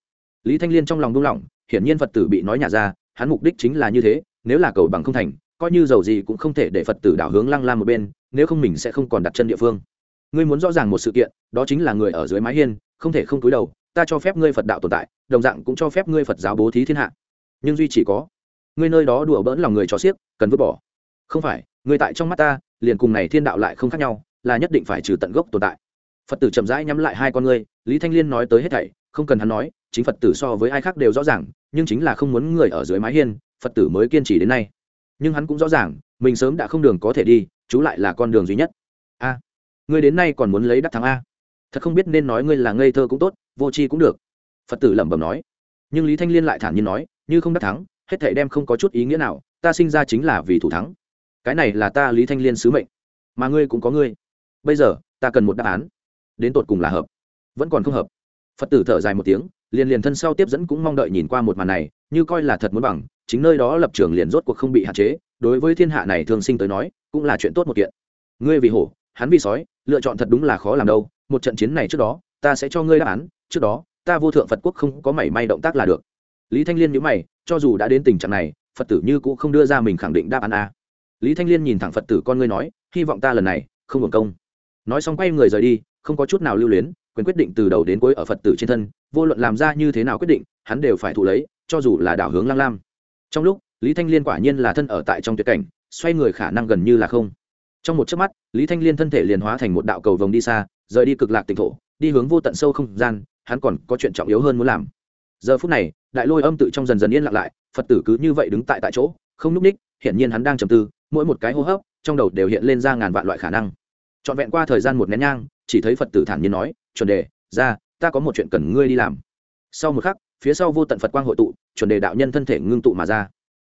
Lý thanh liên trong lòng đung lỏng, hiển nhiên phật tử bị nói nhả ra, hắn mục đích chính là như thế, nếu là cầu bằng không thành, coi như giàu gì cũng không thể để phật tử đảo hướng lăng lam một bên, nếu không mình sẽ không còn đặt chân địa phương. Ngươi muốn rõ ràng một sự kiện, đó chính là người ở dưới mái hiên, không thể không túi đầu, ta cho phép ngươi phật đạo tồn tại đồng dạng cũng cho phép ngươi phật giáo bố thí thiên hạ. Nhưng duy chỉ có, ngươi nơi đó đùa bỡn lòng người cho xiếc cần vứt bỏ. Không phải, ngươi tại trong mắt ta, liền cùng này thiên đạo lại không khác nhau, là nhất định phải trừ tận gốc tồn tại. Phật tử chậm rãi nhắm lại hai con ngươi, lý thanh liên nói tới hết thảy, không cần hắn nói, chính phật tử so với ai khác đều rõ ràng, nhưng chính là không muốn người ở dưới mái hiên, phật tử mới kiên trì đến nay. Nhưng hắn cũng rõ ràng, mình sớm đã không đường có thể đi, chú lại là con đường duy nhất. A, ngươi đến nay còn muốn lấy đắc thắng a. Thật không biết nên nói ngươi là ngây thơ cũng tốt, vô tri cũng được phật tử lẩm bẩm nói. Nhưng lý thanh liên lại thản nhiên nói, như không đắc thắng, hết thảy đem không có chút ý nghĩa nào, ta sinh ra chính là vì thủ thắng. Cái này là ta lý thanh liên sứ mệnh, mà ngươi cũng có ngươi. Bây giờ, ta cần một đáp án. Đến tột cùng là hợp, vẫn còn không hợp. Phật tử thở dài một tiếng, liền liền thân sau tiếp dẫn cũng mong đợi nhìn qua một màn này, như coi là thật muốn bằng, chính nơi đó lập trường liền rốt cuộc không bị hạn chế, đối với thiên hạ này thường sinh tới nói, cũng là chuyện tốt một kiện. Ngươi vì hổ, hắn vì sói, lựa chọn thật đúng là khó làm đâu, một trận chiến này trước đó, ta sẽ cho ngươi đáp án, trước đó ta vô thượng phật quốc không có mảy may động tác là được. Lý thanh liên nhữ mày, cho dù đã đến tình trạng này, phật tử như cũng không đưa ra mình khẳng định đáp án a. Lý thanh liên nhìn thẳng phật tử con ngươi nói, hy vọng ta lần này không hưởng công. Nói xong quay người rời đi, không có chút nào lưu luyến, quyền quyết định từ đầu đến cuối ở phật tử trên thân, vô luận làm ra như thế nào quyết định, hắn đều phải thụ lấy, cho dù là đảo hướng lang lam. Trong lúc, lý thanh liên quả nhiên là thân ở tại trong tuyệt cảnh, xoay người khả năng gần như là không. Trong một chớp mắt, lý thanh liên thân thể liền hóa thành một đạo cầu vồng đi xa, rời đi cực lạc tỉnh thổ, đi hướng vô tận sâu không gian hắn còn có chuyện trọng yếu hơn muốn làm. Giờ phút này đại lôi âm tự trong dần dần yên lặng lại phật tử cứ như vậy đứng tại tại chỗ không núp ních hiển nhiên hắn đang trầm tư mỗi một cái hô hấp trong đầu đều hiện lên ra ngàn vạn loại khả năng. Trọn vẹn qua thời gian một nén nhang chỉ thấy phật tử thản nhiên nói chuẩn đề ra ta có một chuyện cần ngươi đi làm. Sau một khắc phía sau vô tận phật quang hội tụ chuẩn đề đạo nhân thân thể ngưng tụ mà ra.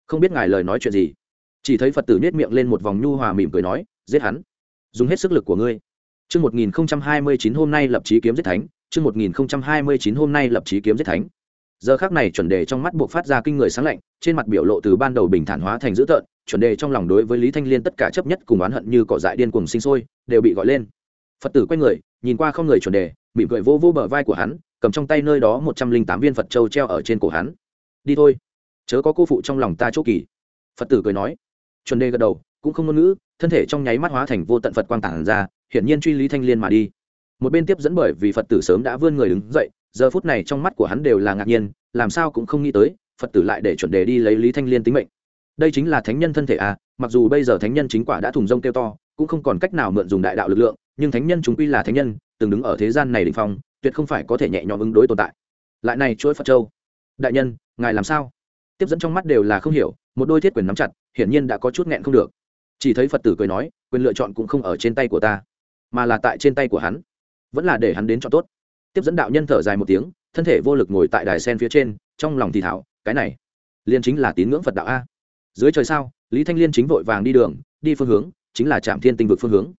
Không biết ngài lời nói chuyện gì. Chỉ thấy phật tử nết miệng lên một vòng nhu hòa mỉm cười nói giết hắn. Dùng hết sức lực của ngươi. Trước 1029 hôm nay lập chí kiếm giết thánh, chương 1029 hôm nay lập chí kiếm giết thánh. Giờ khắc này chuẩn đề trong mắt buộc phát ra kinh người sáng lạnh, trên mặt biểu lộ từ ban đầu bình thản hóa thành dữ tợn, chuẩn đề trong lòng đối với Lý Thanh Liên tất cả chấp nhất cùng oán hận như cỏ dại điên cuồng sinh sôi, đều bị gọi lên. Phật tử quay người, nhìn qua không người chuẩn đề, mỉm cười vô vô bờ vai của hắn, cầm trong tay nơi đó một trăm linh tám viên Phật châu treo ở trên cổ hắn. Đi thôi, chớ có cô phụ trong lòng ta chỗ kỳ. Phật tử cười nói. Chuẩn đề gật đầu, cũng không ngôn ngữ, thân thể trong nháy mắt hóa thành vô tận Phật quang tản ra, hiển nhiên truy lý thanh liên mà đi một bên tiếp dẫn bởi vì phật tử sớm đã vươn người đứng dậy, giờ phút này trong mắt của hắn đều là ngạc nhiên, làm sao cũng không nghĩ tới, phật tử lại để chuẩn đề đi lấy lý thanh liên tính mệnh. Đây chính là thánh nhân thân thể à mặc dù bây giờ thánh nhân chính quả đã thùng rông kêu to, cũng không còn cách nào mượn dùng đại đạo lực lượng, nhưng thánh nhân chúng quy là thánh nhân, từng đứng ở thế gian này đ ỉ n h phong, tuyệt không phải có thể nhẹ nhõm ứng đối tồn tại. Lại này chuỗi phật châu. Đại nhân, ngài làm sao? Tiếp dẫn trong mắt đều là không hiểu, một đôi thiết quyền nắm chặt, hiển nhiên đã có chút nghẹn không được. Chỉ thấy phật tử cười nói, quyền lựa chọn cũng không ở trên tay của ta, mà là tại trên tay của hắn vẫn là để hắn đến cho tốt. Tiếp dẫn đạo nhân thở dài một tiếng, thân thể vô lực ngồi tại đài sen phía trên, trong lòng thì thảo, cái này liên chính là tín ngưỡng phật đạo a. Dưới trời sao, lý thanh liên chính vội vàng đi đường, đi phương hướng, chính là trạm thiên tinh vực phương hướng.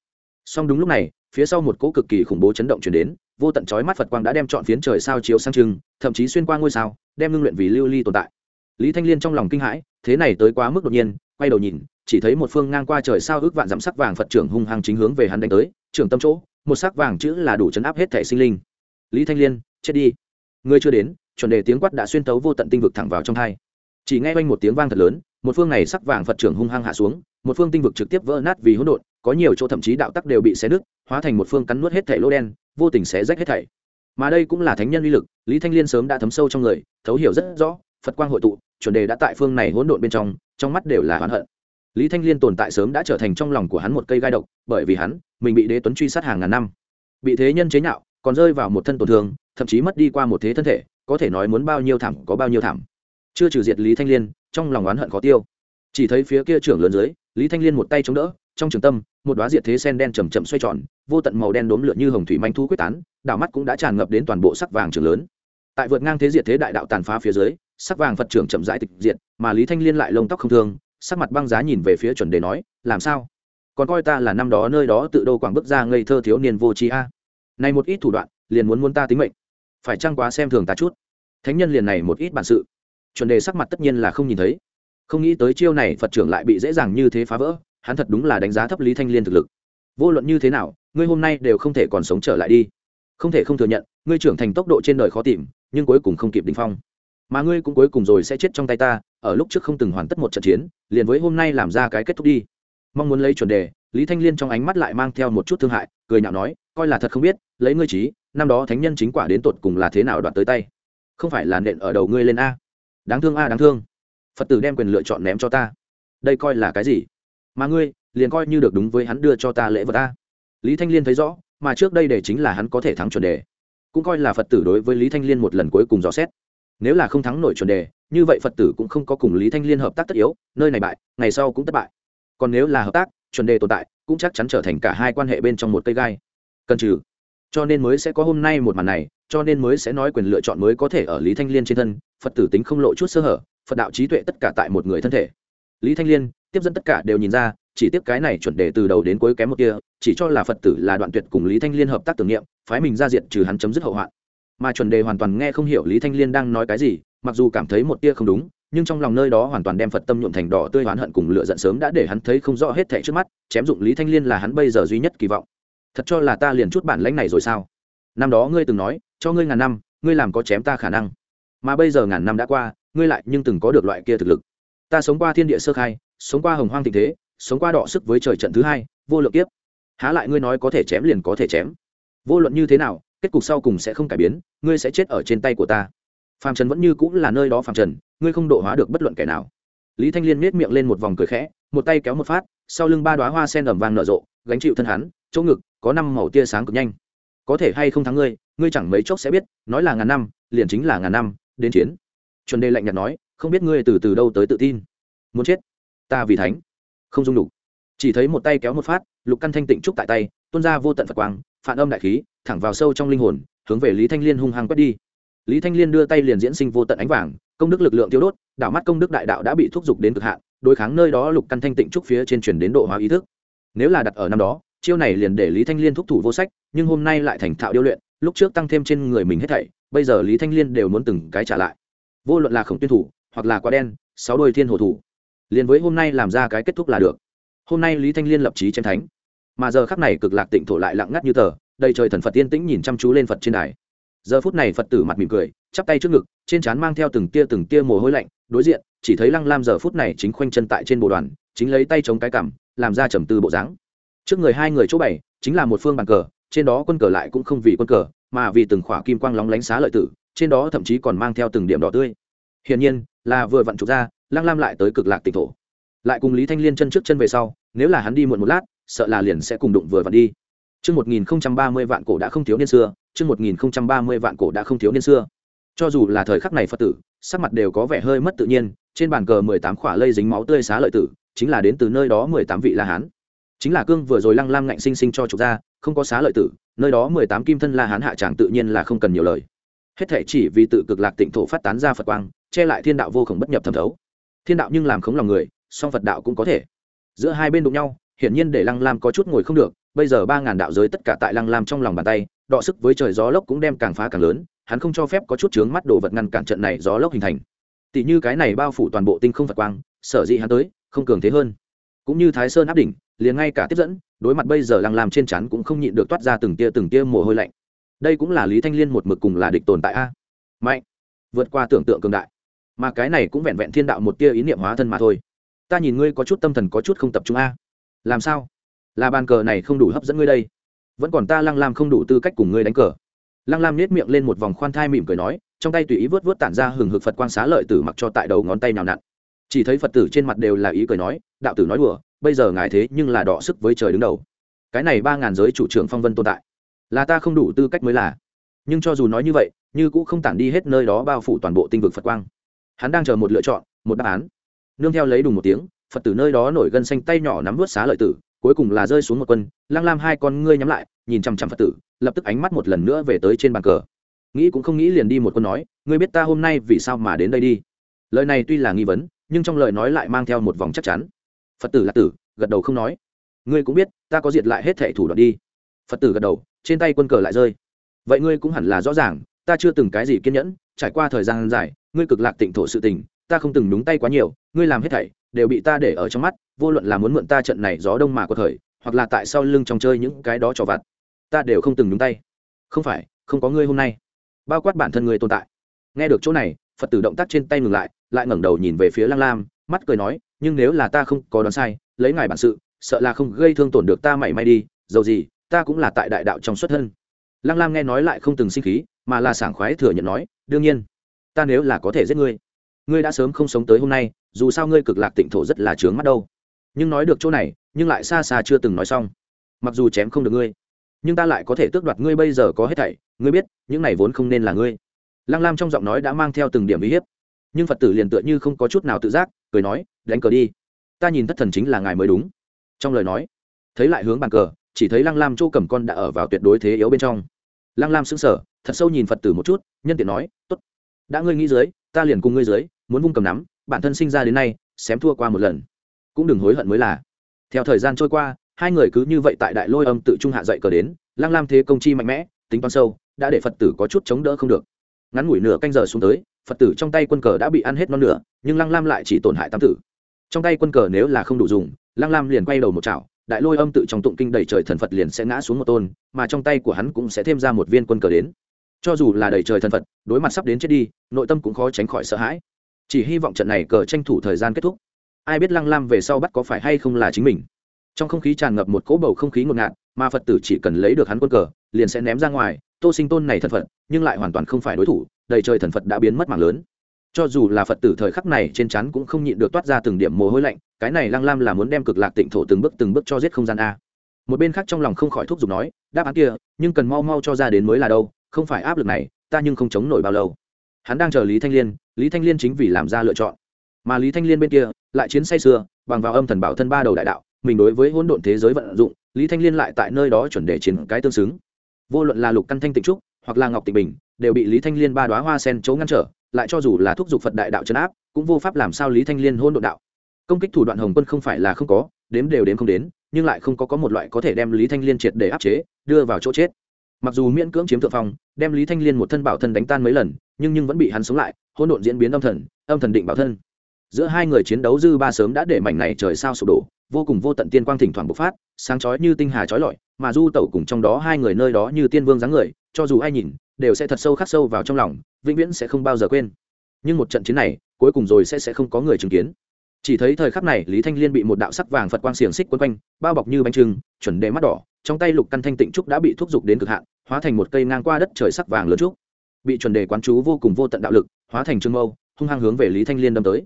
Song đúng lúc này, phía sau một cỗ cực kỳ khủng bố chấn động chuyển đến, vô tận chói mắt phật quang đã đem chọn phiến trời sao chiếu sang trưng thậm chí xuyên qua ngôi sao, đem ngưng luyện vì lưu ly tồn tại. Lý thanh liên trong lòng kinh hãi, thế này tới quá mức đột nhiên, quay đầu nhìn, chỉ thấy một phương ngang qua trời sao ước vạn dặm sắc vàng phật trưởng hung hăng chính hướng về hắn đánh tới, trưởng tâm chỗ một sắc vàng chữ là đủ chấn áp hết thể sinh linh. Lý thanh liên, chết đi. Ngươi chưa đến, chuẩn đề tiếng quát đã xuyên tấu vô tận tinh vực thẳng vào trong hai. Chỉ nghe quanh một tiếng vang thật lớn, một phương này sắc vàng phật trưởng hung hăng hạ xuống, một phương tinh vực trực tiếp vỡ nát vì hỗn độn, có nhiều chỗ thậm chí đạo tắc đều bị xé nứt, hóa thành một phương cắn nuốt hết thể lỗ đen, vô tình xé rách hết thảy. Mà đây cũng là thánh nhân uy lực, lý thanh liên sớm đã thấm sâu trong người, thấu hiểu rất rõ, phật quang hội tụ, chuẩn đề đã tại phương này hỗn độn bên trong trong mắt đều là oán hận lý thanh liên tồn tại sớm đã trở thành trong lòng của hắn một cây gai độc, bởi vì hắn, mình bị đế tuấn truy sát hàng ngàn năm. Bị thế nhân chế nhạo, còn rơi vào một thân tổn thương, thậm chí mất đi qua một thế thân thể, có thể nói muốn bao nhiêu thảm có bao nhiêu thảm. Chưa trừ diệt lý thanh liên, trong lòng oán hận khó tiêu. Chỉ thấy phía kia trưởng lớn dưới, lý thanh liên một tay chống đỡ, trong trường tâm, một đoá diệt thế sen đen chầm chậm xoay tròn, vô tận màu đen đốm lượn như hồng thủy manh thu quyết tán, đảo mắt cũng đã tràn ngập đến toàn bộ sắc vàng trường lớn. Tại vượt ngang thế diệt thế đại đạo tàn phá phía dưới, sắc vàng phật trưởng chậm rãi tịch diệt, mà lý thanh liên lại lông tóc không thương sắc mặt băng giá nhìn về phía chuẩn đề nói, làm sao? Còn coi ta là năm đó nơi đó tự đô quảng bức ra ngây thơ thiếu niên vô trí a. Này một ít thủ đoạn, liền muốn muốn ta tính mệnh. Phải chăng quá xem thường ta chút? Thánh nhân liền này một ít bản sự. Chuẩn đề sắc mặt tất nhiên là không nhìn thấy. Không nghĩ tới chiêu này phật trưởng lại bị dễ dàng như thế phá vỡ, hắn thật đúng là đánh giá thấp lý thanh liên thực lực. Vô luận như thế nào, ngươi hôm nay đều không thể còn sống trở lại đi. Không thể không thừa nhận, ngươi trưởng thành tốc độ trên đời khó tìm, nhưng cuối cùng không kịp đ phong. Mà ngươi cũng cuối cùng rồi sẽ chết trong tay ta ở lúc trước không từng hoàn tất một trận chiến, liền với hôm nay làm ra cái kết thúc đi. Mong muốn lấy chuẩn đề, lý thanh liên trong ánh mắt lại mang theo một chút thương hại, cười nhạo nói, coi là thật không biết, lấy ngươi trí, năm đó thánh nhân chính quả đến tột cùng là thế nào đoạt tới tay? Không phải là nện ở đầu ngươi lên a. Đáng thương a, đáng thương. Phật tử đem quyền lựa chọn ném cho ta. Đây coi là cái gì? Mà ngươi, liền coi như được đúng với hắn đưa cho ta lễ vật a. Lý thanh liên thấy rõ, mà trước đây để chính là hắn có thể thắng chuẩn đề. Cũng coi là phật tử đối với lý thanh liên một lần cuối cùng dò xét. Nếu là không thắng nổi chuẩn đề như vậy phật tử cũng không có cùng lý thanh liên hợp tác tất yếu, nơi này bại, ngày sau cũng thất bại. Còn nếu là hợp tác, chuẩn đề tồn tại, cũng chắc chắn trở thành cả hai quan hệ bên trong một cây gai. Cần trừ. Cho nên mới sẽ có hôm nay một màn này, cho nên mới sẽ nói quyền lựa chọn mới có thể ở lý thanh liên trên thân, phật tử tính không lộ chút sơ hở, phật đạo trí tuệ tất cả tại một người thân thể. Lý thanh liên, tiếp dẫn tất cả đều nhìn ra, chỉ tiếp cái này chuẩn đề từ đầu đến cuối kém một kia, chỉ cho là phật tử là đoạn tuyệt cùng lý thanh liên hợp tác tưởng niệm, phái mình ra diện trừ hắn chấm dứt hậu hoạn. Mà chuẩn đề hoàn toàn nghe không hiểu lý thanh liên đang nói cái gì mặc dù cảm thấy một tia không đúng, nhưng trong lòng nơi đó hoàn toàn đem phật tâm nhuộm thành đỏ tươi oán hận cùng lựa giận sớm đã để hắn thấy không rõ hết thảy trước mắt, chém dụng lý thanh liên là hắn bây giờ duy nhất kỳ vọng. Thật cho là ta liền chút bản lãnh này rồi sao? Năm đó ngươi từng nói, cho ngươi ngàn năm, ngươi làm có chém ta khả năng. Mà bây giờ ngàn năm đã qua, ngươi lại nhưng từng có được loại kia thực lực. Ta sống qua thiên địa sơ khai, sống qua hồng hoang tình thế, sống qua đọ sức với trời trận thứ hai, vô lượng kiếp. Há lại ngươi nói có thể chém liền có thể chém. Vô luận như thế nào, kết cục sau cùng sẽ không cải biến, ngươi sẽ chết ở trên tay của ta phàm trần vẫn như cũng là nơi đó phàm trần, ngươi không độ hóa được bất luận kẻ nào. Lý thanh liên miết miệng lên một vòng cười khẽ, một tay kéo một phát, sau lưng ba đoá hoa sen ẩm vàng nở rộ, gánh chịu thân hắn, chỗ ngực, có năm màu tia sáng cực nhanh. Có thể hay không thắng ngươi ngươi chẳng mấy chốc sẽ biết, nói là ngàn năm, liền chính là ngàn năm, đến chiến. Chuẩn đề lạnh nhạt nói, không biết ngươi từ từ đâu tới tự tin. Muốn chết? Ta vì thánh. Không dung đủ chỉ thấy một tay kéo một phát, lục căn thanh tịnh trúc tại tay, tuôn ra vô tận phật quang, phản âm đại khí, thẳng vào sâu trong linh hồn, hướng về lý thanh liên hung hăng quét đi lý thanh liên đưa tay liền diễn sinh vô tận ánh vàng, công đức lực lượng thiếu đốt, đảo mắt công đức đại đạo đã bị thúc giục đến cực hạn, đối kháng nơi đó lục căn thanh tịnh trúc phía trên chuyển đến độ hóa ý thức. Nếu là đặt ở năm đó, chiêu này liền để lý thanh liên thúc thủ vô sách, nhưng hôm nay lại thành thạo điêu luyện, lúc trước tăng thêm trên người mình hết thảy, bây giờ lý thanh liên đều muốn từng cái trả lại. Vô luận là khổng tuyên thủ, hoặc là quá đen, sáu đôi thiên hồ thủ, liền với hôm nay làm ra cái kết thúc là được. Hôm nay lý thanh liên lập trí chém thánh. Mà giờ khắc này cực lạc tịnh thổ lại lặng ngắt như tờ, đầy trời thần phật tiên tĩnh nhìn chăm chú lên phật trên đài giờ phút này phật tử mặt mỉm cười chắp tay trước ngực trên trán mang theo từng tia từng tia mồ hôi lạnh đối diện chỉ thấy lăng lam giờ phút này chính khoanh chân tại trên bồ đoàn chính lấy tay chống cái cằm làm ra trầm tư bộ dáng. Trước người hai người chỗ bảy chính là một phương bàn cờ trên đó quân cờ lại cũng không vì quân cờ mà vì từng khỏa kim quang lóng lánh xá lợi tử trên đó thậm chí còn mang theo từng điểm đỏ tươi. Hiển nhiên là vừa vặn trục ra lăng lam lại tới cực lạc tỉnh thổ. Lại cùng lý thanh liên chân trước chân về sau nếu là hắn đi muộn một lát sợ là liền sẽ cùng đụng vừa vặn đi. Trước 1030 vạn cổ đã không thiếu niên xưa, chương 1030 vạn cổ đã không thiếu niên xưa. Cho dù là thời khắc này Phật tử, sắc mặt đều có vẻ hơi mất tự nhiên, trên bàn cờ 18 khỏa lây dính máu tươi xá lợi tử, chính là đến từ nơi đó 18 vị La Hán. Chính là cương vừa rồi lăng lam ngạnh sinh sinh cho trục ra, không có xá lợi tử, nơi đó 18 kim thân La Hán hạ tràng tự nhiên là không cần nhiều lời. Hết thảy chỉ vì tự cực lạc tịnh thổ phát tán ra Phật quang, che lại thiên đạo vô cùng bất nhập thẩm thấu. Thiên đạo nhưng làm khống lòng người, song Phật đạo cũng có thể. Giữa hai bên đụng nhau, hiển nhiên để lăng lam có chút ngồi không được, bây giờ ba ngàn đạo giới tất cả tại lăng lam trong lòng bàn tay đọ sức với trời gió lốc cũng đem càng phá càng lớn, hắn không cho phép có chút chướng mắt đồ vật ngăn cản trận này gió lốc hình thành. Tỷ như cái này bao phủ toàn bộ tinh không phật quang, sở dĩ hắn tới, không cường thế hơn. Cũng như thái sơn áp đỉnh, liền ngay cả tiếp dẫn, đối mặt bây giờ lăng làm trên chắn cũng không nhịn được toát ra từng tia từng tia mồ hôi lạnh. Đây cũng là lý thanh liên một mực cùng là địch tồn tại a. Mạnh, vượt qua tưởng tượng cường đại. Mà cái này cũng vẹn vẹn thiên đạo một tia ý niệm hóa thân mà thôi. Ta nhìn ngươi có chút tâm thần có chút không tập trung a. Làm sao? Là bàn cờ này không đủ hấp dẫn ngươi đây vẫn còn ta lăng lam không đủ tư cách cùng ngươi đánh cờ. Lăng lam nhét miệng lên một vòng khoan thai mỉm cười nói, trong tay tùy ý vớt vớt tản ra hừng hực phật quang xá lợi tử mặc cho tại đầu ngón tay nào nặn. Chỉ thấy phật tử trên mặt đều là ý cười nói, đạo tử nói đùa, bây giờ ngài thế nhưng là đọ sức với trời đứng đầu. Cái này ba ngàn giới chủ trưởng phong vân tồn tại, là ta không đủ tư cách mới là. Nhưng cho dù nói như vậy, như cũng không tản đi hết nơi đó bao phủ toàn bộ tinh vực phật quang. Hắn đang chờ một lựa chọn, một đáp án. Nương theo lấy đùng một tiếng, phật tử nơi đó nổi gân xanh tay nhỏ nắm vớt xá lợi tử cuối cùng là rơi xuống một quân, lăng lam hai con ngươi nhắm lại, nhìn chằm chằm phật tử, lập tức ánh mắt một lần nữa về tới trên bàn cờ. Nghĩ cũng không nghĩ liền đi một quân nói, ngươi biết ta hôm nay vì sao mà đến đây đi? Lời này tuy là nghi vấn, nhưng trong lời nói lại mang theo một vòng chắc chắn. Phật tử là tử, gật đầu không nói. Ngươi cũng biết, ta có diệt lại hết thệ thủ đoạn đi. Phật tử gật đầu, trên tay quân cờ lại rơi. Vậy ngươi cũng hẳn là rõ ràng, ta chưa từng cái gì kiên nhẫn, trải qua thời gian dài, ngươi cực lạc tịnh thổ sự tình, ta không từng đúng tay quá nhiều ngươi làm hết thảy, đều bị ta để ở trong mắt, vô luận là muốn mượn ta trận này gió đông mà có thời hoặc là tại sao lưng trong chơi những cái đó cho vặt, ta đều không từng nhúng tay. Không phải, không có ngươi hôm nay. Bao quát bản thân ngươi tồn tại. Nghe được chỗ này, phật tử động tác trên tay ngừng lại lại ngẩng đầu nhìn về phía Lang lam, mắt cười nói, nhưng nếu là ta không có đoán sai, lấy ngài bản sự, sợ là không gây thương tổn được ta mảy may đi, dầu gì, ta cũng là tại đại đạo trong xuất thân. Lang lam nghe nói lại không từng sinh khí, mà là sảng khoái thừa nhận nói, đương nhiên, ta nếu là có thể giết ngươi ngươi đã sớm không sống tới hôm nay dù sao ngươi cực lạc tịnh thổ rất là trướng mắt đâu. Nhưng nói được chỗ này, nhưng lại xa xa chưa từng nói xong. Mặc dù chém không được ngươi, nhưng ta lại có thể tước đoạt ngươi bây giờ có hết thảy. Ngươi biết, những này vốn không nên là ngươi. Lăng lam trong giọng nói đã mang theo từng điểm uy hiếp. Nhưng phật tử liền tựa như không có chút nào tự giác, cười nói, đánh cờ đi. Ta nhìn thất thần chính là ngài mới đúng. Trong lời nói, thấy lại hướng bàn cờ, chỉ thấy lăng lam chỗ cầm con đã ở vào tuyệt đối thế yếu bên trong. Lăng lam sững sờ, thật sâu nhìn phật tử một chút, nhân tiện nói, tốt. Đã ngươi nghĩ dưới, ta liền cùng ngươi dưới, muốn vung cầm nắm bản thân sinh ra đến nay, xém thua qua một lần. Cũng đừng hối hận mới là. Theo thời gian trôi qua, hai người cứ như vậy tại đại lôi âm tự trung hạ dậy cờ đến lang lam thế công chi mạnh mẽ, tính toán sâu, đã để phật tử có chút chống đỡ không được. Ngắn ngủi nửa canh giờ xuống tới, phật tử trong tay quân cờ đã bị ăn hết non nửa, nhưng lăng lam lại chỉ tổn hại tam tử. Trong tay quân cờ nếu là không đủ dùng, lăng lam liền quay đầu một chảo, đại lôi âm tự trong tụng kinh đầy trời thần phật liền sẽ ngã xuống một tôn, mà trong tay của hắn cũng sẽ thêm ra một viên quân cờ đến. Cho dù là đầy trời thần phật, đối mặt sắp đến chết đi, nội tâm cũng khó tránh khỏi sợ hãi chỉ hy vọng trận này cờ tranh thủ thời gian kết thúc. Ai biết lăng lam về sau bắt có phải hay không là chính mình. Trong không khí tràn ngập một cỗ bầu không khí ngột ngạt, mà phật tử chỉ cần lấy được hắn quân cờ, liền sẽ ném ra ngoài. Tô sinh tôn này thần phật, nhưng lại hoàn toàn không phải đối thủ, đầy trời thần phật đã biến mất mạng lớn. Cho dù là phật tử thời khắc này trên chắn cũng không nhịn được toát ra từng điểm mồ hôi lạnh, cái này lăng lam là muốn đem cực lạc tịnh thổ từng bước từng bước cho giết không gian a. Một bên khác trong lòng không khỏi thúc giục nói, đáp án kia, nhưng cần mau mau cho ra đến mới là đâu, không phải áp lực này, ta nhưng không chống nổi bao lâu hắn đang chờ lý thanh liên, lý thanh liên chính vì làm ra lựa chọn. Mà lý thanh liên bên kia, lại chiến say sưa, bằng vào âm thần bảo thân ba đầu đại đạo, mình đối với hỗn độn thế giới vận dụng, lý thanh liên lại tại nơi đó chuẩn để chiến cái tương xứng. Vô luận là lục căn thanh tịnh trúc, hoặc là ngọc tịnh bình, đều bị lý thanh liên ba đoá hoa sen chỗ ngăn trở, lại cho dù là thúc giục phật đại đạo trấn áp, cũng vô pháp làm sao lý thanh liên hôn đ ộ đạo. Công kích thủ đoạn hồng quân không phải là không có, đếm đều đếm không đến, nhưng lại không có có một loại có thể đem lý thanh liên triệt để áp chế, đưa vào chỗ chết. Mặc dù miễn cưỡng chiếm thượng phong, đem lý thanh liên một thân bảo thân đánh tan mấy lần nhưng nhưng vẫn bị hắn sống lại, hỗn độn diễn biến âm thần âm thần định bảo thân. Giữa hai người chiến đấu dư ba sớm đã để mảnh này trời sao sụp đổ, vô cùng vô tận tiên quang thỉnh thoảng bộc phát, sáng chói như tinh hà chói lọi, mà du tẩu cùng trong đó hai người nơi đó như tiên vương dáng người, cho dù ai nhìn, đều sẽ thật sâu khắc sâu vào trong lòng, vĩnh viễn sẽ không bao giờ quên. Nhưng một trận chiến này, cuối cùng rồi sẽ sẽ không có người chứng kiến. Chỉ thấy thời khắc này, lý thanh liên bị một đạo sắc vàng phật quang xiềng xích quấn quanh, bao bọc như bánh trưng, chuẩn đề mắt đỏ, trong tay lục căn thanh tịnh trúc đã bị thúc giục đến cực hạn, hóa thành một cây ngang qua đất trời sắc vàng lớn trúc bị chuẩn đề quán chú vô cùng vô tận đạo lực, hóa thành trương mâu, hung hăng hướng về lý thanh liên đâm tới.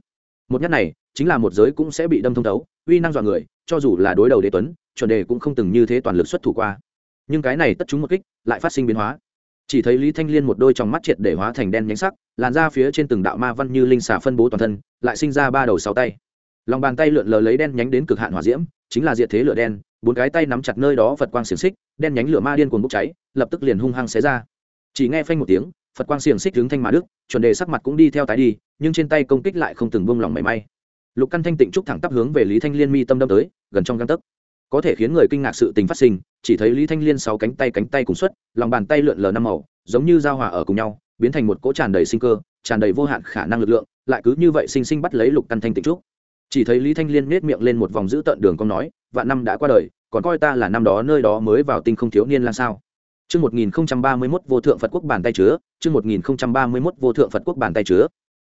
Một nhát này, chính là một giới cũng sẽ bị đâm thông thấu, uy năng dọa người, cho dù là đối đầu đế tuấn, chuẩn đề cũng không từng như thế toàn lực xuất thủ qua. Nhưng cái này tất chúng một kích, lại phát sinh biến hóa. Chỉ thấy lý thanh liên một đôi trong mắt triệt để hóa thành đen nhánh sắc, làn ra phía trên từng đạo ma văn như linh xà phân bố toàn thân, lại sinh ra ba đầu sáu tay. Lòng bàn tay lượn lờ lấy đen nhánh đến cực hạn hỏa diễm, chính là diệt thế lửa đen, bốn cái tay nắm chặt nơi đó phật quang xiềng xích, đen nhánh lửa ma điên cuồng bốc cháy, lập tức liền hung hăng xé ra. Chỉ nghe phanh một tiếng phật quang xiềng xích hướng thanh mà đức, chuẩn đề sắc mặt cũng đi theo tái đi, nhưng trên tay công kích lại không từng buông lỏng mảy may. Lục căn thanh tịnh trúc thẳng tắp hướng về lý thanh liên mi tâm đâm tới, gần trong găng tấc. Có thể khiến người kinh ngạc sự tình phát sinh, chỉ thấy lý thanh liên sáu cánh tay cánh tay cùng xuất, lòng bàn tay lượn lờ năm màu, giống như giao hòa ở cùng nhau, biến thành một cỗ tràn đầy sinh cơ, tràn đầy vô hạn khả năng lực lượng, lại cứ như vậy sinh sinh bắt lấy lục căn thanh tịnh trúc. Chỉ thấy lý thanh liên nết miệng lên một vòng giữ tận đường con nói, vạn năm đã qua đời, còn coi ta là năm đó nơi đó mới vào tinh không thiếu niên là sao? Chương 1031 vô thượng Phật quốc bàn tay chứa, chương 1031 vô thượng Phật quốc bàn tay chứa.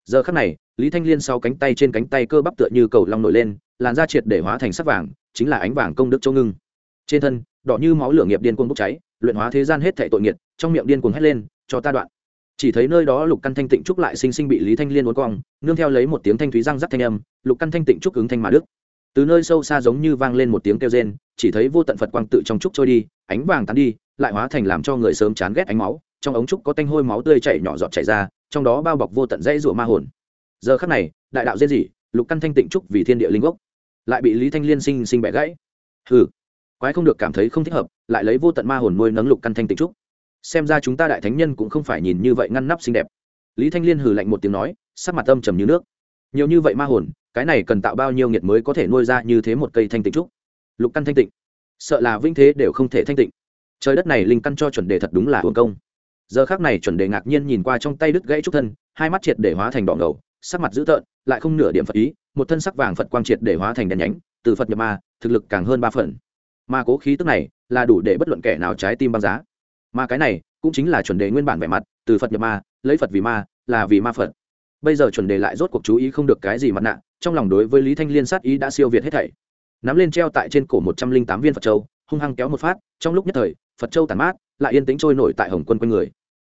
Giờ khắc này, Lý Thanh Liên sau cánh tay trên cánh tay cơ bắp tựa như cầu long nổi lên, làn da triệt để hóa thành sắc vàng, chính là ánh vàng công đức châu ngưng. Trên thân, đỏ như máu lửa nghiệp điên cuồng bốc cháy, luyện hóa thế gian hết thảy tội nghiệp, trong miệng điên cuồng hét lên, cho ta đoạn. Chỉ thấy nơi đó Lục Căn Thanh Tịnh trúc lại sinh sinh bị Lý Thanh Liên uốn cong, nương theo lấy một tiếng thanh thúy răng rắc thanh âm, Lục Căn Thanh Tịnh trúc ứng thanh mà đức. Từ nơi sâu xa giống như vang lên một tiếng kêu rên, chỉ thấy vô tận Phật quang tự trong trúc trôi đi, ánh vàng tán đi, lại hóa thành làm cho người sớm chán ghét ánh máu, trong ống trúc có tanh hôi máu tươi chảy nhỏ giọt chảy ra, trong đó bao bọc vô tận dãy rụa ma hồn. Giờ khắc này, đại đạo dễ dị, lục căn thanh tịnh trúc vì thiên địa linh gốc, lại bị lý thanh liên sinh sinh bẻ gãy. Hừ, quái không được cảm thấy không thích hợp, lại lấy vô tận ma hồn nuôi nấng lục căn thanh tịnh trúc. Xem ra chúng ta đại thánh nhân cũng không phải nhìn như vậy ngăn nắp xinh đẹp. Lý thanh liên hừ lạnh một tiếng nói, sắc mặt âm trầm như nước. Nhiều như vậy ma hồn, cái này cần tạo bao nhiêu nghiệt mới có thể nuôi ra như thế một cây thanh tịnh trúc? Lục căn thanh tịnh, sợ là vinh thế đều không thể thanh tịnh trời đất này linh căn cho chuẩn đề thật đúng là hưởng công. Giờ khác này chuẩn đề ngạc nhiên nhìn qua trong tay đứt gãy trúc thân, hai mắt triệt để hóa thành đỏ ngầu, sắc mặt dữ tợn, lại không nửa điểm phật ý, một thân sắc vàng phật quang triệt để hóa thành đèn nhánh, từ phật nhập ma, thực lực càng hơn ba phần. Mà cố khí tức này là đủ để bất luận kẻ nào trái tim băng giá. Mà cái này cũng chính là chuẩn đề nguyên bản vẻ mặt, từ phật nhập ma, lấy phật vì ma, là vì ma phật. Bây giờ chuẩn đề lại rốt cuộc chú ý không được cái gì mặt nạ, trong lòng đối với lý thanh liên sát ý đã siêu việt hết thảy. Nắm lên treo tại trên cổ một trăm linh tám viên phật châu, hung hăng kéo một phát, trong lúc nhất thời phật châu tàn mát, lại yên tĩnh trôi nổi tại hồng quân quanh người.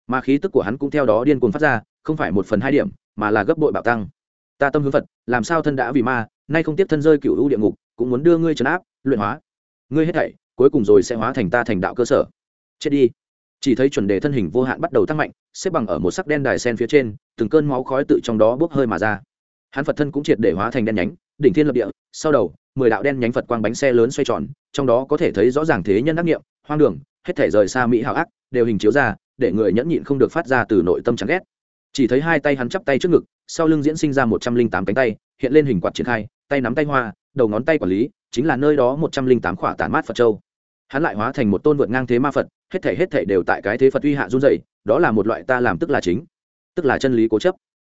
Mà khí tức của hắn cũng theo đó điên cuồng phát ra, không phải một phần hai điểm, mà là gấp bội bạo tăng. Ta tâm hướng phật, làm sao thân đã vì ma, nay không tiếp thân rơi cựu u địa ngục, cũng muốn đưa ngươi trấn áp, luyện hóa. Ngươi hết thảy, cuối cùng rồi sẽ hóa thành ta thành đạo cơ sở. Chết đi. Chỉ thấy chuẩn đề thân hình vô hạn bắt đầu tăng mạnh, xếp bằng ở một sắc đen đài sen phía trên, từng cơn máu khói tự trong đó bốc hơi mà ra. Hắn phật thân cũng triệt để hóa thành đen nhánh, đỉnh thiên lập địa, sau đầu, mười đạo đen nhánh phật quang bánh xe lớn xoay tròn, trong đó có thể thấy rõ ràng thế nhân đắc nghiệm, hoang đường hết thể rời xa mỹ hảo ác, đều hình chiếu ra, để người nhẫn nhịn không được phát ra từ nội tâm chán ghét. Chỉ thấy hai tay hắn chắp tay trước ngực, sau lưng diễn sinh ra một trăm linh tám cánh tay, hiện lên hình quạt triển khai, tay nắm tay hoa, đầu ngón tay quản lý, chính là nơi đó một trăm linh tám khỏa tản mát phật châu. Hắn lại hóa thành một tôn vượt ngang thế ma phật, hết thể hết thể đều tại cái thế phật uy hạ run dày đó là một loại ta làm tức là chính, tức là chân lý cố chấp.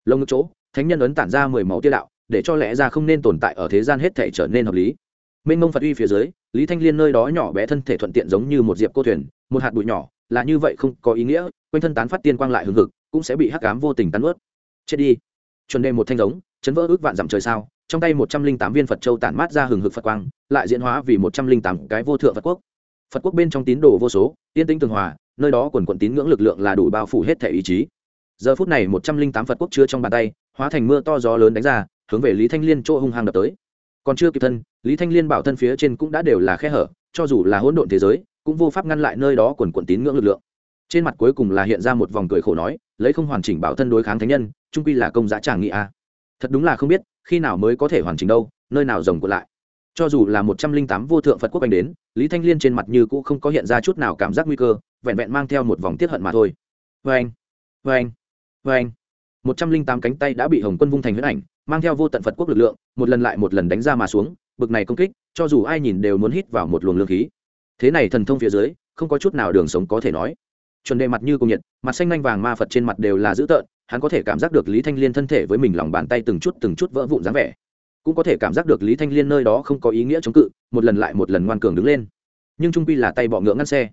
Lông ngực chỗ, thánh nhân ấn tản ra mười máu tiêu đạo, để cho lẽ ra không nên tồn tại ở thế gian hết thể trở nên hợp lý mênh mông phật uy phía dưới, lý thanh liên nơi đó nhỏ bé thân thể thuận tiện giống như một diệp cô thuyền, một hạt bụi nhỏ, là như vậy không có ý nghĩa, quanh thân tán phát tiên quang lại hừng hực, cũng sẽ bị hắc cám vô tình tán ướt chết đi. Chuẩn đề một thanh giống, chấn vỡ ước vạn dặm trời sao, trong tay một trăm linh tám viên phật châu tản mát ra hừng hực phật quang, lại diễn hóa vì một trăm linh tám cái vô thượng phật quốc. Phật quốc bên trong tín đồ vô số tiên tinh tường hòa, nơi đó quần quận tín ngưỡng lực lượng là đủ bao phủ hết thể ý chí. Giờ phút này một trăm linh tám phật quốc chứa trong bàn tay, hóa thành mưa to gió lớn đánh ra, hướng về lý thanh liên chỗ hung hăng đập tới còn chưa kịp thân, lý thanh liên bảo thân phía trên cũng đã đều là khe hở, cho dù là hỗn độn thế giới, cũng vô pháp ngăn lại nơi đó quần quần tín ngưỡng lực lượng. Trên mặt cuối cùng là hiện ra một vòng cười khổ nói, lấy không hoàn chỉnh bảo thân đối kháng thánh nhân, trung quy là công giá tràng nghị a. Thật đúng là không biết, khi nào mới có thể hoàn chỉnh đâu, nơi nào rồng cuộn lại. Cho dù là một trăm linh tám vô thượng phật quốc anh đến, lý thanh liên trên mặt như cũ không có hiện ra chút nào cảm giác nguy cơ, vẹn vẹn mang theo một vòng tiết hận mà thôi. Vê anh vê anh vê anh một trăm linh tám cánh tay đã bị hồng quân vung thành huyết ảnh mang theo vô tận phật quốc lực lượng, một lần lại một lần đánh ra mà xuống, bực này công kích, cho dù ai nhìn đều muốn hít vào một luồng lương khí. Thế này thần thông phía dưới, không có chút nào đường sống có thể nói. Chuẩn đề mặt như công nhiệt, mặt xanh lanh vàng ma phật trên mặt đều là dữ tợn, hắn có thể cảm giác được lý thanh liên thân thể với mình lòng bàn tay từng chút từng chút vỡ vụn dáng vẻ. Cũng có thể cảm giác được lý thanh liên nơi đó không có ý nghĩa chống cự, một lần lại một lần ngoan cường đứng lên. Nhưng trung pi là tay bọ ngựa ngăn xe.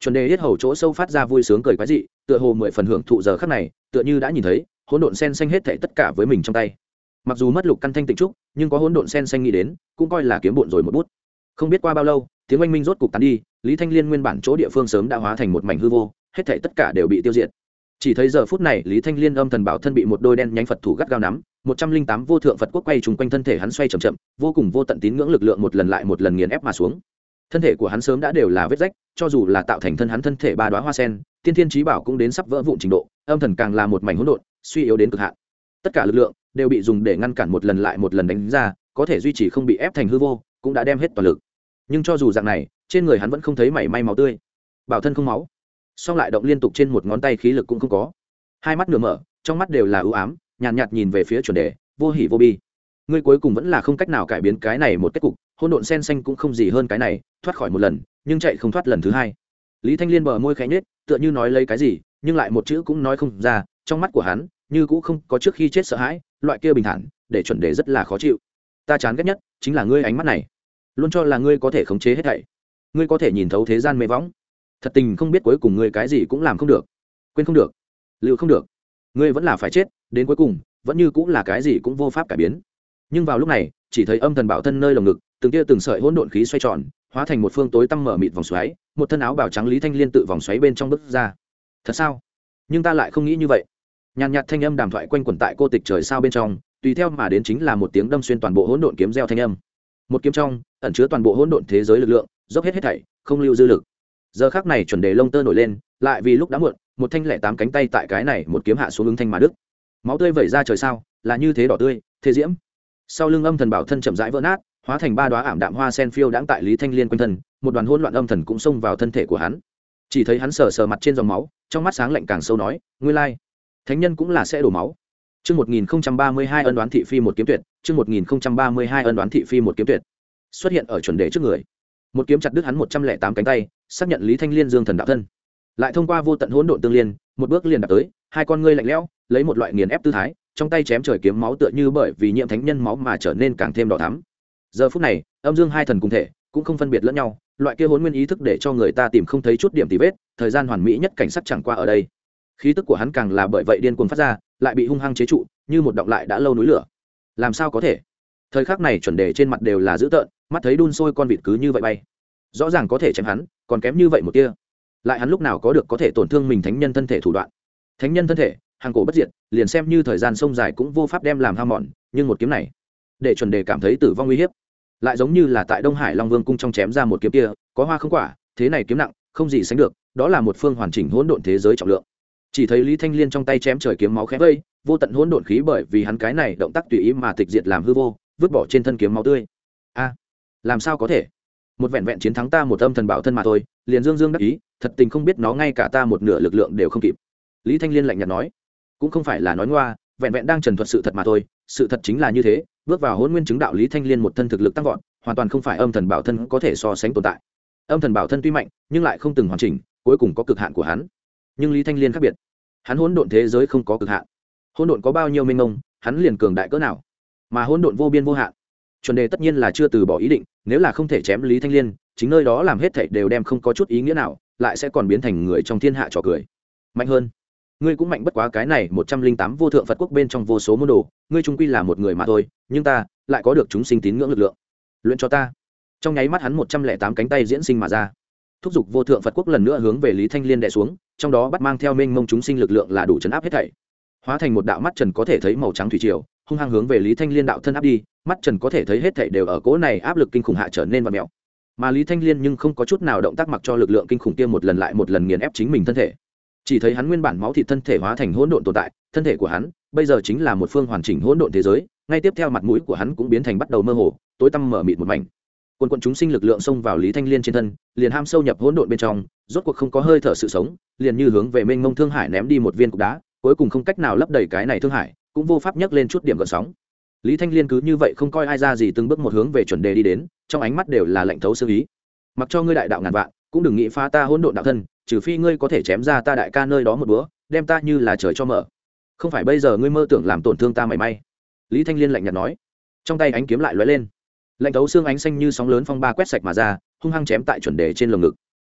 Chuẩn đề hết hầu chỗ sâu phát ra vui sướng cười quái dị, tựa hồ mười phần hưởng thụ giờ khắc này, tựa như đã nhìn thấy, hỗn độn sen xanh hết thảy tất cả với mình trong tay mặc dù mất lục căn thanh tịnh trúc, nhưng có hỗn độn sen xanh nghĩ đến, cũng coi là kiếm bụn rồi một bút. Không biết qua bao lâu, tiếng oanh minh rốt cục tán đi, lý thanh liên nguyên bản chỗ địa phương sớm đã hóa thành một mảnh hư vô, hết thảy tất cả đều bị tiêu diệt. Chỉ thấy giờ phút này, lý thanh liên âm thần bảo thân bị một đôi đen nhánh phật thủ gắt gao nắm, một trăm linh tám vô thượng phật quốc quay trùng quanh thân thể hắn xoay chậm chậm, vô cùng vô tận tín ngưỡng lực lượng một lần lại một lần nghiền ép mà xuống. Thân thể của hắn sớm đã đều là vết rách, cho dù là tạo thành thân hắn thân thể ba đoá hoa sen, tiên thiên trí bảo cũng đến sắp vỡ vụn trình độ, âm thần càng là một mảnh hỗn độn, suy yếu đến cực hạn. Tất cả lực lượng đều bị dùng để ngăn cản một lần lại một lần đánh ra có thể duy trì không bị ép thành hư vô cũng đã đem hết toàn lực. Nhưng cho dù dạng này trên người hắn vẫn không thấy mảy may máu tươi. Bảo thân không máu. Song lại động liên tục trên một ngón tay khí lực cũng không có. Hai mắt nửa mở trong mắt đều là ưu ám nhàn nhạt, nhạt nhìn về phía chuẩn đề vô hỉ vô bi. Ngươi cuối cùng vẫn là không cách nào cải biến cái này một kết cục hôn độn sen xanh cũng không gì hơn cái này thoát khỏi một lần nhưng chạy không thoát lần thứ hai. Lý thanh liên bờ môi khẽ nhết tựa như nói lấy cái gì nhưng lại một chữ cũng nói không ra trong mắt của hắn như cũng không có trước khi chết sợ hãi loại kia bình thản, để chuẩn đề rất là khó chịu. Ta chán ghét nhất chính là ngươi ánh mắt này. Luôn cho là ngươi có thể khống chế hết thảy. Ngươi có thể nhìn thấu thế gian mê võng. Thật tình không biết cuối cùng ngươi cái gì cũng làm không được. Quên không được. Liệu không được. Ngươi vẫn là phải chết, đến cuối cùng, vẫn như cũng là cái gì cũng vô pháp cải biến. Nhưng vào lúc này, chỉ thấy âm thần bảo thân nơi lồng ngực, từng tia từng sợi hỗn độn khí xoay tròn, hóa thành một phương tối tăm mở mịt vòng xoáy, một thân áo bào trắng lý thanh liên tự vòng xoáy bên trong bước ra. Thật sao? Nhưng ta lại không nghĩ như vậy nhàn nhạt thanh âm đàm thoại quanh quẩn tại cô tịch trời sao bên trong, tùy theo mà đến chính là một tiếng đâm xuyên toàn bộ hỗn độn kiếm gieo thanh âm. Một kiếm trong, ẩn chứa toàn bộ hỗn độn thế giới lực lượng, dốc hết hết thảy, không lưu dư lực. Giờ khác này chuẩn đề lông tơ nổi lên, lại vì lúc đã muộn, một thanh lẻ tám cánh tay tại cái này một kiếm hạ xuống ứng thanh mà đức máu tươi vẩy ra trời sao, là như thế đỏ tươi, thế diễm. Sau lưng âm thần bảo thân chậm rãi vỡ nát, hóa thành ba đoá ảm đạm hoa sen phiêu đãng tại lý thanh liên quanh thân, một đoàn hỗn loạn âm thần cũng xông vào thân thể của hắn. Chỉ thấy hắn sờ sờ mặt trên dòng máu, trong mắt sáng lạnh càng sâu nói, nguyên lai thánh nhân cũng là sẽ đổ máu Chương 1032 ân đoán thị phi một kiếm tuyệt, chương 1032 ân đoán thị phi một kiếm tuyệt. Xuất hiện ở chuẩn đề trước người. Một kiếm chặt đứt hắn 108 cánh tay, xác nhận Lý Thanh Liên dương thần đạo thân. Lại thông qua vô tận hỗn độn tương liên, một bước liền đạt tới, hai con ngươi lạnh lẽo, lấy một loại nghiền ép tư thái, trong tay chém trời kiếm máu tựa như bởi vì nhiễm thánh nhân máu mà trở nên càng thêm đỏ thắm. Giờ phút này, âm dương hai thần cùng thể, cũng không phân biệt lẫn nhau, loại kia hỗn nguyên ý thức để cho người ta tìm không thấy chút điểm tì vết, thời gian hoàn mỹ nhất cảnh sắc chẳng qua ở đây khí tức của hắn càng là bởi vậy điên cuồng phát ra, lại bị hung hăng chế trụ, như một động lại đã lâu núi lửa. Làm sao có thể? Thời khắc này chuẩn đề trên mặt đều là dữ tợn, mắt thấy đun sôi con vịt cứ như vậy bay. Rõ ràng có thể chém hắn, còn kém như vậy một tia. lại hắn lúc nào có được có thể tổn thương mình thánh nhân thân thể thủ đoạn? Thánh nhân thân thể, hàng cổ bất diệt, liền xem như thời gian sông dài cũng vô pháp đem làm ham mòn, nhưng một kiếm này, để chuẩn đề cảm thấy tử vong uy hiếp. Lại giống như là tại đông hải long vương cung trong chém ra một kiếm kia, có hoa không quả, thế này kiếm nặng, không gì sánh được, đó là một phương hoàn chỉnh hỗn độn thế giới trọng lượng chỉ thấy lý thanh liên trong tay chém trời kiếm máu khẽ vây, vô tận hỗn độn khí bởi vì hắn cái này động tác tùy ý mà tịch diệt làm hư vô, vứt bỏ trên thân kiếm máu tươi. A, làm sao có thể? Một vẹn vẹn chiến thắng ta một âm thần bảo thân mà thôi, liền dương dương đắc ý, thật tình không biết nó ngay cả ta một nửa lực lượng đều không kịp. Lý thanh liên lạnh nhạt nói, cũng không phải là nói ngoa, vẹn vẹn đang trần thuật sự thật mà thôi, sự thật chính là như thế, bước vào hôn nguyên chứng đạo lý thanh liên một thân thực lực tăng vọt, hoàn toàn không phải âm thần bảo thân có thể so sánh tồn tại. Âm thần bảo thân tuy mạnh, nhưng lại không từng hoàn chỉnh, cuối cùng có cực hạn của hắn nhưng lý thanh liên khác biệt. Hắn hỗn độn thế giới không có cực hạn. Hỗn độn có bao nhiêu mênh mông, hắn liền cường đại cỡ nào. Mà hỗn độn vô biên vô hạn. Chuẩn đề tất nhiên là chưa từ bỏ ý định, nếu là không thể chém lý thanh liên, chính nơi đó làm hết thảy đều đem không có chút ý nghĩa nào, lại sẽ còn biến thành người trong thiên hạ trò cười. Mạnh hơn. Ngươi cũng mạnh bất quá cái này một trăm linh tám vô thượng phật quốc bên trong vô số môn đồ, ngươi trung quy là một người mà thôi, nhưng ta lại có được chúng sinh tín ngưỡng lực lượng. Luyện cho ta. Trong nháy mắt hắn một trăm lẻ tám cánh tay diễn sinh mà ra thúc giục vô thượng phật quốc lần nữa hướng về lý thanh liên đè xuống, trong đó bắt mang theo mênh mông chúng sinh lực lượng là đủ chấn áp hết thảy. Hóa thành một đạo mắt trần có thể thấy màu trắng thủy triều, hung hăng hướng về lý thanh liên đạo thân áp đi, mắt trần có thể thấy hết thảy đều ở cỗ này áp lực kinh khủng hạ trở nên và mèo. Mà lý thanh liên nhưng không có chút nào động tác mặc cho lực lượng kinh khủng kia một lần lại một lần nghiền ép chính mình thân thể. Chỉ thấy hắn nguyên bản máu thịt thân thể hóa thành hỗn độn tồn tại, thân thể của hắn bây giờ chính là một phương hoàn chỉnh hỗn độn thế giới, ngay tiếp theo mặt mũi của hắn cũng biến thành bắt đầu mơ hồ, tối tăm mở mịt một mảnh quần quận chúng sinh lực lượng xông vào lý thanh liên trên thân, liền ham sâu nhập hỗn độn bên trong, rốt cuộc không có hơi thở sự sống, liền như hướng về mênh mông thương hải ném đi một viên cục đá, cuối cùng không cách nào lấp đầy cái này thương hải, cũng vô pháp nhấc lên chút điểm gợn sóng. Lý thanh liên cứ như vậy không coi ai ra gì từng bước một hướng về chuẩn đề đi đến, trong ánh mắt đều là lệnh thấu sơ ý. Mặc cho ngươi đại đạo ngàn vạn, cũng đừng nghĩ phá ta hỗn độn đạo thân, trừ phi ngươi có thể chém ra ta đại ca nơi đó một bữa, đem ta như là trời cho mở. Không phải bây giờ ngươi mơ tưởng làm tổn thương ta mảy may. Lý thanh liên lạnh nhạt nói. Trong tay ánh kiếm lại lóe lên lạnh thấu xương ánh xanh như sóng lớn phong ba quét sạch mà ra, hung hăng chém tại chuẩn đề trên lồng ngực.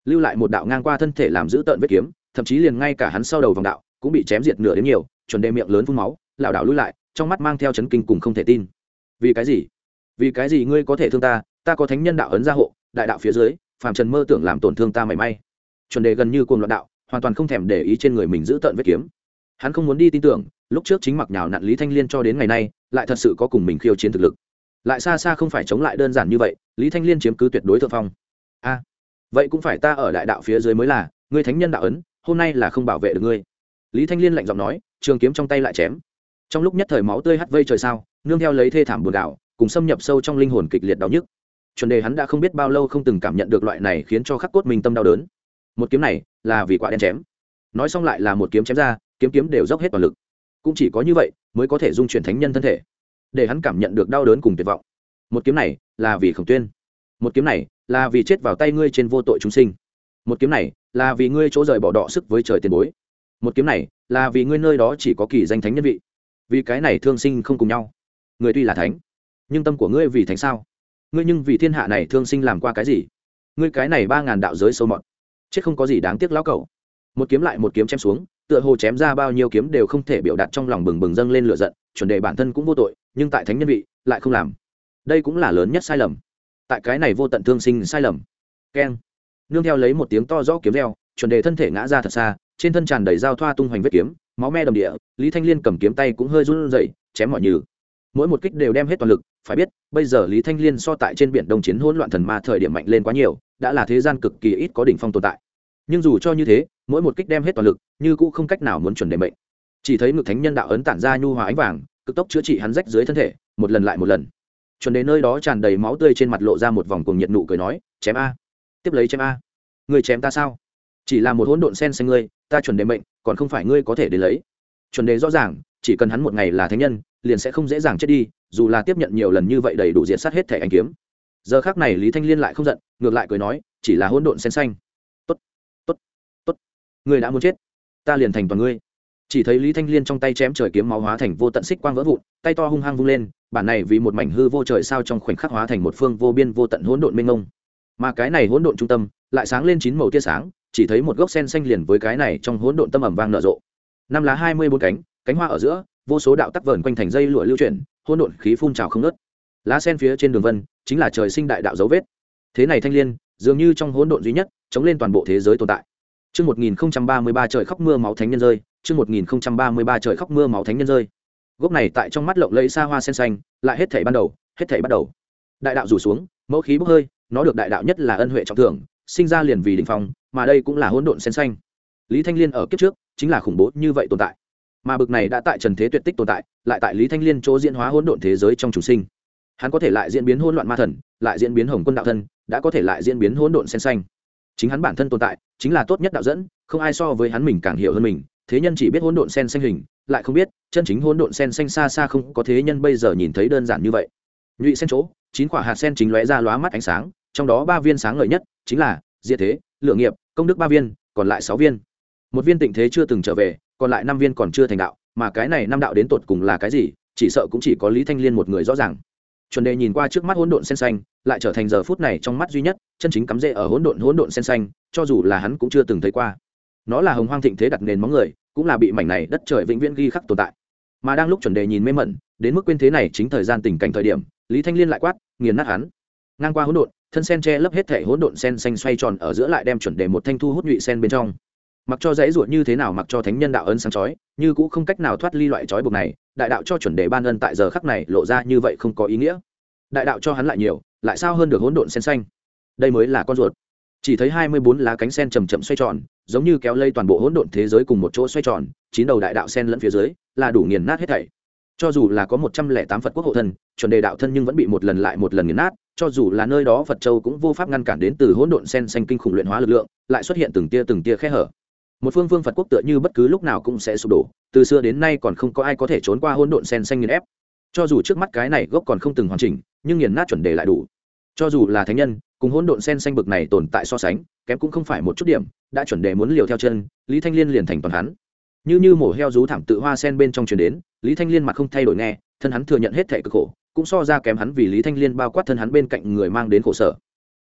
Lưu lại một đạo ngang qua thân thể làm giữ tợn vết kiếm, thậm chí liền ngay cả hắn sau đầu vòng đạo cũng bị chém diệt nửa đến nhiều, chuẩn đề miệng lớn phun máu, lảo đảo lui lại, trong mắt mang theo chấn kinh cùng không thể tin. Vì cái gì? Vì cái gì ngươi có thể thương ta? Ta có thánh nhân đạo ấn gia hộ, đại đạo phía dưới, phàm trần mơ tưởng làm tổn thương ta mảy may. Chuẩn đề gần như cuồng loạn đạo, hoàn toàn không thèm để ý trên người mình giữ tợn vết kiếm. Hắn không muốn đi tin tưởng, lúc trước chính mặc nhào nặn lý thanh liên cho đến ngày nay, lại thật sự có cùng mình khiêu chiến thực lực lại xa xa không phải chống lại đơn giản như vậy, lý thanh liên chiếm cứ tuyệt đối thượng phong. A, vậy cũng phải ta ở đại đạo phía dưới mới là, ngươi thánh nhân đạo ấn, hôm nay là không bảo vệ được ngươi. Lý thanh liên lạnh giọng nói, trường kiếm trong tay lại chém. Trong lúc nhất thời máu tươi hắt vây trời sao, nương theo lấy thê thảm buồn đạo cùng xâm nhập sâu trong linh hồn kịch liệt đau nhức. Chuẩn đề hắn đã không biết bao lâu không từng cảm nhận được loại này khiến cho khắc cốt mình tâm đau đớn. Một kiếm này là vì quả đen chém. Nói xong lại là một kiếm chém ra, kiếm kiếm đều dốc hết toàn lực. Cũng chỉ có như vậy mới có thể dung chuyển thánh nhân thân thể để hắn cảm nhận được đau đớn cùng tuyệt vọng. Một kiếm này là vì khổng tuyên. Một kiếm này là vì chết vào tay ngươi trên vô tội chúng sinh. Một kiếm này là vì ngươi chỗ rời bỏ đọ sức với trời tiền bối. Một kiếm này là vì ngươi nơi đó chỉ có kỳ danh thánh nhân vị. Vì cái này thương sinh không cùng nhau. Người tuy là thánh, nhưng tâm của ngươi vì thánh sao? Ngươi nhưng vì thiên hạ này thương sinh làm qua cái gì? Ngươi cái này ba ngàn đạo giới sâu mọt, chết không có gì đáng tiếc lão cẩu. Một kiếm lại một kiếm chém xuống, tựa hồ chém ra bao nhiêu kiếm đều không thể biểu đạt trong lòng bừng bừng dâng lên lửa giận, chuẩn đề bản thân cũng vô tội nhưng tại thánh nhân vị, lại không làm. Đây cũng là lớn nhất sai lầm. Tại cái này vô tận thương sinh sai lầm. Keng nương theo lấy một tiếng to rõ kiếm reo, chuẩn đề thân thể ngã ra thật xa, trên thân tràn đầy dao thoa tung hoành vết kiếm, máu me đầm địa, lý thanh liên cầm kiếm tay cũng hơi run rẩy, chém mọi như mỗi một kích đều đem hết toàn lực, phải biết, bây giờ lý thanh liên so tại trên biển đông chiến hỗn loạn thần ma thời điểm mạnh lên quá nhiều, đã là thế gian cực kỳ ít có đỉnh phong tồn tại. Nhưng dù cho như thế, mỗi một kích đem hết toàn lực, như cũng không cách nào muốn chuẩn đề mệnh. Chỉ thấy ngực thánh nhân đạo ấn tản ra nhu hòa ánh vàng cực tốc chữa trị hắn rách dưới thân thể, một lần lại một lần. Chuẩn đến nơi đó tràn đầy máu tươi trên mặt lộ ra một vòng cùng nhiệt nụ cười nói, chém a. Tiếp lấy chém a. Người chém ta sao? Chỉ là một hỗn độn sen xanh ngươi, ta chuẩn đề mệnh, còn không phải ngươi có thể đến lấy. Chuẩn đề rõ ràng, chỉ cần hắn một ngày là thánh nhân, liền sẽ không dễ dàng chết đi, dù là tiếp nhận nhiều lần như vậy đầy đủ diện sát hết thẻ anh kiếm. Giờ khác này lý thanh liên lại không giận, ngược lại cười nói, chỉ là hỗn độn sen xanh. Tốt tốt tốt. Ngươi đã muốn chết, ta liền thành toàn ngươi chỉ thấy lý thanh liên trong tay chém trời kiếm máu hóa thành vô tận xích quang vỡ vụn, tay to hung hăng vung lên, bản này vì một mảnh hư vô trời sao trong khoảnh khắc hóa thành một phương vô biên vô tận hỗn độn mênh mông. Mà cái này hỗn độn trung tâm lại sáng lên chín màu tia sáng, chỉ thấy một gốc sen xanh liền với cái này trong hỗn độn tâm ẩm vang nở rộ. Năm lá hai mươi bốn cánh cánh hoa ở giữa, vô số đạo tắc vờn quanh thành dây lụa lưu chuyển, hỗn độn khí phun trào không nớt lá sen phía trên đường vân chính là trời sinh đại đạo dấu vết. Thế này thanh liên, dường như trong hỗn độn duy nhất, chống lên toàn bộ thế giới tồn tại. Chương 1033 trời khóc mưa máu thánh nhân rơi, chương 1033 trời khóc mưa máu thánh nhân rơi. Gốc này tại trong mắt lộng lẫy xa hoa sen xanh, lại hết thảy ban đầu, hết thảy bắt đầu. Đại đạo rủ xuống, mẫu khí bốc hơi, nó được đại đạo nhất là ân huệ trọng thưởng, sinh ra liền vì đỉnh phong, mà đây cũng là hỗn độn sen xanh. Lý Thanh Liên ở kiếp trước, chính là khủng bố như vậy tồn tại. Mà bực này đã tại trần thế tuyệt tích tồn tại, lại tại Lý Thanh Liên chỗ diễn hóa hỗn độn thế giới trong chủ sinh. Hắn có thể lại diễn biến hỗn loạn ma thần, lại diễn biến hồng quân đạo thân, đã có thể lại diễn biến hỗn độn sen xanh chính hắn bản thân tồn tại chính là tốt nhất đạo dẫn, không ai so với hắn mình càng hiểu hơn mình, thế nhân chỉ biết hỗn độn sen xanh hình, lại không biết, chân chính hỗn độn sen xanh xa xa không có thế nhân bây giờ nhìn thấy đơn giản như vậy. Nhụy sen chỗ, chín quả hạt sen chính lóe ra lóa mắt ánh sáng, trong đó ba viên sáng ngời nhất chính là diệt thế, lượng nghiệp, công đức ba viên, còn lại sáu viên. Một viên tịnh thế chưa từng trở về, còn lại năm viên còn chưa thành đạo, mà cái này năm đạo đến tột cùng là cái gì, chỉ sợ cũng chỉ có lý thanh liên một người rõ ràng chuẩn đề nhìn qua trước mắt hỗn độn sen xanh, lại trở thành giờ phút này trong mắt duy nhất, chân chính cắm rễ ở hỗn độn hỗn độn sen xanh, cho dù là hắn cũng chưa từng thấy qua. Nó là hồng hoang thịnh thế đặt nền móng người, cũng là bị mảnh này đất trời vĩnh viễn ghi khắc tồn tại. Mà đang lúc chuẩn đề nhìn mê mẩn, đến mức quên thế này chính thời gian tình cảnh thời điểm, lý thanh liên lại quát, nghiền nát hắn. Ngang qua hỗn độn, thân sen che lấp hết thể hỗn độn sen xanh xoay tròn ở giữa lại đem chuẩn đề một thanh thu hút nhụy sen bên trong mặc cho dãy ruột như thế nào mặc cho thánh nhân đạo ân sáng chói, như cũng không cách nào thoát ly loại chói buộc này, đại đạo cho chuẩn đề ban ân tại giờ khắc này lộ ra như vậy không có ý nghĩa. Đại đạo cho hắn lại nhiều, lại sao hơn được hỗn độn sen xanh? Đây mới là con ruột. Chỉ thấy hai mươi bốn lá cánh sen chầm chậm xoay tròn, giống như kéo lây toàn bộ hỗn độn thế giới cùng một chỗ xoay tròn, chín đầu đại đạo sen lẫn phía dưới, là đủ nghiền nát hết thảy. Cho dù là có một trăm lẻ tám phật quốc hộ thân, chuẩn đề đạo thân nhưng vẫn bị một lần lại một lần nghiền nát, cho dù là nơi đó phật châu cũng vô pháp ngăn cản đến từ hỗn độn sen xanh kinh khủng luyện hóa lực lượng, lại xuất hiện từng tia từng tia khe hở một phương phương phật quốc tựa như bất cứ lúc nào cũng sẽ sụp đổ, từ xưa đến nay còn không có ai có thể trốn qua hôn độn sen xanh nghiền ép. Cho dù trước mắt cái này gốc còn không từng hoàn chỉnh, nhưng nghiền nát chuẩn đề lại đủ. Cho dù là thánh nhân, cùng hôn độn sen xanh bực này tồn tại so sánh, kém cũng không phải một chút điểm, đã chuẩn đề muốn liều theo chân, lý thanh liên liền thành toàn hắn. Như như mổ heo rú thảm tự hoa sen bên trong truyền đến, lý thanh liên mặt không thay đổi nghe, thân hắn thừa nhận hết thẻ cực khổ, cũng so ra kém hắn vì lý thanh liên bao quát thân hắn bên cạnh người mang đến khổ sở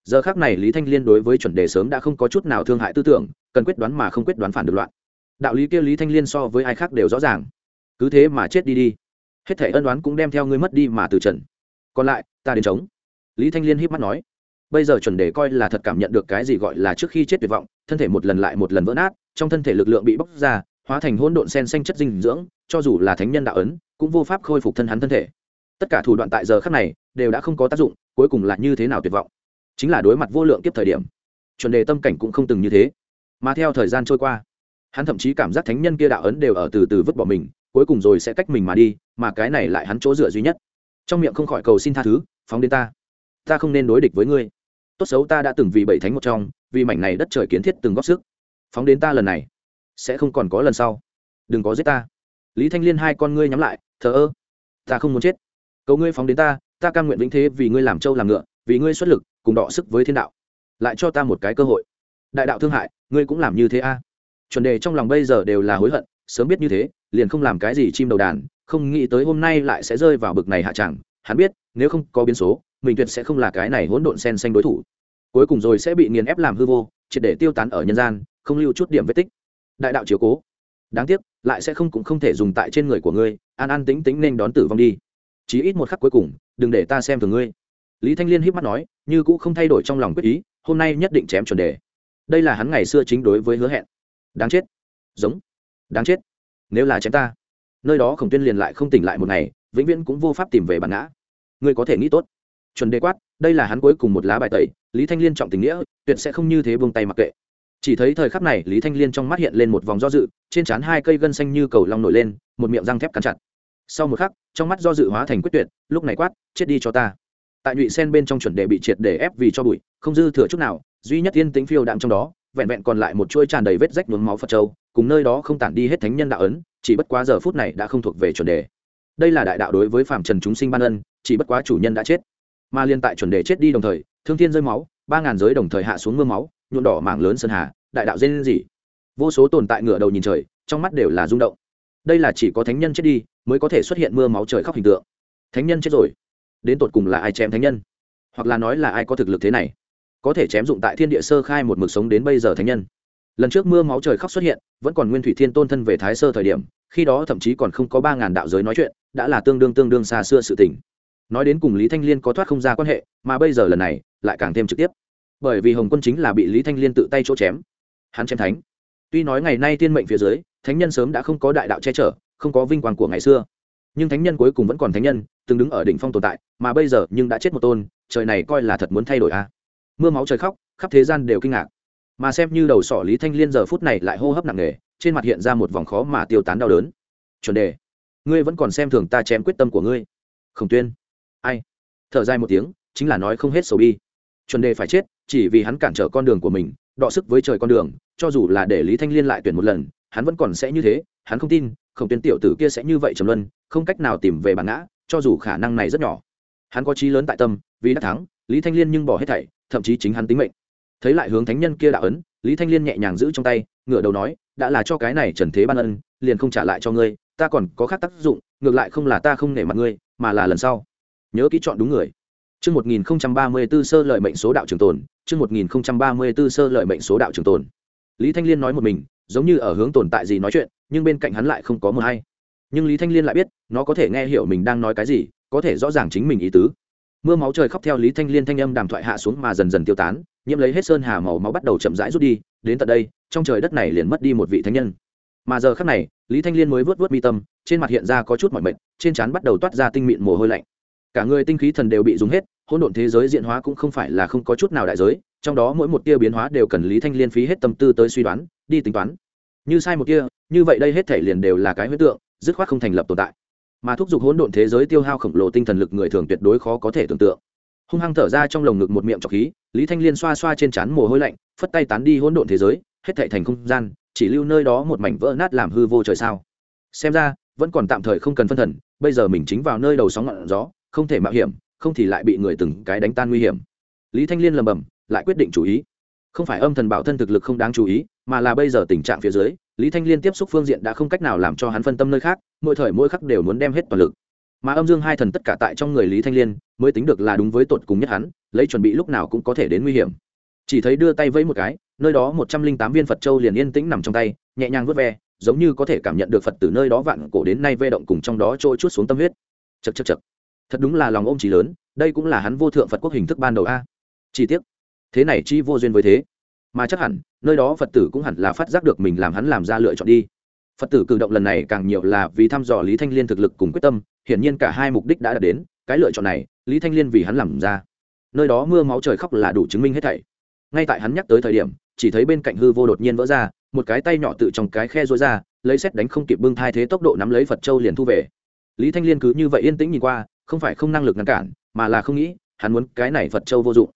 giờ khác này lý thanh liên đối với chuẩn đề sớm đã không có chút nào thương hại tư tưởng, cần quyết đoán mà không quyết đoán phản được loạn. Đạo lý kia lý thanh liên so với ai khác đều rõ ràng. Cứ thế mà chết đi đi. Hết thể ân đoán cũng đem theo ngươi mất đi mà từ trần. Còn lại, ta đến chống lý thanh liên híp mắt nói. Bây giờ chuẩn đề coi là thật cảm nhận được cái gì gọi là trước khi chết tuyệt vọng, thân thể một lần lại một lần vỡ nát, trong thân thể lực lượng bị bóc ra, hóa thành hỗn độn sen xanh chất dinh dưỡng, cho dù là thánh nhân đạo ấn, cũng vô pháp khôi phục thân hắn thân thể. Tất cả thủ đoạn tại giờ khác này đều đã không có tác dụng, cuối cùng là như thế nào tuyệt vọng chính là đối mặt vô lượng kiếp thời điểm. Chuẩn đề tâm cảnh cũng không từng như thế. Mà theo thời gian trôi qua, hắn thậm chí cảm giác thánh nhân kia đạo ấn đều ở từ từ vứt bỏ mình, cuối cùng rồi sẽ cách mình mà đi, mà cái này lại hắn chỗ dựa duy nhất. Trong miệng không khỏi cầu xin tha thứ, phóng đến ta ta không nên đối địch với ngươi. Tốt xấu ta đã từng vì bảy thánh một trong, vì mảnh này đất trời kiến thiết từng góp sức. Phóng đến ta lần này, sẽ không còn có lần sau. Đừng có giết ta. Lý thanh liên hai con ngươi nhắm lại, thờ ơ, ta không muốn chết. Cầu ngươi phóng đến ta ta cam nguyện vĩnh thế vì ngươi làm trâu làm ngựa vì ngươi xuất lực, cùng đọ sức với thiên đạo. Lại cho ta một cái cơ hội. Đại đạo thương hại, ngươi cũng làm như thế a. Chuẩn đề trong lòng bây giờ đều là hối hận, sớm biết như thế, liền không làm cái gì chim đầu đàn, không nghĩ tới hôm nay lại sẽ rơi vào bực này hạ chẳng hắn biết, nếu không có biến số, mình tuyệt sẽ không là cái này hỗn độn sen xanh đối thủ. Cuối cùng rồi sẽ bị nghiền ép làm hư vô, triệt để tiêu tán ở nhân gian, không lưu chút điểm vết tích. Đại đạo chiếu cố. Đáng tiếc, lại sẽ không cũng không thể dùng tại trên người của ngươi, an an tính tính nên đón tử vong đi. Chí ít một khắc cuối cùng, đừng để ta xem thường ngươi lý thanh liên híp mắt nói, như cũ không thay đổi trong lòng quyết ý, hôm nay nhất định chém chuẩn đề. Đây là hắn ngày xưa chính đối với hứa hẹn. Đáng chết. Giống. Đáng chết. Nếu là chém ta, nơi đó khổng tuyên liền lại không tỉnh lại một ngày, vĩnh viễn cũng vô pháp tìm về bản ngã. Ngươi có thể nghĩ tốt. Chuẩn đề quát, đây là hắn cuối cùng một lá bài tẩy, lý thanh liên trọng tình nghĩa, tuyệt sẽ không như thế buông tay mặc kệ. Chỉ thấy thời khắc này, lý thanh liên trong mắt hiện lên một vòng do dự, trên trán hai cây gân xanh như cầu long nổi lên, một miệng răng thép cắn chặt. Sau một khắc, trong mắt do dự hóa thành quyết tuyệt, lúc này quát, chết đi cho ta tại nhụy sen bên trong chuẩn đề bị triệt để ép vì cho bụi, không dư thừa chút nào, duy nhất yên tính phiêu đạm trong đó, vẹn vẹn còn lại một chuôi tràn đầy vết rách nhuốm máu phật châu, cùng nơi đó không tản đi hết thánh nhân đạo ấn, chỉ bất quá giờ phút này đã không thuộc về chuẩn đề. Đây là đại đạo đối với phạm trần chúng sinh ban ân, chỉ bất quá chủ nhân đã chết. Mà liên tại chuẩn đề chết đi đồng thời, thương thiên rơi máu, ba ngàn giới đồng thời hạ xuống mưa máu, nhuộm đỏ mảng lớn sơn hà, đại đạo dên gì vô số tồn tại ngửa đầu nhìn trời, trong mắt đều là rung động. Đây là chỉ có thánh nhân chết đi, mới có thể xuất hiện mưa máu trời khóc hình tượng. Thánh nhân chết rồi đến tột cùng là ai chém thánh nhân? Hoặc là nói là ai có thực lực thế này? Có thể chém dụng tại thiên địa sơ khai một mực sống đến bây giờ thánh nhân. Lần trước mưa máu trời khóc xuất hiện, vẫn còn nguyên thủy thiên tôn thân về thái sơ thời điểm, khi đó thậm chí còn không có ba ngàn đạo giới nói chuyện, đã là tương đương tương đương xa xưa sự tình. Nói đến cùng lý thanh liên có thoát không ra quan hệ, mà bây giờ lần này, lại càng thêm trực tiếp. Bởi vì hồng quân chính là bị lý thanh liên tự tay chỗ chém. Hắn chém thánh. Tuy nói ngày nay tiên mệnh phía dưới, thánh nhân sớm đã không có đại đạo che chở, không có vinh quang của ngày xưa nhưng thánh nhân cuối cùng vẫn còn thánh nhân, từng đứng ở đỉnh phong tồn tại, mà bây giờ nhưng đã chết một tôn, trời này coi là thật muốn thay đổi a à. mưa máu trời khóc, khắp thế gian đều kinh ngạc. Mà xem như đầu sỏ lý thanh liên giờ phút này lại hô hấp nặng nề, trên mặt hiện ra một vòng khó mà tiêu tán đau đớn. Chuẩn đề, ngươi vẫn còn xem thường ta chém quyết tâm của ngươi. Khổng tuyên, ai? Thở dài một tiếng, chính là nói không hết sầu bi. Chuẩn đề phải chết, chỉ vì hắn cản trở con đường của mình, đọ sức với trời con đường, cho dù là để lý thanh liên lại tuyển một lần, hắn vẫn còn sẽ như thế, hắn không tin khổng tuyên tiểu tử kia sẽ như vậy trầm luân không cách nào tìm về bản ngã cho dù khả năng này rất nhỏ. Hắn có chí lớn tại tâm vì đã thắng lý thanh liên nhưng bỏ hết thảy thậm chí chính hắn tính mệnh. Thấy lại hướng thánh nhân kia đạo ấn lý thanh liên nhẹ nhàng giữ trong tay ngửa đầu nói đã là cho cái này trần thế ban ân liền không trả lại cho ngươi ta còn có khác tác dụng ngược lại không là ta không nể mặt ngươi mà là lần sau. Nhớ kỹ chọn đúng người. Chương 1034 sơ lợi mệnh số đạo trường tồn, chương 1034 sơ lợi mệnh số đạo trường tồn. Lý Thanh Liên nói một mình, giống như ở hướng tồn tại gì nói chuyện, nhưng bên cạnh hắn lại không có mờ hay. Nhưng Lý Thanh Liên lại biết, nó có thể nghe hiểu mình đang nói cái gì, có thể rõ ràng chính mình ý tứ. Mưa máu trời khóc theo Lý Thanh Liên thanh âm đàm thoại hạ xuống mà dần dần tiêu tán, nhiễm lấy hết sơn hà màu máu bắt đầu chậm rãi rút đi, đến tận đây, trong trời đất này liền mất đi một vị thánh nhân. Mà giờ khắc này, Lý Thanh Liên mới vớt vớt mi tâm, trên mặt hiện ra có chút mỏi mệt, trên trán bắt đầu toát ra tinh mịn mồ hôi lạnh cả người tinh khí thần đều bị dùng hết hỗn độn thế giới diện hóa cũng không phải là không có chút nào đại giới trong đó mỗi một tia biến hóa đều cần lý thanh liên phí hết tâm tư tới suy đoán đi tính toán như sai một tia như vậy đây hết thể liền đều là cái huyết tượng, dứt khoát không thành lập tồn tại. Mà thúc giục hỗn độn thế giới tiêu hao khổng lồ tinh thần lực người thường tuyệt đối khó có thể tưởng tượng. Hung hăng thở ra trong lồng ngực một miệng trọc khí, lý thanh liên xoa xoa trên trán mồ hôi lạnh, phất tay tán đi hỗn độn thế giới, hết thệ thành không gian, chỉ lưu nơi đó một mảnh vỡ nát làm hư vô trời sao. Xem ra, vẫn còn tạm thời không cần phân thần, bây giờ mình chính vào nơi đầu sóng ngọn gió, không thể mạo hiểm, không thì lại bị người từng cái đánh tan nguy hiểm. Lý thanh liên lầm bầm lại quyết định chủ ý. Không phải âm thần bảo thân thực lực không đáng chú ý mà là bây giờ tình trạng phía dưới, lý thanh liên tiếp xúc phương diện đã không cách nào làm cho hắn phân tâm nơi khác, mỗi thời mỗi khắc đều muốn đem hết toàn lực. Mà âm dương hai thần tất cả tại trong người lý thanh liên, mới tính được là đúng với tột cùng nhất hắn, lấy chuẩn bị lúc nào cũng có thể đến nguy hiểm. Chỉ thấy đưa tay vẫy một cái, nơi đó một trăm linh tám viên phật châu liền yên tĩnh nằm trong tay, nhẹ nhàng vớt ve, giống như có thể cảm nhận được phật từ nơi đó vạn cổ đến nay vê động cùng trong đó trôi chút xuống tâm huyết. Chật chật chật thật đúng là lòng ôm trí lớn, đây cũng là hắn vô thượng phật quốc hình thức ban đầu a. Chi tiết thế này chi vô duyên với thế mà chắc hẳn, nơi đó phật tử cũng hẳn là phát giác được mình làm hắn làm ra lựa chọn đi. Phật tử cử động lần này càng nhiều là vì thăm dò lý thanh liên thực lực cùng quyết tâm, hiển nhiên cả hai mục đích đã đạt đến, cái lựa chọn này, lý thanh liên vì hắn làm ra. Nơi đó mưa máu trời khóc là đủ chứng minh hết thảy. Ngay tại hắn nhắc tới thời điểm, chỉ thấy bên cạnh hư vô đột nhiên vỡ ra, một cái tay nhỏ tự trong cái khe rối ra, lấy xét đánh không kịp bưng thai thế tốc độ nắm lấy phật châu liền thu về. Lý thanh liên cứ như vậy yên tĩnh nhìn qua, không phải không năng lực ngăn cản, mà là không nghĩ, hắn muốn cái này phật châu vô dụng.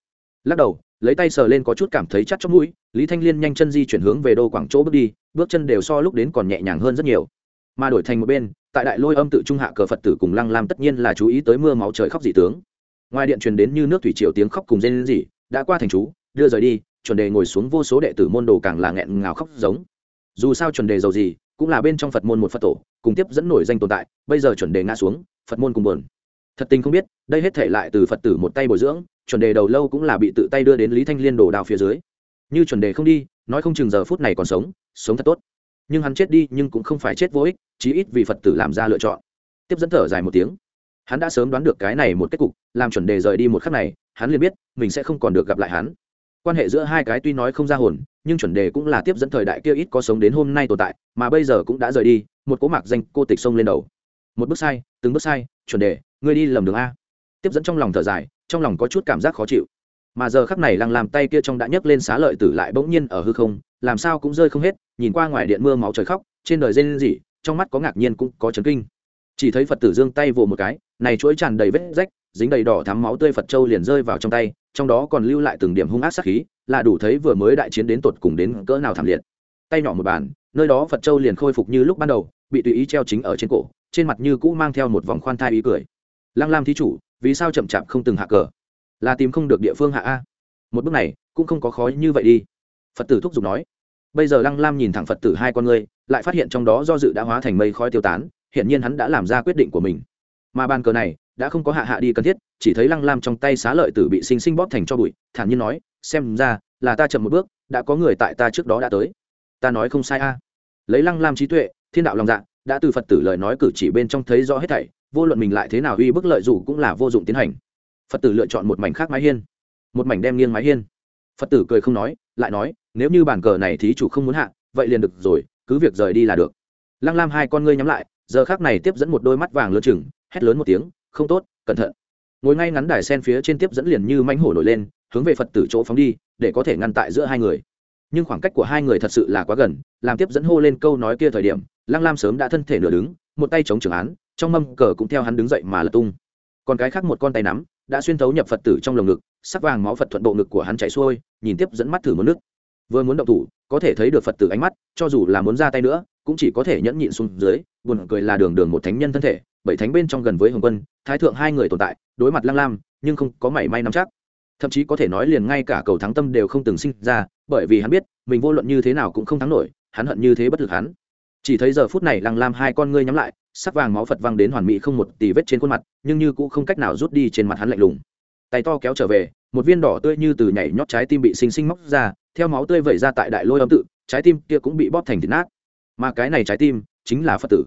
Lắc đầu lấy tay sờ lên có chút cảm thấy chắc trong mũi, lý thanh liên nhanh chân di chuyển hướng về đô quảng chỗ bước đi, bước chân đều so lúc đến còn nhẹ nhàng hơn rất nhiều. Mà đổi thành một bên, tại đại lôi âm tự trung hạ cờ phật tử cùng lăng lam tất nhiên là chú ý tới mưa máu trời khóc dị tướng. Ngoài điện truyền đến như nước thủy triều tiếng khóc cùng dên dị đã qua thành chú, đưa rời đi, chuẩn đề ngồi xuống vô số đệ tử môn đồ càng là nghẹn ngào khóc giống. Dù sao chuẩn đề giàu gì, cũng là bên trong phật môn một phật tổ, cùng tiếp dẫn nổi danh tồn tại, bây giờ chuẩn đề ngã xuống, phật môn cùng buồn. Thật tình không biết, đây hết thể lại từ phật tử một tay bồi dưỡng chuẩn đề đầu lâu cũng là bị tự tay đưa đến lý thanh liên đổ đào phía dưới. Như chuẩn đề không đi, nói không chừng giờ phút này còn sống sống thật tốt. Nhưng hắn chết đi nhưng cũng không phải chết vô ích, chí ít vì phật tử làm ra lựa chọn. Tiếp dẫn thở dài một tiếng. Hắn đã sớm đoán được cái này một kết cục, làm chuẩn đề rời đi một khắc này, hắn liền biết mình sẽ không còn được gặp lại hắn. Quan hệ giữa hai cái tuy nói không ra hồn, nhưng chuẩn đề cũng là tiếp dẫn thời đại kia ít có sống đến hôm nay tồn tại, mà bây giờ cũng đã rời đi, một cố mạc danh cô tịch sông lên đầu. Một bước sai, từng bước sai, chuẩn đề, ngươi đi lầm đường a. Tiếp dẫn trong lòng thở dài trong lòng có chút cảm giác khó chịu. Mà giờ khắc này lăng làm tay kia trong đã nhấc lên xá lợi tử lại bỗng nhiên ở hư không, làm sao cũng rơi không hết, nhìn qua ngoài điện mưa máu trời khóc, trên đời dên gì trong mắt có ngạc nhiên cũng có chấn kinh. Chỉ thấy phật tử giương tay vồ một cái, này chuỗi tràn đầy vết rách, dính đầy đỏ thắm máu tươi phật châu liền rơi vào trong tay, trong đó còn lưu lại từng điểm hung ác sát khí, là đủ thấy vừa mới đại chiến đến tột cùng đến cỡ nào thảm liệt. Tay nhỏ một bàn, nơi đó phật châu liền khôi phục như lúc ban đầu, bị tùy ý treo chính ở trên cổ, trên mặt như cũ mang theo một vòng khoan thai ý cười lăng lam thí chủ, vì sao chậm chạp không từng hạ cờ? Là tìm không được địa phương hạ a. Một bước này, cũng không có khó như vậy đi. Phật tử thúc giục nói. Bây giờ lăng lam nhìn thẳng phật tử hai con ngươi lại phát hiện trong đó do dự đã hóa thành mây khói tiêu tán hiện nhiên hắn đã làm ra quyết định của mình. Mà bàn cờ này, đã không có hạ hạ đi cần thiết, chỉ thấy lăng lam trong tay xá lợi tử bị sinh sinh bóp thành cho bụi, thản nhiên nói, xem ra, là ta chậm một bước, đã có người tại ta trước đó đã tới. Ta nói không sai a. Lấy lăng lam trí tuệ, thiên đạo lòng dạ đã từ phật tử lời nói cử chỉ bên trong thấy rõ hết thảy vô luận mình lại thế nào uy bức lợi dù cũng là vô dụng tiến hành. Phật tử lựa chọn một mảnh khác mái hiên. Một mảnh đem nghiêng mái hiên. Phật tử cười không nói, lại nói, nếu như bàn cờ này thí chủ không muốn hạ, vậy liền được rồi, cứ việc rời đi là được. Lăng lam hai con ngươi nhắm lại, giờ khác này tiếp dẫn một đôi mắt vàng lơ chừng, hét lớn một tiếng, không tốt, cẩn thận. Ngồi ngay ngắn đài sen phía trên tiếp dẫn liền như mánh hổ nổi lên, hướng về phật tử chỗ phóng đi, để có thể ngăn tại giữa hai người. Nhưng khoảng cách của hai người thật sự là quá gần, làm tiếp dẫn hô lên câu nói kia thời điểm, lăng lam sớm đã thân thể nửa đứng, một tay chống trường án trong mâm cờ cũng theo hắn đứng dậy mà lật tung. Còn cái khác một con tay nắm đã xuyên thấu nhập phật tử trong lồng ngực, sắc vàng máu phật thuận bộ ngực của hắn chạy xuôi, nhìn tiếp dẫn mắt thử một nước. Vừa muốn động thủ, có thể thấy được phật tử ánh mắt, cho dù là muốn ra tay nữa, cũng chỉ có thể nhẫn nhịn xuống dưới, buồn cười là đường đường một thánh nhân thân thể, bảy thánh bên trong gần với hồng quân, thái thượng hai người tồn tại, đối mặt lăng lam, nhưng không có mảy may nắm chắc. Thậm chí có thể nói liền ngay cả cầu thắng tâm đều không từng sinh ra, bởi vì hắn biết, mình vô luận như thế nào cũng không thắng nổi, hắn hận như thế bất lực hắn. Chỉ thấy giờ phút này lăng lam hai con ngươi nhắm lại sắc vàng máu phật văng đến hoàn mỹ không một tì vết trên khuôn mặt, nhưng như cũng không cách nào rút đi trên mặt hắn lạnh lùng. Tay to kéo trở về, một viên đỏ tươi như từ nhảy nhót trái tim bị xinh xinh móc ra, theo máu tươi vẩy ra tại đại lôi âm tự, trái tim kia cũng bị bóp thành thịt nát. Mà cái này trái tim chính là phật tử.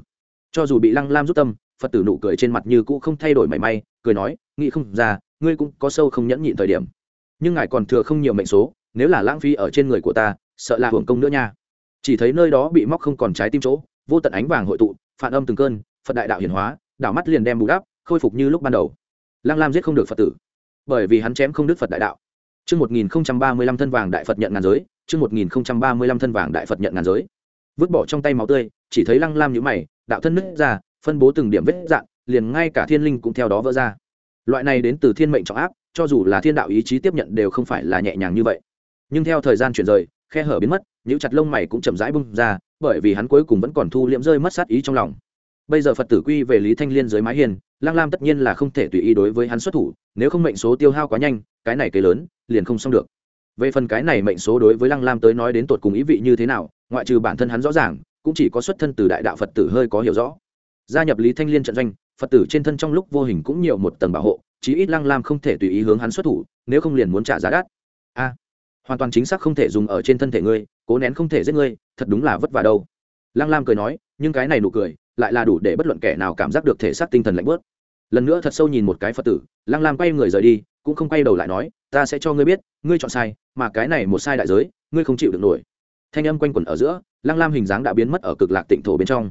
Cho dù bị lăng lam rút tâm, phật tử nụ cười trên mặt như cũ không thay đổi mảy may, cười nói, nghĩ không ra, ngươi cũng có sâu không nhẫn nhịn thời điểm. Nhưng ngài còn thừa không nhiều mệnh số, nếu là lãng phí ở trên người của ta, sợ là hưởng công nữa nha. Chỉ thấy nơi đó bị móc không còn trái tim chỗ vô tận ánh vàng hội tụ phản âm từng cơn phật đại đạo hiển hóa đảo mắt liền đem bù đắp khôi phục như lúc ban đầu lăng lam giết không được phật tử bởi vì hắn chém không đức phật đại đạo Trước 1035 thân vàng đại Phật nhận ngàn giới, mươi 1035 thân vàng đại Phật nhận ngàn giới. Vứt bỏ trong tay máu tươi, chỉ thấy Lăng Lam nhíu mày, đạo thân nứt ra, phân bố từng điểm vết dạng, liền ngay cả thiên linh cũng theo đó vỡ ra. Loại này đến từ thiên mệnh trọng áp, cho dù là thiên đạo ý chí tiếp nhận đều không phải là nhẹ nhàng như vậy. Nhưng theo thời gian chuyển rời, khe hở biến mất, nhíu chặt lông mày cũng chậm rãi bung ra, bởi vì hắn cuối cùng vẫn còn thu liễm rơi mất sát ý trong lòng. Bây giờ phật tử quy về lý thanh liên dưới mái hiền lang lam tất nhiên là không thể tùy ý đối với hắn xuất thủ nếu không mệnh số tiêu hao quá nhanh cái này cái lớn liền không xong được. Về phần cái này mệnh số đối với lăng lam tới nói đến tột cùng ý vị như thế nào ngoại trừ bản thân hắn rõ ràng cũng chỉ có xuất thân từ đại đạo phật tử hơi có hiểu rõ. Gia nhập lý thanh liên trận doanh phật tử trên thân trong lúc vô hình cũng nhiều một tầng bảo hộ chí ít lăng lam không thể tùy ý hướng hắn xuất thủ nếu không liền muốn trả giá đắt. A hoàn toàn chính xác không thể dùng ở trên thân thể ngươi cố nén không thể giết ngươi, thật đúng là vất vả đâu. Lăng lam cười nói, nhưng cái này nụ cười lại là đủ để bất luận kẻ nào cảm giác được thể xác tinh thần lạnh bớt lần nữa thật sâu nhìn một cái phật tử, lăng lam quay người rời đi, cũng không quay đầu lại nói, ta sẽ cho ngươi biết, ngươi chọn sai, mà cái này một sai đại giới, ngươi không chịu được nổi. Thanh âm quanh quẩn ở giữa, lăng lam hình dáng đã biến mất ở cực lạc tịnh thổ bên trong.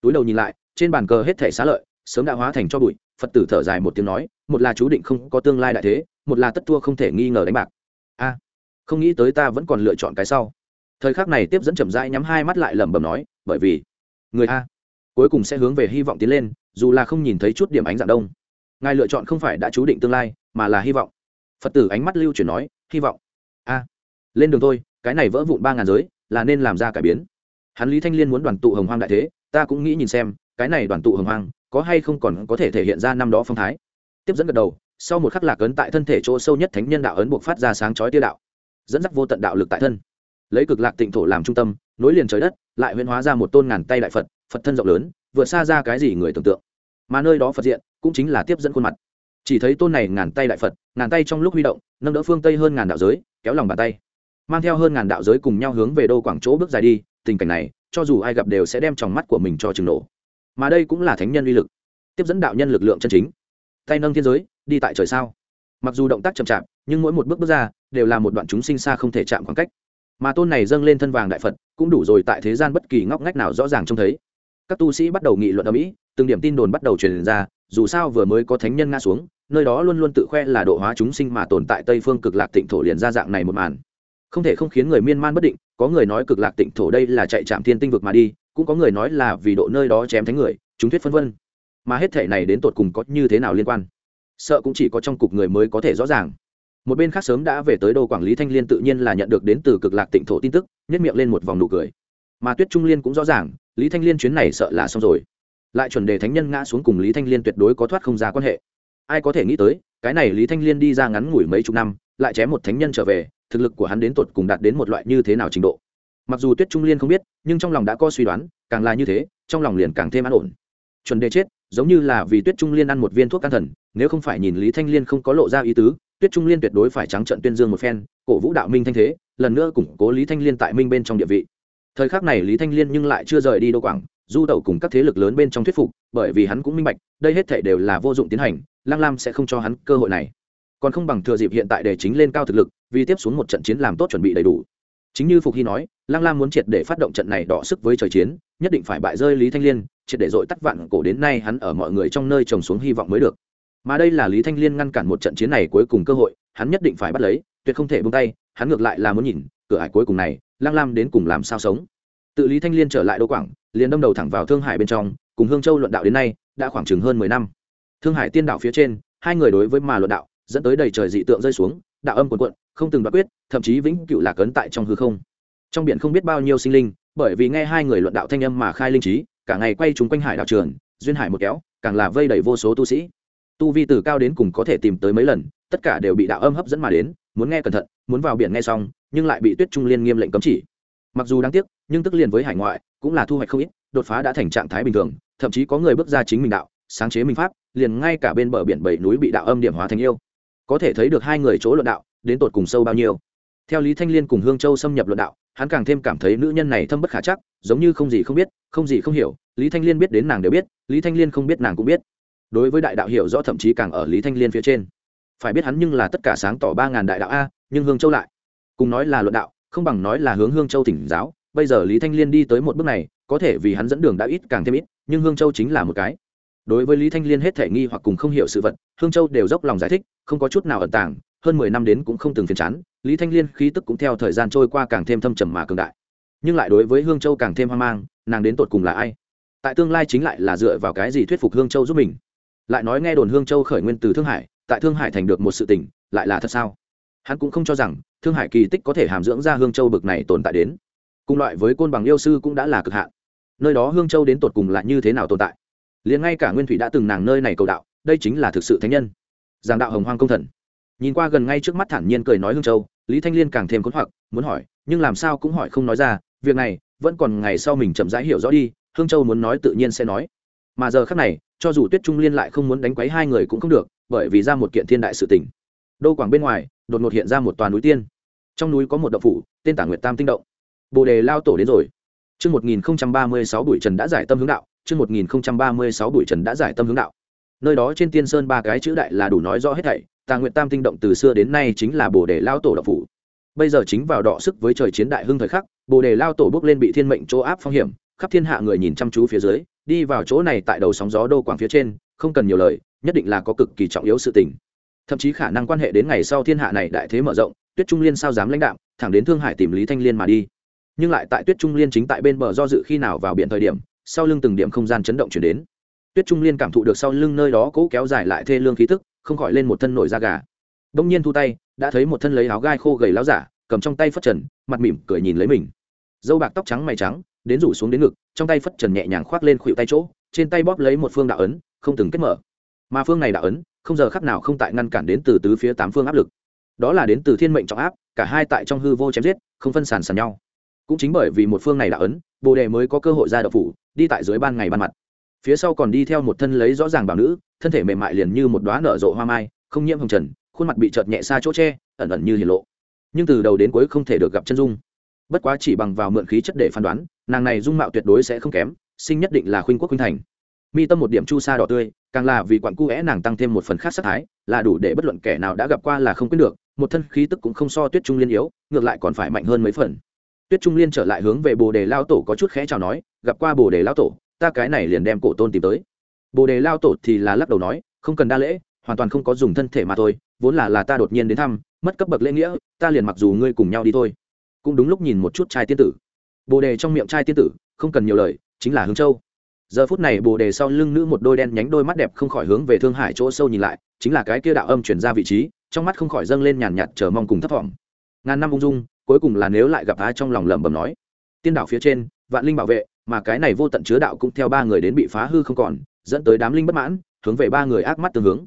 Túi đầu nhìn lại, trên bàn cờ hết thể xá lợi, sớm đã hóa thành cho bụi, phật tử thở dài một tiếng nói, một là chú định không có tương lai đại thế, một là tất thua không thể nghi ngờ đánh bạc. A, không nghĩ tới ta vẫn còn lựa chọn cái sau thời khắc này tiếp dẫn chậm rãi nhắm hai mắt lại lẩm bẩm nói, bởi vì, người a, cuối cùng sẽ hướng về hy vọng tiến lên, dù là không nhìn thấy chút điểm ánh dạng đông. Ngài lựa chọn không phải đã chú định tương lai, mà là hy vọng. Phật tử ánh mắt lưu chuyển nói, hy vọng. A, lên đường thôi, cái này vỡ vụn ba ngàn giới, là nên làm ra cải biến. Hắn lý thanh liên muốn đoàn tụ hồng hoang đại thế, ta cũng nghĩ nhìn xem, cái này đoàn tụ hồng hoang, có hay không còn có thể thể hiện ra năm đó phong thái. Tiếp dẫn gật đầu, sau một khắc lạc ấn tại thân thể chỗ sâu nhất thánh nhân đạo ấn buộc phát ra sáng chói tiêu đạo. Dẫn dắt vô tận đạo lực tại thân lấy cực lạc tịnh thổ làm trung tâm, nối liền trời đất, lại huyễn hóa ra một tôn ngàn tay đại phật phật thân rộng lớn, vượt xa ra cái gì người tưởng tượng. Mà nơi đó phật diện, cũng chính là tiếp dẫn khuôn mặt. Chỉ thấy tôn này ngàn tay đại phật, ngàn tay trong lúc huy động, nâng đỡ phương tây hơn ngàn đạo giới, kéo lòng bàn tay. Mang theo hơn ngàn đạo giới cùng nhau hướng về đô quảng chỗ bước dài đi, tình cảnh này, cho dù ai gặp đều sẽ đem tròng mắt của mình cho chừng nổ. Mà đây cũng là thánh nhân uy lực, tiếp dẫn đạo nhân lực lượng chân chính. Tay nâng thiên giới, đi tại trời sao? Mặc dù động tác chậm chạp, nhưng mỗi một bước bước ra, đều là một đoạn chúng sinh xa không thể chạm khoảng cách mà tôn này dâng lên thân vàng đại phật cũng đủ rồi tại thế gian bất kỳ ngóc ngách nào rõ ràng trông thấy các tu sĩ bắt đầu nghị luận ở mỹ từng điểm tin đồn bắt đầu truyền ra dù sao vừa mới có thánh nhân ngã xuống nơi đó luôn luôn tự khoe là độ hóa chúng sinh mà tồn tại tây phương cực lạc tịnh thổ liền ra dạng này một màn không thể không khiến người miên man bất định có người nói cực lạc tịnh thổ đây là chạy trạm thiên tinh vực mà đi cũng có người nói là vì độ nơi đó chém thánh người chúng thuyết phân vân mà hết thể này đến tột cùng có như thế nào liên quan sợ cũng chỉ có trong cục người mới có thể rõ ràng một bên khác sớm đã về tới đô quản lý thanh liên tự nhiên là nhận được đến từ cực lạc tịnh thổ tin tức nhất miệng lên một vòng nụ cười. Mà tuyết trung liên cũng rõ ràng, lý thanh liên chuyến này sợ là xong rồi. Lại chuẩn đề thánh nhân ngã xuống cùng lý thanh liên tuyệt đối có thoát không ra quan hệ. Ai có thể nghĩ tới, cái này lý thanh liên đi ra ngắn ngủi mấy chục năm, lại chém một thánh nhân trở về, thực lực của hắn đến tột cùng đạt đến một loại như thế nào trình độ. Mặc dù tuyết trung liên không biết, nhưng trong lòng đã có suy đoán, càng là như thế, trong lòng liền càng thêm an ổn. Chuẩn đề chết, giống như là vì tuyết trung liên ăn một viên thuốc can thần, nếu không phải nhìn lý thanh liên không có lộ ra ý tứ tuyết trung liên tuyệt đối phải trắng trận tuyên dương một phen, cổ vũ đạo minh thanh thế, lần nữa củng cố lý thanh liên tại minh bên trong địa vị. Thời khắc này lý thanh liên nhưng lại chưa rời đi đô quảng, du tẩu cùng các thế lực lớn bên trong thuyết phục, bởi vì hắn cũng minh bạch, đây hết thể đều là vô dụng tiến hành lang lam sẽ không cho hắn cơ hội này. Còn không bằng thừa dịp hiện tại để chính lên cao thực lực, vì tiếp xuống một trận chiến làm tốt chuẩn bị đầy đủ. Chính như phục hy nói lang lam muốn triệt để phát động trận này đỏ sức với trời chiến, nhất định phải bại rơi lý thanh liên, triệt để dội tắt vạn cổ đến nay hắn ở mọi người trong nơi trồng xuống hy vọng mới được mà đây là lý thanh liên ngăn cản một trận chiến này cuối cùng cơ hội, hắn nhất định phải bắt lấy, tuyệt không thể bung tay, hắn ngược lại là muốn nhìn, cửa ải cuối cùng này lang lam đến cùng làm sao sống. Tự lý thanh liên trở lại đô quảng, liền đâm đầu thẳng vào thương hải bên trong, cùng hương châu luận đạo đến nay, đã khoảng chừng hơn mười năm. Thương hải tiên đạo phía trên, hai người đối với mà luận đạo, dẫn tới đầy trời dị tượng rơi xuống, đạo âm quần quận không từng đoạt quyết, thậm chí vĩnh cựu lạc ấn tại trong hư không. Trong biển không biết bao nhiêu sinh linh, bởi vì nghe hai người luận đạo thanh âm mà khai linh trí, cả ngày quay chúng quanh hải đảo trường, duyên hải một kéo, càng là vây đầy vô số tu sĩ tu vi từ cao đến cùng có thể tìm tới mấy lần, tất cả đều bị đạo âm hấp dẫn mà đến, muốn nghe cẩn thận, muốn vào biển nghe xong, nhưng lại bị tuyết trung liên nghiêm lệnh cấm chỉ. Mặc dù đáng tiếc, nhưng tức liền với hải ngoại, cũng là thu hoạch không ít, đột phá đã thành trạng thái bình thường, thậm chí có người bước ra chính mình đạo, sáng chế minh pháp, liền ngay cả bên bờ biển bảy núi bị đạo âm điểm hóa thành yêu. Có thể thấy được hai người chỗ luận đạo, đến tột cùng sâu bao nhiêu. Theo lý thanh liên cùng hương châu xâm nhập luận đạo, hắn càng thêm cảm thấy nữ nhân này thâm bất khả chắc, giống như không gì không biết, không gì không hiểu, lý thanh liên biết đến nàng đều biết, lý thanh liên không biết nàng cũng biết đối với đại đạo hiểu rõ thậm chí càng ở lý thanh liên phía trên. Phải biết hắn nhưng là tất cả sáng tỏ ba ngàn đại đạo a, nhưng hương châu lại. Cùng nói là luận đạo, không bằng nói là hướng hương châu thỉnh giáo, bây giờ lý thanh liên đi tới một bước này, có thể vì hắn dẫn đường đã ít càng thêm ít, nhưng hương châu chính là một cái. Đối với lý thanh liên hết thể nghi hoặc cùng không hiểu sự vật, hương châu đều dốc lòng giải thích, không có chút nào ẩn tàng, hơn mười năm đến cũng không từng phiền chán, lý thanh liên khí tức cũng theo thời gian trôi qua càng thêm thâm trầm mà cường đại. Nhưng lại đối với hương châu càng thêm hoang mang, nàng đến tột cùng là ai? Tại tương lai chính lại là dựa vào cái gì thuyết phục hương châu giúp mình? Lại nói nghe đồn hương châu khởi nguyên từ thương hải, tại thương hải thành được một sự tỉnh, lại là thật sao? Hắn cũng không cho rằng thương hải kỳ tích có thể hàm dưỡng ra hương châu bực này tồn tại đến. Cùng loại với côn bằng yêu sư cũng đã là cực hạn. Nơi đó hương châu đến tột cùng là như thế nào tồn tại? Liền ngay cả nguyên thủy đã từng nàng nơi này cầu đạo, đây chính là thực sự thánh nhân. Giảng đạo hồng hoang công thần. Nhìn qua gần ngay trước mắt thản nhiên cười nói hương châu, lý thanh liên càng thêm khốn hoặc, muốn hỏi, nhưng làm sao cũng hỏi không nói ra, việc này vẫn còn ngày sau mình chậm rãi hiểu rõ đi, hương châu muốn nói tự nhiên sẽ nói mà giờ khác này cho dù tuyết trung liên lại không muốn đánh quấy hai người cũng không được bởi vì ra một kiện thiên đại sự tình. đô quảng bên ngoài đột ngột hiện ra một toàn núi tiên trong núi có một động phủ tên tả nguyệt tam tinh động bồ đề lao tổ đến rồi Trước 1036 bụi trần đã giải tâm hướng đạo, trước 1036 bụi trần đã giải tâm hướng đạo. Nơi đó trên tiên sơn ba cái chữ đại là đủ nói rõ hết thảy, Tà Nguyệt Tam tinh động từ xưa đến nay chính là Bồ Đề lao tổ độc phủ. Bây giờ chính vào đọ sức với trời chiến đại hưng thời khắc, Bồ Đề lao tổ bước lên bị thiên mệnh chỗ áp phong hiểm, khắp thiên hạ người nhìn chăm chú phía dưới, đi vào chỗ này tại đầu sóng gió đô quảng phía trên, không cần nhiều lời, nhất định là có cực kỳ trọng yếu sự tình. Thậm chí khả năng quan hệ đến ngày sau thiên hạ này đại thế mở rộng, Tuyết Trung Liên sao dám lãnh đạo, thẳng đến Thương Hải tìm Lý Thanh Liên mà đi. Nhưng lại tại tuyết trung liên chính tại bên bờ do dự khi nào vào biển thời điểm sau lưng từng điểm không gian chấn động chuyển đến. Tuyết trung liên cảm thụ được sau lưng nơi đó cố kéo dài lại thê lương khí tức không khỏi lên một thân nổi da gà. Đông nhiên thu tay đã thấy một thân lấy áo gai khô gầy láo giả cầm trong tay phất trần mặt mỉm cười nhìn lấy mình. Dâu bạc tóc trắng mày trắng đến rủ xuống đến ngực, trong tay phất trần nhẹ nhàng khoác lên khuỵu tay chỗ, trên tay bóp lấy một phương đạo ấn, không từng kết mở. Mà phương này đạo ấn, không giờ khắc nào không tại ngăn cản đến từ tứ phía tám phương áp lực. Đó là đến từ thiên mệnh trọng áp, cả hai tại trong hư vô chém giết, không phân sàn sàn nhau. Cũng chính bởi vì một phương này đạo ấn, bồ đề mới có cơ hội ra đậu phủ, đi tại dưới ban ngày ban mặt. Phía sau còn đi theo một thân lấy rõ ràng bảo nữ, thân thể mềm mại liền như một đoá nở rộ hoa mai, không nhiễm hồng trần, khuôn mặt bị trợt nhẹ xa chỗ tre ẩn ẩn như hiển lộ. Nhưng từ đầu đến cuối không thể được gặp chân dung. Bất quá chỉ bằng vào mượn khí chất để phán đoán nàng này dung mạo tuyệt đối sẽ không kém, sinh nhất định là khuynh quốc khuynh thành. Mi tâm một điểm chu sa đỏ tươi, càng là vì quặn cu é nàng tăng thêm một phần khác sắc thái, là đủ để bất luận kẻ nào đã gặp qua là không quyết được, một thân khí tức cũng không so tuyết trung liên yếu, ngược lại còn phải mạnh hơn mấy phần. Tuyết trung liên trở lại hướng về bồ đề lao tổ có chút khẽ chào nói, gặp qua bồ đề lao tổ, ta cái này liền đem cổ tôn tìm tới. Bồ đề lao tổ thì là lắc đầu nói, không cần đa lễ, hoàn toàn không có dùng thân thể mà thôi, vốn là là ta đột nhiên đến thăm, mất cấp bậc lễ nghĩa, ta liền mặc dù ngươi cùng nhau đi thôi. Cũng đúng lúc nhìn một chút trai tiên tử bồ đề trong miệng trai tiên tử, không cần nhiều lời, chính là hướng châu. Giờ phút này bồ đề sau lưng nữ một đôi đen nhánh đôi mắt đẹp không khỏi hướng về thương hải chỗ sâu nhìn lại, chính là cái kia đạo âm chuyển ra vị trí, trong mắt không khỏi dâng lên nhàn nhạt chờ mong cùng thấp thỏm ngàn năm ung dung, cuối cùng là nếu lại gặp ai trong lòng lẩm bẩm nói. Tiên đảo phía trên, vạn linh bảo vệ, mà cái này vô tận chứa đạo cũng theo ba người đến bị phá hư không còn, dẫn tới đám linh bất mãn, hướng về ba người ác mắt tương hướng.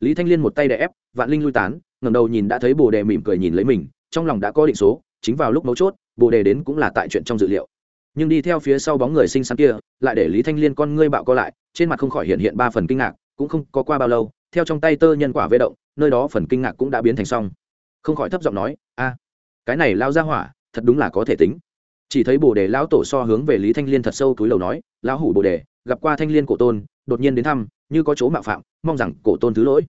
Lý thanh liên một tay đè ép, vạn linh lui tán, ngẩng đầu nhìn đã thấy bồ đề mỉm cười nhìn lấy mình, trong lòng đã có định số chính vào lúc mấu chốt, bồ đề đến cũng là tại chuyện trong dự liệu. Nhưng đi theo phía sau bóng người xinh xắn kia, lại để lý thanh liên con ngươi bạo co lại, trên mặt không khỏi hiện hiện ba phần kinh ngạc, cũng không có qua bao lâu, theo trong tay tơ nhân quả vê động, nơi đó phần kinh ngạc cũng đã biến thành xong. Không khỏi thấp giọng nói, a, cái này lao ra hỏa, thật đúng là có thể tính. Chỉ thấy bồ đề lão tổ so hướng về lý thanh liên thật sâu túi lầu nói, lão hủ bồ đề, gặp qua thanh liên cổ tôn, đột nhiên đến thăm, như có chỗ mạo phạm, mong rằng cổ tôn thứ lỗi.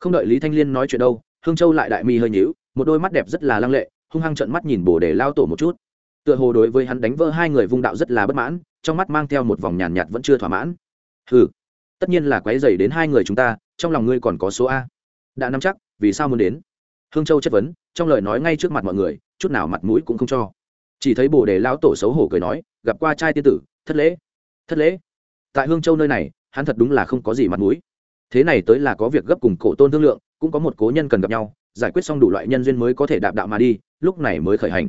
Không đợi lý thanh liên nói chuyện đâu, hương châu lại đại mi hơi nhíu, một đôi mắt đẹp rất là lăng lệ hung hăng trợn mắt nhìn bồ đề lao tổ một chút. Tựa hồ đối với hắn đánh vỡ hai người vung đạo rất là bất mãn, trong mắt mang theo một vòng nhàn nhạt vẫn chưa thỏa mãn. Ừ tất nhiên là quấy dày đến hai người chúng ta, trong lòng ngươi còn có số a. Đã nắm chắc, vì sao muốn đến? Hương châu chất vấn, trong lời nói ngay trước mặt mọi người, chút nào mặt mũi cũng không cho. Chỉ thấy bồ đề lão tổ xấu hổ cười nói, gặp qua trai tiên tử, thất lễ thất lễ. Tại hương châu nơi này, hắn thật đúng là không có gì mặt mũi. Thế này tới là có việc gấp cùng cổ tôn thương lượng, cũng có một cố nhân cần gặp nhau giải quyết xong đủ loại nhân duyên mới có thể đạp đạo mà đi, lúc này mới khởi hành.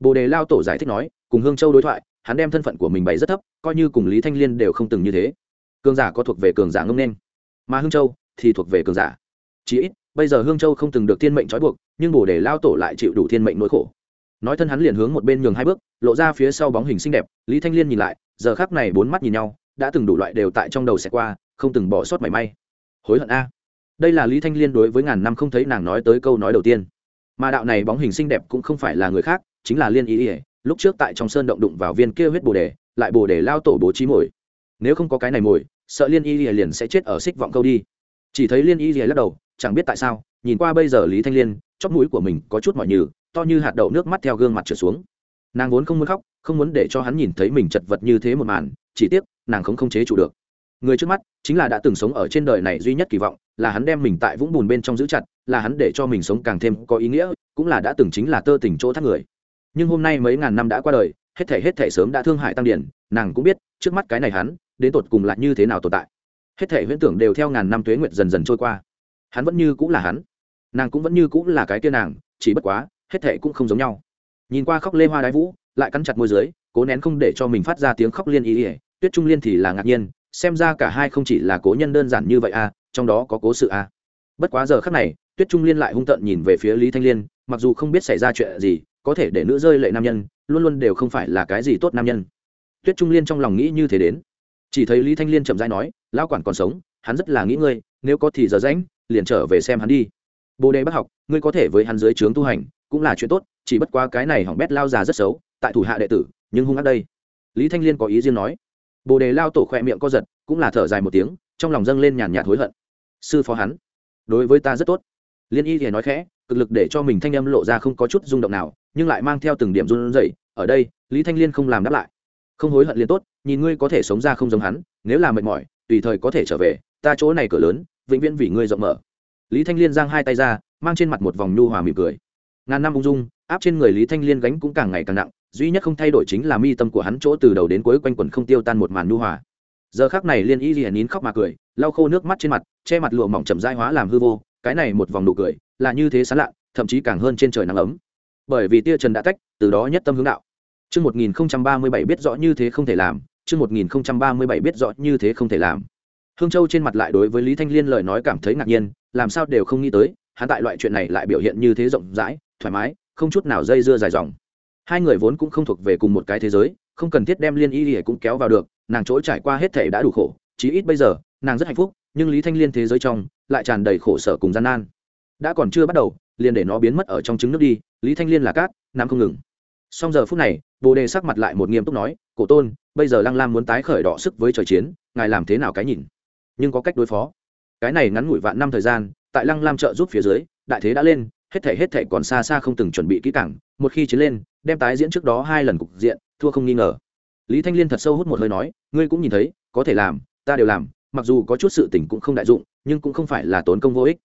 Bồ đề lao tổ giải thích nói, cùng hương châu đối thoại, hắn đem thân phận của mình bày rất thấp, coi như cùng lý thanh liên đều không từng như thế. Cường giả có thuộc về cường giả ngông nên, mà hương châu thì thuộc về cường giả. Chí ít, bây giờ hương châu không từng được thiên mệnh trói buộc, nhưng bồ đề lao tổ lại chịu đủ thiên mệnh nỗi khổ. Nói thân hắn liền hướng một bên nhường hai bước, lộ ra phía sau bóng hình xinh đẹp, lý thanh liên nhìn lại, giờ khác này bốn mắt nhìn nhau, đã từng đủ loại đều tại trong đầu xẹt qua, không từng bỏ sót mảy may. Hối hận a đây là lý thanh liên đối với ngàn năm không thấy nàng nói tới câu nói đầu tiên. Mà đạo này bóng hình xinh đẹp cũng không phải là người khác, chính là liên ý ỉa lúc trước tại trong sơn động đụng vào viên kia huyết bồ đề, lại bồ đề lao tổ bố trí mồi. Nếu không có cái này mồi, sợ liên y ỉa liền sẽ chết ở xích vọng câu đi. Chỉ thấy liên y ỉa lắc đầu, chẳng biết tại sao, nhìn qua bây giờ lý thanh liên, chóp mũi của mình có chút mọi nhừ, to như hạt đậu nước mắt theo gương mặt trượt xuống. Nàng vốn không muốn khóc, không muốn để cho hắn nhìn thấy mình chật vật như thế một màn, chỉ tiếc, nàng không không chế chủ được người trước mắt chính là đã từng sống ở trên đời này duy nhất kỳ vọng, là hắn đem mình tại vũng bùn bên trong giữ chặt, là hắn để cho mình sống càng thêm có ý nghĩa, cũng là đã từng chính là tơ tình chỗ thác người. Nhưng hôm nay mấy ngàn năm đã qua đời, hết thể hết thể sớm đã thương hại tăng điển, nàng cũng biết, trước mắt cái này hắn, đến tột cùng là như thế nào tồn tại. Hết thể huyễn tưởng đều theo ngàn năm tuế nguyệt dần dần trôi qua. Hắn vẫn như cũng là hắn, nàng cũng vẫn như cũng là cái kia nàng, chỉ bất quá, hết thể cũng không giống nhau. Nhìn qua khóc lê hoa đái vũ, lại cắn chặt môi dưới, cố nén không để cho mình phát ra tiếng khóc liên ý ỉa tuyết trung liên thì là ngạc nhiên xem ra cả hai không chỉ là cố nhân đơn giản như vậy à trong đó có cố sự à. Bất quá giờ khắc này, tuyết trung liên lại hung tợn nhìn về phía lý thanh liên, mặc dù không biết xảy ra chuyện gì, có thể để nữ rơi lệ nam nhân, luôn luôn đều không phải là cái gì tốt nam nhân. Tuyết trung liên trong lòng nghĩ như thế đến. Chỉ thấy lý thanh liên chậm dai nói, lão quản còn sống, hắn rất là nghĩ ngươi, nếu có thì giờ rãnh liền trở về xem hắn đi. Bồ đề bác học, ngươi có thể với hắn dưới trướng tu hành, cũng là chuyện tốt, chỉ bất quá cái này hỏng bét lao già rất xấu, tại thủ hạ đệ tử, nhưng hung ác đây. Lý thanh liên có ý riêng nói bồ đề lao tổ khỏe miệng co giật, cũng là thở dài một tiếng, trong lòng dâng lên nhàn nhạt hối hận. Sư phó hắn, đối với ta rất tốt. Liên y thì nói khẽ, cực lực để cho mình thanh âm lộ ra không có chút rung động nào, nhưng lại mang theo từng điểm run rẩy. Ở đây, lý thanh liên không làm đáp lại. Không hối hận liền tốt, nhìn ngươi có thể sống ra không giống hắn, nếu là mệt mỏi, tùy thời có thể trở về, ta chỗ này cửa lớn, vĩnh viễn vì ngươi rộng mở. Lý thanh liên giang hai tay ra, mang trên mặt một vòng nhu hòa mỉm cười. Ngàn năm ung dung, áp trên người lý thanh liên gánh cũng càng ngày càng nặng duy nhất không thay đổi chính là mi tâm của hắn chỗ từ đầu đến cuối quanh quẩn không tiêu tan một màn nhu hòa giờ khác này liên y liền nín khóc mà cười lau khô nước mắt trên mặt che mặt lụa mỏng chậm dai hóa làm hư vô cái này một vòng nụ cười là như thế sán lạ thậm chí càng hơn trên trời nắng ấm bởi vì tia trần đã tách từ đó nhất tâm hướng đạo Trước 1037 biết rõ như thế không thể làm, trước 1037 biết rõ như thế không thể làm. Hương Châu trên mặt lại đối với Lý Thanh Liên lời nói cảm thấy ngạc nhiên, làm sao đều không nghĩ tới, hắn tại loại chuyện này lại biểu hiện như thế rộng rãi, thoải mái, không chút nào dây dưa dài dòng. Hai người vốn cũng không thuộc về cùng một cái thế giới, không cần thiết đem Liên Y ỉa cũng kéo vào được, nàng chỗ trải qua hết thể đã đủ khổ, chí ít bây giờ, nàng rất hạnh phúc, nhưng Lý Thanh Liên thế giới trong lại tràn đầy khổ sở cùng gian nan. Đã còn chưa bắt đầu, liền để nó biến mất ở trong trứng nước đi, Lý Thanh Liên là cát, nam không ngừng. Song giờ phút này, Bồ Đề sắc mặt lại một nghiêm túc nói, "Cổ tôn, bây giờ Lăng Lam muốn tái khởi đọ sức với trời chiến, ngài làm thế nào cái nhìn?" Nhưng có cách đối phó. Cái này ngắn ngủi vạn năm thời gian, tại Lăng Lam trợ giúp phía dưới, đại thế đã lên, hết thảy hết thảy còn xa xa không từng chuẩn bị kỹ càng, một khi chiến lên, đem tái diễn trước đó hai lần cục diện, thua không nghi ngờ. Lý Thanh Liên thật sâu hút một hơi nói, "Ngươi cũng nhìn thấy, có thể làm, ta đều làm, mặc dù có chút sự tình cũng không đại dụng, nhưng cũng không phải là tốn công vô ích."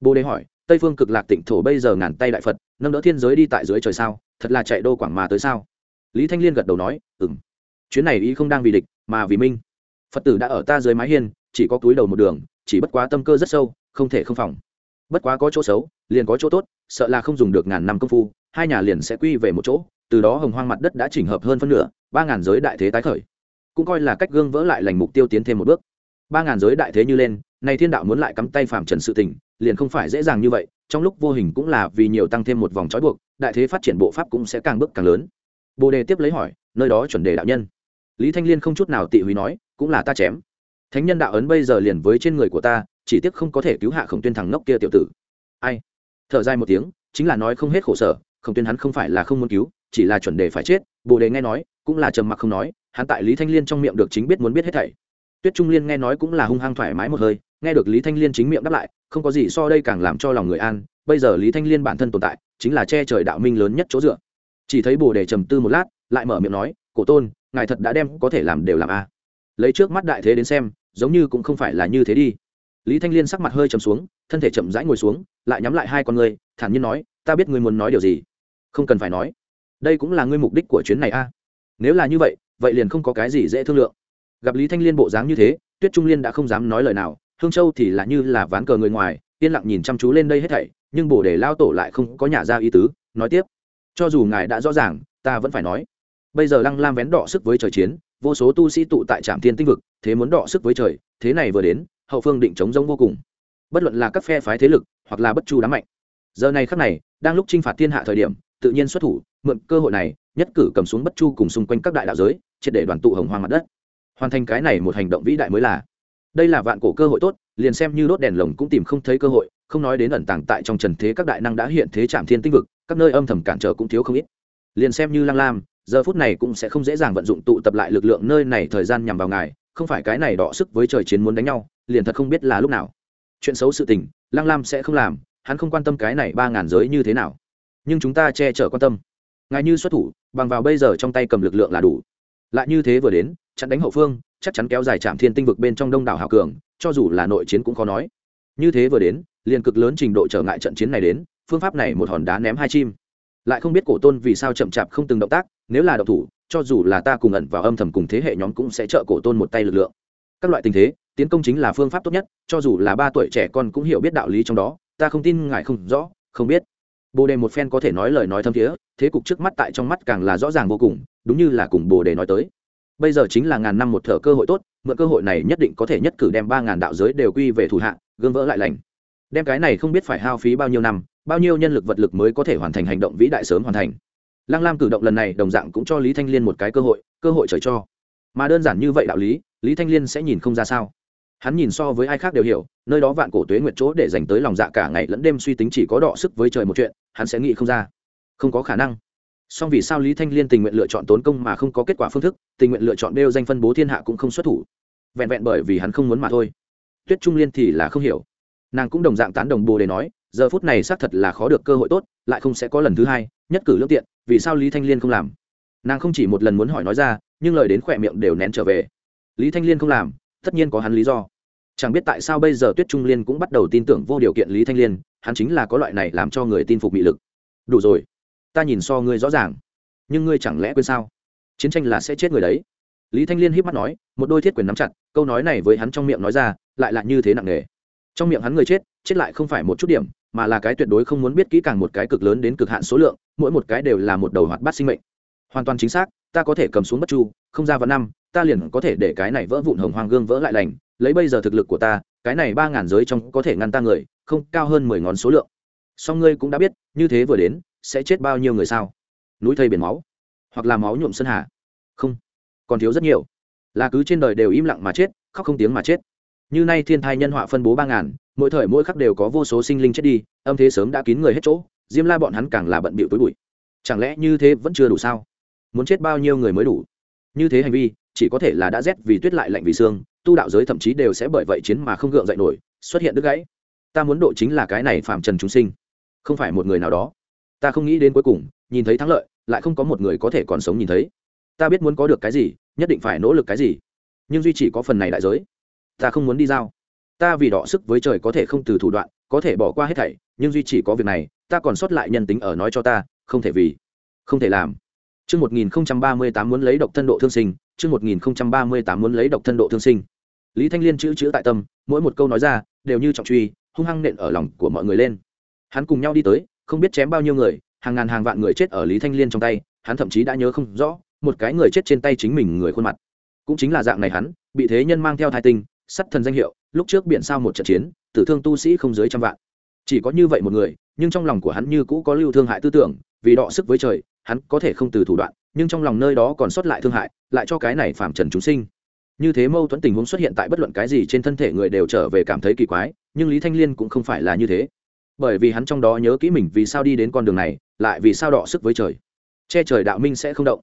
Bồ Đề hỏi, "Tây Phương Cực Lạc Tịnh thổ bây giờ ngàn tay đại Phật, nâng đỡ thiên giới đi tại dưới trời sao, thật là chạy đô quảng mà tới sao?" Lý Thanh Liên gật đầu nói, "Ừm. Chuyến này ý không đang vì địch, mà vì minh. Phật tử đã ở ta dưới mái hiên, chỉ có túi đầu một đường, chỉ bất quá tâm cơ rất sâu, không thể không phòng." Bất quá có chỗ xấu, liền có chỗ tốt, sợ là không dùng được ngàn năm công phu, hai nhà liền sẽ quy về một chỗ, từ đó hồng hoang mặt đất đã chỉnh hợp hơn phân nửa, ba ngàn giới đại thế tái khởi. Cũng coi là cách gương vỡ lại lành mục tiêu tiến thêm một bước. Ba ngàn giới đại thế như lên, nay thiên đạo muốn lại cắm tay phàm trần sự tình, liền không phải dễ dàng như vậy, trong lúc vô hình cũng là vì nhiều tăng thêm một vòng trói buộc, đại thế phát triển bộ pháp cũng sẽ càng bước càng lớn. Bồ đề tiếp lấy hỏi, nơi đó chuẩn đề đạo nhân? Lý thanh liên không chút nào tị húy nói, cũng là ta chém. Thánh nhân đạo ấn bây giờ liền với trên người của ta chỉ tiếc không có thể cứu hạ khổng tuyên thằng ngốc kia tiểu tử. Ai? Thở dài một tiếng, chính là nói không hết khổ sở, khổng tuyên hắn không phải là không muốn cứu, chỉ là chuẩn đề phải chết, bồ đề nghe nói, cũng là trầm mặc không nói, hắn tại lý thanh liên trong miệng được chính biết muốn biết hết thảy. Tuyết trung liên nghe nói cũng là hung hăng thoải mái một hơi, nghe được lý thanh liên chính miệng đáp lại, không có gì so đây càng làm cho lòng người an, bây giờ lý thanh liên bản thân tồn tại, chính là che trời đạo minh lớn nhất chỗ dựa. Chỉ thấy bồ đề trầm tư một lát, lại mở miệng nói, cổ tôn, ngài thật đã đem có thể làm đều làm a lấy trước mắt đại thế đến xem, giống như cũng không phải là như thế đi lý thanh liên sắc mặt hơi chầm xuống, thân thể chậm rãi ngồi xuống, lại nhắm lại hai con ngươi, thản nhiên nói, ta biết ngươi muốn nói điều gì. Không cần phải nói. Đây cũng là ngươi mục đích của chuyến này a. Nếu là như vậy vậy liền không có cái gì dễ thương lượng. Gặp lý thanh liên bộ dáng như thế, tuyết trung liên đã không dám nói lời nào, hương châu thì là như là ván cờ người ngoài, yên lặng nhìn chăm chú lên đây hết thảy, nhưng bồ đề lao tổ lại không có nhà ra ý tứ, nói tiếp, cho dù ngài đã rõ ràng, ta vẫn phải nói. Bây giờ lăng lam vén đọ sức với trời chiến, vô số tu sĩ tụ tại trạm thiên tinh vực, thế muốn đọ sức với trời, thế này vừa đến hậu phương định chống giống vô cùng. Bất luận là các phe phái thế lực, hoặc là bất chu đám mạnh. Giờ này khắc này, đang lúc t r i n h phạt thiên hạ thời điểm, tự nhiên xuất thủ, mượn cơ hội này, nhất cử cầm xuống bất chu cùng xung quanh các đại đạo giới, triệt để đoàn tụ hồng hoang mặt đất. Hoàn thành cái này một hành động vĩ đại mới là. Đây là vạn cổ cơ hội tốt, liền xem như đốt đèn lồng cũng tìm không thấy cơ hội, không nói đến ẩn tàng tại trong trần thế các đại năng đã hiện thế trạm thiên tinh vực, các nơi âm thầm cản trở cũng thiếu không ít. Liền xem như lang lam, giờ phút này cũng sẽ không dễ dàng vận dụng tụ tập lại lực lượng nơi này thời gian nhằm vào ngài không phải cái này đọ sức với trời chiến muốn đánh nhau, liền thật không biết là lúc nào. Chuyện xấu sự tình, lăng lam sẽ không làm, hắn không quan tâm cái này ba ngàn giới như thế nào. Nhưng chúng ta che chở quan tâm. Ngài như xuất thủ, bằng vào bây giờ trong tay cầm lực lượng là đủ. Lại như thế vừa đến, chặn đánh hậu phương, chắc chắn kéo dài trạm thiên tinh vực bên trong đông đảo hào cường, cho dù là nội chiến cũng khó nói. Như thế vừa đến, liền cực lớn trình độ trở ngại trận chiến này đến, phương pháp này một hòn đá ném hai chim. Lại không biết cổ tôn vì sao chậm chạp không từng động tác, nếu là độc thủ cho dù là ta cùng ẩn vào âm thầm cùng thế hệ nhóm cũng sẽ trợ cổ tôn một tay lực lượng. Các loại tình thế, tiến công chính là phương pháp tốt nhất, cho dù là ba tuổi trẻ con cũng hiểu biết đạo lý trong đó, ta không tin ngài không rõ, không biết. Bồ đề một phen có thể nói lời nói thâm thiế, thế cục trước mắt tại trong mắt càng là rõ ràng vô cùng, đúng như là cùng bồ đề nói tới. Bây giờ chính là ngàn năm một thở cơ hội tốt, mượn cơ hội này nhất định có thể nhất cử đem ba ngàn đạo giới đều quy về thủ hạ, gương vỡ lại lành. Đem cái này không biết phải hao phí bao nhiêu năm, bao nhiêu nhân lực vật lực mới có thể hoàn thành hành động vĩ đại sớm hoàn thành lăng lam cử động lần này đồng dạng cũng cho lý thanh liên một cái cơ hội cơ hội trời cho. Mà đơn giản như vậy đạo lý lý thanh liên sẽ nhìn không ra sao. Hắn nhìn so với ai khác đều hiểu, nơi đó vạn cổ tuế nguyệt chỗ để dành tới lòng dạ cả ngày lẫn đêm suy tính chỉ có đọ sức với trời một chuyện, hắn sẽ nghĩ không ra. Không có khả năng. Song vì sao lý thanh liên tình nguyện lựa chọn tốn công mà không có kết quả phương thức, tình nguyện lựa chọn đeo danh phân bố thiên hạ cũng không xuất thủ. Vẹn vẹn bởi vì hắn không muốn mà thôi. Tuyết trung liên thì là không hiểu. Nàng cũng đồng dạng tán đồng bồ để nói, giờ phút này xác thật là khó được cơ hội tốt, lại không sẽ có lần thứ hai, nhất cử lương tiện vì sao lý thanh liên không làm? Nàng không chỉ một lần muốn hỏi nói ra, nhưng lời đến khỏe miệng đều nén trở về. Lý thanh liên không làm, tất nhiên có hắn lý do. Chẳng biết tại sao bây giờ tuyết trung liên cũng bắt đầu tin tưởng vô điều kiện lý thanh liên, hắn chính là có loại này làm cho người tin phục bị lực. Đủ rồi, ta nhìn so ngươi rõ ràng. Nhưng ngươi chẳng lẽ quên sao? Chiến tranh là sẽ chết người đấy. Lý thanh liên híp mắt nói, một đôi thiết quyền nắm chặt, câu nói này với hắn trong miệng nói ra, lại là như thế nặng nề. Trong miệng hắn người chết chết lại không phải một chút điểm mà là cái tuyệt đối không muốn biết kỹ càng một cái cực lớn đến cực hạn số lượng, mỗi một cái đều là một đầu hoạt bát sinh mệnh. Hoàn toàn chính xác, ta có thể cầm xuống bất chu, không ra vào năm, ta liền có thể để cái này vỡ vụn hồng hoàng gương vỡ lại lành, lấy bây giờ thực lực của ta, cái này ba ngàn giới trong có thể ngăn ta người, không, cao hơn mười ngón số lượng. Song ngươi cũng đã biết, như thế vừa đến, sẽ chết bao nhiêu người sao? Núi thây biển máu, hoặc là máu nhuộm sân hà. Không, còn thiếu rất nhiều. Là cứ trên đời đều im lặng mà chết, khóc không tiếng mà chết. Như nay thiên thai nhân họa phân bố ba ngàn mỗi thời mỗi khắc đều có vô số sinh linh chết đi, âm thế sớm đã kín người hết chỗ, diêm la bọn hắn càng là bận bịu tối bụi. Chẳng lẽ như thế vẫn chưa đủ sao? Muốn chết bao nhiêu người mới đủ? Như thế hành vi, chỉ có thể là đã rét vì tuyết lại lạnh vì xương, tu đạo giới thậm chí đều sẽ bởi vậy chiến mà không gượng dậy nổi, xuất hiện đứt gãy. Ta muốn độ chính là cái này phạm trần chúng sinh. Không phải một người nào đó. Ta không nghĩ đến cuối cùng, nhìn thấy thắng lợi, lại không có một người có thể còn sống nhìn thấy. Ta biết muốn có được cái gì, nhất định phải nỗ lực cái gì. Nhưng duy chỉ có phần này đại giới. Ta không muốn đi giao ta vì đọ sức với trời có thể không từ thủ đoạn có thể bỏ qua hết thảy nhưng duy chỉ có việc này ta còn sót lại nhân tính ở nói cho ta không thể vì không thể làm Chương 1038 muốn lấy độc thân độ thương sinh, chương 1038 muốn lấy độc thân độ thương sinh. Lý Thanh Liên chữ chữ tại tâm, mỗi một câu nói ra đều như trọng truy, hung hăng nện ở lòng của mọi người lên. Hắn cùng nhau đi tới, không biết chém bao nhiêu người, hàng ngàn hàng vạn người chết ở Lý Thanh Liên trong tay, hắn thậm chí đã nhớ không rõ, một cái người chết trên tay chính mình người khuôn mặt. Cũng chính là dạng này hắn, bị thế nhân mang theo thai tinh, sắt thần danh hiệu lúc trước biển sao một trận chiến, tử thương tu sĩ không dưới trăm vạn. Chỉ có như vậy một người, nhưng trong lòng của hắn như cũ có lưu thương hại tư tưởng, vì đọ sức với trời, hắn có thể không từ thủ đoạn, nhưng trong lòng nơi đó còn sót lại thương hại, lại cho cái này phạm trần chúng sinh. Như thế mâu thuẫn tình huống xuất hiện tại bất luận cái gì trên thân thể người đều trở về cảm thấy kỳ quái, nhưng lý thanh liên cũng không phải là như thế. Bởi vì hắn trong đó nhớ kỹ mình vì sao đi đến con đường này, lại vì sao đọ sức với trời. Che trời đạo minh sẽ không động.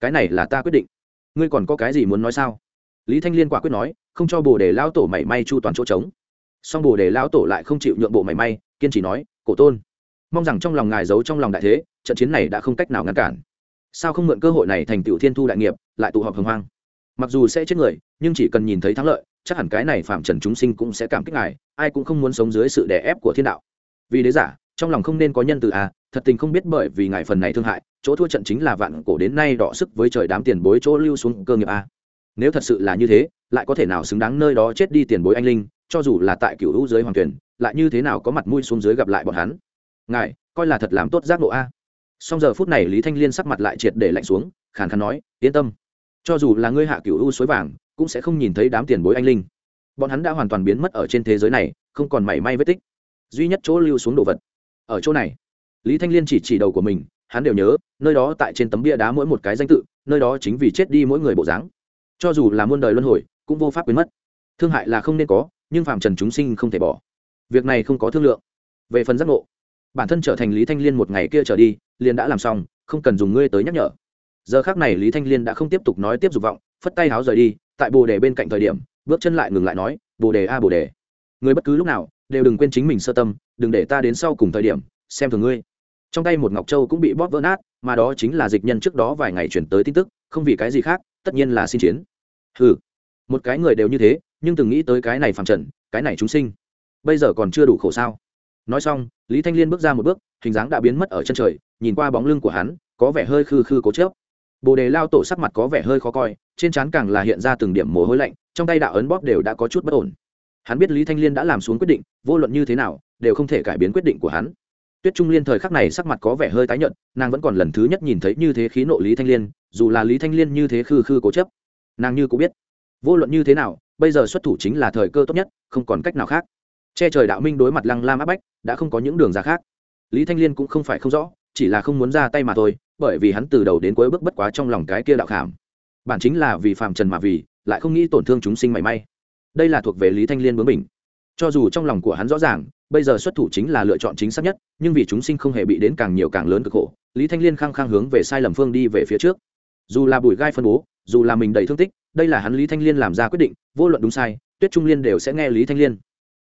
Cái này là ta quyết định. Ngươi còn có cái gì muốn nói sao? Lý thanh liên quả quyết nói, không cho bồ đề lão tổ mảy may chu toàn chỗ trống. Song bồ đề lão tổ lại không chịu nhượng bộ mảy may, kiên trì nói, cổ tôn, mong rằng trong lòng ngài giấu trong lòng đại thế, trận chiến này đã không cách nào ngăn cản. Sao không mượn cơ hội này thành tựu thiên thu đại nghiệp, lại tụ họp hồng hoang? Mặc dù sẽ chết người, nhưng chỉ cần nhìn thấy thắng lợi, chắc hẳn cái này phạm trần chúng sinh cũng sẽ cảm kích ngài, ai cũng không muốn sống dưới sự đè ép của thiên đạo. Vì đế giả, trong lòng không nên có nhân từ à thật tình không biết bởi vì ngài phần này thương hại, chỗ thua trận chính là vạn cổ đến nay đọ sức với trời đám tiền bối chỗ lưu xuống cơ nghiệp a nếu thật sự là như thế, lại có thể nào xứng đáng nơi đó chết đi tiền bối anh linh, cho dù là tại cựu hữu giới hoàng tuyển lại như thế nào có mặt mũi xuống dưới gặp lại bọn hắn? Ngài, coi là thật làm tốt giác ngộ a. Song giờ phút này lý thanh liên sắc mặt lại triệt để lạnh xuống, khàn khàn nói, yên tâm. Cho dù là ngươi hạ cựu u suối vàng, cũng sẽ không nhìn thấy đám tiền bối anh linh. Bọn hắn đã hoàn toàn biến mất ở trên thế giới này, không còn mảy may vết tích. Duy nhất chỗ lưu xuống đồ vật ở chỗ này. Lý thanh liên chỉ chỉ đầu của mình, hắn đều nhớ, nơi đó tại trên tấm bia đá mỗi một cái danh tự, nơi đó chính vì chết đi mỗi người bộ dáng cho dù là muôn đời luân hồi, cũng vô pháp biến mất. Thương hại là không nên có, nhưng phạm trần chúng sinh không thể bỏ. Việc này không có thương lượng. Về phần giác ngộ, bản thân trở thành lý thanh liên một ngày kia trở đi, liền đã làm xong, không cần dùng ngươi tới nhắc nhở. Giờ khác này lý thanh liên đã không tiếp tục nói tiếp dục vọng, phất tay háo rời đi, tại bồ đề bên cạnh thời điểm, bước chân lại ngừng lại nói, bồ đề a, bồ đề. Người bất cứ lúc nào, đều đừng quên chính mình sơ tâm, đừng để ta đến sau cùng thời điểm, xem thường ngươi. Trong tay một ngọc châu cũng bị bóp vỡ nát, mà đó chính là dịch nhân trước đó vài ngày chuyển tới tin tức, không vì cái gì khác, tất nhiên là xin chiến ừ một cái người đều như thế, nhưng từng nghĩ tới cái này phàm trần, cái này chúng sinh. Bây giờ còn chưa đủ khổ sao? Nói xong, lý thanh liên bước ra một bước, hình dáng đã biến mất ở chân trời, nhìn qua bóng lưng của hắn, có vẻ hơi khư khư cố chớp. Bồ đề lao tổ sắc mặt có vẻ hơi khó coi, trên trán càng là hiện ra từng điểm mồ hôi lạnh, trong tay đạo ấn bóp đều đã có chút bất ổn. Hắn biết lý thanh liên đã làm xuống quyết định, vô luận như thế nào, đều không thể cải biến quyết định của hắn. Tuyết trung liên thời khắc này sắc mặt có vẻ hơi tái nhợt, nàng vẫn còn lần thứ nhất nhìn thấy như thế khí nộ lý thanh liên, dù là lý thanh liên như thế khư khư cố chấp nàng như cũng biết. Vô luận như thế nào, bây giờ xuất thủ chính là thời cơ tốt nhất, không còn cách nào khác. Che trời đạo minh đối mặt lăng lam áp bách, đã không có những đường ra khác. Lý thanh liên cũng không phải không rõ, chỉ là không muốn ra tay mà thôi, bởi vì hắn từ đầu đến cuối bước bất quá trong lòng cái kia đạo khảm. Bản chính là vì phạm trần mà vì, lại không nghĩ tổn thương chúng sinh mảy may. Đây là thuộc về lý thanh liên bướng mình cho dù trong lòng của hắn rõ ràng, bây giờ xuất thủ chính là lựa chọn chính xác nhất, nhưng vì chúng sinh không hề bị đến càng nhiều càng lớn cực khổ, lý thanh liên khăng khăng hướng về sai lầm phương đi về phía trước. Dù là bùi gai phân bố dù là mình đầy thương tích, đây là hắn lý thanh liên làm ra quyết định, vô luận đúng sai, tuyết trung liên đều sẽ nghe lý thanh liên.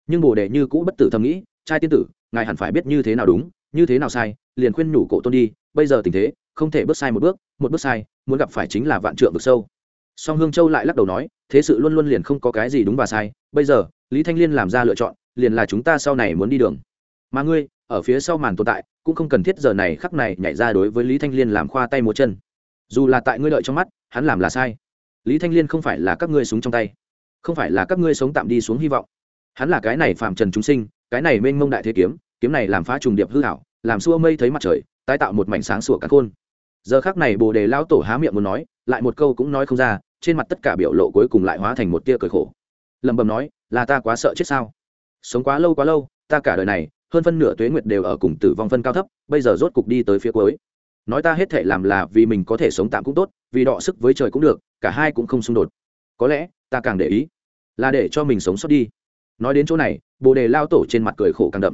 Nhưng bồ đề như cũ bất tử thầm nghĩ, trai tiên tử, ngài hẳn phải biết như thế nào đúng, như thế nào sai, liền khuyên nhủ cổ tôn đi, bây giờ tình thế, không thể bước sai một bước một bước sai, muốn gặp phải chính là vạn trượng vực sâu. Song hương châu lại lắc đầu nói, thế sự luôn luôn liền không có cái gì đúng và sai, bây giờ, lý thanh liên làm ra lựa chọn, liền là chúng ta sau này muốn đi đường. Mà ngươi, ở phía sau màn tồn tại, cũng không cần thiết giờ này khắc này nhảy ra đối với lý thanh liên làm khoa tay múa chân dù là tại ngươi đợi trong mắt, hắn làm là sai. Lý thanh liên không phải là các ngươi súng trong tay, không phải là các ngươi sống tạm đi xuống hy vọng. Hắn là cái này phạm trần chúng sinh, cái này mênh mông đại thế kiếm kiếm này làm phá trùng điệp hư hảo làm xua mây thấy mặt trời, tái tạo một mảnh sáng sủa cắn khôn. Giờ khác này bồ đề lão tổ há miệng muốn nói, lại một câu cũng nói không ra, trên mặt tất cả biểu lộ cuối cùng lại hóa thành một tia cười khổ. Lẩm bẩm nói, là ta quá sợ chết sao? Sống quá lâu quá lâu, ta cả đời này, hơn phân nửa tuế nguyệt đều ở cùng tử vong phân cao thấp, bây giờ rốt cục đi tới phía cuối nói ta hết thể làm là vì mình có thể sống tạm cũng tốt, vì đọ sức với trời cũng được, cả hai cũng không xung đột. Có lẽ, ta càng để ý, là để cho mình sống sót đi. Nói đến chỗ này, bồ đề lao tổ trên mặt cười khổ càng đậm.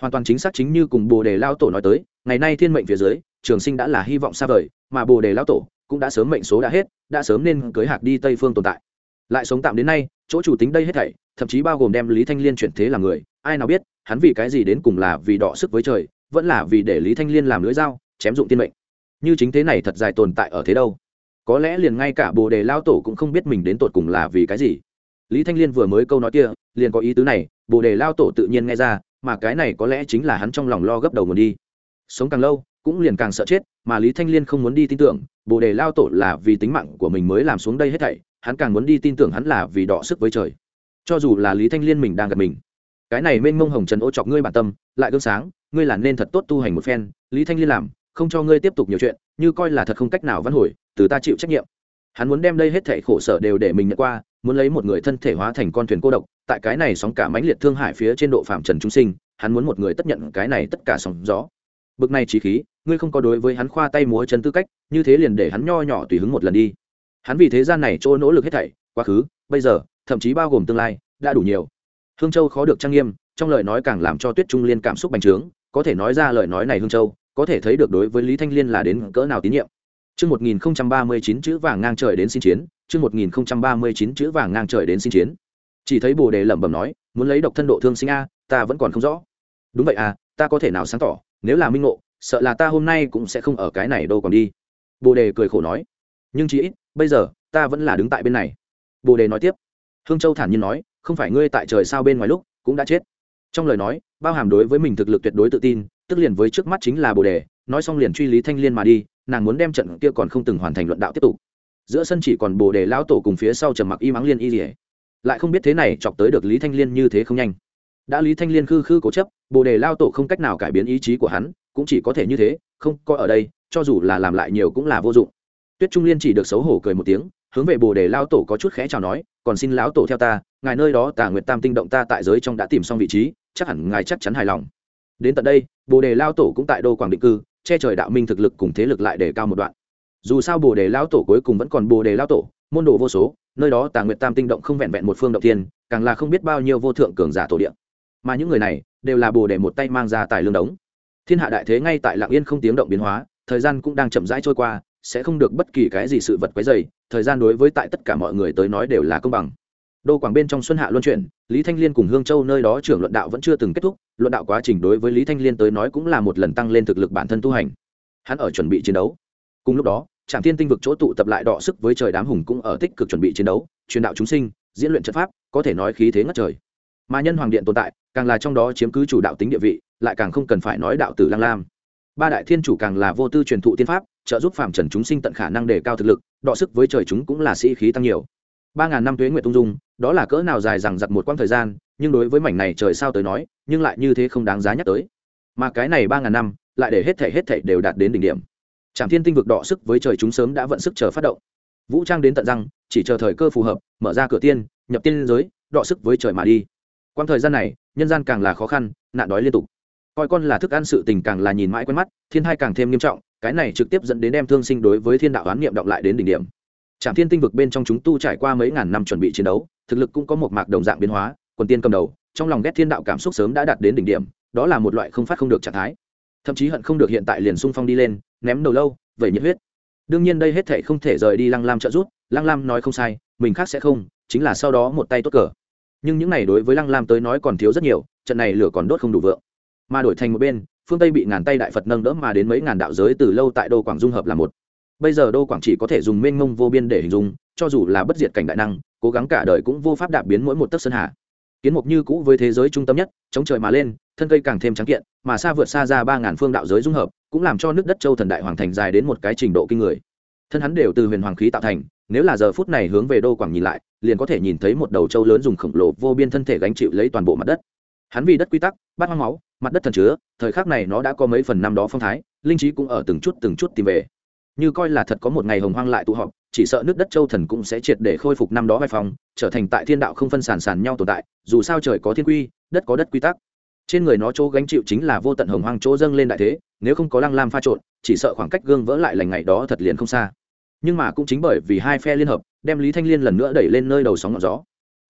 Hoàn toàn chính xác chính như cùng bồ đề lao tổ nói tới, ngày nay thiên mệnh phía dưới, trường sinh đã là hy vọng xa vời, mà bồ đề lao tổ cũng đã sớm mệnh số đã hết, đã sớm nên cưới hạc đi tây phương tồn tại. Lại sống tạm đến nay, chỗ chủ tính đây hết thảy, thậm chí bao gồm đem lý thanh liên chuyển thế làm người, ai nào biết, hắn vì cái gì đến cùng là vì đọ sức với trời, vẫn là vì để lý thanh liên làm lưỡi dao chém dụng tiên mệnh. Như chính thế này thật dài tồn tại ở thế đâu? Có lẽ liền ngay cả bồ đề lao tổ cũng không biết mình đến tột cùng là vì cái gì. Lý thanh liên vừa mới câu nói kia, liền có ý tứ này, bồ đề lao tổ tự nhiên nghe ra, mà cái này có lẽ chính là hắn trong lòng lo gấp đầu nguồn đi. Sống càng lâu, cũng liền càng sợ chết, mà lý thanh liên không muốn đi tin tưởng, bồ đề lao tổ là vì tính mạng của mình mới làm xuống đây hết thảy, hắn càng muốn đi tin tưởng hắn là vì đọ sức với trời. Cho dù là lý thanh liên mình đang gặp mình, cái này mênh mông hồng trần ô chọc ngươi bản tâm, lại gương sáng, ngươi là nên thật tốt tu hành một phen, lý thanh liên làm không cho ngươi tiếp tục nhiều chuyện, như coi là thật không cách nào văn hồi, từ ta chịu trách nhiệm. Hắn muốn đem đây hết thảy khổ sở đều để mình nhận qua, muốn lấy một người thân thể hóa thành con thuyền cô độc, tại cái này sóng cả mãnh liệt thương hải phía trên độ phạm trần trung sinh, hắn muốn một người tất nhận cái này tất cả sóng gió. Bực này trí khí, ngươi không có đối với hắn khoa tay múa chân tư cách, như thế liền để hắn nho nhỏ tùy hứng một lần đi. Hắn vì thế gian này chỗ nỗ lực hết thảy, quá khứ, bây giờ, thậm chí bao gồm tương lai, đã đủ nhiều. Hương châu khó được trang nghiêm, trong lời nói càng làm cho tuyết trung liên cảm xúc bành trướng, có thể nói ra lời nói này hương châu có thể thấy được đối với lý thanh liên là đến cỡ nào tín nhiệm Chương 1039 chữ vàng ngang trời đến xin chiến, chương 1039 chữ vàng ngang trời đến xin chiến. Chỉ thấy Bồ Đề lẩm bẩm nói, muốn lấy độc thân độ thương sinh a, ta vẫn còn không rõ. Đúng vậy à, ta có thể nào sáng tỏ, nếu là minh ngộ, sợ là ta hôm nay cũng sẽ không ở cái này đâu còn đi. Bồ Đề cười khổ nói, nhưng chỉ ít, bây giờ, ta vẫn là đứng tại bên này. Bồ Đề nói tiếp. Hương Châu thản nhiên nói, không phải ngươi tại trời sao bên ngoài lúc, cũng đã chết. Trong lời nói, bao hàm đối với mình thực lực tuyệt đối tự tin, tức liền với trước mắt chính là Bồ Đề, nói xong liền truy lý thanh liên mà đi, nàng muốn đem trận kia còn không từng hoàn thành luận đạo tiếp tục. Giữa sân chỉ còn bồ đề lão tổ cùng phía sau trầm mặc y mắng liên y rỉa lại không biết thế này chọc tới được lý thanh liên như thế không nhanh. Đã lý thanh liên khư khư cố chấp bồ đề lao tổ không cách nào cải biến ý chí của hắn cũng chỉ có thể như thế không có ở đây cho dù là làm lại nhiều cũng là vô dụng. Tuyết trung liên chỉ được xấu hổ cười một tiếng hướng về bồ đề lao tổ có chút khẽ chào nói còn xin lão tổ theo ta ngài nơi đó tà nguyệt tam tinh động ta tại giới trong đã tìm xong vị trí chắc hẳn ngài chắc chắn hài lòng đến tận đây, bồ đề lao tổ cũng tại đô quảng định cư, che trời đạo minh thực lực cùng thế lực lại để cao một đoạn. Dù sao bồ đề lao tổ cuối cùng vẫn còn bồ đề lao tổ, môn đồ vô số, nơi đó tà nguyệt tam tinh động không vẹn vẹn một phương động tiên càng là không biết bao nhiêu vô thượng cường giả tổ điện mà những người này, đều là bồ đề một tay mang ra tài lương đống. Thiên hạ đại thế ngay tại lạng yên không tiếng động biến hóa, thời gian cũng đang chậm rãi trôi qua, sẽ không được bất kỳ cái gì sự vật quấy dày thời gian đối với tại tất cả mọi người tới nói đều là công bằng. Đô quảng bên trong xuân hạ luân chuyển, lý thanh liên cùng hương châu nơi đó trưởng luận đạo vẫn chưa từng kết thúc luận đạo quá trình đối với lý thanh liên tới nói cũng là một lần tăng lên thực lực bản thân tu hành. Hắn ở chuẩn bị chiến đấu. Cùng lúc đó, trạm thiên tinh vực chỗ tụ tập lại đọ sức với trời đám hùng cũng ở tích cực chuẩn bị chiến đấu, truyền đạo chúng sinh, diễn luyện trận pháp, có thể nói khí thế ngất trời. Mà nhân hoàng điện tồn tại, càng là trong đó chiếm cứ chủ đạo tính địa vị, lại càng không cần phải nói đạo tử lang lam. Ba đại thiên chủ càng là vô tư truyền thụ tiên pháp, trợ giúp phạm trần chúng sinh tận khả năng đề cao thực lực, đọ sức với trời chúng cũng là sĩ khí tăng nhiều. Ba ngàn năm tuế nguyện tung dung, đó là cỡ nào dài rằng giặc một quãng thời gian nhưng đối với mảnh này trời sao tới nói, nhưng lại như thế không đáng giá nhắc tới. Mà cái này ba ngàn năm, lại để hết thể hết thể đều đạt đến đỉnh điểm. Trạm thiên tinh vực đọ sức với trời chúng sớm đã vận sức chờ phát động. Vũ trang đến tận răng, chỉ chờ thời cơ phù hợp, mở ra cửa tiên, nhập tiên giới, đọ sức với trời mà đi. Quãng thời gian này, nhân gian càng là khó khăn, nạn đói liên tục. Coi con là thức ăn sự tình càng là nhìn mãi quen mắt, thiên hai càng thêm nghiêm trọng, cái này trực tiếp dẫn đến đem thương sinh đối với thiên đạo oán niệm động lại đến đỉnh điểm. Trạm thiên tinh vực bên trong chúng tu trải qua mấy ngàn năm chuẩn bị chiến đấu, thực lực cũng có một mạc đồng dạng biến hóa quần tiên cầm đầu, trong lòng ghét thiên đạo cảm xúc sớm đã đạt đến đỉnh điểm, đó là một loại không phát không được trạng thái. Thậm chí hận không được hiện tại liền sung phong đi lên, ném đầu lâu vậy nhiệt huyết. Đương nhiên đây hết thể không thể rời đi lăng lam trợ giúp. lăng lam nói không sai, mình khác sẽ không, chính là sau đó một tay tốt cờ. Nhưng những này đối với lăng lam tới nói còn thiếu rất nhiều, trận này lửa còn đốt không đủ vượng. Mà đổi thành một bên, phương tây bị ngàn tay đại phật nâng đỡ mà đến mấy ngàn đạo giới từ lâu tại đô quảng dung hợp là một. Bây giờ đô quảng chỉ có thể dùng mênh mông vô biên để hình dung, cho dù là bất diệt cảnh đại năng, cố gắng cả đời cũng vô pháp đạp biến mỗi một tấc sơn hà kiến mục như cũ với thế giới trung tâm nhất, chống trời mà lên, thân cây càng thêm trắng kiện, mà xa vượt xa ra ba ngàn phương đạo giới dung hợp, cũng làm cho nước đất châu thần đại hoàng thành dài đến một cái trình độ kinh người. Thân hắn đều từ huyền hoàng khí tạo thành, nếu là giờ phút này hướng về đô quảng nhìn lại, liền có thể nhìn thấy một đầu châu lớn dùng khổng lồ vô biên thân thể gánh chịu lấy toàn bộ mặt đất. Hắn vì đất quy tắc, bát hoang máu, mặt đất thần chứa, thời khắc này nó đã có mấy phần năm đó phong thái, linh trí cũng ở từng chút từng chút tìm về. Như coi là thật có một ngày hồng hoang lại tụ họp chỉ sợ nước đất châu thần cũng sẽ triệt để khôi phục năm đó vai phòng trở thành tại thiên đạo không phân sản sản nhau tồn tại, dù sao trời có thiên quy, đất có đất quy tắc. Trên người nó chỗ gánh chịu chính là vô tận hồng hoang chỗ dâng lên đại thế, nếu không có lăng lam pha trộn, chỉ sợ khoảng cách gương vỡ lại lành ngày đó thật liền không xa. Nhưng mà cũng chính bởi vì hai phe liên hợp, đem lý thanh liên lần nữa đẩy lên nơi đầu sóng ngọn gió.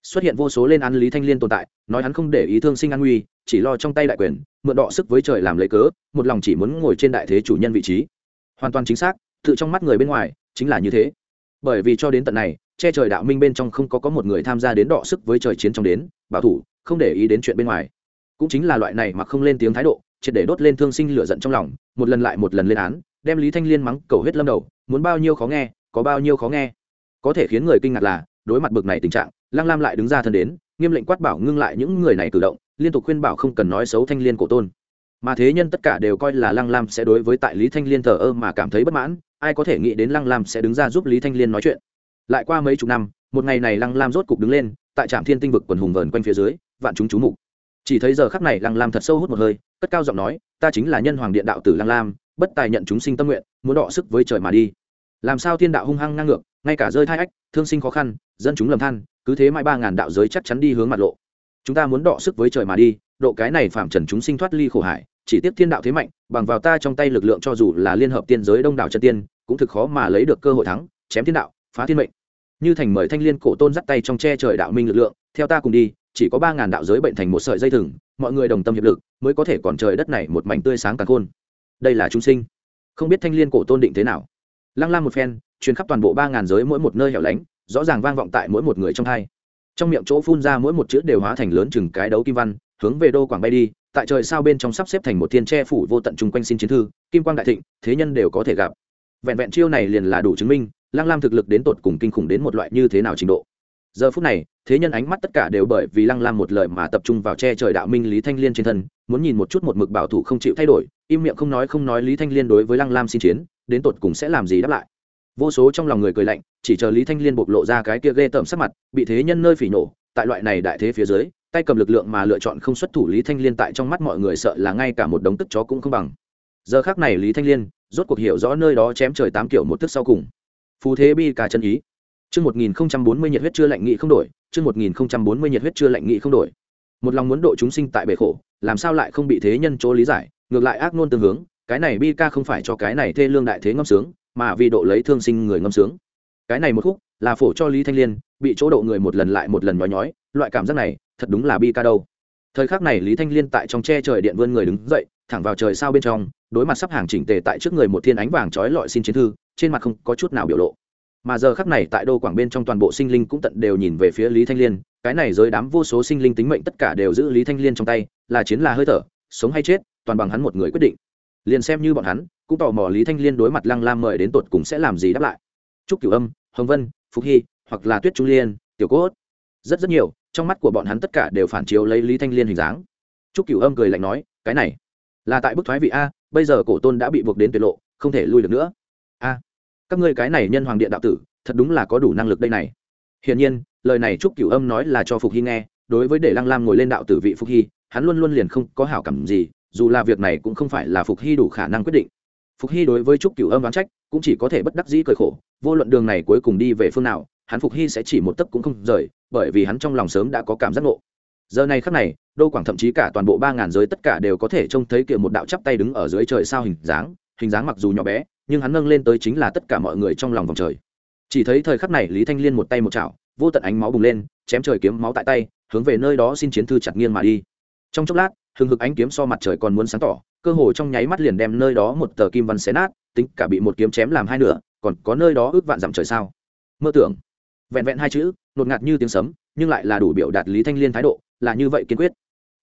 Xuất hiện vô số lên ăn lý thanh liên tồn tại, nói hắn không để ý thương sinh an nguy, chỉ lo trong tay đại quyền, mượn đọ sức với trời làm lấy cớ, một lòng chỉ muốn ngồi trên đại thế chủ nhân vị trí. Hoàn toàn chính xác, tự trong mắt người bên ngoài, chính là như thế bởi vì cho đến tận này, che trời đạo minh bên trong không có có một người tham gia đến đọ sức với trời chiến trong đến, bảo thủ, không để ý đến chuyện bên ngoài. Cũng chính là loại này mà không lên tiếng thái độ, triệt để đốt lên thương sinh lửa giận trong lòng, một lần lại một lần lên án, đem lý thanh liên mắng cầu hết lâm đầu, muốn bao nhiêu khó nghe, có bao nhiêu khó nghe. Có thể khiến người kinh ngạc là, đối mặt bực này tình trạng, lăng lam lại đứng ra thân đến, nghiêm lệnh quát bảo ngưng lại những người này cử động, liên tục khuyên bảo không cần nói xấu thanh liên cổ tôn. Mà thế nhân tất cả đều coi là lăng lam sẽ đối với tại lý thanh liên thờ ơ mà cảm thấy bất mãn ai có thể nghĩ đến lăng lam sẽ đứng ra giúp lý thanh liên nói chuyện. Lại qua mấy chục năm, một ngày này lăng lam rốt cục đứng lên, tại trạm thiên tinh vực quần hùng vờn quanh phía dưới, vạn chúng chú mục. Chỉ thấy giờ khắc này lăng lam thật sâu hút một hơi, cất cao giọng nói, ta chính là nhân hoàng điện đạo tử lăng lam, bất tài nhận chúng sinh tâm nguyện, muốn đọ sức với trời mà đi. Làm sao thiên đạo hung hăng ngang ngược, ngay cả rơi thai ách, thương sinh khó khăn, dân chúng lầm than, cứ thế mãi ba ngàn đạo giới chắc chắn đi hướng mặt lộ. Chúng ta muốn đọ sức với trời mà đi, độ cái này phạm trần chúng sinh thoát ly khổ hải chỉ tiếp thiên đạo thế mạnh, bằng vào ta trong tay lực lượng cho dù là liên hợp tiên giới đông đảo chân tiên, cũng thực khó mà lấy được cơ hội thắng, chém thiên đạo, phá thiên mệnh. Như thành mời thanh liên cổ tôn dắt tay trong che trời đạo minh lực lượng, theo ta cùng đi, chỉ có ba ngàn đạo giới bệnh thành một sợi dây thừng, mọi người đồng tâm hiệp lực, mới có thể còn trời đất này một mảnh tươi sáng càng khôn. Đây là chúng sinh. Không biết thanh liên cổ tôn định thế nào. Lăng lam một phen, truyền khắp toàn bộ ba ngàn giới mỗi một nơi hẻo lánh, rõ ràng vang vọng tại mỗi một người trong hai. Trong miệng chỗ phun ra mỗi một chữ đều hóa thành lớn chừng cái đấu kim văn, hướng về đô quảng bay đi tại trời sao bên trong sắp xếp thành một thiên tre phủ vô tận chung quanh xin chiến thư, kim quang đại thịnh, thế nhân đều có thể gặp. Vẹn vẹn chiêu này liền là đủ chứng minh lang lam thực lực đến tột cùng kinh khủng đến một loại như thế nào trình độ. Giờ phút này, thế nhân ánh mắt tất cả đều bởi vì lăng lam một lời mà tập trung vào che trời đạo minh lý thanh liên trên thân, muốn nhìn một chút một mực bảo thủ không chịu thay đổi, im miệng không nói không nói lý thanh liên đối với lăng lam xin chiến, đến tột cùng sẽ làm gì đáp lại. Vô số trong lòng người cười lạnh, chỉ chờ lý thanh liên bộc lộ ra cái kia ghê tởm sắc mặt, bị thế nhân nơi phỉ nổ, tại loại này đại thế phía dưới tay cầm lực lượng mà lựa chọn không xuất thủ lý thanh liên tại trong mắt mọi người sợ là ngay cả một đống tức chó cũng không bằng giờ khác này lý thanh liên rốt cuộc hiểu rõ nơi đó chém trời tám kiểu một thức sau cùng phù thế bi ca chân ý Chương 1040 nhiệt huyết chưa lạnh nghị không đổi, chương 1040 nhiệt huyết chưa lạnh nghị không đổi. Một lòng muốn độ chúng sinh tại bể khổ, làm sao lại không bị thế nhân chỗ lý giải, ngược lại ác nôn tương hướng, cái này bi ca không phải cho cái này thê lương đại thế ngâm sướng, mà vì độ lấy thương sinh người ngâm sướng. Cái này một khúc, là phổ cho Lý Thanh Liên, bị chỗ độ người một lần lại một lần nhói nhói, loại cảm giác này, thật đúng là bi ca đâu. Thời khắc này Lý Thanh Liên tại trong tre trời điện vươn người đứng dậy, thẳng vào trời sao bên trong, đối mặt sắp hàng chỉnh tề tại trước người một thiên ánh vàng trói lọi xin chiến thư, trên mặt không có chút nào biểu lộ. Mà giờ khắc này tại đô quảng bên trong toàn bộ sinh linh cũng tận đều nhìn về phía lý thanh liên cái này giới đám vô số sinh linh tính mệnh tất cả đều giữ lý thanh liên trong tay là chiến là hơi thở sống hay chết toàn bằng hắn một người quyết định. Liền xem như bọn hắn cũng tò mò lý thanh liên đối mặt lăng lam mời đến tột cùng sẽ làm gì đáp lại. Trúc cửu âm hồng vân phục hy hoặc là tuyết trung liên tiểu cốt. Rất rất nhiều trong mắt của bọn hắn tất cả đều phản chiếu lấy lý thanh liên hình dáng. Trúc cửu âm cười lạnh nói, cái này, là tại bức thoái vị a, bây giờ cổ tôn đã bị buộc đến tuyệt lộ, không thể lui được nữa. A, các ngươi cái này nhân hoàng điện đạo tử, thật đúng là có đủ năng lực đây này. Hiển nhiên, lời này trúc cửu âm nói là cho phục hy nghe, đối với để lăng lam ngồi lên đạo tử vị phục hy, hắn luôn luôn liền không có hảo cảm gì, dù là việc này cũng không phải là phục hy đủ khả năng quyết định. Phục hy đối với trúc cửu âm đoán trách, cũng chỉ có thể bất đắc dĩ cười khổ, vô luận đường này cuối cùng đi về phương nào hắn phục hy sẽ chỉ một tấc cũng không rời, bởi vì hắn trong lòng sớm đã có cảm giác ngộ. Giờ này khắc này, đô quảng thậm chí cả toàn bộ ba ngàn giới tất cả đều có thể trông thấy kiểu một đạo chắp tay đứng ở dưới trời sao hình dáng hình dáng mặc dù nhỏ bé, nhưng hắn nâng lên tới chính là tất cả mọi người trong lòng vòng trời. Chỉ thấy thời khắc này, lý thanh liên một tay một chảo, vô tận ánh máu bùng lên, chém trời kiếm máu tại tay, hướng về nơi đó xin chiến thư chặt nghiêng mà đi. Trong chốc lát, hừng hực ánh kiếm so mặt trời còn muốn sáng tỏ, cơ hồ trong nháy mắt liền đem nơi đó một tờ kim văn xé nát, tính cả bị một kiếm chém làm hai nửa, còn có nơi đó ước vạn dặm trời sao? Mơ tưởng vẹn vẹn hai chữ, nột ngạt như tiếng sấm, nhưng lại là đủ biểu đạt lý thanh liên thái độ, là như vậy kiên quyết.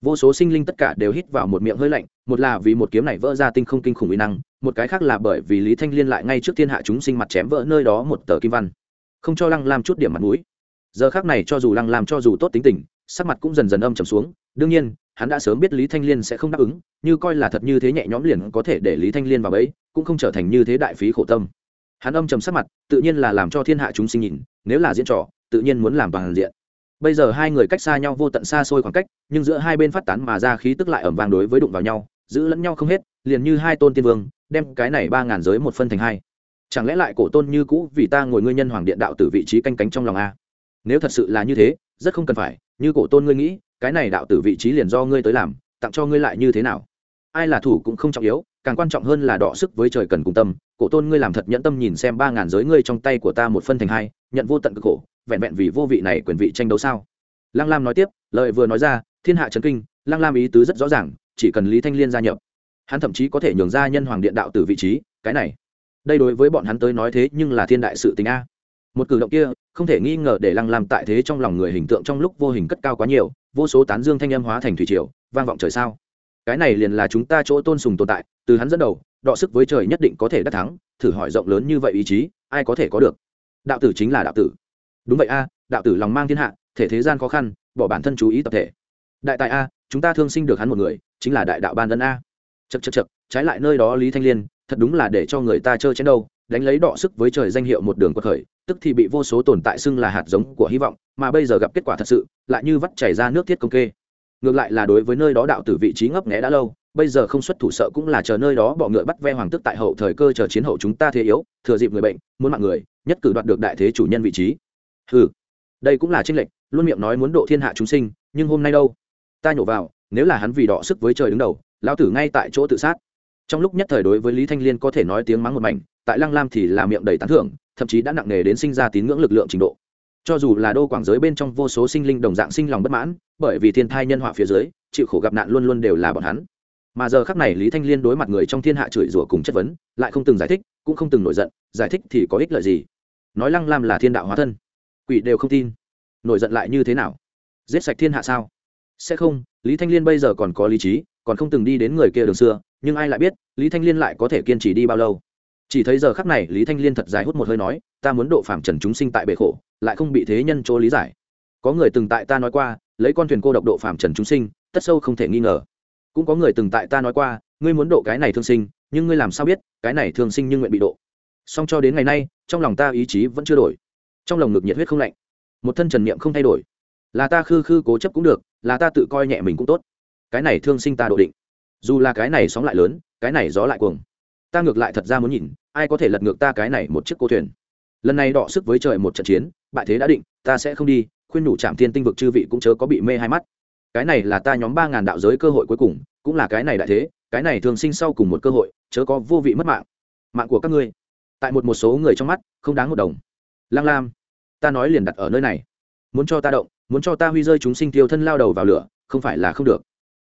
Vô số sinh linh tất cả đều hít vào một miệng hơi lạnh, một là vì một kiếm này vỡ ra tinh không kinh khủng uy năng, một cái khác là bởi vì lý thanh liên lại ngay trước thiên hạ chúng sinh mặt chém vỡ nơi đó một tờ kim văn. Không cho lăng Làm chút điểm mặt mũi. Giờ khác này cho dù lăng Làm cho dù tốt tính tình, sắc mặt cũng dần dần âm trầm xuống, đương nhiên, hắn đã sớm biết lý thanh liên sẽ không đáp ứng, như coi là thật như thế nhẹ nhõm liền có thể để lý thanh liên vào bẫy, cũng không trở thành như thế đại phí khổ tâm hắn âm trầm sắc mặt, tự nhiên là làm cho thiên hạ chúng sinh nhìn, nếu là diễn trò, tự nhiên muốn làm bằng diện. Bây giờ hai người cách xa nhau vô tận xa xôi khoảng cách, nhưng giữa hai bên phát tán mà ra khí tức lại ẩm vàng đối với đụng vào nhau, giữ lẫn nhau không hết, liền như hai tôn tiên vương, đem cái này ba ngàn giới một phân thành hai. Chẳng lẽ lại cổ tôn như cũ vì ta ngồi ngươi nhân hoàng điện đạo từ vị trí canh cánh trong lòng a? Nếu thật sự là như thế, rất không cần phải, như cổ tôn ngươi nghĩ, cái này đạo tử vị trí liền do ngươi tới làm, tặng cho ngươi lại như thế nào? Ai là thủ cũng không trọng yếu càng quan trọng hơn là đọ sức với trời cần cùng tâm. Cổ tôn ngươi làm thật nhẫn tâm nhìn xem ba ngàn giới ngươi trong tay của ta một phân thành hai, nhận vô tận cực khổ, vẹn vẹn vì vô vị này quyền vị tranh đấu sao? Lăng lam nói tiếp, lời vừa nói ra, thiên hạ trấn kinh, lăng lam ý tứ rất rõ ràng, chỉ cần lý thanh liên gia nhập, hắn thậm chí có thể nhường ra nhân hoàng điện đạo từ vị trí, cái này. Đây đối với bọn hắn tới nói thế nhưng là thiên đại sự tình a. Một cử động kia, không thể nghi ngờ để lăng lam tại thế trong lòng người hình tượng trong lúc vô hình cất cao quá nhiều, vô số tán dương thanh âm hóa thành thủy triều, vang vọng trời sao? Cái này liền là chúng ta chỗ tôn sùng tồn tại, từ hắn dẫn đầu, đọ sức với trời nhất định có thể đắc thắng, thử hỏi rộng lớn như vậy ý chí, ai có thể có được? Đạo tử chính là đạo tử. Đúng vậy a, đạo tử lòng mang thiên hạ, thể thế gian khó khăn, bỏ bản thân chú ý tập thể. Đại tài a, chúng ta thương sinh được hắn một người, chính là đại đạo ban dân a. Chật chật chật trái lại nơi đó lý thanh liên, thật đúng là để cho người ta chơi chén đâu, đánh lấy đọ sức với trời danh hiệu một đường quật khởi, tức thì bị vô số tồn tại xưng là hạt giống của hy vọng, mà bây giờ gặp kết quả thật sự, lại như vắt chảy ra nước thiết công kê ngược lại là đối với nơi đó đạo tử vị trí ngấp nghẽ đã lâu, bây giờ không xuất thủ sợ cũng là chờ nơi đó bọ ngựa bắt ve hoàng tức tại hậu thời cơ chờ chiến hậu chúng ta thế yếu, thừa dịp người bệnh, muốn mạng người, nhất cử đoạt được đại thế chủ nhân vị trí. Ừ đây cũng là tranh lệch, luôn miệng nói muốn độ thiên hạ chúng sinh, nhưng hôm nay đâu? Ta nhổ vào, nếu là hắn vì đọ sức với trời đứng đầu, lão tử ngay tại chỗ tự sát. Trong lúc nhất thời đối với lý thanh liên có thể nói tiếng mắng một mảnh, tại lăng lam thì là miệng đầy tán thưởng, thậm chí đã nặng nề đến sinh ra tín ngưỡng lực lượng trình độ cho dù là đô quảng giới bên trong vô số sinh linh đồng dạng sinh lòng bất mãn, bởi vì thiên thai nhân họa phía dưới, chịu khổ gặp nạn luôn luôn đều là bọn hắn. Mà giờ khắc này lý thanh liên đối mặt người trong thiên hạ chửi rủa cùng chất vấn, lại không từng giải thích, cũng không từng nổi giận, giải thích thì có ích lợi gì? Nói lăng lam là thiên đạo hóa thân, quỷ đều không tin. Nổi giận lại như thế nào? Giết sạch thiên hạ sao? Sẽ không, lý thanh liên bây giờ còn có lý trí, còn không từng đi đến người kia đường xưa, nhưng ai lại biết, lý thanh liên lại có thể kiên trì đi bao lâu? Chỉ thấy giờ khắc này, lý thanh liên thật dài hút một hơi nói, ta muốn độ phạm trần chúng sinh tại bể khổ, lại không bị thế nhân chỗ lý giải. Có người từng tại ta nói qua, lấy con thuyền cô độc độ phạm trần chúng sinh, tất sâu không thể nghi ngờ. Cũng có người từng tại ta nói qua, ngươi muốn độ cái này thương sinh, nhưng ngươi làm sao biết, cái này thương sinh nhưng nguyện bị độ. Song cho đến ngày nay, trong lòng ta ý chí vẫn chưa đổi. Trong lòng ngực nhiệt huyết không lạnh. Một thân trần niệm không thay đổi. Là ta khư khư cố chấp cũng được, là ta tự coi nhẹ mình cũng tốt. Cái này thương sinh ta độ định. Dù là cái này sóng lại lớn, cái này gió lại cuồng ta ngược lại thật ra muốn nhìn, ai có thể lật ngược ta cái này một chiếc cô thuyền. Lần này đọ sức với trời một trận chiến, bại thế đã định, ta sẽ không đi, khuyên nhủ trạm thiên tinh vực chư vị cũng chớ có bị mê hai mắt. Cái này là ta nhóm ba ngàn đạo giới cơ hội cuối cùng, cũng là cái này đại thế, cái này thường sinh sau cùng một cơ hội, chớ có vô vị mất mạng. Mạng của các ngươi. Tại một một số người trong mắt, không đáng một đồng. Lang lam, ta nói liền đặt ở nơi này. Muốn cho ta động, muốn cho ta huy rơi chúng sinh tiêu thân lao đầu vào lửa, không phải là không được.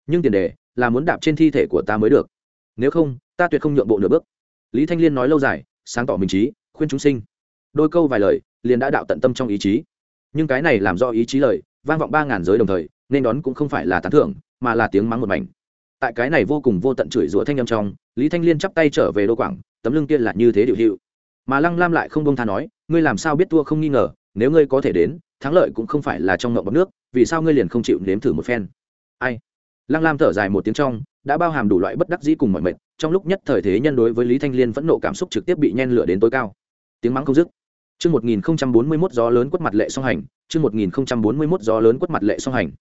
Nhưng tiền đề là muốn đạp trên thi thể của ta mới được nếu không, ta tuyệt không nhượng bộ nửa bước. Lý thanh liên nói lâu dài, sáng tỏ mình trí, khuyên chúng sinh. Đôi câu vài lời, liền đã đạo tận tâm trong ý chí. Nhưng cái này làm do ý chí lời, vang vọng ba ngàn giới đồng thời, nên đón cũng không phải là tán thưởng, mà là tiếng mắng một mảnh. Tại cái này vô cùng vô tận chửi rủa thanh â m trong, lý thanh liên chắp tay trở về đô quảng, tấm lưng kia là như thế điệu hiệu. Mà lăng lam lại không bông tha nói, ngươi làm sao biết thua không nghi ngờ, nếu ngươi có thể đến, thắng lợi cũng không phải là trong ngậm bọc nước, vì sao ngươi liền không chịu nếm thử một phen? Ai? Lăng lam thở dài một tiếng trong đã bao hàm đủ loại bất đắc dĩ cùng mọi mệt trong lúc nhất thời thế nhân đối với lý thanh liên vẫn nộ cảm xúc trực tiếp bị nhen lửa đến tối cao tiếng mắng không dứt Chương 1041 gió lớn quất mặt lệ song hành, chương 1041 gió lớn quất mặt lệ song hành.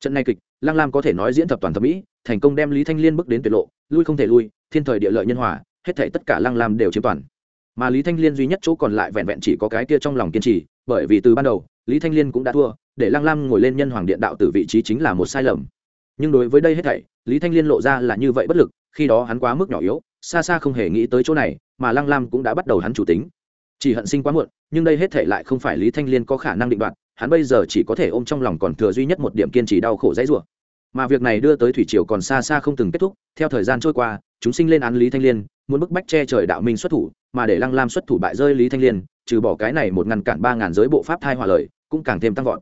Trận này kịch, Lăng Lam có thể nói diễn thập toàn thập mỹ, thành công đem Lý Thanh Liên bước đến tuyệt lộ, lui không thể lui, thiên thời địa lợi nhân hòa, hết thảy tất cả Lăng Lam đều chiếm toàn. Mà Lý Thanh Liên duy nhất chỗ còn lại vẹn vẹn chỉ có cái kia trong lòng kiên trì, bởi vì từ ban đầu, Lý Thanh Liên cũng đã thua, để Lăng Lam ngồi lên nhân hoàng điện đạo tử vị trí chính là một sai lầm. Nhưng đối với đây hết thảy, Lý Thanh Liên lộ ra là như vậy bất lực, khi đó hắn quá mức nhỏ yếu, xa xa không hề nghĩ tới chỗ này, mà Lăng Lam cũng đã bắt đầu hắn chủ tính, chỉ hận sinh quá muộn nhưng đây hết thể lại không phải lý thanh liên có khả năng định đoạt hắn bây giờ chỉ có thể ôm trong lòng còn thừa duy nhất một điểm kiên trì đau khổ dãy rủa. Mà việc này đưa tới thủy triều còn xa xa không từng kết thúc theo thời gian trôi qua chúng sinh lên án lý thanh liên muốn bức bách che trời đạo minh xuất thủ mà để lăng lam xuất thủ bại rơi lý thanh liên trừ bỏ cái này một ngăn cản ba ngàn giới bộ pháp thai hòa lời cũng càng thêm tăng vọt.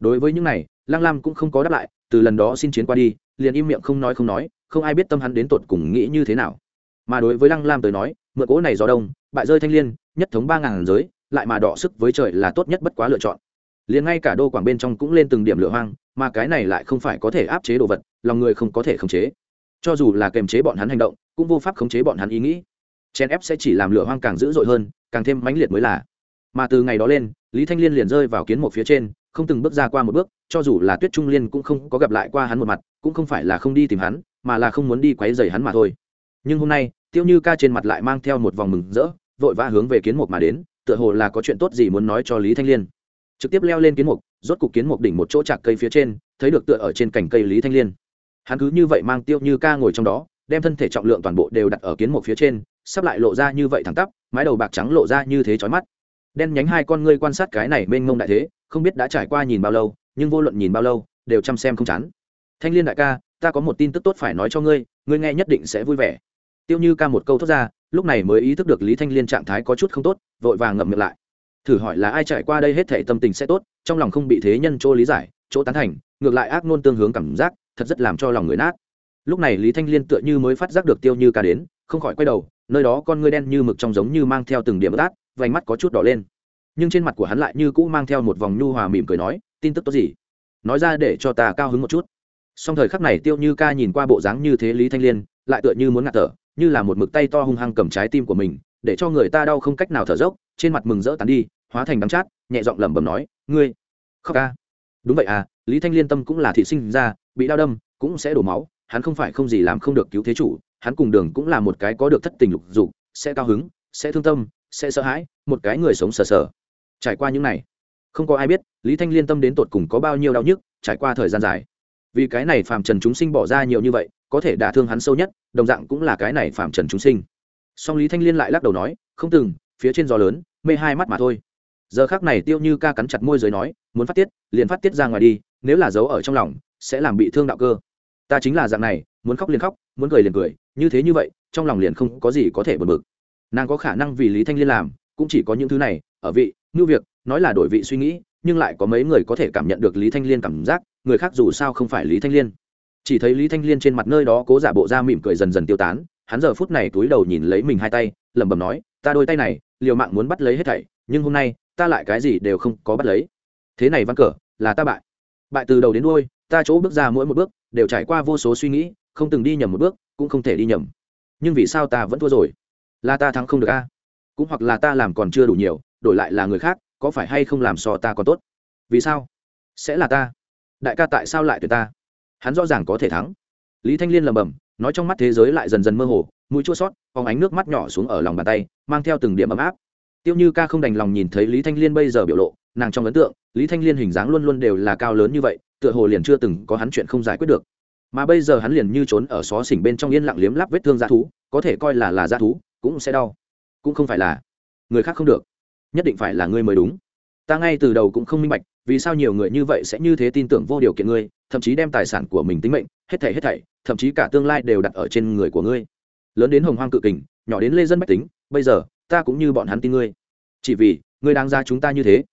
Đối với những này lăng lam cũng không có đáp lại từ lần đó xin chiến qua đi, liền im miệng không nói không nói, không ai biết tâm hắn đến tột cùng nghĩ như thế nào. Mà đối với lăng lam tới nói, mượn cỗ này gió đông, bại rơi thanh liên, nhất thống ba ngàn giới, lại mà đọ sức với trời là tốt nhất bất quá lựa chọn. Liền ngay cả đô quảng bên trong cũng lên từng điểm lửa hoang, mà cái này lại không phải có thể áp chế đồ vật, lòng người không có thể khống chế. Cho dù là kềm chế bọn hắn hành động, cũng vô pháp khống chế bọn hắn ý nghĩ. Chen ép sẽ chỉ làm lửa hoang càng dữ dội hơn, càng thêm mãnh liệt mới là. Mà từ ngày đó lên, lý thanh liên liền rơi vào kiến một phía trên không từng bước ra qua một bước, cho dù là tuyết trung liên cũng không có gặp lại qua hắn một mặt, cũng không phải là không đi tìm hắn, mà là không muốn đi quấy dày hắn mà thôi. Nhưng hôm nay, tiêu như ca trên mặt lại mang theo một vòng mừng rỡ, vội vã hướng về kiến mục mà đến, tựa hồ là có chuyện tốt gì muốn nói cho lý thanh liên. Trực tiếp leo lên kiến mục, rốt cục kiến mục đỉnh một chỗ chạc cây phía trên, thấy được tựa ở trên cành cây lý thanh liên. Hắn cứ như vậy mang tiêu như ca ngồi trong đó, đem thân thể trọng lượng toàn bộ đều đặt ở kiến mục phía trên, sắp lại lộ ra như vậy thẳng tắp, mái đầu bạc trắng lộ ra như thế chói mắt. Đen nhánh hai con ngươi quan sát cái này mênh mông đại thế không biết đã trải qua nhìn bao lâu, nhưng vô luận nhìn bao lâu, đều chăm xem không chán. Thanh liên đại ca, ta có một tin tức tốt phải nói cho ngươi ngươi nghe nhất định sẽ vui vẻ. Tiêu như ca một câu thốt ra, lúc này mới ý thức được lý thanh liên trạng thái có chút không tốt, vội vàng ngậm miệng lại. Thử hỏi là ai trải qua đây hết thể tâm tình sẽ tốt, trong lòng không bị thế nhân chỗ lý giải, chỗ tán thành, ngược lại ác nôn tương hướng cảm giác, thật rất làm cho lòng người nát. Lúc này lý thanh liên tựa như mới phát giác được tiêu như ca đến, không khỏi quay đầu, nơi đó con ngươi đen như mực trong giống như mang theo từng điểm át, vành mắt có chút đỏ lên nhưng trên mặt của hắn lại như cũ mang theo một vòng nhu hòa mỉm cười nói, tin tức tốt gì? Nói ra để cho ta cao hứng một chút. Song thời khắc này tiêu như ca nhìn qua bộ dáng như thế lý thanh liên, lại tựa như muốn ngạt thở, như là một mực tay to hung hăng cầm trái tim của mình, để cho người ta đau không cách nào thở dốc, trên mặt mừng rỡ tàn đi, hóa thành đắng chát, nhẹ giọng lẩm bẩm nói, ngươi, khóc ca. Đúng vậy à lý thanh liên tâm cũng là thị sinh ra, bị đau đâm, cũng sẽ đổ máu, hắn không phải không gì làm không được cứu thế chủ, hắn cùng đường cũng là một cái có được thất tình lục dục, sẽ cao hứng, sẽ thương tâm, sẽ sợ hãi, một cái người sống sờ sờ trải qua những này, không có ai biết lý thanh liên tâm đến tột cùng có bao nhiêu đau nhức, trải qua thời gian dài. Vì cái này phàm trần chúng sinh bỏ ra nhiều như vậy, có thể đả thương hắn sâu nhất, đồng dạng cũng là cái này phạm trần chúng sinh. Song lý thanh liên lại lắc đầu nói, không từng, phía trên gió lớn, mê hai mắt mà thôi. Giờ khác này tiêu như ca cắn chặt môi giới nói, muốn phát tiết, liền phát tiết ra ngoài đi, nếu là giấu ở trong lòng, sẽ làm bị thương đạo cơ. Ta chính là dạng này, muốn khóc liền khóc, muốn cười liền cười, như thế như vậy, trong lòng liền không có gì có thể bật bực. Nàng có khả năng vì lý thanh liên làm cũng chỉ có những thứ này, ở vị, ngưu việc, nói là đổi vị suy nghĩ, nhưng lại có mấy người có thể cảm nhận được lý thanh liên cảm giác, người khác dù sao không phải lý thanh liên. Chỉ thấy lý thanh liên trên mặt nơi đó cố giả bộ ra mỉm cười dần dần tiêu tán, hắn giờ phút này túi đầu nhìn lấy mình hai tay, lẩm bẩm nói, ta đôi tay này, liều mạng muốn bắt lấy hết thảy, nhưng hôm nay, ta lại cái gì đều không có bắt lấy. Thế này văn cờ, là ta bại. Bại từ đầu đến đôi ta chỗ bước ra mỗi một bước, đều trải qua vô số suy nghĩ, không từng đi nhầm một bước, cũng không thể đi nhầm. Nhưng vì sao ta vẫn thua rồi? Là ta thắng không được a? Cũng hoặc là ta làm còn chưa đủ nhiều, đổi lại là người khác, có phải hay không làm so ta còn tốt? Vì sao? Sẽ là ta. Đại ca tại sao lại tuyệt ta? Hắn rõ ràng có thể thắng. Lý thanh liên lầm bầm nói trong mắt thế giới lại dần dần mơ hồ, mũi chua sót phóng ánh nước mắt nhỏ xuống ở lòng bàn tay, mang theo từng điểm ấm áp. Tiêu như ca không đành lòng nhìn thấy lý thanh liên bây giờ biểu lộ, nàng trong ấn tượng, lý thanh liên hình dáng luôn luôn đều là cao lớn như vậy, tựa hồ liền chưa từng có hắn chuyện không giải quyết được. Mà bây giờ hắn liền như trốn ở xó xỉnh bên trong yên lặng liếm lắp vết thương g thú, có thể coi là là g thú, cũng sẽ đau cũng không phải là người khác không được. Nhất định phải là ngươi mới đúng. Ta ngay từ đầu cũng không minh bạch, vì sao nhiều người như vậy sẽ như thế tin tưởng vô điều kiện ngươi, thậm chí đem tài sản của mình tính mệnh, hết thảy hết thảy, thậm chí cả tương lai đều đặt ở trên người của ngươi. Lớn đến hồng hoang cự kình, nhỏ đến lê dân bách tính, bây giờ, ta cũng như bọn hắn tin ngươi. Chỉ vì, ngươi đang ra chúng ta như thế.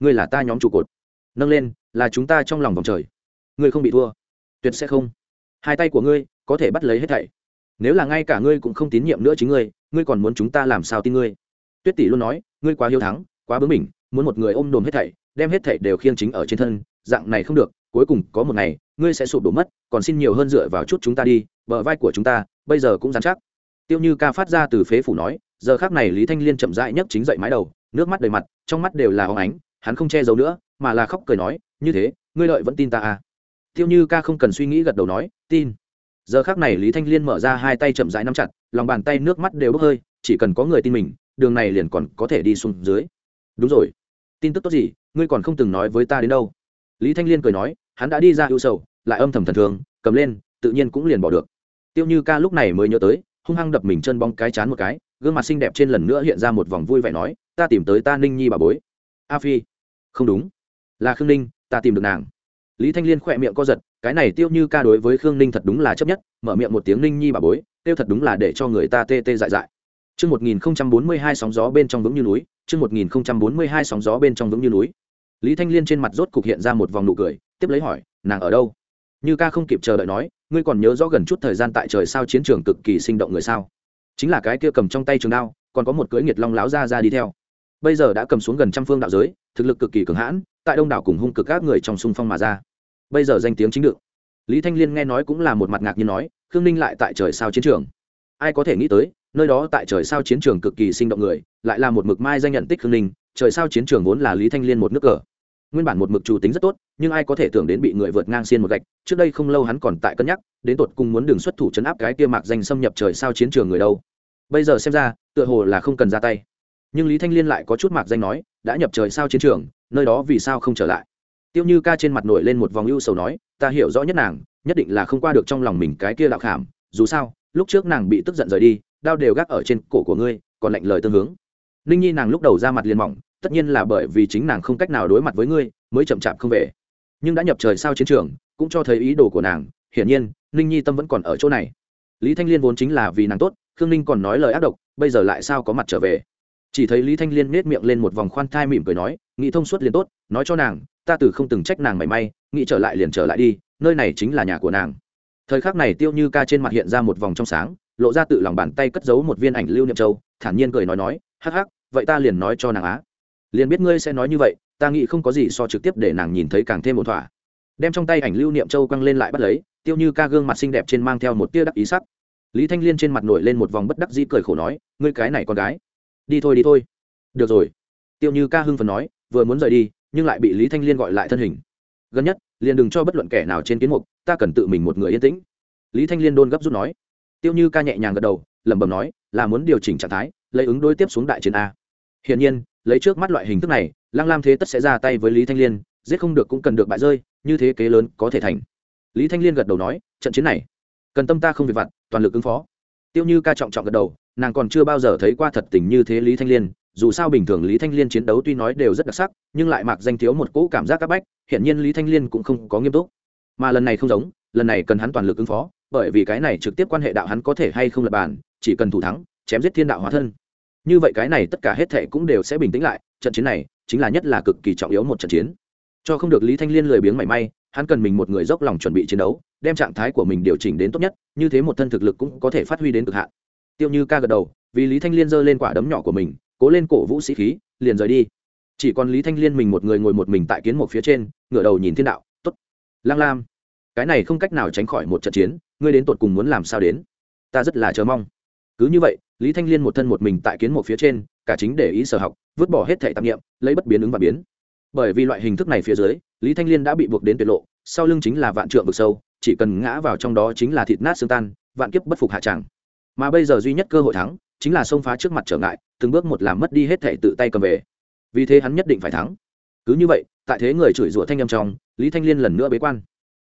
Ngươi là ta nhóm trụ cột. Nâng lên, là chúng ta trong lòng vòng trời. Ngươi không bị thua. Tuyệt sẽ không. Hai tay của ngươi có thể bắt lấy hết thảy. Nếu là ngay cả ngươi cũng không tín nhiệm nữa chính ngươi ngươi còn muốn chúng ta làm sao tin ngươi? Tuyết tỷ luôn nói, ngươi quá hiếu thắng, quá bướng mình muốn một người ôm đồm hết thảy, đem hết thảy đều khiêng chính ở trên thân, dạng này không được, cuối cùng có một ngày, ngươi sẽ sụp đổ mất, còn xin nhiều hơn dựa vào chút chúng ta đi, bờ vai của chúng ta, bây giờ cũng dám chắc. Tiêu như ca phát ra từ phế phủ nói, giờ khác này lý thanh liên chậm rãi nhấc chính dậy mái đầu, nước mắt đầy mặt, trong mắt đều là óng ánh, hắn không che giấu nữa, mà là khóc cười nói, như thế, ngươi lợi vẫn tin ta à? Tiêu như ca không cần suy nghĩ gật đầu nói, tin. Giờ khác này lý thanh liên mở ra hai tay chậm rãi nắm chặt lòng bàn tay nước mắt đều bốc hơi, chỉ cần có người tin mình, đường này liền còn có thể đi xuống dưới. Đúng rồi. Tin tức tốt gì, ngươi còn không từng nói với ta đến đâu. Lý thanh liên cười nói, hắn đã đi ra ưu sầu, lại âm thầm thần thường cầm lên, tự nhiên cũng liền bỏ được. Tiêu như ca lúc này mới nhớ tới, hung hăng đập mình chân bóng cái chán một cái, gương mặt xinh đẹp trên lần nữa hiện ra một vòng vui vẻ nói, ta tìm tới ta ninh nhi bà bối. A phi. Không đúng. Là khương ninh, ta tìm được nàng. Lý thanh liên khỏe miệng co giật, cái này tiêu như ca đối với khương ninh thật đúng là chấp nhất, mở miệng một tiếng ninh nhi bà bối tiêu thật đúng là để cho người ta tê tê dại dại Chương 1042 sóng gió bên trong vững như núi, chương 1042 sóng gió bên trong vững như núi. Lý Thanh Liên trên mặt rốt cục hiện ra một vòng nụ cười, tiếp lấy hỏi, nàng ở đâu? Như ca không kịp chờ đợi nói, ngươi còn nhớ rõ gần chút thời gian tại trời sao chiến trường cực kỳ sinh động người sao? Chính là cái kia cầm trong tay trường đao, còn có một cưỡi nghiệt long láo ra ra đi theo. Bây giờ đã cầm xuống gần trăm phương đạo giới, thực lực cực kỳ cường hãn, tại đông đảo cùng hung cực các người trong xung phong mà ra. Bây giờ danh tiếng chính được. Lý Thanh Liên nghe nói cũng là một mặt ngạc nhiên nói, Khương Ninh lại tại trời sao chiến trường. Ai có thể nghĩ tới, nơi đó tại trời sao chiến trường cực kỳ sinh động người lại là một mực mai danh nhận tích khương ninh trời sao chiến trường vốn là lý thanh liên một nước cờ. Nguyên bản một mực chủ tính rất tốt nhưng ai có thể tưởng đến bị người vượt ngang xiên một gạch trước đây không lâu hắn còn tại cân nhắc đến tột cùng muốn đường xuất thủ chấn áp cái kia mạc danh xâm nhập trời sao chiến trường người đâu. Bây giờ xem ra tựa hồ là không cần ra tay. Nhưng lý thanh liên lại có chút mạc danh nói đã nhập trời sao chiến trường nơi đó vì sao không trở lại? Tiêu như ca trên mặt nổi lên một vòng ưu sầu nói ta hiểu rõ nhất nàng nhất định là không qua được trong lòng mình cái kia đạo khảm, dù sao, lúc trước nàng bị tức giận rời đi, đao đều gác ở trên cổ của ngươi, còn lạnh lời tương hướng. Ninh nhi nàng lúc đầu ra mặt liền mỏng, tất nhiên là bởi vì chính nàng không cách nào đối mặt với ngươi, mới chậm chạp không về. Nhưng đã nhập trời sao chiến trường, cũng cho thấy ý đồ của nàng, hiển nhiên, ninh nhi tâm vẫn còn ở chỗ này. Lý thanh liên vốn chính là vì nàng tốt, khương ninh còn nói lời ác độc, bây giờ lại sao có mặt trở về? Chỉ thấy lý thanh liên nết miệng lên một vòng khoan thai mỉm cười nói nghĩ thông suốt liền tốt, nói cho nàng, ta từ không từng trách nàng mảy may nghĩ trở lại liền trở lại đi nơi này chính là nhà của nàng. Thời khắc này tiêu như ca trên mặt hiện ra một vòng trong sáng, lộ ra tự lòng bàn tay cất giấu một viên ảnh lưu niệm châu, thản nhiên cười nói nói, hắc hắc, vậy ta liền nói cho nàng á. Liền biết ngươi sẽ nói như vậy, ta nghĩ không có gì so trực tiếp để nàng nhìn thấy càng thêm một thỏa. Đem trong tay ảnh lưu niệm châu quăng lên lại bắt lấy, tiêu như ca gương mặt xinh đẹp trên mang theo một tia đắc ý sắc. Lý thanh liên trên mặt nổi lên một vòng bất đắc dĩ cười khổ nói, ngươi cái này con gái, đi thôi đi thôi. Được rồi. Tiêu như ca hưng phần nói, vừa muốn rời đi, nhưng lại bị lý thanh liên gọi lại thân hình. Gần nhất liền đừng cho bất luận kẻ nào trên kiến mục, ta cần tự mình một người yên tĩnh. Lý thanh liên đôn gấp rút nói. Tiêu như ca nhẹ nhàng gật đầu, lẩm bẩm nói, là muốn điều chỉnh trạng thái, lấy ứng đối tiếp xuống đại chiến a. Hiển nhiên, lấy trước mắt loại hình thức này, lăng lam thế tất sẽ ra tay với lý thanh liên, giết không được cũng cần được bại rơi, như thế kế lớn có thể thành. Lý thanh liên gật đầu nói, trận chiến này, cần tâm ta không việc vặt, toàn lực ứng phó. Tiêu như ca trọng trọng gật đầu, nàng còn chưa bao giờ thấy qua thật tình như thế lý thanh liên dù sao bình thường lý thanh liên chiến đấu tuy nói đều rất đặc sắc, nhưng lại mặc danh thiếu một cỗ cảm giác c áp bách hiện nhiên lý thanh liên cũng không có nghiêm túc. Mà lần này không giống, lần này cần hắn toàn lực ứng phó, bởi vì cái này trực tiếp quan hệ đạo hắn có thể hay không lập bàn, chỉ cần thủ thắng, chém giết thiên đạo hóa thân. Như vậy cái này tất cả hết thệ cũng đều sẽ bình tĩnh lại, trận chiến này chính là nhất là cực kỳ trọng yếu một trận chiến. Cho không được lý thanh liên lười biếng mảy may, hắn cần mình một người dốc lòng chuẩn bị chiến đấu, đem trạng thái của mình điều chỉnh đến tốt nhất, như thế một thân thực lực cũng có thể phát huy đến cực hạn. Tiêu như ca gật đầu, vì lý thanh liên giơ lên quả đấm nhỏ của mình cố lên cổ vũ sĩ khí, liền rời đi. Chỉ còn lý thanh liên mình một người ngồi một mình tại kiến một phía trên, ngửa đầu nhìn thiên đạo t ố t lang lam, cái này không cách nào tránh khỏi một trận chiến, ngươi đến tột cùng muốn làm sao đến? Ta rất là chờ mong. Cứ như vậy, lý thanh liên một thân một mình tại kiến một phía trên, cả chính để ý sở học, vứt bỏ hết thẻ tạp nghiệm lấy bất biến ứng và biến. Bởi vì loại hình thức này phía dưới, lý thanh liên đã bị buộc đến tuyệt lộ, sau lưng chính là vạn trượng vực sâu, chỉ cần ngã vào trong đó chính là thịt nát xương tan, vạn kiếp bất phục hạ tràng. Mà bây giờ duy nhất cơ hội thắng chính là xông phá trước mặt trở ngại, từng bước một làm mất đi hết thể tự tay cầm về. Vì thế hắn nhất định phải thắng. Cứ như vậy, tại thế người chửi rủa thanh â m trong, lý thanh liên lần nữa bế quan.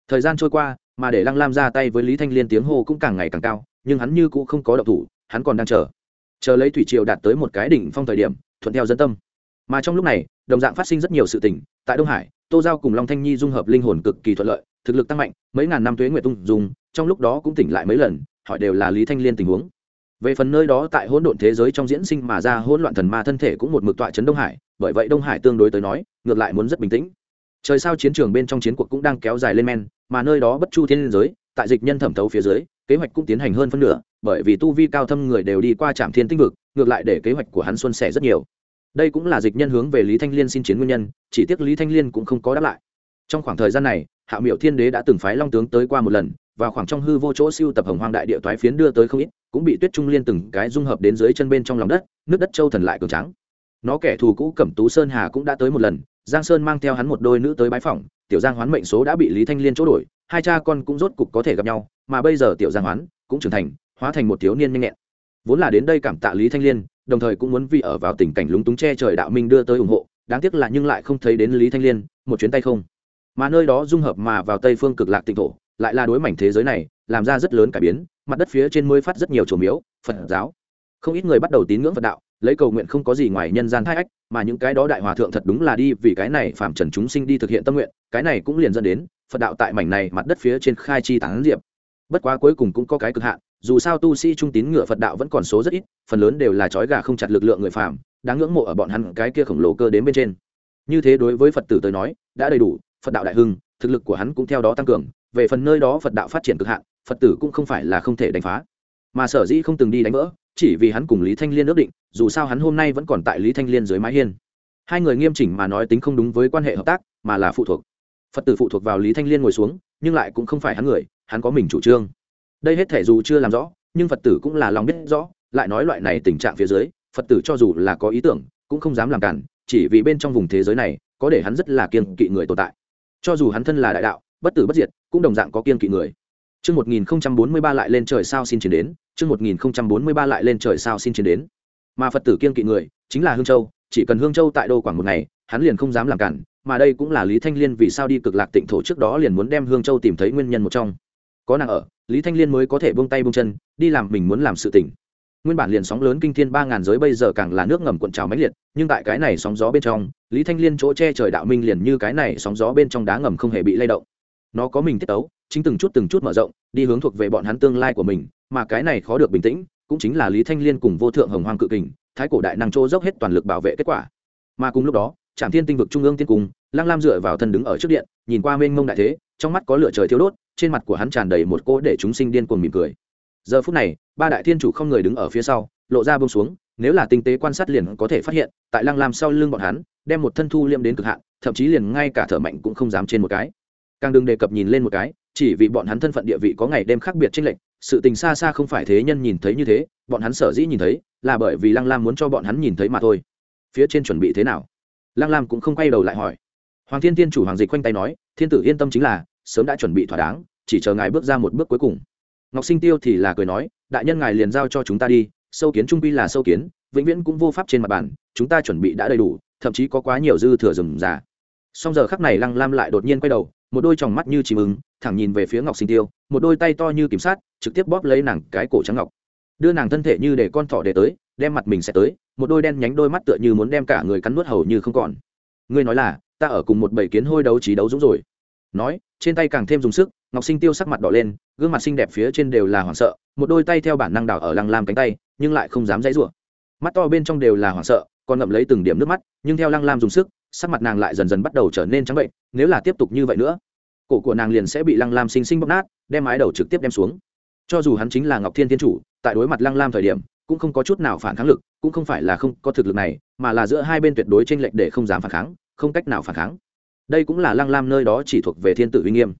Thời gian trôi qua, mà để lăng lam ra tay với lý thanh liên tiếng hô cũng càng ngày càng cao, nhưng hắn như cũng không có động thủ, hắn còn đang chờ. Chờ lấy thủy triều đạt tới một cái đỉnh phong thời điểm, thuận theo dân tâm. Mà trong lúc này, đồng dạng phát sinh rất nhiều sự tình, tại đông hải, tô giao cùng long thanh nhi dung hợp linh hồn cực kỳ thuận lợi, thực lực tăng mạnh, mấy ngàn năm tuế nguyệt tung dùng, trong lúc đó cũng tỉnh lại mấy lần, hỏi đều là lý thanh liên tình huống về phần nơi đó tại hỗn độn thế giới trong diễn sinh mà ra hỗn loạn thần ma thân thể cũng một mực tọa chấn đông hải, bởi vậy đông hải tương đối tới nói, ngược lại muốn rất bình tĩnh. Trời sao chiến trường bên trong chiến cuộc cũng đang kéo dài lên men, mà nơi đó bất chu thiên liên giới, tại dịch nhân thẩm thấu phía dưới, kế hoạch cũng tiến hành hơn phân nửa, bởi vì tu vi cao thâm người đều đi qua trạm thiên tinh vực, ngược lại để kế hoạch của hắn xuân sẻ rất nhiều. Đây cũng là dịch nhân hướng về lý thanh liên xin chiến nguyên nhân, chỉ tiếc lý thanh liên cũng không có đáp lại. Trong khoảng thời gian này, hạ miệu thiên đế đã từng phái long tướng tới qua một lần, và khoảng trong hư vô chỗ siêu tập hồng hoang đại địa toái phiến đưa tới không ít cũng bị tuyết trung liên từng cái dung hợp đến dưới chân bên trong lòng đất, nước đất châu thần lại cường trắng nó kẻ thù cũ cẩm tú sơn hà cũng đã tới một lần, giang sơn mang theo hắn một đôi nữ tới bái phỏng, tiểu giang hoán mệnh số đã bị lý thanh liên chỗ đổi, hai cha con cũng rốt cục có thể gặp nhau, mà bây giờ tiểu giang hoán cũng trưởng thành, hóa thành một thiếu niên nhanh nhẹn. Vốn là đến đây cảm tạ lý thanh liên, đồng thời cũng muốn vì ở vào tình cảnh lúng túng che trời đạo minh đưa tới ủng hộ, đáng tiếc là nhưng lại không thấy đến lý thanh liên, một chuyến tay không. Mà nơi đó dung hợp mà vào tây phương cực lạc tịnh thổ, lại là đối mảnh thế giới này làm ra rất lớn cải biến, mặt đất phía trên mới phát rất nhiều chủ miếu, phật giáo. Không ít người bắt đầu tín ngưỡng phật đạo, lấy cầu nguyện không có gì ngoài nhân gian thai ách, mà những cái đó đại hòa thượng thật đúng là đi vì cái này phạm trần chúng sinh đi thực hiện tâm nguyện, cái này cũng liền dẫn đến phật đạo tại mảnh này mặt đất phía trên khai chi tán diệp. Bất quá cuối cùng cũng có cái cực hạn, dù sao tu sĩ trung tín ngựa phật đạo vẫn còn số rất ít, phần lớn đều là trói gà không chặt lực lượng người phạm đáng ngưỡng mộ ở bọn hắn cái kia khổng lồ cơ đến bên trên. Như thế đối với phật tử tới nói, đã đầy đủ, phật đạo đại hưng, thực lực của hắn cũng theo đó tăng cường, về phần nơi đó phật đạo phát triển cực hạn phật tử cũng không phải là không thể đánh phá. Mà sở dĩ không từng đi đánh vỡ, chỉ vì hắn cùng lý thanh liên ước định, dù sao hắn hôm nay vẫn còn tại lý thanh liên dưới mái hiên. Hai người nghiêm chỉnh mà nói tính không đúng với quan hệ hợp tác, mà là phụ thuộc. Phật tử phụ thuộc vào lý thanh liên ngồi xuống, nhưng lại cũng không phải hắn người, hắn có mình chủ trương. Đây hết thể dù chưa làm rõ, nhưng phật tử cũng là lòng biết rõ, lại nói loại này tình trạng phía dưới, phật tử cho dù là có ý tưởng, cũng không dám làm cản, chỉ vì bên trong vùng thế giới này, có để hắn rất là kiên kỵ người tồn tại. Cho dù hắn thân là đại đạo, bất tử bất diệt, cũng đồng dạng có kiên kỵ người. Chương 1043 lại lên trời sao xin chiến đến, chương 1043 lại lên trời sao xin chiến đến. Mà Phật tử kiên kỵ người, chính là Hương Châu, chỉ cần Hương Châu tại đô quảng một ngày, hắn liền không dám làm cản, mà đây cũng là Lý Thanh Liên vì sao đi cực lạc tịnh thổ trước đó liền muốn đem Hương Châu tìm thấy nguyên nhân một trong. Có nàng ở, Lý Thanh Liên mới có thể buông tay buông chân, đi làm mình muốn làm sự tình. Nguyên bản liền sóng lớn kinh thiên ba ngàn giới bây giờ càng là nước ngầm cuộn trào mãnh liệt, nhưng tại cái này sóng gió bên trong, Lý Thanh Liên chỗ che trời đạo minh liền như cái này sóng gió bên trong đá ngầm không hề bị lay động. Nó có mình tiết tấu, chính từng chút từng chút mở rộng, đi hướng thuộc về bọn hắn tương lai của mình, mà cái này khó được bình tĩnh, cũng chính là lý thanh liên cùng vô thượng hồng hoang cự kình, thái cổ đại năng chỗ dốc hết toàn lực bảo vệ kết quả. Mà cùng lúc đó trạm thiên tinh vực trung ương tiên cung, lăng lam dựa vào thân đứng ở trước điện, nhìn qua mênh mông đại thế, trong mắt có lửa trời thiếu đốt, trên mặt của hắn tràn đầy một cỗ để chúng sinh điên cuồng mỉm cười. Giờ phút này, ba đại thiên chủ không người đứng ở phía sau, lộ ra bông xuống, nếu là tinh tế quan sát liền có thể phát hiện, tại lăng lam sau lưng bọn hắn, đem một thân thu liêm đến cực hạn, thậm chí liền ngay cả thở mạnh cũng không dám trên một cái. Càng đừng đề cập nhìn lên một cái chỉ vì bọn hắn thân phận địa vị có ngày đêm khác biệt trên lệnh sự tình xa xa không phải thế nhân nhìn thấy như thế, bọn hắn sở dĩ nhìn thấy, là bởi vì lăng lam muốn cho bọn hắn nhìn thấy mà thôi. Phía trên chuẩn bị thế nào? Lăng lam cũng không quay đầu lại hỏi. Hoàng thiên tiên chủ hoàng dịch quanh tay nói, thiên tử yên tâm chính là, sớm đã chuẩn bị thỏa đáng, chỉ chờ ngài bước ra một bước cuối cùng. Ngọc sinh tiêu thì là cười nói, đại nhân ngài liền giao cho chúng ta đi, sâu kiến trung pi là sâu kiến, vĩnh viễn cũng vô pháp trên mặt bàn, chúng ta chuẩn bị đã đầy đủ, thậm chí có quá nhiều dư thừa rừng già. Song giờ khắc này lăng lam lại đột nhiên quay đầu, một đôi tròng mắt như chìm ứng thẳng nhìn về phía ngọc sinh tiêu, một đôi tay to như kiểm sát trực tiếp bóp lấy nàng cái cổ trắng ngọc. Đưa nàng thân thể như để con thỏ để tới, đem mặt mình sẽ tới, một đôi đen nhánh đôi mắt tựa như muốn đem cả người cắn nuốt hầu như không còn. Ngươi nói là, ta ở cùng một bầy kiến hôi đấu trí đấu dũng rồi. Nói, trên tay càng thêm dùng sức, ngọc sinh tiêu sắc mặt đỏ lên, gương mặt xinh đẹp phía trên đều là hoảng sợ, một đôi tay theo bản năng đảo ở lăng lam cánh tay, nhưng lại không dám dãy rủa. Mắt to bên trong đều là hoảng sợ, còn ngậm lấy từng điểm nước mắt, nhưng theo lăng lam dùng sức, sắc mặt nàng lại dần dần bắt đầu trở nên trắng bệnh, nếu là tiếp tục như vậy nữa cổ của nàng liền sẽ bị lăng lam xinh xinh bóc nát, đem mái đầu trực tiếp đem xuống. Cho dù hắn chính là ngọc thiên Thiên chủ, tại đối mặt lăng lam thời điểm, cũng không có chút nào phản kháng lực, cũng không phải là không có thực lực này, mà là giữa hai bên tuyệt đối tranh lệch để không dám phản kháng, không cách nào phản kháng. Đây cũng là lăng lam nơi đó chỉ thuộc về thiên tử uy nghiêm.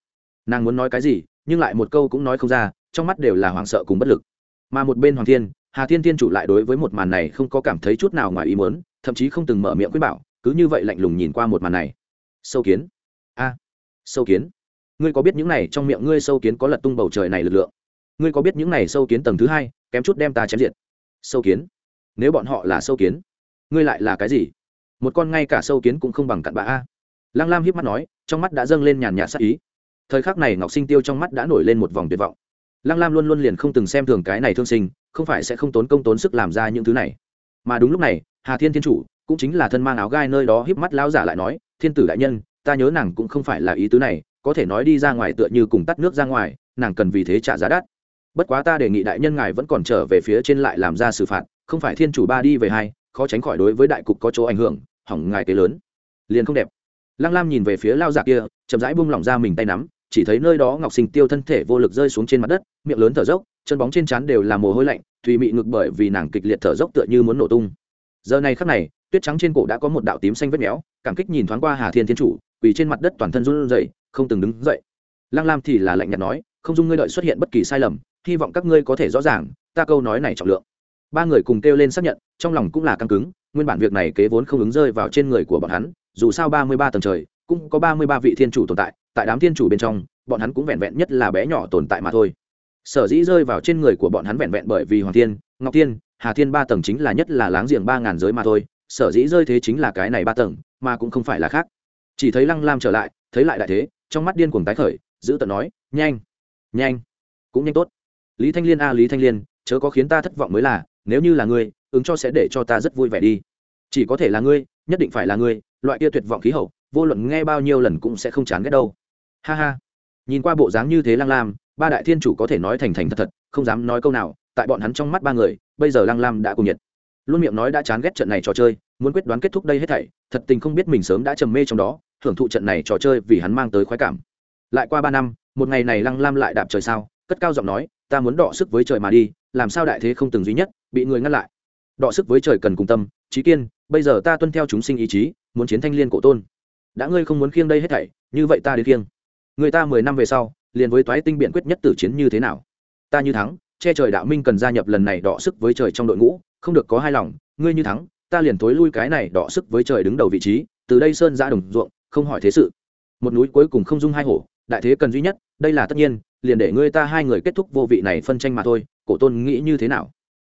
Nàng muốn nói cái gì, nhưng lại một câu cũng nói không ra, trong mắt đều là hoảng sợ cùng bất lực. Mà một bên hoàng thiên, hà thiên Thiên chủ lại đối với một màn này không có cảm thấy chút nào ngoài ý muốn, thậm chí không từng mở miệng quyết bảo, cứ như vậy lạnh lùng nhìn qua một màn này. Sâu kiến. A. Sâu kiến ngươi có biết những này trong miệng ngươi sâu kiến có lật tung bầu trời này lực lượng? Ngươi có biết những này sâu kiến tầng thứ hai, kém chút đem ta chém diệt? Sâu kiến? Nếu bọn họ là sâu kiến, ngươi lại là cái gì? Một con ngay cả sâu kiến cũng không bằng cặn bã a. Lăng lam hiếp mắt nói, trong mắt đã dâng lên nhàn nhạt sắc ý. Thời khắc này ngọc sinh tiêu trong mắt đã nổi lên một vòng tuyệt vọng. Lăng lam luôn luôn liền không từng xem thường cái này thương sinh, không phải sẽ không tốn công tốn sức làm ra những thứ này. Mà đúng lúc này, hà thiên thiên chủ, cũng chính là thân mang áo gai nơi đó híp mắt lão giả lại nói, thiên tử đại nhân, ta nhớ nàng cũng không phải là ý tứ này có thể nói đi ra ngoài tựa như cùng tắt nước ra ngoài, nàng cần vì thế trả giá đắt. Bất quá ta đề nghị đại nhân ngài vẫn còn trở về phía trên lại làm ra xử phạt, không phải thiên chủ ba đi về hai, khó tránh khỏi đối với đại cục có chỗ ảnh hưởng, hỏng ngài kế lớn. Liền không đẹp. Lăng lam nhìn về phía lao giả kia, chậm rãi buông lỏng ra mình tay nắm, chỉ thấy nơi đó ngọc sinh tiêu thân thể vô lực rơi xuống trên mặt đất, miệng lớn thở dốc, chân bóng trên trán đều là mồ hôi lạnh, thùy mị ngực bởi vì nàng kịch liệt thở dốc tựa như muốn nổ tung. Giờ này khắc này, tuyết trắng trên cổ đã có một đạo tím xanh vết méo, cảm kích nhìn thoáng qua hà thiên thiên chủ vì trên mặt đất toàn thân run rẩy không từng đứng dậy. Lăng lam thì là lạnh nhạt nói, không dung ngươi đợi xuất hiện bất kỳ sai lầm, hy vọng các ngươi có thể rõ ràng, ta câu nói này trọng lượng. Ba người cùng kêu lên xác nhận, trong lòng cũng là căng cứng, nguyên bản việc này kế vốn không ứng rơi vào trên người của bọn hắn, dù sao ba mươi ba tầng trời, cũng có ba mươi ba vị thiên chủ tồn tại tại đám thiên chủ bên trong, bọn hắn cũng vẹn vẹn nhất là bé nhỏ tồn tại mà thôi. Sở dĩ rơi vào trên người của bọn hắn vẹn vẹn bởi vì hoàng thiên, ngọc thiên, hà thiên ba tầng chính là nhất là láng giềng ba ngàn giới mà thôi, sở dĩ rơi thế chính là cái này ba tầng, mà cũng không phải là khác. Chỉ thấy lăng lam trở lại, thấy lại đại thế trong mắt điên cuồng tái khởi, giữ tận nói, nhanh nhanh, cũng nhanh tốt. Lý thanh liên a, lý thanh liên, chớ có khiến ta thất vọng mới là, nếu như là ngươi, ứng cho sẽ để cho ta rất vui vẻ đi. Chỉ có thể là ngươi, nhất định phải là ngươi, loại kia tuyệt vọng khí hậu, vô luận nghe bao nhiêu lần cũng sẽ không chán ghét đâu. Ha ha. Nhìn qua bộ dáng như thế lang lam, ba đại thiên chủ có thể nói thành thành thật thật, không dám nói câu nào, tại bọn hắn trong mắt ba người, bây giờ lang lam đã cùng nhiệt. Luôn miệng nói đã chán ghét trận này trò chơi, muốn quyết đoán kết thúc đây hết thảy, thật tình không biết mình sớm đã trầm mê trong đó hưởng thụ trận này trò chơi vì hắn mang tới khoái cảm. Lại qua ba năm, một ngày này lăng lam lại đạp trời sao, cất cao giọng nói, ta muốn đọ sức với trời mà đi, làm sao đại thế không từng duy nhất, bị người ngăn lại. Đọ sức với trời cần cùng tâm, trí kiên, bây giờ ta tuân theo chúng sinh ý chí, muốn chiến thanh liên cổ tôn. Đã ngươi không muốn khiêng đây hết thảy, như vậy ta đến khiêng. Người ta mười năm về sau, liền với toái tinh biện quyết nhất tử chiến như thế nào? Ta như thắng, che trời đạo minh cần gia nhập lần này đọ sức với trời trong đội ngũ, không được có hai lòng, ngươi như thắng, ta liền tối lui cái này đọ sức với trời đứng đầu vị trí, từ đây sơn ra đồng ruộng không hỏi thế sự. Một núi cuối cùng không dung hai hổ, đại thế cần duy nhất, đây là tất nhiên, liền để ngươi ta hai người kết thúc vô vị này phân tranh mà thôi, cổ tôn nghĩ như thế nào?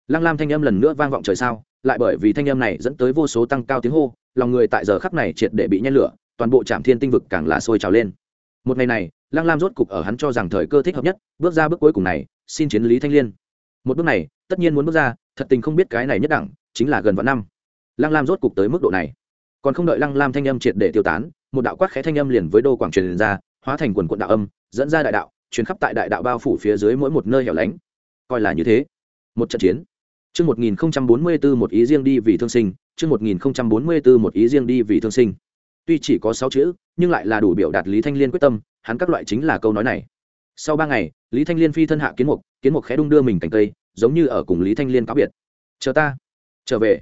Lăng lam thanh âm lần nữa vang vọng trời sao, lại bởi vì thanh âm này dẫn tới vô số tăng cao tiếng hô, lòng người tại giờ khắc này triệt để bị nhen lửa, toàn bộ trạm thiên tinh vực càng là sôi trào lên. Một ngày này, lăng lam rốt cục ở hắn cho rằng thời cơ thích hợp nhất, bước ra bước cuối cùng này, xin chiến lý thanh liên. Một bước này, tất nhiên muốn bước ra, thật tình không biết cái này nhất đẳng, chính là gần vạn năm. Lăng lam rốt cục tới mức độ này còn không đợi lăng lam thanh âm triệt để tiêu tán một đạo quát khẽ thanh âm liền với đô quảng truyền ra hóa thành quần quận đạo âm dẫn ra đại đạo truyền khắp tại đại đạo bao phủ phía dưới mỗi một nơi hẻo lánh coi là như thế một trận chiến Chương 1044 một ý riêng đi vì thương sinh, chương 1044 một ý riêng đi vì thương sinh. Tuy chỉ có sáu chữ, nhưng lại là đủ biểu đạt Lý Thanh Liên quyết tâm, hắn các loại chính là câu nói này. Sau ba ngày, Lý Thanh Liên phi thân hạ kiến mục, kiến mục khẽ đung đưa mình cành cây, giống như ở cùng Lý Thanh Liên cáo biệt. "Chờ ta." "Trở về."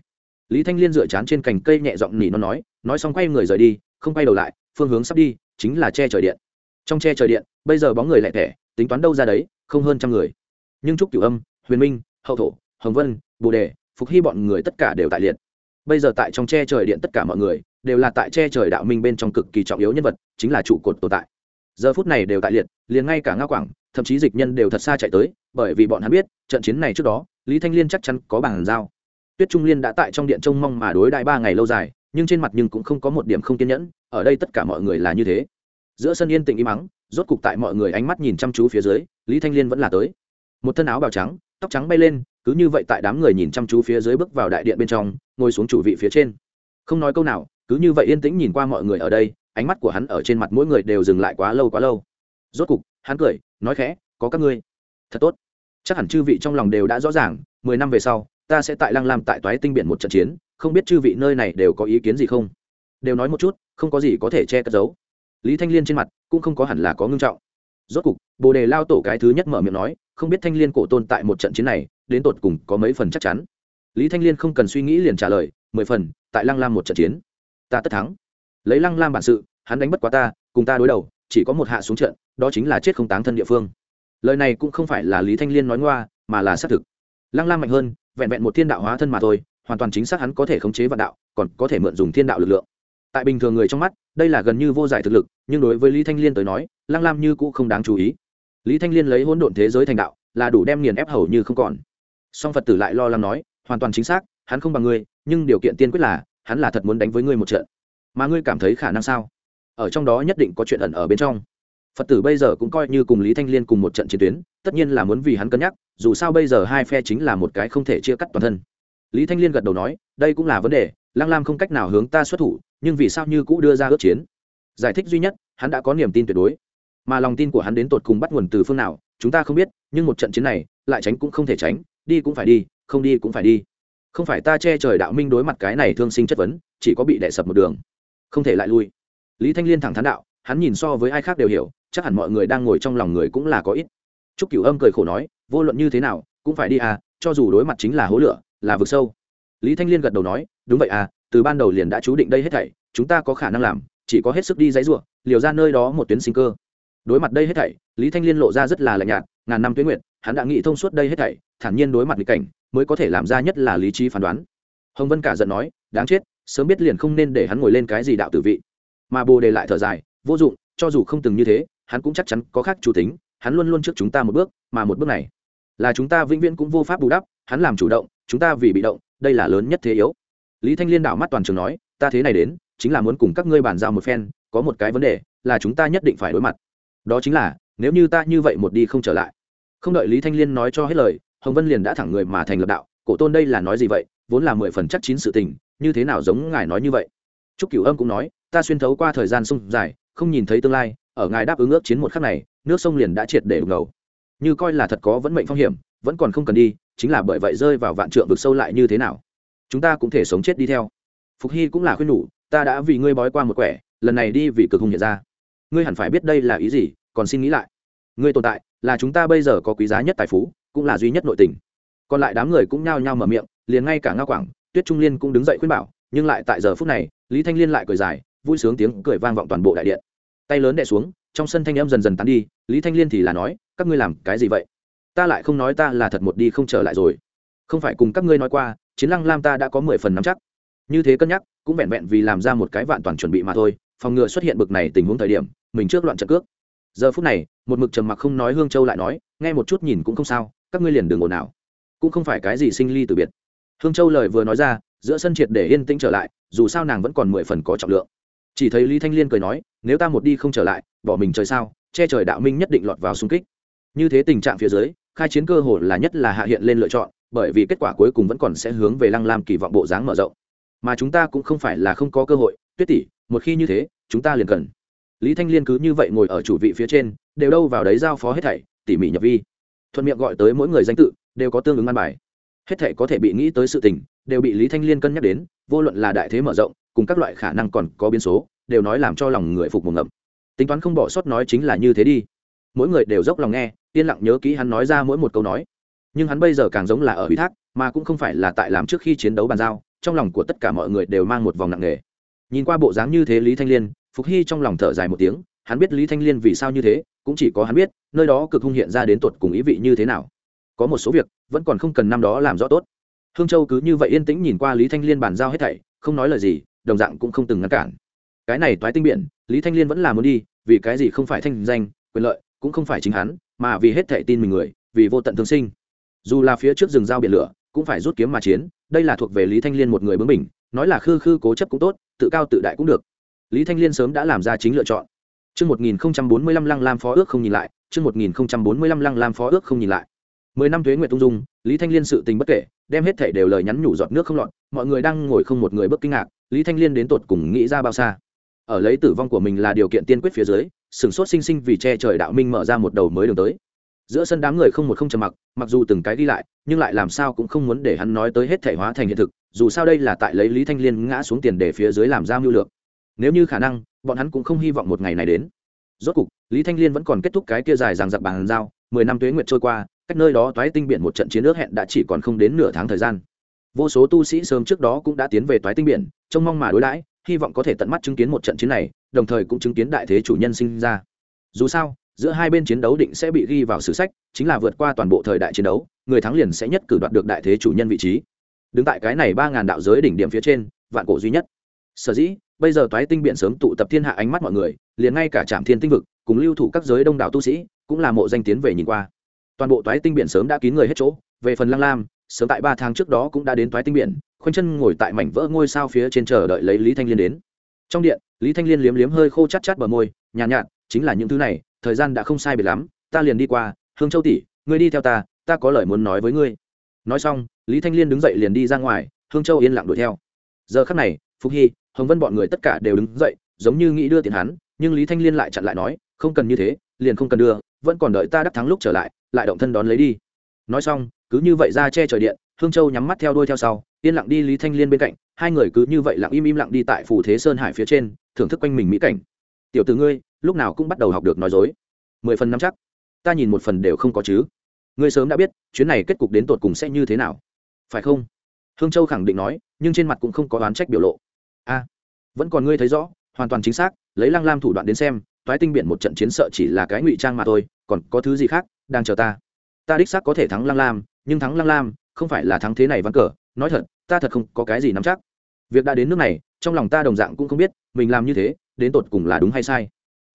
Lý Thanh Liên dựa chán trên cành cây nhẹ giọng nỉ nó nói, nói xong quay người rời đi, không quay đầu lại, phương hướng sắp đi, chính là che trời điện. Trong che trời điện, bây giờ bóng người lẹ thẻ tính toán đâu ra đấy, không hơn trăm người. Nhưng trúc Cửu Âm, Huyền Minh, Hậu Thổ, hồng vân bồ đề phục hy bọn người tất cả đều tại liệt bây giờ tại trong che trời điện tất cả mọi người đều là tại che trời đạo minh bên trong cực kỳ trọng yếu nhân vật chính là trụ cột tồn tại giờ phút này đều tại liệt liền ngay cả ngao quảng thậm chí dịch nhân đều thật xa chạy tới bởi vì bọn hắn biết trận chiến này trước đó lý thanh liên chắc chắn có bàn giao tuyết trung liên đã tại trong điện trông mong mà đối đại ba ngày lâu dài, nhưng trên mặt nhưng cũng không có một điểm không kiên nhẫn, ở đây tất cả mọi người là như thế. Giữa sân yên tĩnh im mắng rốt cục tại mọi người ánh mắt nhìn chăm chú phía dưới, lý thanh liên vẫn là tới. Một thân áo bào trắng, tóc trắng bay lên, cứ như vậy tại đám người nhìn chăm chú phía dưới bước vào đại điện bên trong, ngồi xuống chủ vị phía trên. Không nói câu nào, cứ như vậy yên tĩnh nhìn qua mọi người ở đây, ánh mắt của hắn ở trên mặt mỗi người đều dừng lại quá lâu quá lâu. Rốt cục, hắn cười, nói khẽ, có các ngươi. Thật tốt. Chắc hẳn chư vị trong lòng đều đã rõ ràng, mười năm về sau ta sẽ tại lăng lam tại toái tinh biển một trận chiến, không biết chư vị nơi này đều có ý kiến gì không? Đều nói một chút, không có gì có thể che cất giấu. Lý thanh liên trên mặt cũng không có hẳn là có ngưng trọng. Rốt cục, bồ đề lao tổ cái thứ nhất mở miệng nói, không biết thanh liên cổ tôn tại một trận chiến này, đến tột cùng có mấy phần chắc chắn? Lý thanh liên không cần suy nghĩ liền trả lời, mười phần, tại lăng lam một trận chiến. Ta tất thắng. Lấy lăng lam bản sự, hắn đánh bất quá ta, cùng ta đối đầu, chỉ có một hạ xuống trận, đó chính là chết không táng thân địa phương. Lời này cũng không phải là lý thanh liên nói ngoa, mà là xác thực. Lăng lam mạnh hơn vẹn vẹn một thiên đạo hóa thân mà thôi, hoàn toàn chính xác hắn có thể khống chế vạn đạo, còn có thể mượn dùng thiên đạo lực lượng. Tại bình thường người trong mắt, đây là gần như vô giải thực lực, nhưng đối với lý thanh liên tới nói, lăng lam như cũ không đáng chú ý. Lý thanh liên lấy hỗn độn thế giới thành đạo, là đủ đem nghiền ép hầu như không còn. Song phật tử lại lo lắng nói, hoàn toàn chính xác, hắn không bằng ngươi, nhưng điều kiện tiên quyết là, hắn là thật muốn đánh với ngươi một trận. Mà ngươi cảm thấy khả năng sao? Ở trong đó nhất định có chuyện ẩn ở bên trong. Phật tử bây giờ cũng coi như cùng lý thanh liên cùng một trận chiến tuyến tất nhiên là muốn vì hắn cân nhắc, dù sao bây giờ hai phe chính là một cái không thể chia cắt toàn thân. Lý thanh liên gật đầu nói, đây cũng là vấn đề, lăng lam không cách nào hướng ta xuất thủ, nhưng vì sao như cũ đưa ra ước chiến? Giải thích duy nhất, hắn đã có niềm tin tuyệt đối. Mà lòng tin của hắn đến tột cùng bắt nguồn từ phương nào, chúng ta không biết, nhưng một trận chiến này, lại tránh cũng không thể tránh, đi cũng phải đi, không đi cũng phải đi. Không phải ta che trời đạo minh đối mặt cái này thương sinh chất vấn, chỉ có bị đẻ sập một đường. Không thể lại lui. Lý thanh liên thẳng thắn đạo, hắn nhìn so với ai khác đều hiểu, chắc hẳn mọi người đang ngồi trong lòng người cũng là có ít. Trúc Cửu Âm cười khổ nói, vô luận như thế nào, cũng phải đi à, cho dù đối mặt chính là hố lửa, là vực sâu. Lý Thanh Liên gật đầu nói, đúng vậy à, từ ban đầu liền đã chú định đây hết thảy, chúng ta có khả năng làm, chỉ có hết sức đi dãy rủa, liều ra nơi đó một tuyến sinh cơ. Đối mặt đây hết thảy, Lý Thanh Liên lộ ra rất là lạnh nhạt, ngàn năm tuyết nguyệt, hắn đã nghĩ thông suốt đây hết thảy, thản nhiên đối mặt nghịch cảnh, mới có thể làm ra nhất là lý trí phán đoán. Hồng Vân cả giận nói, đáng chết, sớm biết liền không nên để hắn ngồi lên cái gì đạo tử vị. Mà Bồ Đề lại thở dài, vô dụng, cho dù không từng như thế, hắn cũng chắc chắn có khác chủ tính, hắn luôn luôn trước chúng ta một bước, mà một bước này là chúng ta vĩnh viễn cũng vô pháp bù đắp, hắn làm chủ động, chúng ta vì bị động, đây là lớn nhất thế yếu. Lý thanh liên đảo mắt toàn trường nói, ta thế này đến, chính là muốn cùng các ngươi bàn giao một phen, có một cái vấn đề, là chúng ta nhất định phải đối mặt. Đó chính là, nếu như ta như vậy một đi không trở lại. Không đợi lý thanh liên nói cho hết lời, hồng vân liền đã thẳng người mà thành lập đạo, cổ tôn đây là nói gì vậy, vốn là mười phần chắc chín sự tình, như thế nào giống ngài nói như vậy? Trúc cửu âm cũng nói, ta xuyên thấu qua thời gian sung dài, không nhìn thấy tương lai, ở ngài đáp ứng ước chiến một khắc này nước sông liền đã triệt để đục ngầu. Như coi là thật có vẫn mệnh phong hiểm, vẫn còn không cần đi, chính là bởi vậy rơi vào vạn trượng vực sâu lại như thế nào? Chúng ta cũng thể sống chết đi theo. Phục hy cũng là khuyên nhủ, ta đã vì ngươi bói qua một quẻ, lần này đi vì cực hùng hiện ra. Ngươi hẳn phải biết đây là ý gì, còn xin nghĩ lại. Ngươi tồn tại, là chúng ta bây giờ có quý giá nhất tài phú, cũng là duy nhất nội tình. Còn lại đám người cũng nhao nhao mở miệng, liền ngay cả ngao quảng, tuyết trung liên cũng đứng dậy khuyên bảo, nhưng lại tại giờ phút này, lý thanh liên lại cười dài, vui sướng tiếng cười vang vọng toàn bộ đại điện. Tay lớn đè xuống trong sân thanh em dần dần tán đi, lý thanh liên thì là nói, các ngươi làm cái gì vậy? Ta lại không nói ta là thật một đi không trở lại rồi. Không phải cùng các ngươi nói qua, chiến lăng lam ta đã có mười phần nắm chắc. Như thế cân nhắc, cũng vẹn vẹn vì làm ra một cái vạn toàn chuẩn bị mà thôi, phòng ngừa xuất hiện bực này tình huống thời điểm, mình trước loạn trận cước. Giờ phút này, một mực trầm mặc không nói hương châu lại nói, nghe một chút nhìn cũng không sao, các ngươi liền đường ồn nào cũng không phải cái gì sinh ly từ biệt. Hương châu lời vừa nói ra, giữa sân triệt để yên tĩnh trở lại, dù sao nàng vẫn còn mười phần có trọng lượng chỉ thấy lý thanh liên cười nói, nếu ta một đi không trở lại, bỏ mình trời sao? Che trời đạo minh nhất định lọt vào xung kích. Như thế tình trạng phía dưới, khai chiến cơ hội là nhất là hạ hiện lên lựa chọn, bởi vì kết quả cuối cùng vẫn còn sẽ hướng về lăng lam kỳ vọng bộ dáng mở rộng. Mà chúng ta cũng không phải là không có cơ hội, tuyết tỷ, một khi như thế, chúng ta liền cần. Lý thanh liên cứ như vậy ngồi ở chủ vị phía trên, đều đâu vào đấy giao phó hết thảy, tỉ mỉ nhập vi. Thuận miệng gọi tới mỗi người danh tự, đều có tương ứng ăn bài hết thể có thể bị nghĩ tới sự tình, đều bị lý thanh liên cân nhắc đến, vô luận là đại thế mở rộng, cùng các loại khả năng còn có biến số, đều nói làm cho lòng người phục một ngậm. Tính toán không bỏ sót nói chính là như thế đi. Mỗi người đều dốc lòng nghe, yên lặng nhớ kỹ hắn nói ra mỗi một câu nói. Nhưng hắn bây giờ càng giống là ở ủy thác, mà cũng không phải là tại làm trước khi chiến đấu bàn giao, trong lòng của tất cả mọi người đều mang một vòng nặng nề. Nhìn qua bộ dáng như thế lý thanh liên, phục hy trong lòng thở dài một tiếng, hắn biết lý thanh liên vì sao như thế, cũng chỉ có hắn biết, nơi đó cực hung hiện ra đến tột cùng ý vị như thế nào có một số việc vẫn còn không cần năm đó làm rõ tốt. Hương châu cứ như vậy yên tĩnh nhìn qua lý thanh liên bàn giao hết thảy không nói lời gì đồng dạng cũng không từng ngăn cản. Cái này toái tinh biển lý thanh liên vẫn là muốn đi vì cái gì không phải thanh danh quyền lợi cũng không phải chính hắn mà vì hết thảy tin mình người vì vô tận thương sinh. Dù là phía trước rừng giao biển lửa cũng phải rút kiếm mà chiến đây là thuộc về lý thanh liên một người bướng mình nói là khư khư cố chấp cũng tốt tự cao tự đại cũng được. Lý thanh liên sớm đã làm ra chính lựa chọn. Trước 1045 lăng lam phó ước không nhìn lại, trước 1045 lăng lam phó ước không nhìn lại. Mười năm tuế nguyệt tung dung, Lý Thanh Liên sự tình bất kể, đem hết thảy đều lời nhắn nhủ giọt nước không lọt, mọi người đang ngồi không một người bất kinh ngạc, Lý Thanh Liên đến tột cùng nghĩ ra bao xa. Ở lấy tử vong của mình là điều kiện tiên quyết phía dưới sửng sốt sinh sinh vì che trời đạo minh mở ra một đầu mới đường tới. Giữa sân đám người không một không trầm mặc mặc dù từng cái đi lại nhưng lại làm sao cũng không muốn để hắn nói tới hết thể hóa thành hiện thực dù sao đây là tại lấy lý thanh liên ngã xuống tiền để phía dưới làm ra mưu lược. Nếu như khả năng bọn hắn cũng không hy vọng một ngày này đến. Rốt cục lý thanh liên vẫn còn kết thúc cái kia dài rằng giặc bàn giao mười năm tuế nguyệt trôi qua cách nơi đó toái tinh biển một trận chiến ước hẹn đã chỉ còn không đến nửa tháng thời gian. Vô số tu sĩ sớm trước đó cũng đã tiến về toái tinh biển, trông mong mà đối đãi, hy vọng có thể tận mắt chứng kiến một trận chiến này, đồng thời cũng chứng kiến đại thế chủ nhân sinh ra. Dù sao, giữa hai bên chiến đấu định sẽ bị ghi vào sử sách, chính là vượt qua toàn bộ thời đại chiến đấu, người thắng liền sẽ nhất cử đoạt được đại thế chủ nhân vị trí. Đứng tại cái này ba ngàn đạo giới đỉnh điểm phía trên, vạn cổ duy nhất. Sở dĩ, bây giờ toái tinh Biển sớm tụ tập thiên hạ ánh mắt mọi người, liền ngay cả trạm thiên tinh vực, cùng lưu thủ các giới đông đảo tu sĩ, cũng là mộ danh tiến về nhìn qua toàn bộ toái tinh Biển sớm đã kín người hết chỗ về phần lăng lam sớm tại ba tháng trước đó cũng đã đến toái tinh biển khoanh chân ngồi tại mảnh vỡ ngôi sao phía trên chờ đợi lấy lý thanh liên đến. Trong điện lý thanh liên liếm liếm hơi khô chát chát bờ môi nhàn nhạt, nhạt chính là những thứ này thời gian đã không sai biệt lắm ta liền đi qua hương châu tỷ ngươi đi theo ta ta có lời muốn nói với ngươi. Nói xong lý thanh liên đứng dậy liền đi ra ngoài hương châu yên lặng đuổi theo. Giờ khắc này phúc hy hồng vân bọn người tất cả đều đứng dậy giống như nghĩ đưa tiền hắn nhưng lý thanh liên lại chặn lại nói không cần như thế liền không cần đưa vẫn còn đợi ta đắc thắng lúc trở lại lại động thân đón lấy đi. Nói xong, cứ như vậy ra che trời điện, hương châu nhắm mắt theo đuôi theo sau, yên lặng đi lý thanh liên bên cạnh, hai người cứ như vậy lặng im im lặng đi tại phù thế sơn hải phía trên, thưởng thức quanh mình mỹ cảnh. Tiểu từ ngươi, lúc nào cũng bắt đầu học được nói dối. Mười phần năm chắc. Ta nhìn một phần đều không có chứ. Ngươi sớm đã biết, chuyến này kết cục đến tột cùng sẽ như thế nào. Phải không? Hương châu khẳng định nói, nhưng trên mặt cũng không có oán trách biểu lộ. A, vẫn còn ngươi thấy rõ, hoàn toàn chính xác, lấy lăng lam thủ đoạn đến xem, toái tinh biển một trận chiến sợ chỉ là cái ngụy trang mà thôi còn có thứ gì khác đang chờ ta? Ta đích xác có thể thắng lăng lam, nhưng thắng lăng lam không phải là thắng thế này ván cờ. Nói thật, ta thật không có cái gì nắm chắc. Việc đã đến nước này, trong lòng ta đồng dạng cũng không biết, mình làm như thế, đến tột cùng là đúng hay sai.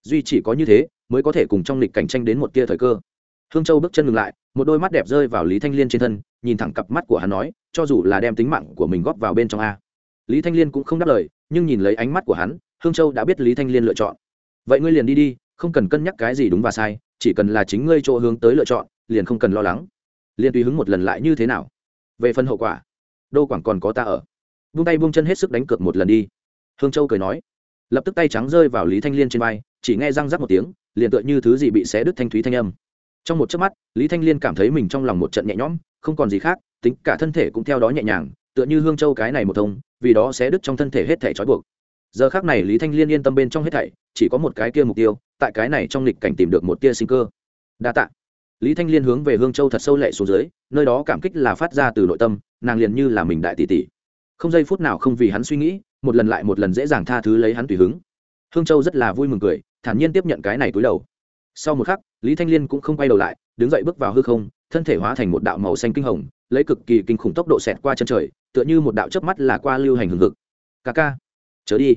Duy chỉ có như thế, mới có thể cùng trong lịch cạnh tranh đến một tia thời cơ. Hương châu bước chân ngừng lại, một đôi mắt đẹp rơi vào lý thanh liên trên thân, nhìn thẳng cặp mắt của hắn nói, cho dù là đem tính mạng của mình góp vào bên trong a. Lý thanh liên cũng không đáp lời, nhưng nhìn lấy ánh mắt của hắn, hương châu đã biết lý thanh liên lựa chọn. Vậy ngươi liền đi đi, không cần cân nhắc cái gì đúng và sai chỉ cần là chính ngươi chỗ hướng tới lựa chọn, liền không cần lo lắng. Liền tùy hứng một lần lại như thế nào? Về phần hậu quả, đô quảng còn có ta ở. Vung tay vung chân hết sức đánh cược một lần đi. Hương châu cười nói. Lập tức tay trắng rơi vào lý thanh liên trên vai, chỉ nghe răng rắc một tiếng, liền tựa như thứ gì bị xé đứt thanh thúy thanh âm. Trong một chớp mắt, lý thanh liên cảm thấy mình trong lòng một trận nhẹ nhõm, không còn gì khác, tính cả thân thể cũng theo đó nhẹ nhàng, tựa như hương châu cái này một thông, vì đó sẽ đứt trong thân thể hết thể trói buộc giờ khác này lý thanh liên yên tâm bên trong hết thảy, chỉ có một cái kia mục tiêu, tại cái này trong lịch cảnh tìm được một tia sinh cơ. Đa tạ. Lý thanh liên hướng về hương châu thật sâu lệ xuống dưới, nơi đó cảm kích là phát ra từ nội tâm, nàng liền như là mình đại tỷ tỷ. Không giây phút nào không vì hắn suy nghĩ, một lần lại một lần dễ dàng tha thứ lấy hắn tùy hứng. Hương châu rất là vui mừng cười, thản nhiên tiếp nhận cái này túi đầu. Sau một khắc, lý thanh liên cũng không quay đầu lại, đứng dậy bước vào hư không, thân thể hóa thành một đạo màu xanh kinh hồng, lấy cực kỳ kinh khủng tốc độ xẹt qua chân trời, tựa như một đạo chớp mắt là qua lưu hành hừng hực. Ca ca chớ đi.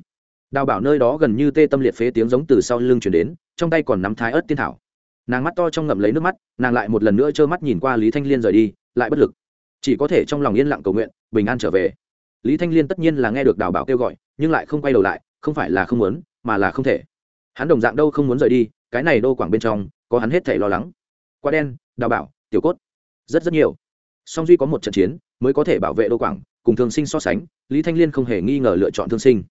Đào bảo nơi đó gần như tê tâm liệt phế tiếng giống từ sau lưng chuyển đến, trong tay còn nắm thái ớt tiên thảo. Nàng mắt to trong ngậm lấy nước mắt, nàng lại một lần nữa trơ mắt nhìn qua lý thanh liên rời đi, lại bất lực. Chỉ có thể trong lòng yên lặng cầu nguyện, bình an trở về. Lý thanh liên tất nhiên là nghe được đào bảo kêu gọi, nhưng lại không quay đầu lại, không phải là không muốn, mà là không thể. Hắn đồng dạng đâu không muốn rời đi, cái này đô quảng bên trong, có hắn hết thể lo lắng. Quá đen, đào bảo, tiểu cốt. Rất rất nhiều. Song duy có một trận chiến, mới có thể bảo vệ đô quảng, cùng thương sinh so sánh, lý thanh liên không hề nghi ngờ lựa chọn thương sinh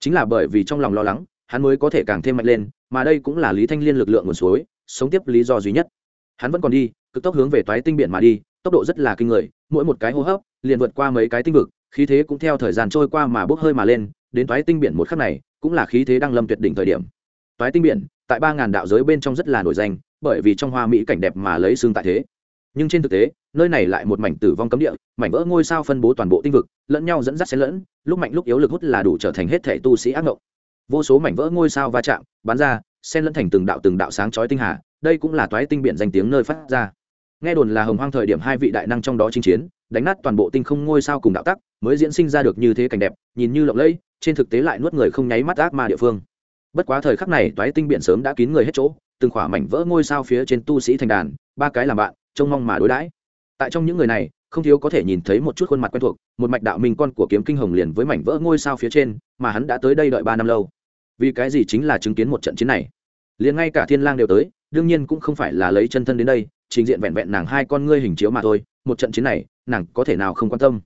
chính là bởi vì trong lòng lo lắng, hắn mới có thể càng thêm mạnh lên, mà đây cũng là lý thanh liên lực lượng nguồn suối, sống tiếp lý do duy nhất. Hắn vẫn còn đi, cực tốc hướng về toái tinh biển mà đi, tốc độ rất là kinh người, mỗi một cái hô hấp, liền vượt qua mấy cái tinh vực, khí thế cũng theo thời gian trôi qua mà bốc hơi mà lên, đến toái tinh biển một khắc này, cũng là khí thế đang lâm tuyệt đỉnh thời điểm. Toái tinh biển, tại ba ngàn đạo giới bên trong rất là nổi danh, bởi vì trong hoa mỹ cảnh đẹp mà lấy xương tại thế nhưng trên thực tế, nơi này lại một mảnh tử vong cấm địa, mảnh vỡ ngôi sao phân bố toàn bộ tinh vực, lẫn nhau dẫn dắt xen lẫn, lúc mạnh lúc yếu lực hút là đủ trở thành hết thể tu sĩ ác ngộng. Vô số mảnh vỡ ngôi sao va chạm, bắn ra, xen lẫn thành từng đạo từng đạo sáng chói tinh hà, đây cũng là toái tinh biển danh tiếng nơi phát ra. Nghe đồn là hồng hoang thời điểm hai vị đại năng trong đó chinh chiến, đánh nát toàn bộ tinh không ngôi sao cùng đạo tắc, mới diễn sinh ra được như thế cảnh đẹp, nhìn như lộng lẫy, trên thực tế lại nuốt người không nháy mắt ác ma địa phương. Bất quá thời khắc này toái tinh biển sớm đã kín người hết chỗ, từng khỏa mảnh vỡ ngôi sao phía trên tu sĩ thành đàn, ba cái làm bạn trông mong mà đối đãi. Tại trong những người này, không thiếu có thể nhìn thấy một chút khuôn mặt quen thuộc, một mạch đạo minh con của kiếm kinh hồng liền với mảnh vỡ ngôi sao phía trên, mà hắn đã tới đây đợi ba năm lâu. Vì cái gì chính là chứng kiến một trận chiến này? Liền ngay cả thiên lang đều tới, đương nhiên cũng không phải là lấy chân thân đến đây, trình diện vẹn vẹn nàng hai con ngươi hình chiếu mà thôi, một trận chiến này, nàng có thể nào không quan tâm?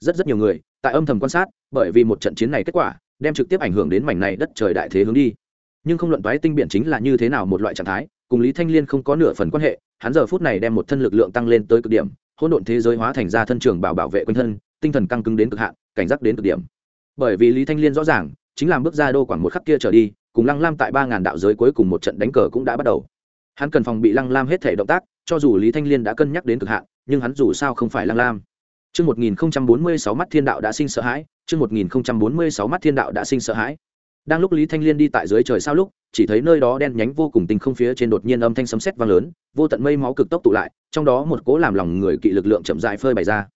Rất rất nhiều người, tại âm thầm quan sát, bởi vì một trận chiến này kết quả, đem trực tiếp ảnh hưởng đến mảnh này đất trời đại thế hướng đi. Nhưng không luận toái tinh biển chính là như thế nào một loại trạng thái cùng lý thanh liên không có nửa phần quan hệ hắn giờ phút này đem một thân lực lượng tăng lên tới cực điểm hỗn độn thế giới hóa thành ra thân trường bảo bảo vệ quanh thân tinh thần căng cứng đến cực hạn cảnh giác đến cực điểm. Bởi vì lý thanh liên rõ ràng chính làm bước ra đô quảng một khắc kia trở đi cùng lăng lam tại ba ngàn đạo giới cuối cùng một trận đánh cờ cũng đã bắt đầu. Hắn cần phòng bị lăng lam hết thể động tác cho dù lý thanh liên đã cân nhắc đến cực hạn nhưng hắn dù sao không phải lăng lam. Trước 1046 mắt thiên đạo đã sinh sợ hãi, trước 1046 mắt thiên đạo đã sinh sợ hãi. Đang lúc Lý Thanh Liên đi tại dưới trời sao lúc, chỉ thấy nơi đó đen nhánh vô cùng tinh không phía trên đột nhiên âm thanh sấm sét vang lớn, vô tận mây máu cực tốc tụ lại, trong đó một cỗ làm lòng người kỵ lực lượng chậm rãi phơi bày ra.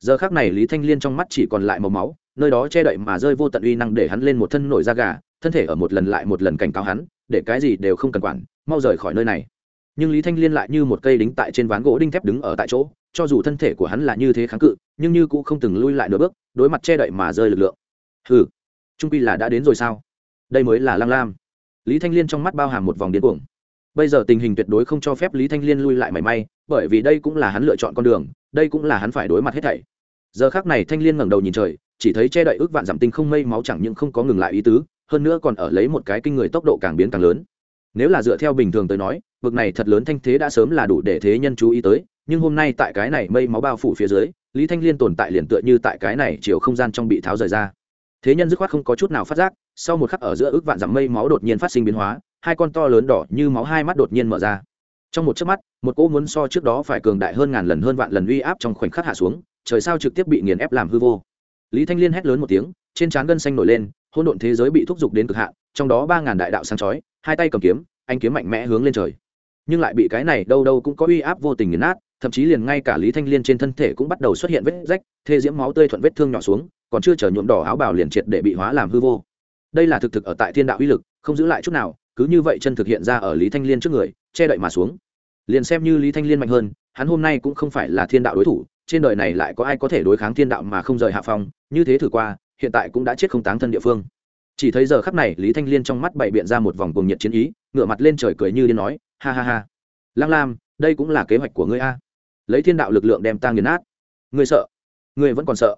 Giờ khắc này Lý Thanh Liên trong mắt chỉ còn lại màu máu, nơi đó che đậy mà rơi vô tận uy năng để hắn lên một thân nổi da gà, thân thể ở một lần lại một lần cảnh cáo hắn, để cái gì đều không cần quản, mau rời khỏi nơi này. Nhưng lý thanh liên lại như một cây đính tại trên ván gỗ đinh thép đứng ở tại chỗ cho dù thân thể của hắn là như thế kháng cự nhưng như cũng không từng lui lại nửa bước đối mặt che đậy mà rơi lực lượng. Hừ trung quy là đã đến rồi sao? Đây mới là lăng lam lý thanh liên trong mắt bao hàm một vòng điên cuồng. Bây giờ tình hình tuyệt đối không cho phép lý thanh liên lui lại mảy may, bởi vì đây cũng là hắn lựa chọn con đường, đây cũng là hắn phải đối mặt hết thảy. Giờ khác này thanh liên ngẩng đầu nhìn trời, chỉ thấy che đậy ước vạn giảm tinh không mây máu chẳng những không có ngừng lại ý tứ, hơn nữa còn ở lấy một cái kinh người tốc độ càng biến càng lớn. Nếu là dựa theo bình thường tới nói vực này thật lớn thanh thế đã sớm là đủ để thế nhân chú ý tới, nhưng hôm nay tại cái này mây máu bao phủ phía dưới, lý thanh liên tồn tại liền tựa như tại cái này chiều không gian trong bị tháo rời ra. Thế nhân dứt khoát không có chút nào phát giác sau một khắc ở giữa ước vạn dặm mây máu đột nhiên phát sinh biến hóa, hai con to lớn đỏ như máu hai mắt đột nhiên mở ra. Trong một chớp mắt, một cỗ muốn so trước đó phải cường đại hơn ngàn lần hơn vạn lần uy áp trong khoảnh khắc hạ xuống, trời sao trực tiếp bị nghiền ép làm hư vô. Lý thanh liên hét lớn một tiếng, trên trán gân xanh nổi lên, hỗn độn thế giới bị thúc giục đến cực hạn, trong đó ba ngàn đại đạo sáng chói, hai tay cầm kiếm, anh kiếm mạnh mẽ hướng lên trời. Nhưng lại bị cái này đâu đâu cũng có uy áp vô tình nghiền nát, thậm chí liền ngay cả lý thanh liên trên thân thể cũng bắt đầu xuất hiện vết rách, thê diễm máu tươi thuận vết thương nhỏ xuống, còn chưa chờ nhuộm đỏ áo bào liền triệt để bị hóa làm hư vô đây là thực thực ở tại thiên đạo uy lực, không giữ lại chút nào, cứ như vậy chân thực hiện ra ở lý thanh liên trước người, che đậy mà xuống. Liền xem như lý thanh liên mạnh hơn, hắn hôm nay cũng không phải là thiên đạo đối thủ, trên đời này lại có ai có thể đối kháng thiên đạo mà không rời hạ phong, như thế thử qua, hiện tại cũng đã chết không táng thân địa phương. Chỉ thấy giờ khắc này, lý thanh liên trong mắt bày biện ra một vòng cuồng nhiệt chiến ý ngựa mặt lên trời cười như điên nói, ha ha ha. Lang lam, đây cũng là kế hoạch của ngươi a. Lấy thiên đạo lực lượng đem ta nghiền nát. Ngươi sợ. Ngươi vẫn còn sợ.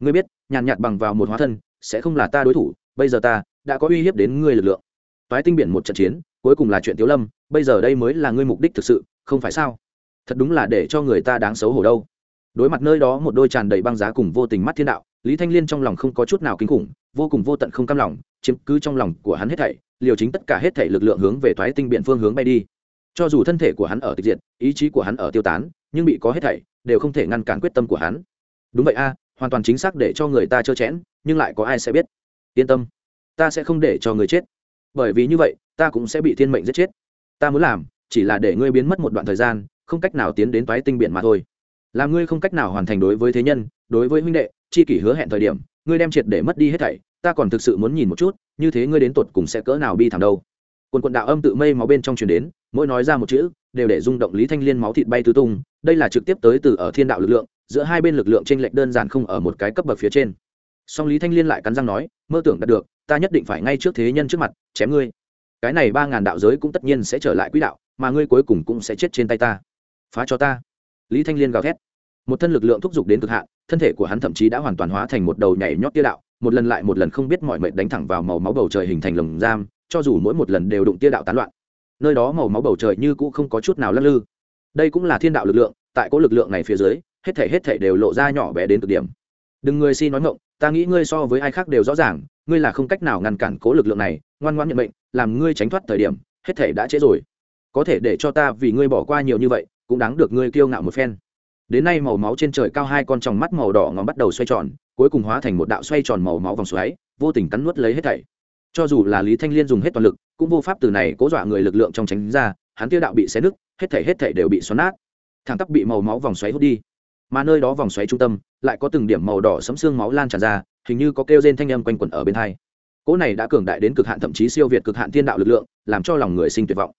Ngươi biết, nhàn nhạt bằng vào một hóa thân, sẽ không là ta đối thủ bây giờ ta đã có uy hiếp đến ngươi lực lượng. Toái tinh biển một trận chiến, cuối cùng là chuyện tiếu lâm, bây giờ đây mới là ngươi mục đích thực sự, không phải sao? Thật đúng là để cho người ta đáng xấu hổ đâu. Đối mặt nơi đó một đôi tràn đầy băng giá cùng vô tình mắt thiên đạo, lý thanh liên trong lòng không có chút nào kinh khủng, vô cùng vô tận không cam lòng, chiếm cứ trong lòng của hắn hết thảy, liều chính tất cả hết thảy lực lượng hướng về thoái tinh biện phương hướng bay đi. Cho dù thân thể của hắn ở tịch diện ý chí của hắn ở tiêu tán, nhưng bị có hết thảy, đều không thể ngăn cản quyết tâm của hắn. Đúng vậy a, hoàn toàn chính xác để cho người ta trơ chẽn, nhưng lại có ai sẽ biết? Yên tâm. Ta sẽ không để cho người chết. Bởi vì như vậy, ta cũng sẽ bị thiên mệnh giết chết. Ta muốn làm, chỉ là để ngươi biến mất một đoạn thời gian, không cách nào tiến đến toái tinh biển mà thôi. Làm ngươi không cách nào hoàn thành đối với thế nhân, đối với huynh đệ, chi kỷ hứa hẹn thời điểm, ngươi đem triệt để mất đi hết thảy, ta còn thực sự muốn nhìn một chút, như thế ngươi đến tột cùng sẽ cỡ nào bi thảm đâu. Quần quần đạo âm tự mây máu bên trong truyền đến, mỗi nói ra một chữ, đều để rung động lý thanh liên máu thịt bay tứ tung, đây là trực tiếp tới từ ở thiên đạo lực lượng, giữa hai bên lực lượng t r ê n lệch đơn giản không ở một cái cấp bậc phía trên song lý thanh liên lại cắn răng nói, mơ tưởng đạt được, ta nhất định phải ngay trước thế nhân trước mặt, chém ngươi. Cái này ba ngàn đạo giới cũng tất nhiên sẽ trở lại quỹ đạo, mà ngươi cuối cùng cũng sẽ chết trên tay ta. Phá cho ta. Lý thanh liên gào thét. Một thân lực lượng thúc giục đến cực hạn, thân thể của hắn thậm chí đã hoàn toàn hóa thành một đầu nhảy nhót tia đạo, một lần lại một lần không biết mọi mệnh đánh thẳng vào màu máu bầu trời hình thành lồng giam, cho dù mỗi một lần đều đụng tia đạo tán loạn. Nơi đó màu máu bầu trời như cũ không có chút nào lắc lư. Đây cũng là thiên đạo lực lượng, tại có lực lượng này phía dưới, hết thể hết thể đều lộ ra nhỏ bé đến cực điểm đừng người si nói ngộng ta nghĩ ngươi so với ai khác đều rõ ràng, ngươi là không cách nào ngăn cản cố lực lượng này, ngoan ngoãn nhận mệnh, làm ngươi tránh thoát thời điểm, hết thể đã trễ rồi. Có thể để cho ta vì ngươi bỏ qua nhiều như vậy, cũng đáng được ngươi kiêu ngạo một phen. Đến nay màu máu trên trời cao hai con tròng mắt màu đỏ ngòm bắt đầu xoay tròn, cuối cùng hóa thành một đạo xoay tròn màu máu vòng xoáy, vô tình cắn nuốt lấy hết thảy. Cho dù là lý thanh liên dùng hết toàn lực, cũng vô pháp từ này cố dọa người lực lượng trong tránh ra, hắn tiêu đạo bị xé nứt, hết thảy hết thảy đều bị xoắn nát. Thẳng tắp bị màu máu vòng xoáy hút đi mà nơi đó vòng xoáy trung tâm lại có từng điểm màu đỏ sấm xương máu lan tràn ra, hình như có kêu rên thanh âm quanh quẩn ở bên hai. Cỗ này đã cường đại đến cực hạn thậm chí siêu việt cực hạn thiên đạo lực lượng, làm cho lòng người sinh tuyệt vọng.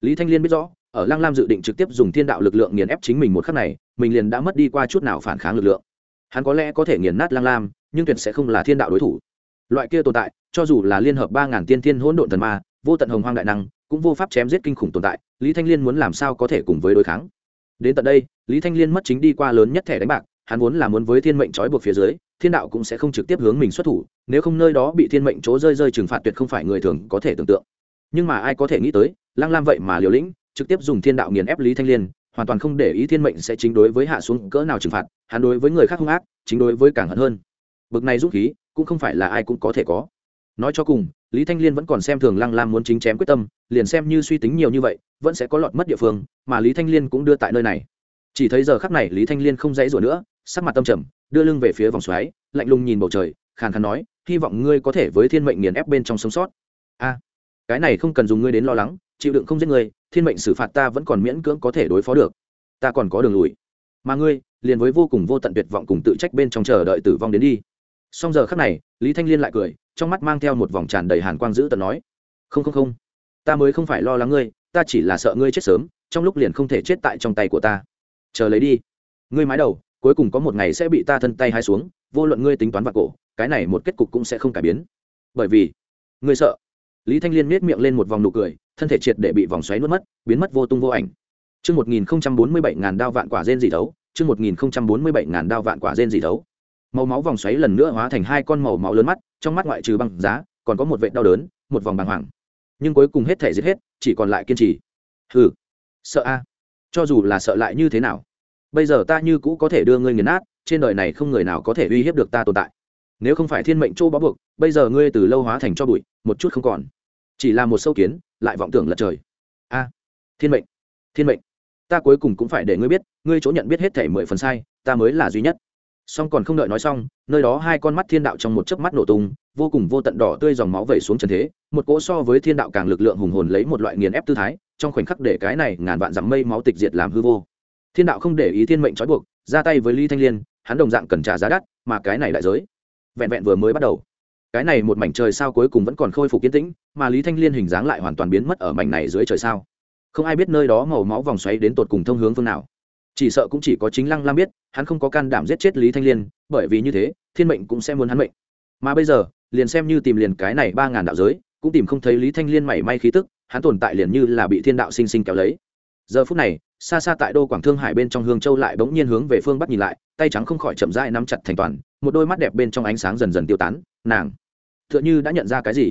Lý thanh liên biết rõ, ở lăng lam dự định trực tiếp dùng thiên đạo lực lượng nghiền ép chính mình một khắc này, mình liền đã mất đi qua chút nào phản kháng lực lượng. Hắn có lẽ có thể nghiền nát lăng lam, nhưng tuyệt sẽ không là thiên đạo đối thủ. Loại kia tồn tại, cho dù là liên hợp ba ngàn tiên thiên hỗn độn thần ma, vô tận hồng hoang đại năng, cũng vô pháp chém giết kinh khủng tồn tại, lý thanh liên muốn làm sao có thể cùng với đối kháng? Đến tận đây, lý thanh liên mất chính đi qua lớn nhất thẻ đánh bạc, hắn vốn là muốn với thiên mệnh trói buộc phía dưới, thiên đạo cũng sẽ không trực tiếp hướng mình xuất thủ, nếu không nơi đó bị thiên mệnh chỗ rơi rơi trừng phạt tuyệt không phải người thường có thể tưởng tượng. Nhưng mà ai có thể nghĩ tới, lăng lam vậy mà liều lĩnh, trực tiếp dùng thiên đạo nghiền ép lý thanh liên, hoàn toàn không để ý thiên mệnh sẽ chính đối với hạ xuống cỡ nào trừng phạt, hắn đối với người khác hung ác, chính đối với càng hận hơn. Bực này dũng khí, cũng không phải là ai cũng có thể có. Nói cho cùng lý thanh liên vẫn còn xem thường lăng lam muốn chính chém quyết tâm, liền xem như suy tính nhiều như vậy, vẫn sẽ có lọt mất địa phương, mà lý thanh liên cũng đưa tại nơi này. Chỉ thấy giờ khắc này lý thanh liên không dãy rủa nữa, sắc mặt tâm trầm, đưa lưng về phía vòng xoáy, lạnh lùng nhìn bầu trời, khàn khàn nói, hy vọng ngươi có thể với thiên mệnh nghiền ép bên trong sống sót. A, cái này không cần dùng ngươi đến lo lắng, chịu đựng không giết ngươi, thiên mệnh xử phạt ta vẫn còn miễn cưỡng có thể đối phó được. Ta còn có đường lùi. Mà ngươi, liền với vô cùng vô tận tuyệt vọng cùng tự trách bên trong chờ đợi tử vong đến đi. Song giờ khắc này, lý thanh liên lại cười trong mắt mang theo một vòng tràn đầy hàn quang dữ tợn nói không không không ta mới không phải lo lắng ngươi ta chỉ là sợ ngươi chết sớm trong lúc liền không thể chết tại trong tay của ta. Chờ lấy đi. Ngươi mái đầu cuối cùng có một ngày sẽ bị ta thân tay hai xuống vô luận ngươi tính toán vào cổ cái này một kết cục cũng sẽ không cải biến. Bởi vì ngươi sợ. Lý thanh liên miết miệng lên một vòng nụ cười thân thể triệt để bị vòng xoáy nuốt mất biến mất vô tung vô ảnh. Chương 1047 ngàn đao vạn quả rên gì thấu, chương 1047 ngàn đao vạn quả rên gì thấu. Màu máu vòng xoáy lần nữa hóa thành hai con màu máu lớn mắt, trong mắt ngoại trừ băng giá, còn có một vệ đau đớn, một vòng bàng hoàng. Nhưng cuối cùng hết thể giết hết, chỉ còn lại kiên trì. Hừ, sợ a. Cho dù là sợ lại như thế nào, bây giờ ta như cũ có thể đưa ngươi nghiền nát, trên đời này không người nào có thể uy hiếp được ta tồn tại. Nếu không phải thiên mệnh châu bó buộc, bây giờ ngươi từ lâu hóa thành cho bụi, một chút không còn. Chỉ là một sâu kiến, lại vọng tưởng là trời. A, thiên mệnh, thiên mệnh ta cuối cùng cũng phải để ngươi biết ngươi chỗ nhận biết hết thể mười phần sai ta mới là duy nhất song còn không đợi nói xong, nơi đó hai con mắt thiên đạo trong một chớp mắt nổ tung, vô cùng vô tận đỏ tươi dòng máu vẩy xuống trần thế, một cỗ so với thiên đạo càng lực lượng hùng hồn lấy một loại nghiền ép tư thái, trong khoảnh khắc để cái này ngàn vạn dặm mây máu tịch diệt làm hư vô. Thiên đạo không để ý thiên mệnh trói buộc, ra tay với ly thanh liên, hắn đồng dạng cần trả giá đắt, mà cái này đại giới vẹn vẹn vừa mới bắt đầu. Cái này một mảnh trời sao cuối cùng vẫn còn khôi phục kiến tĩnh, mà lý thanh liên hình dáng lại hoàn toàn biến mất ở mảnh này dưới trời sao. Không ai biết nơi đó màu máu vòng xoáy đến tột cùng thông hướng phương nào chỉ sợ cũng chỉ có chính lăng lam biết, hắn không có can đảm giết chết lý thanh liên, bởi vì như thế, thiên mệnh cũng sẽ muốn hắn mệnh. Mà bây giờ, liền xem như tìm liền cái này ba ngàn đạo giới, cũng tìm không thấy lý thanh liên mảy may khí tức, hắn tồn tại liền như là bị thiên đạo sinh sinh kéo lấy. Giờ phút này, xa xa tại đô quảng thương hải bên trong hương châu lại bỗng nhiên hướng về phương bắc nhìn lại, tay trắng không khỏi chậm rãi nắm chặt thành toàn, một đôi mắt đẹp bên trong ánh sáng dần dần tiêu tán, nàng t h ư ợ n h ư đã nhận ra cái gì?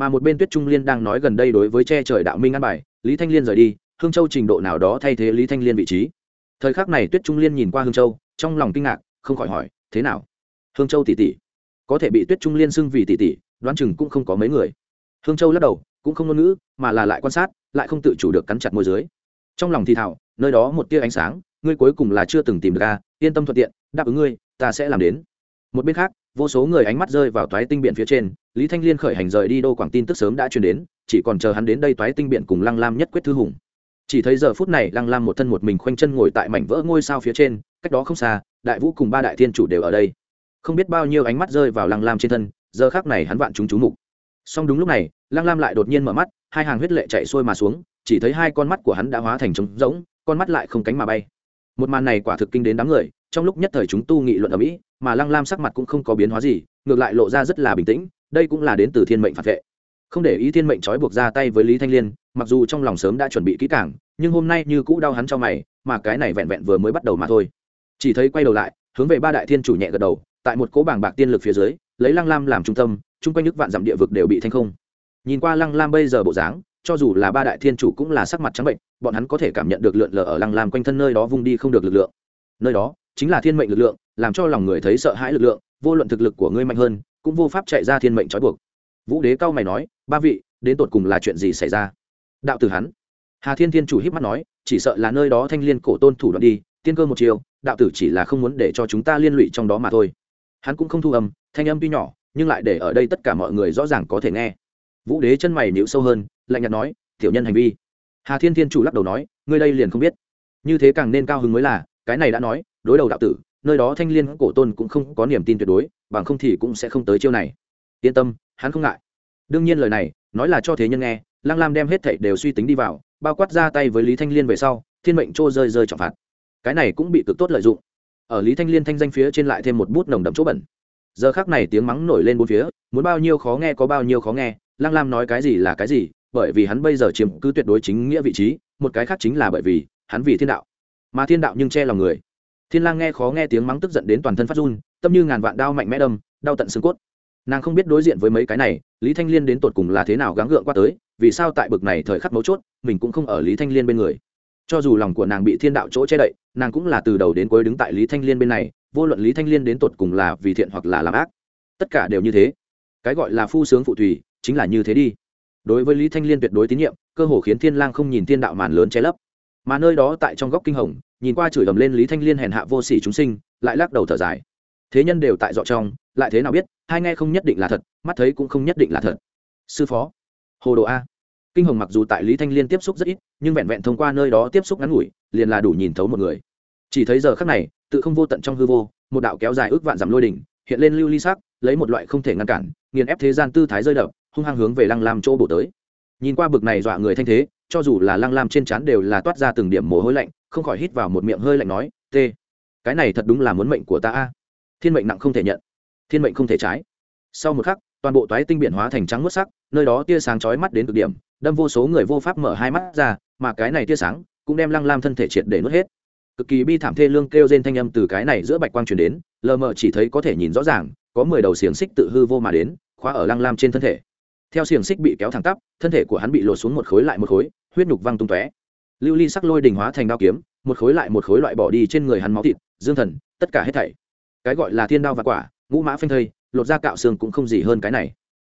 Mà một bên tuyết trung liên đang nói gần đây đối với che trời đạo minh ăn bài, lý thanh liên rời đi, hương châu trình độ nào đó thay thế lý thanh liên vị trí thời khắc này tuyết trung liên nhìn qua hương châu, trong lòng kinh ngạc, không khỏi hỏi, thế nào? Hương châu tỷ tỷ, có thể bị tuyết trung liên xưng vì tỷ tỷ, đoán chừng cũng không có mấy người. Hương châu lắc đầu, cũng không ngôn ngữ, mà là lại quan sát, lại không tự chủ được cắn chặt môi dưới. Trong lòng thì thảo nơi đó một tia ánh sáng, ngươi cuối cùng là chưa từng tìm được ra yên tâm thuận tiện, đáp ứng ngươi, ta sẽ làm đến. Một bên khác, vô số người ánh mắt rơi vào toái tinh biển phía trên, lý thanh liên khởi hành rời đi đô quảng tin tức sớm đã truyền đến, chỉ còn chờ hắn đến đây toái tinh biển cùng lăng lam nhất quyết thư hùng chỉ thấy giờ phút này lăng lam một thân một mình khoanh chân ngồi tại mảnh vỡ ngôi sao phía trên, cách đó không xa, đại vũ cùng ba đại thiên chủ đều ở đây. Không biết bao nhiêu ánh mắt rơi vào lăng lam trên thân, giờ khác này hắn vạn chúng chú mục. Song đúng lúc này, lăng lam lại đột nhiên mở mắt, hai hàng huyết lệ chạy xuôi mà xuống, chỉ thấy hai con mắt của hắn đã hóa thành trống rỗng, con mắt lại không cánh mà bay. Một màn này quả thực kinh đến đám người, trong lúc nhất thời chúng tu nghị luận ở mỹ, mà lăng lam sắc mặt cũng không có biến hóa gì, ngược lại lộ ra rất là bình tĩnh, đây cũng là đến từ thiên mệnh phản vệ không để ý thiên mệnh trói buộc ra tay với lý thanh liên mặc dù trong lòng sớm đã chuẩn bị kỹ càng, nhưng hôm nay như cũ đau hắn cho mày mà cái này vẹn vẹn vừa mới bắt đầu mà thôi. Chỉ thấy quay đầu lại hướng về ba đại thiên chủ nhẹ gật đầu tại một cỗ bảng bạc tiên lực phía dưới lấy lăng lam làm trung tâm chung quanh nước vạn dặm địa vực đều bị thanh không. Nhìn qua lăng lam bây giờ bộ dáng cho dù là ba đại thiên chủ cũng là sắc mặt trắng bệnh bọn hắn có thể cảm nhận được lượn lờ ở lăng lam quanh thân nơi đó vung đi không được lực lượng. Nơi đó chính là thiên mệnh lực lượng làm cho lòng người thấy sợ hãi lực lượng vô luận thực lực của ngươi mạnh hơn cũng vô pháp chạy ra thiên mệnh trói buộc vũ đế cao mày nói, ba vị, đến tột cùng là chuyện gì xảy ra? Đạo tử hắn. Hà thiên thiên chủ híp mắt nói, chỉ sợ là nơi đó thanh liên cổ tôn thủ đoạn đi, tiên cơ một chiều, đạo tử chỉ là không muốn để cho chúng ta liên lụy trong đó mà thôi. Hắn cũng không thu âm, thanh âm tuy nhỏ, nhưng lại để ở đây tất cả mọi người rõ ràng có thể nghe. Vũ đế chân mày nhịu sâu hơn, lạnh nhạt nói, tiểu nhân hành vi. Hà thiên thiên chủ lắc đầu nói, ngươi đây liền không biết. Như thế càng nên cao hứng mới là, cái này đã nói, đối đầu đạo tử, nơi đó thanh liên cổ tôn cũng không có niềm tin tuyệt đối, bằng không thì cũng sẽ không tới chiêu này yên tâm, hắn không ngại. Đương nhiên lời này, nói là cho thế nhân nghe, lăng lam đem hết thảy đều suy tính đi vào, bao quát ra tay với lý thanh liên về sau, thiên mệnh trô rơi rơi trọng phạt. Cái này cũng bị cực tốt lợi dụng. Ở lý thanh liên thanh danh phía trên lại thêm một bút nồng đậm chỗ bẩn. Giờ khác này tiếng mắng nổi lên bốn phía, muốn bao nhiêu khó nghe có bao nhiêu khó nghe, lăng lam nói cái gì là cái gì, bởi vì hắn bây giờ chiếm cứ tuyệt đối chính nghĩa vị trí, một cái khác chính là bởi vì hắn vì thiên đạo. Mà thiên đạo nhưng che lòng người. Thiên lang nghe khó nghe tiếng mắng tức giận đến toàn thân phát run, tâm như ngàn vạn đao mạnh mẽ đâm, đau tận xương cốt nàng không biết đối diện với mấy cái này, lý thanh liên đến tột cùng là thế nào gắng gượng qua tới, vì sao tại bực này thời khắc mấu chốt, mình cũng không ở lý thanh liên bên người. Cho dù lòng của nàng bị thiên đạo chỗ che đậy, nàng cũng là từ đầu đến cuối đứng tại lý thanh liên bên này, vô luận lý thanh liên đến tột cùng là vì thiện hoặc là làm ác, tất cả đều như thế. Cái gọi là phu sướng phụ thủy, chính là như thế đi. Đối với lý thanh liên tuyệt đối tín nhiệm, cơ hồ khiến thiên lang không nhìn thiên đạo màn lớn che lấp. Mà nơi đó tại trong góc kinh hồng, nhìn qua chửi ầm lên lý thanh liên hèn hạ vô sỉ chúng sinh, lại lắc đầu thở dài. Thế nhân đều tại dọ trong lại thế nào biết, hai nghe không nhất định là thật, mắt thấy cũng không nhất định là thật. Sư phó, hồ đồ a. Kinh hồng mặc dù tại lý thanh liên tiếp xúc rất ít, nhưng vẹn vẹn thông qua nơi đó tiếp xúc ngắn ngủi, liền là đủ nhìn thấu một người. Chỉ thấy giờ khắc này, tự không vô tận trong hư vô, một đạo kéo dài ước vạn dặm lôi đỉnh, hiện lên lưu ly sắc, lấy một loại không thể ngăn cản, nghiền ép thế gian tư thái rơi đập, hung hăng hướng về lăng lam chỗ bổ tới. Nhìn qua bực này dọa người thanh thế, cho dù là lăng lam trên trán đều là toát ra từng điểm mồ hôi lạnh, không khỏi hít vào một miệng hơi lạnh nói t cái này thật đúng là muốn mệnh của ta a. Thiên mệnh nặng không thể nhận thiên mệnh không thể trái. Sau một khắc, toàn bộ toái tinh biển hóa thành trắng mất sắc, nơi đó tia sáng chói mắt đến cực điểm, đâm vô số người vô pháp mở hai mắt ra, mà cái này tia sáng cũng đem lăng lam thân thể triệt để nuốt hết. Cực kỳ bi thảm thê lương kêu trên thanh âm từ cái này giữa bạch quang truyền đến, lờ mờ chỉ thấy có thể nhìn rõ ràng, có mười đầu xiềng xích tự hư vô mà đến, khóa ở lăng lam trên thân thể. Theo xiềng xích bị kéo thẳng tắp, thân thể của hắn bị lột xuống một khối lại một khối, huyết nhục văng tung tóe. Lưu ly sắc lôi đình hóa thành đao kiếm, một khối lại một khối loại bỏ đi trên người hắn máu thịt, dương thần, tất cả hết thảy. Cái gọi là thiên đao và quả ngũ mã phanh thây lột ra cạo xương cũng không gì hơn cái này.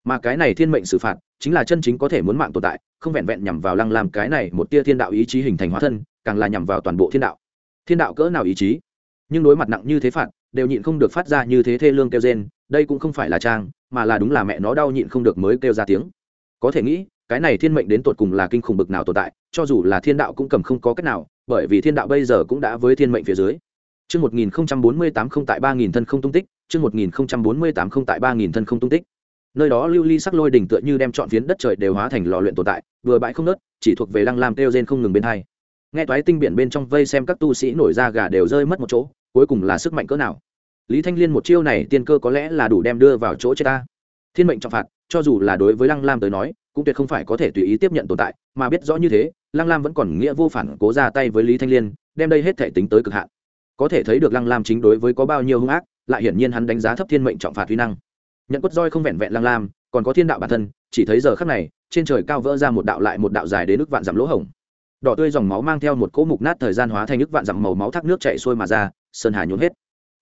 Mà cái này thiên mệnh xử phạt chính là chân chính có thể muốn mạng tồn tại không vẹn vẹn nhằm vào lăng làm cái này một tia thiên đạo ý chí hình thành hóa thân càng là nhằm vào toàn bộ thiên đạo. Thiên đạo cỡ nào ý chí? Nhưng đối mặt nặng như thế phạt đều nhịn không được phát ra như thế thê lương kêu rên đây cũng không phải là trang mà là đúng là mẹ nó đau nhịn không được mới kêu ra tiếng. Có thể nghĩ cái này thiên mệnh đến tột cùng là kinh khủng bực nào tồn tại cho dù là thiên đạo cũng cầm không có cách nào bởi vì thiên đạo bây giờ cũng đã với thiên mệnh phía dưới. Trước 1048 không tại 3000 thân không tung tích, chương 1048 không tại 3000 thân không tung tích. Nơi đó lưu ly sắc lôi đỉnh tựa như đem trọn phiến đất trời đều hóa thành lò luyện tồn tại, vừa bãi không nớt, chỉ thuộc về Lăng Lam kêu rên không ngừng bên hai. Nghe toái tinh biển bên trong vây xem các tu sĩ nổi ra gà đều rơi mất một chỗ, cuối cùng là sức mạnh cỡ nào. Lý Thanh Liên một chiêu này tiên cơ có lẽ là đủ đem đưa vào chỗ chết ta. Thiên mệnh trọng phạt, cho dù là đối với Lăng Lam tới nói, cũng tuyệt không phải có thể tùy ý tiếp nhận tồn tại, mà biết rõ như thế, Lăng Lam vẫn còn nghĩa vô phản cố ra tay với Lý Thanh Liên, đem đây hết thể tính tới cực hạn có thể thấy được lăng lam chính đối với có bao nhiêu hung ác lại hiển nhiên hắn đánh giá thấp thiên mệnh trọng phạt uy năng. Nhận quất roi không vẹn vẹn lăng lam, còn có thiên đạo bản thân, chỉ thấy giờ khắc này, trên trời cao vỡ ra một đạo lại một đạo dài đến nước vạn dặm lỗ hổng. Đỏ tươi dòng máu mang theo một cỗ mục nát thời gian hóa thành nước vạn dặm màu máu thác nước chảy xuôi mà ra, sơn hà nhuốm hết.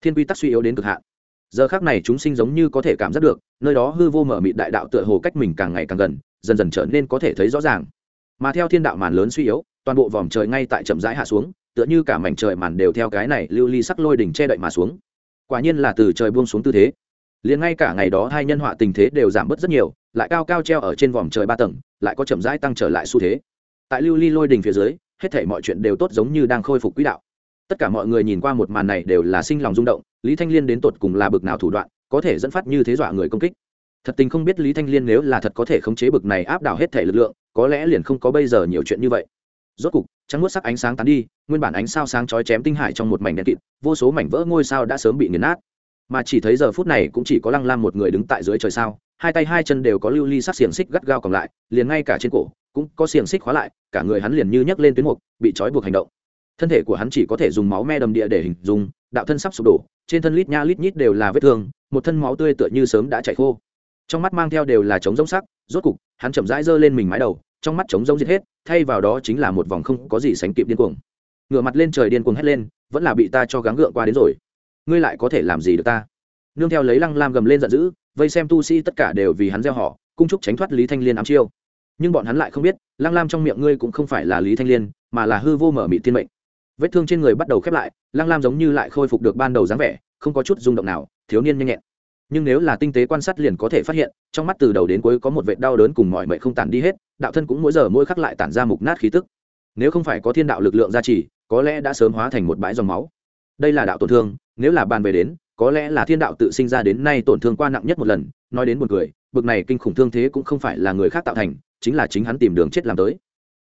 Thiên quy tắc suy yếu đến cực hạn. Giờ khác này chúng sinh giống như có thể cảm giác được, nơi đó hư vô mở mịt đại đạo tựa hồ cách mình càng ngày càng gần, dần dần trở nên có thể thấy rõ ràng. Mà theo thiên đạo màn lớn suy yếu, toàn bộ vòm trời ngay tại chậm rãi hạ xuống, tựa như cả mảnh trời màn đều theo cái này lưu ly sắc lôi đỉnh che đậy mà xuống quả nhiên là từ trời buông xuống tư thế. Liền ngay cả ngày đó hai nhân họa tình thế đều giảm bớt rất nhiều, lại cao cao treo ở trên vòm trời ba tầng, lại có chậm rãi tăng trở lại xu thế. Tại lưu ly lôi đình phía dưới, hết thảy mọi chuyện đều tốt giống như đang khôi phục quỹ đạo. Tất cả mọi người nhìn qua một màn này đều là sinh lòng rung động, lý thanh liên đến tột cùng là bực nào thủ đoạn, có thể dẫn phát như thế dọa người công kích. Thật tình không biết lý thanh liên nếu là thật có thể khống chế bực này áp đảo hết thể lực lượng, có lẽ liền không có bây giờ nhiều chuyện như vậy rốt cục, trắng nuốt sắc ánh sáng tán đi, nguyên bản ánh sao sáng chói chém tinh hải trong một mảnh đen kịt, vô số mảnh vỡ ngôi sao đã sớm bị nghiền nát. Mà chỉ thấy giờ phút này cũng chỉ có lăng lam một người đứng tại dưới trời sao, hai tay hai chân đều có lưu ly sắc xiềng xích gắt gao còn lại, liền ngay cả trên cổ cũng có xiềng xích khóa lại, cả người hắn liền như nhấc lên tuyến mục, bị trói buộc hành động. Thân thể của hắn chỉ có thể dùng máu me đầm địa để hình dung, đạo thân sắp sụp đổ, trên thân lít nha lít nhít đều là vết thương, một thân máu tươi tựa như sớm đã chảy khô. Trong mắt mang theo đều là trống rỗng sắc, rốt cục, hắn chậm rãi giơ lên mình mái đầu trong mắt trống rỗng giết hết, thay vào đó chính là một vòng không có gì sánh kịp điên cuồng. Ngửa mặt lên trời điên cuồng hét lên, vẫn là bị ta cho gắng gượng qua đến rồi. Ngươi lại có thể làm gì được ta? Nương theo lấy lăng lam gầm lên giận dữ, vây xem tu sĩ tất cả đều vì hắn gieo họ, cung chúc tránh thoát lý thanh liên ám chiêu. Nhưng bọn hắn lại không biết, lăng lam trong miệng ngươi cũng không phải là lý thanh liên, mà là hư vô mở mị thiên mệnh. Vết thương trên người bắt đầu khép lại, lăng lam giống như lại khôi phục được ban đầu dáng vẻ, không có chút rung động nào, thiếu niên nhanh nhẹn nhưng nếu là tinh tế quan sát liền có thể phát hiện, trong mắt từ đầu đến cuối có một vệ đau đớn cùng mọi mệnh không tàn đi hết, đạo thân cũng mỗi giờ mỗi khắc lại tản ra mục nát khí tức. Nếu không phải có thiên đạo lực lượng gia trì, có lẽ đã sớm hóa thành một bãi dòng máu. Đây là đạo tổn thương, nếu là bàn về đến, có lẽ là thiên đạo tự sinh ra đến nay tổn thương qua nặng nhất một lần, nói đến một người bực này kinh khủng thương thế cũng không phải là người khác tạo thành, chính là chính hắn tìm đường chết làm tới.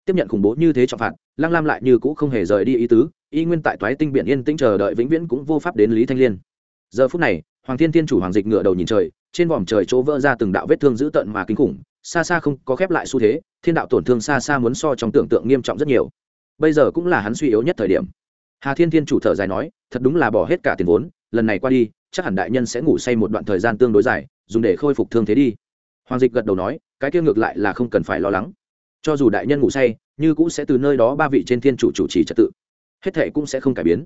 Tiếp nhận khủng bố như thế trọng phạt, lăng lam lại như cũ không hề rời đi ý tứ, y nguyên tại toái tinh biển yên tĩnh chờ đợi vĩnh viễn cũng vô pháp đến lý thanh liên giờ phút này, hoàng thiên thiên chủ hoàng dịch ngựa đầu nhìn trời, trên vòm trời chỗ vỡ ra từng đạo vết thương dữ tợn mà kinh khủng, xa xa không có khép lại xu thế, thiên đạo tổn thương xa xa muốn so trong tưởng tượng nghiêm trọng rất nhiều. Bây giờ cũng là hắn suy yếu nhất thời điểm. Hà thiên thiên chủ thở dài nói, thật đúng là bỏ hết cả tiền vốn, lần này qua đi, chắc hẳn đại nhân sẽ ngủ say một đoạn thời gian tương đối dài, dùng để khôi phục thương thế đi. Hoàng dịch gật đầu nói, cái kia ngược lại là không cần phải lo lắng. Cho dù đại nhân ngủ say, như cũng sẽ từ nơi đó ba vị trên thiên chủ chủ trì trật tự. Hết thệ cũng sẽ không cải biến.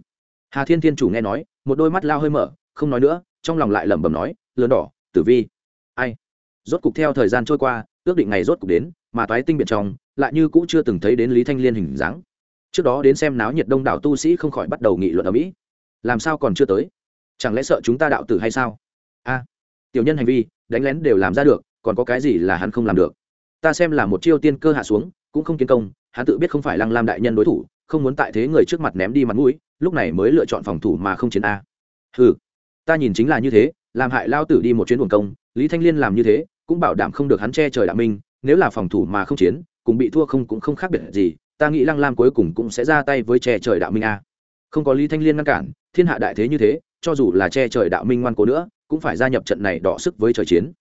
Hà thiên thiên chủ nghe nói, một đôi mắt lao hơi mở không nói nữa, trong lòng lại lẩm bẩm nói lớn đỏ, tử vi. Ai? Rốt cục theo thời gian trôi qua, ước định ngày rốt cục đến, mà toái tinh biệt trong, lại như cũ chưa từng thấy đến lý thanh liên hình dáng. Trước đó đến xem náo nhiệt đông đảo tu sĩ không khỏi bắt đầu nghị luận ở mỹ. Làm sao còn chưa tới? Chẳng lẽ sợ chúng ta đạo tử hay sao? A, tiểu nhân hành vi, đánh lén đều làm ra được, còn có cái gì là hắn không làm được? Ta xem là một chiêu tiên cơ hạ xuống, cũng không kiến công, hắn tự biết không phải lăng lam đại nhân đối thủ, không muốn tại thế người trước mặt ném đi mặt mũi, lúc này mới lựa chọn phòng thủ mà không chiến a. Ừ ta nhìn chính là như thế, làm hại lao tử đi một chuyến buồn công, lý thanh liên làm như thế, cũng bảo đảm không được hắn che trời đạo minh, nếu là phòng thủ mà không chiến, cùng bị thua không cũng không khác biệt gì, ta nghĩ lăng lam cuối cùng cũng sẽ ra tay với che trời đạo minh a. Không có lý thanh liên ngăn cản, thiên hạ đại thế như thế, cho dù là che trời đạo minh ngoan cố nữa, cũng phải gia nhập trận này đọ sức với trời chiến.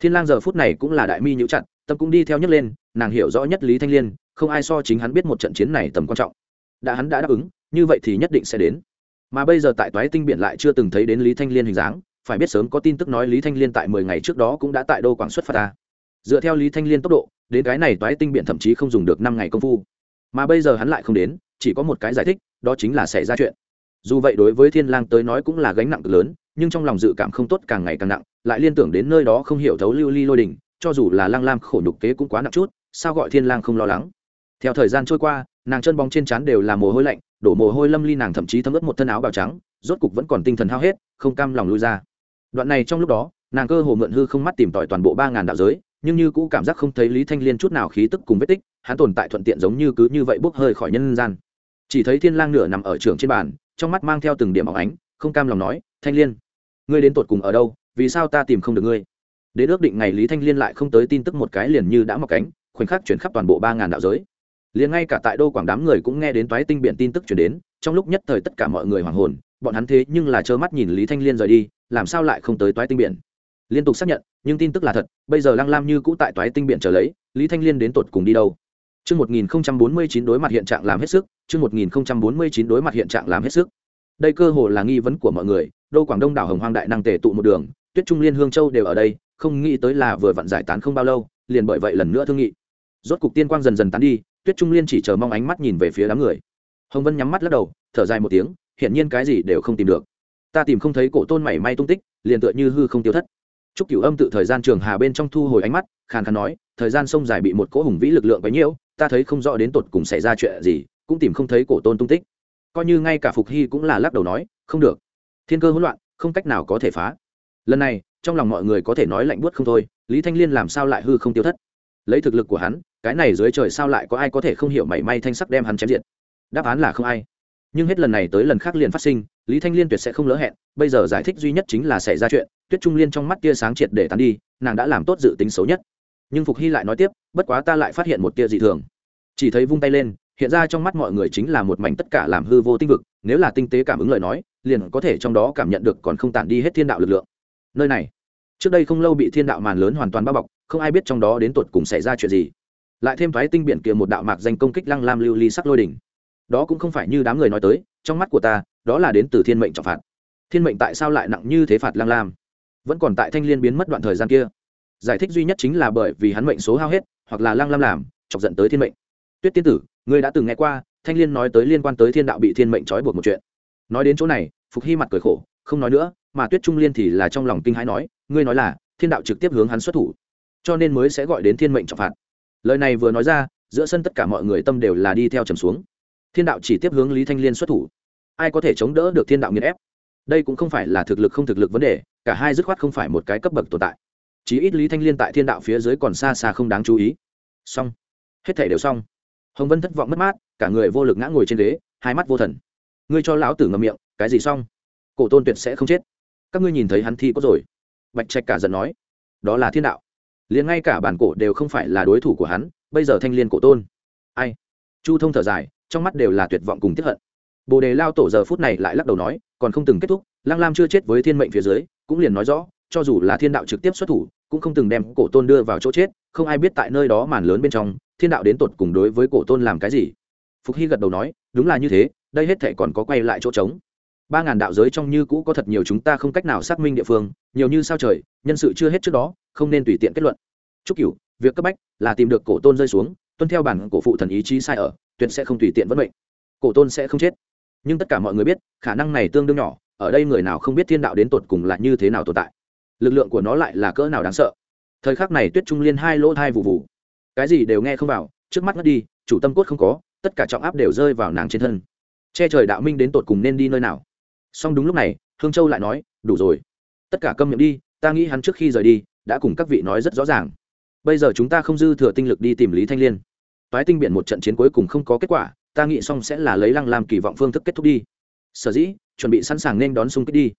Thiên lang giờ phút này cũng là đại mi nhũ chặt, tâm cũng đi theo nhấc lên, nàng hiểu rõ nhất lý thanh liên, không ai so chính hắn biết một trận chiến này tầm quan trọng. Đã hắn đã đáp ứng, như vậy thì nhất định sẽ đến mà bây giờ tại toái tinh biển lại chưa từng thấy đến lý thanh liên hình dáng, phải biết sớm có tin tức nói lý thanh liên tại mười ngày trước đó cũng đã tại đô quảng xuất phát ta dựa theo lý thanh liên tốc độ, đến cái này toái tinh biển thậm chí không dùng được năm ngày công phu. Mà bây giờ hắn lại không đến, chỉ có một cái giải thích, đó chính là xảy ra chuyện. Dù vậy đối với thiên lang tới nói cũng là gánh nặng cực lớn, nhưng trong lòng dự cảm không tốt càng ngày càng nặng, lại liên tưởng đến nơi đó không hiểu thấu lưu ly lôi đỉnh cho dù là lang lam khổ nhục kế cũng quá nặng chút, sao gọi thiên lang không lo lắng? Theo thời gian trôi qua nàng chân bóng trên trán đều là mồ hôi lạnh, đổ mồ hôi lâm ly nàng thậm chí thấm ướt một thân áo bào trắng, rốt cục vẫn còn tinh thần hao hết, không cam lòng lui ra. Đoạn này trong lúc đó, nàng cơ hồ mượn hư không mắt tìm tòi toàn bộ ba ngàn đạo giới, nhưng như cũ cảm giác không thấy lý thanh liên chút nào khí tức cùng vết tích, hắn tồn tại thuận tiện giống như cứ như vậy bốc hơi khỏi nhân gian. Chỉ thấy thiên lang nửa nằm ở trường trên bàn, trong mắt mang theo từng điểm óng ánh, không cam lòng nói, thanh liên, ngươi đến tột cùng ở đâu, vì sao ta tìm không được ngươi? Đến ước định ngày lý thanh liên lại không tới tin tức một cái liền như đã mọc cánh, khoảnh khắc chuyển khắp toàn bộ ba ngàn đạo giới liền ngay cả tại đô quảng đám người cũng nghe đến toái tinh biện tin tức chuyển đến trong lúc nhất thời tất cả mọi người hoảng hồn bọn hắn thế nhưng là trơ mắt nhìn lý thanh liên rời đi làm sao lại không tới toái tinh biển liên tục xác nhận nhưng tin tức là thật bây giờ lăng lam như cũ tại toái tinh biển trở lấy lý thanh liên đến tột cùng đi đâu Chương 1049 đối mặt hiện trạng làm hết sức, chương 1049 đối mặt hiện trạng làm hết sức. Đây cơ hồ là nghi vấn của mọi người, đô Quảng Đông đảo Hồng Hoang đại năng tề tụ một đường, Tuyết Trung Liên Hương Châu đều ở đây, không nghĩ tới là vừa vặn giải tán không bao lâu, liền bởi vậy lần nữa thương nghị. Rốt cục tiên quang dần dần tán đi, Tuyết Trung Liên chỉ chờ mong ánh mắt nhìn về phía đám người. Hồng Vân nhắm mắt lắc đầu, thở dài một tiếng, hiển nhiên cái gì đều không tìm được. Ta tìm không thấy cổ tôn mảy may tung tích, liền tựa như hư không tiêu thất. Trúc Cửu Âm tự thời gian trường hà bên trong thu hồi ánh mắt, khàn khàn nói, thời gian sông dài bị một cỗ hùng vĩ lực lượng quấy nhiễu, ta thấy không rõ đến tột cùng xảy ra chuyện gì cũng tìm không thấy cổ tôn tung tích coi như ngay cả phục hy cũng là lắc đầu nói không được thiên cơ hỗn loạn không cách nào có thể phá lần này trong lòng mọi người có thể nói lạnh buốt không thôi lý thanh liên làm sao lại hư không tiêu thất lấy thực lực của hắn, cái này dưới trời sao lại có ai có thể không hiểu mảy may thanh sắc đem hắn chém diện đáp án là không ai. Nhưng hết lần này tới lần khác liền phát sinh, lý thanh liên tuyệt sẽ không lỡ hẹn, bây giờ giải thích duy nhất chính là xảy ra chuyện, tuyết trung liên trong mắt tia sáng triệt để tán đi, nàng đã làm tốt dự tính xấu nhất. Nhưng phục hy lại nói tiếp, bất quá ta lại phát hiện một tia dị thường. Chỉ thấy vung tay lên, hiện ra trong mắt mọi người chính là một mảnh tất cả làm hư vô tinh vực, nếu là tinh tế cảm ứng lời nói, liền có thể trong đó cảm nhận được còn không tản đi hết thiên đạo lực lượng. Nơi này, trước đây không lâu bị thiên đạo màn lớn hoàn toàn bao bọc không ai biết trong đó đến tột cùng xảy ra chuyện gì. Lại thêm thoái tinh biển kia một đạo mạc danh công kích lăng lam lưu ly sắc lôi đỉnh. Đó cũng không phải như đám người nói tới, trong mắt của ta, đó là đến từ thiên mệnh trọng phạt. Thiên mệnh tại sao lại nặng như thế phạt lăng lam? Vẫn còn tại thanh liên biến mất đoạn thời gian kia. Giải thích duy nhất chính là bởi vì hắn mệnh số hao hết, hoặc là lăng lam làm, chọc giận tới thiên mệnh. Tuyết tiên tử, ngươi đã từng nghe qua, thanh liên nói tới liên quan tới thiên đạo bị thiên mệnh trói buộc một chuyện. Nói đến chỗ này, phục hy mặt cười khổ, không nói nữa, mà tuyết trung liên thì là trong lòng kinh hãi nói, ngươi nói là, thiên đạo trực tiếp hướng hắn xuất thủ cho nên mới sẽ gọi đến thiên mệnh trọng phạt. Lời này vừa nói ra, giữa sân tất cả mọi người tâm đều là đi theo trầm xuống. Thiên đạo chỉ tiếp hướng lý thanh liên xuất thủ. Ai có thể chống đỡ được thiên đạo nghiền ép? Đây cũng không phải là thực lực không thực lực vấn đề, cả hai dứt khoát không phải một cái cấp bậc tồn tại. Chí ít lý thanh liên tại thiên đạo phía dưới còn xa xa không đáng chú ý. Xong. Hết thể đều xong. Hồng vân thất vọng mất mát, cả người vô lực ngã ngồi trên ghế, hai mắt vô thần. Ngươi cho lão tử ngậm miệng, cái gì xong? Cổ tôn tuyệt sẽ không chết. Các ngươi nhìn thấy hắn thi có rồi. Bạch trạch cả giận nói, đó là thiên đạo liền ngay cả bản cổ đều không phải là đối thủ của hắn, bây giờ thanh liên cổ tôn. Ai? Chu thông thở dài, trong mắt đều là tuyệt vọng cùng tiếp hận. Bồ đề lao tổ giờ phút này lại lắc đầu nói, còn không từng kết thúc lang lam chưa chết với thiên mệnh phía dưới, cũng liền nói rõ, cho dù là thiên đạo trực tiếp xuất thủ, cũng không từng đem cổ tôn đưa vào chỗ chết, không ai biết tại nơi đó màn lớn bên trong, thiên đạo đến tột cùng đối với cổ tôn làm cái gì. Phục hy gật đầu nói, đúng là như thế, đây hết thể còn có quay lại chỗ trống. Ba ngàn đạo giới trong như cũ có thật nhiều chúng ta không cách nào xác minh địa phương, nhiều như sao trời, nhân sự chưa hết trước đó không nên tùy tiện kết luận. Chúc cửu, việc cấp bách là tìm được cổ tôn rơi xuống, tuân theo bản cổ phụ thần ý chí sai ở, tuyệt sẽ không tùy tiện vấn mệnh. Cổ tôn sẽ không chết. Nhưng tất cả mọi người biết, khả năng này tương đương nhỏ, ở đây người nào không biết thiên đạo đến tột cùng là như thế nào tồn tại. Lực lượng của nó lại là cỡ nào đáng sợ. Thời khắc này tuyết trung liên hai lỗ thai vụ vụ cái gì đều nghe không vào, trước mắt ngất đi, chủ tâm cốt không có, tất cả trọng áp đều rơi vào nàng trên thân. Che trời đạo minh đến tột cùng nên đi nơi nào? Song đúng lúc này, hương châu lại nói, đủ rồi. Tất cả câm miệng đi, ta nghĩ hắn trước khi rời đi đã cùng các vị nói rất rõ ràng. Bây giờ chúng ta không dư thừa tinh lực đi tìm lý thanh liên. Toái tinh biện một trận chiến cuối cùng không có kết quả, ta nghĩ xong sẽ là lấy lăng làm kỳ vọng phương thức kết thúc đi. Sở dĩ, chuẩn bị sẵn sàng nên đón xung kích đi.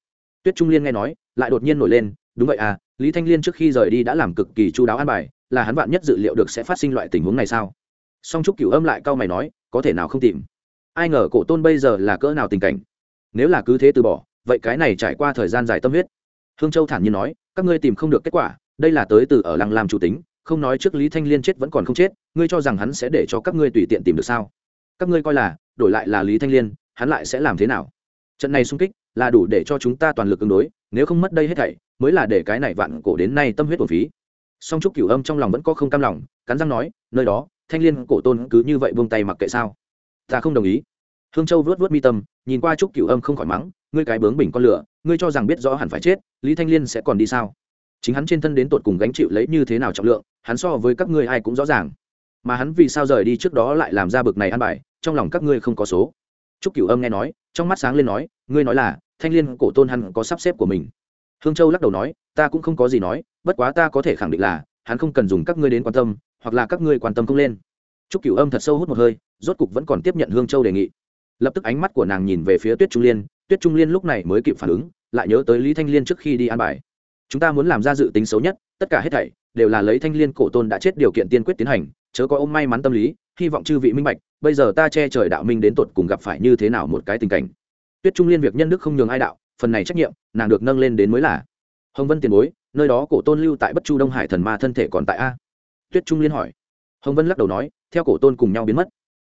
Tuyết trung liên nghe nói, lại đột nhiên nổi lên, đúng vậy à lý thanh liên trước khi rời đi đã làm cực kỳ chú đáo an bài, là hắn vạn nhất dự liệu được sẽ phát sinh loại tình huống này sao? Song trúc cửu âm lại cau mày nói, có thể nào không tìm? Ai ngờ cổ tôn bây giờ là cỡ nào tình cảnh? Nếu là cứ thế từ bỏ, vậy cái này trải qua thời gian dài tâm huyết. Hương châu thản nhiên nói các ngươi tìm không được kết quả, đây là tới từ ở lăng làm chủ tính, không nói trước lý thanh liên chết vẫn còn không chết, ngươi cho rằng hắn sẽ để cho các ngươi tùy tiện tìm được sao? Các ngươi coi là, đổi lại là lý thanh liên, hắn lại sẽ làm thế nào? Trận này xung kích là đủ để cho chúng ta toàn lực ứng đối, nếu không mất đây hết thảy, mới là để cái này vạn cổ đến nay tâm huyết của phí. Song trúc cửu âm trong lòng vẫn có không cam lòng, cắn răng nói, nơi đó, thanh liên cổ tôn cứ như vậy buông tay mặc kệ sao? Ta không đồng ý. Hương châu vớt vớt mi tâm, nhìn qua trúc cửu âm không khỏi mắng, ngươi cái bướng bình con lửa ngươi cho rằng biết rõ hẳn phải chết, lý thanh liên sẽ còn đi sao? Chính hắn trên thân đến tột cùng gánh chịu lấy như thế nào trọng lượng, hắn so với các ngươi ai cũng rõ ràng. Mà hắn vì sao rời đi trước đó lại làm ra bực này ăn bài, trong lòng các ngươi không có số. Trúc cửu âm nghe nói, trong mắt sáng lên nói, ngươi nói là, thanh liên cổ tôn hắn có sắp xếp của mình. Hương châu lắc đầu nói, ta cũng không có gì nói, bất quá ta có thể khẳng định là, hắn không cần dùng các ngươi đến quan tâm, hoặc là các ngươi quan tâm không lên. Trúc cửu âm thật sâu hút một hơi, rốt cục vẫn còn tiếp nhận hương châu đề nghị. Lập tức ánh mắt của nàng nhìn về phía tuyết trung liên tuyết trung liên lúc này mới kịp phản ứng, lại nhớ tới lý thanh liên trước khi đi an bài. Chúng ta muốn làm ra dự tính xấu nhất, tất cả hết thảy đều là lấy thanh liên cổ tôn đã chết điều kiện tiên quyết tiến hành, chớ có ôm may mắn tâm lý, hy vọng chư vị minh bạch, bây giờ ta che trời đạo minh đến tột cùng gặp phải như thế nào một cái tình cảnh. Tuyết trung liên việc nhân đức không nhường ai đạo, phần này trách nhiệm, nàng được nâng lên đến mới là. Hồng vân tiền bối, nơi đó cổ tôn lưu tại bất chu đông hải thần ma thân thể còn tại a. Tuyết trung liên hỏi. Hồng vân lắc đầu nói, theo cổ tôn cùng nhau biến mất.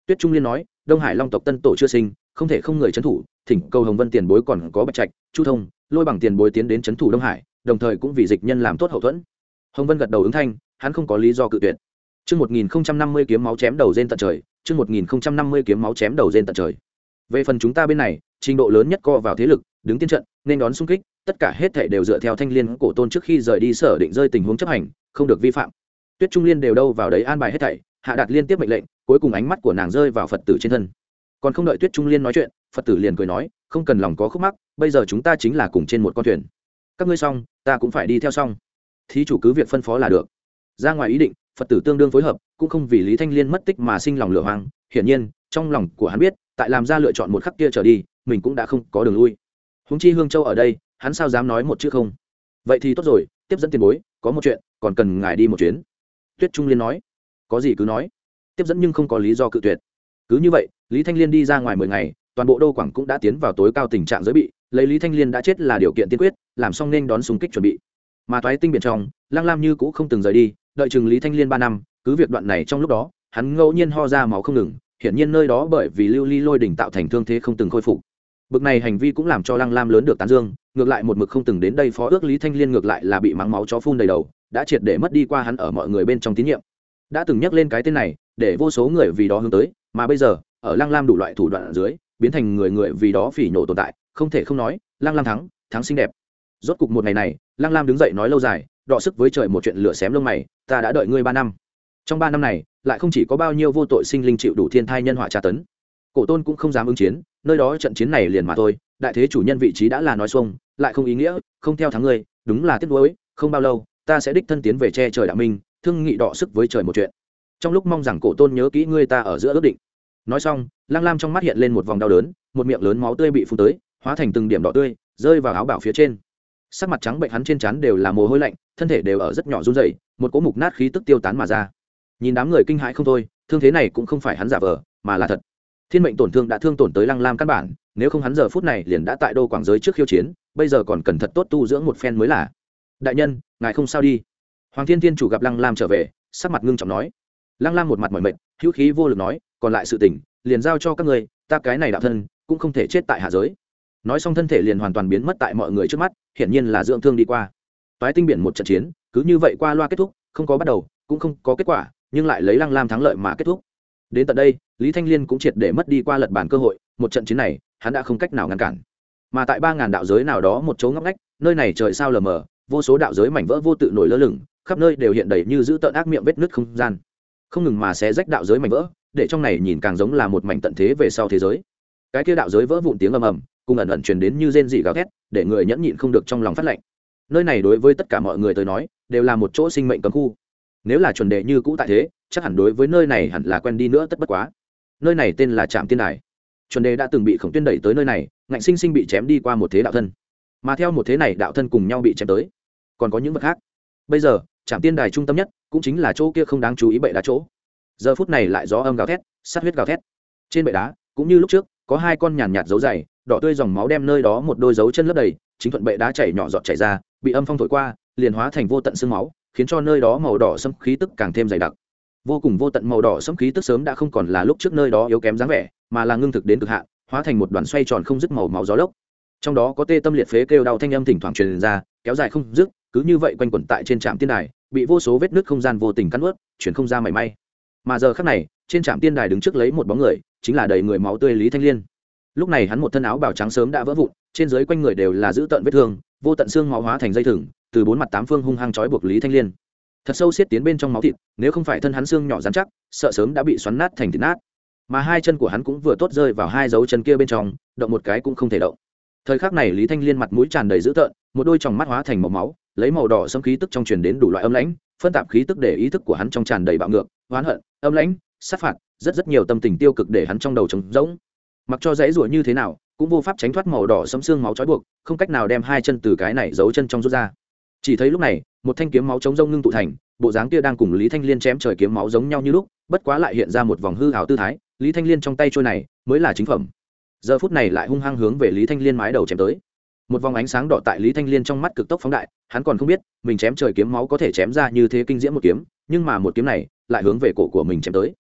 Tuyết trung liên nói, đông hải long tộc tân tổ chưa sinh, không thể không người trấn thủ thỉnh cầu hồng vân tiền bối còn có bạch trạch chu thông lôi bằng tiền bối tiến đến trấn thủ đông hải đồng thời cũng vì dịch nhân làm tốt hậu thuẫn hồng vân gật đầu ứng thanh hắn không có lý do cự tuyệt Chương 1050 kiếm máu chém đầu trên tận trời, chương 1050 kiếm máu chém đầu trên tận trời. Về phần chúng ta bên này, trình độ lớn nhất co vào thế lực, đứng tiên trận, nên đón xung kích, tất cả hết thảy đều dựa theo thanh liên cổ tôn trước khi rời đi sở định rơi tình huống chấp hành, không được vi phạm. Tuyết Trung Liên đều đâu vào đấy an bài hết thảy, hạ đạt liên tiếp mệnh lệnh, cuối cùng ánh mắt của nàng rơi vào Phật tử trên thân. Còn không đợi Tuyết Trung Liên nói chuyện, Phật tử liền cười nói, không cần lòng có khúc mắc, bây giờ chúng ta chính là cùng trên một con thuyền. Các ngươi xong, ta cũng phải đi theo xong. Thí chủ cứ việc phân phó là được. Ra ngoài ý định, phật tử tương đương phối hợp cũng không vì lý thanh liên mất tích mà sinh lòng lửa hoang. Hiển nhiên trong lòng của hắn biết tại làm ra lựa chọn một khắc kia trở đi mình cũng đã không có đường lui. Húng chi hương châu ở đây hắn sao dám nói một chữ không? Vậy thì tốt rồi tiếp dẫn tiền bối có một chuyện còn cần ngài đi một chuyến. Tuyết trung liên nói. Có gì cứ nói. Tiếp dẫn nhưng không có lý do cự tuyệt. Cứ như vậy lý thanh liên đi ra ngoài mười ngày, toàn bộ đô quảng cũng đã tiến vào tối cao tình trạng giới bị, lấy lý thanh liên đã chết là điều kiện tiên quyết, làm xong nên đón súng kích chuẩn bị. Mà toái tinh biển trong, lăng lam như cũng không từng rời đi, đợi chừng lý thanh liên ba năm, cứ việc đoạn này trong lúc đó, hắn ngẫu nhiên ho ra máu không ngừng, hiển nhiên nơi đó bởi vì lưu ly lôi đỉnh tạo thành thương thế không từng khôi phục. Bực này hành vi cũng làm cho lăng lam lớn được tán dương, ngược lại một mực không từng đến đây phó ước lý thanh liên ngược lại là bị mắng máu chó phun đầy đầu, đã triệt để mất đi qua hắn ở mọi người bên trong tín nhiệm. Đã từng nhắc lên cái tên này, để vô số người vì đó hướng tới, mà bây giờ ở lăng lam đủ loại thủ đoạn ở dưới, biến thành người người vì đó phỉ nhổ tồn tại, không thể không nói, lăng lam thắng thắng xinh đẹp. Rốt cục một ngày này, lăng lam đứng dậy nói lâu dài, đọ sức với trời một chuyện lửa xém lông mày, ta đã đợi ngươi ba năm. Trong ba năm này, lại không chỉ có bao nhiêu vô tội sinh linh chịu đủ thiên thai nhân họa tra tấn. Cổ tôn cũng không dám ứng chiến, nơi đó trận chiến này liền mà thôi, đại thế chủ nhân vị trí đã là nói xuông, lại không ý nghĩa, không theo thắng ngươi, đúng là tiếc nuối, không bao lâu, ta sẽ đích thân tiến về che trời đạo minh, thương nghị đọ sức với trời một chuyện. Trong lúc mong rằng cổ tôn nhớ kỹ ngươi ta ở giữa ước định nói xong lang lam trong mắt hiện lên một vòng đau đớn, một miệng lớn máu tươi bị phun tới, hóa thành từng điểm đỏ tươi, rơi vào áo bảo phía trên. Sắc mặt trắng bệnh hắn trên trán đều là mồ hôi lạnh, thân thể đều ở rất nhỏ run rẩy, một cỗ mục nát khí tức tiêu tán mà ra. Nhìn đám người kinh hãi không thôi, thương thế này cũng không phải hắn giả vờ, mà là thật. Thiên mệnh tổn thương đã thương tổn tới lăng lam căn bản, nếu không hắn giờ phút này liền đã tại đô quảng giới trước khiêu chiến, bây giờ còn cần thật tốt tu dưỡng một phen mới là. Đại nhân, ngài không sao đi. Hoàng thiên thiên chủ gặp lăng lam trở về, sắc mặt ngưng trọng nói. Lăng lam một mặt mỏi mệt, hữu khí vô lực nói còn lại sự tình, liền giao cho các ngươi, ta cái này đạo thân cũng không thể chết tại hạ giới. Nói xong thân thể liền hoàn toàn biến mất tại mọi người trước mắt, hiển nhiên là dưỡng thương đi qua. Toái tinh biển một trận chiến, cứ như vậy qua loa kết thúc, không có bắt đầu, cũng không có kết quả, nhưng lại lấy lăng lam thắng lợi mà kết thúc. Đến tận đây, lý thanh liên cũng triệt để mất đi qua lật bản cơ hội, một trận chiến này, hắn đã không cách nào ngăn cản. Mà tại ba ngàn đạo giới nào đó một chỗ ngóc ngách, nơi này trời sao lờ mờ, vô số đạo giới mảnh vỡ vô tự nổi lơ lửng, khắp nơi đều hiện đầy như giữ tợn ác miệng vết nứt không gian. Không ngừng mà xé rách đạo giới mảnh vỡ để trong này nhìn càng giống là một mảnh tận thế về sau thế giới. Cái kia đạo giới vỡ vụn tiếng ầm ầm, cùng ẩn ẩn truyền đến như rên dị gào thét, để người nhẫn nhịn không được trong lòng phát lệnh. Nơi này đối với tất cả mọi người tới nói, đều là một chỗ sinh mệnh cấm khu. Nếu là chuẩn đề như cũ tại thế, chắc hẳn đối với nơi này hẳn là quen đi nữa tất bất quá. Nơi này tên là trạm tiên đài. Chuẩn đề đã từng bị khổng tuyên đẩy tới nơi này, ngạnh sinh sinh bị chém đi qua một thế đạo thân. Mà theo một thế này đạo thân cùng nhau bị chém tới, còn có những vật khác. Bây giờ, trạm tiên đài trung tâm nhất, cũng chính là chỗ kia không đáng chú ý bậy đá chỗ giờ phút này lại gió âm gào thét, sát huyết gào thét. Trên bệ đá, cũng như lúc trước, có hai con nhàn nhạt dấu dày, đỏ tươi dòng máu đem nơi đó một đôi dấu chân lấp đầy, chính thuận bệ đá chảy nhỏ giọt chảy ra, bị âm phong thổi qua, liền hóa thành vô tận sương máu, khiến cho nơi đó màu đỏ sẫm khí tức càng thêm dày đặc. Vô cùng vô tận màu đỏ sẫm khí tức sớm đã không còn là lúc trước nơi đó yếu kém dáng vẻ, mà là ngưng thực đến cực hạn, hóa thành một đoàn xoay tròn không dứt màu máu gió lốc. Trong đó có tê tâm liệt phế kêu đau thanh âm thỉnh thoảng truyền ra, kéo dài không dứt, cứ như vậy quanh quẩn tại trên trạm tiên đài, bị vô số vết nước không gian vô tình cắt ướt chuyển không ra mảy may mà giờ khắc này, trên trạm tiên đài đứng trước lấy một bóng người, chính là đầy người máu tươi lý thanh liên. Lúc này hắn một thân áo bào trắng sớm đã vỡ vụn, trên dưới quanh người đều là giữ tận vết thương, vô tận xương máu hóa thành dây thừng, từ bốn mặt tám phương hung hăng trói buộc lý thanh liên. Thật sâu xiết tiến bên trong máu thịt, nếu không phải thân hắn xương nhỏ dán chắc, sợ sớm đã bị xoắn nát thành thịt nát. Mà hai chân của hắn cũng vừa tốt rơi vào hai dấu chân kia bên trong, động một cái cũng không thể động. Thời khắc này lý thanh liên mặt mũi tràn đầy dữ tợn, một đôi tròng mắt hóa thành màu máu, lấy màu đỏ xâm khí tức trong truyền đến đủ loại âm lãnh phân tạp khí tức để ý thức của hắn trong tràn đầy bạo ngược, oán hận, âm lãnh, sát phạt, rất rất nhiều tâm tình tiêu cực để hắn trong đầu trống rỗng. Mặc cho dãy rủa như thế nào, cũng vô pháp tránh thoát màu đỏ sấm xương máu trói buộc, không cách nào đem hai chân từ cái này giấu chân trong rút ra. Chỉ thấy lúc này, một thanh kiếm máu chống rông ngưng tụ thành, bộ dáng kia đang cùng lý thanh liên chém trời kiếm máu giống nhau như lúc, bất quá lại hiện ra một vòng hư hào tư thái, lý thanh liên trong tay trôi này mới là chính phẩm. Giờ phút này lại hung hăng hướng về lý thanh liên mái đầu chém tới một vòng ánh sáng đỏ tại lý thanh liên trong mắt cực tốc phóng đại, hắn còn không biết, mình chém trời kiếm máu có thể chém ra như thế kinh diễm một kiếm, nhưng mà một kiếm này lại hướng về cổ của mình chém tới.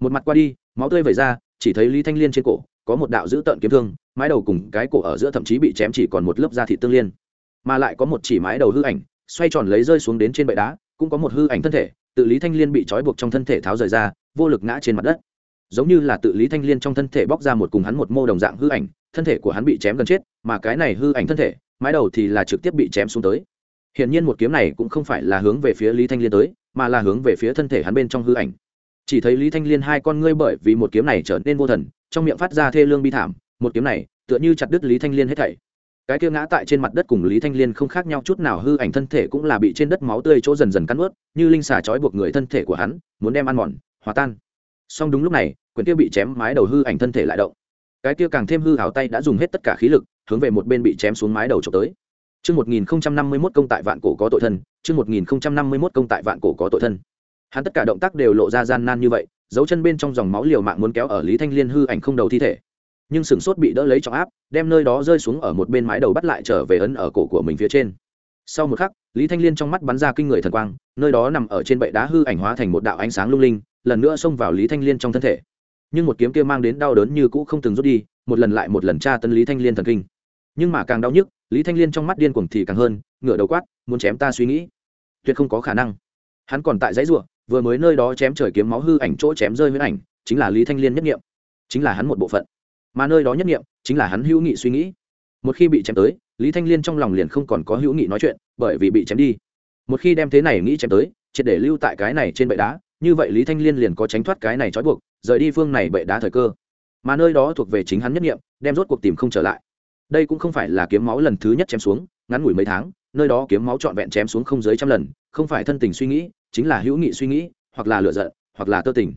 Một mặt qua đi, máu tươi vẩy ra, chỉ thấy lý thanh liên trên cổ có một đạo dữ tợn kiếm thương, mái đầu cùng cái cổ ở giữa thậm chí bị chém chỉ còn một lớp da thịt tương liên. Mà lại có một chỉ mái đầu hư ảnh, xoay tròn lấy rơi xuống đến trên bệ đá, cũng có một hư ảnh thân thể, tự lý thanh liên bị trói buộc trong thân thể tháo rời ra, vô lực ngã trên mặt đất. Giống như là tự lý thanh liên trong thân thể bóc ra một cùng hắn một mô đồng dạng hư ảnh thân thể của hắn bị chém gần chết, mà cái này hư ảnh thân thể, mái đầu thì là trực tiếp bị chém xuống tới. Hiển nhiên một kiếm này cũng không phải là hướng về phía lý thanh liên tới, mà là hướng về phía thân thể hắn bên trong hư ảnh. Chỉ thấy lý thanh liên hai con ngươi bởi vì một kiếm này trở nên vô thần, trong miệng phát ra thê lương bi thảm, một kiếm này, tựa như chặt đứt lý thanh liên hết thảy. Cái kia ngã tại trên mặt đất cùng lý thanh liên không khác nhau chút nào, hư ảnh thân thể cũng là bị trên đất máu tươi chỗ dần dần cắn ướt, như linh xà trói buộc người thân thể của hắn, muốn đem ăn mòn, hòa tan. Song đúng lúc này quyển kia bị chém mái đầu hư ảnh thân thể lại động cái kia càng thêm hư hảo tay đã dùng hết tất cả khí lực hướng về một bên bị chém xuống mái đầu trộm tới Chương 1051 công tại vạn cổ có tội thân, chương 1051 công tại vạn cổ có tội thân. Hắn tất cả động tác đều lộ ra gian nan như vậy, dấu chân bên trong dòng máu liều mạng muốn kéo ở Lý Thanh Liên hư ảnh không đầu thi thể. Nhưng sừng sốt bị đỡ lấy trọng áp, đem nơi đó rơi xuống ở một bên mái đầu bắt lại trở về ấn ở cổ của mình phía trên. Sau một khắc, Lý Thanh Liên trong mắt bắn ra kinh người thần quang, nơi đó nằm ở trên bệ đá hư ảnh hóa thành một đạo ánh sáng lung linh, lần nữa xông vào Lý Thanh Liên trong thân thể. Nhưng một kiếm kia mang đến đau đớn như cũ không từng rút đi, một lần lại một lần tra tấn Lý Thanh Liên thần kinh. Nhưng mà càng đau nhức, Lý Thanh Liên trong mắt điên cuồng thì càng hơn, ngửa đầu quát, muốn chém ta suy nghĩ, tuyệt không có khả năng. Hắn còn tại dãy rủa, vừa mới nơi đó chém trời kiếm máu hư ảnh chỗ chém rơi huyễn ảnh, chính là Lý Thanh Liên nhất nghiệm, chính là hắn một bộ phận. Mà nơi đó nhất nghiệm, chính là hắn hữu nghị suy nghĩ. Một khi bị chém tới, Lý Thanh Liên trong lòng liền không còn có hữu nghị nói chuyện, bởi vì bị chém đi. Một khi đem thế này nghĩ chém tới, triệt để lưu tại cái này trên bệ đá, như vậy Lý Thanh Liên liền có tránh thoát cái này trói buộc, rời đi phương này bệ đá thời cơ. Mà nơi đó thuộc về chính hắn nhất nghiệm, đem rốt cuộc tìm không trở lại. Đây cũng không phải là kiếm máu lần thứ nhất chém xuống ngắn ngủi mấy tháng nơi đó kiếm máu trọn vẹn chém xuống không dưới trăm lần không phải thân tình suy nghĩ chính là hữu nghị suy nghĩ hoặc là lựa giận hoặc là tơ tình.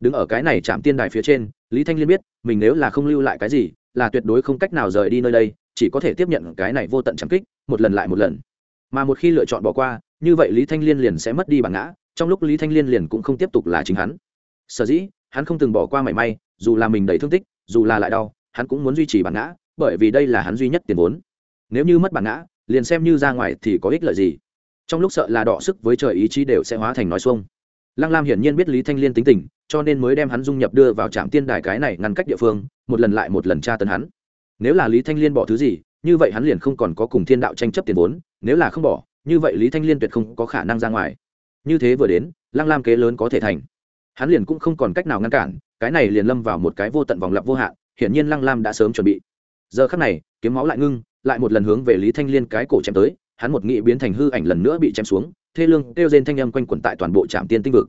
Đứng ở cái này chạm tiên đài phía trên lý thanh liên biết mình nếu là không lưu lại cái gì là tuyệt đối không cách nào rời đi nơi đây chỉ có thể tiếp nhận cái này vô tận trầm kích một lần lại một lần. Mà một khi lựa chọn bỏ qua như vậy lý thanh liên liền sẽ mất đi bản ngã trong lúc lý thanh liên liền cũng không tiếp tục là chính hắn. Sở dĩ, hắn không từng bỏ qua mảy may, dù là mình đầy thương tích, dù là lại đau, hắn cũng muốn duy trì bản ngã, bởi vì đây là hắn duy nhất tiền vốn. Nếu như mất bản ngã, liền xem như ra ngoài thì có ích lợi gì? Trong lúc sợ là đọ sức với trời ý chí đều sẽ hóa thành nói xuông. Lăng lam hiển nhiên biết lý thanh liên tính tình, cho nên mới đem hắn dung nhập đưa vào trạm tiên đài cái này ngăn cách địa phương, một lần lại một lần tra tấn hắn. Nếu là lý thanh liên bỏ thứ gì, như vậy hắn liền không còn có cùng thiên đạo tranh chấp tiền vốn, nếu là không bỏ, như vậy lý thanh liên tuyệt không có khả năng ra ngoài như thế vừa đến, lăng lam kế lớn có thể thành. Hắn liền cũng không còn cách nào ngăn cản, cái này liền lâm vào một cái vô tận vòng lặp vô hạn, hiển nhiên lăng lam đã sớm chuẩn bị. Giờ khắc này, kiếm máu lại ngưng, lại một lần hướng về lý thanh liên cái cổ chém tới, hắn một nghị biến thành hư ảnh lần nữa bị chém xuống, thê lương kêu rên thanh âm quanh quẩn tại toàn bộ trạm tiên tinh vực.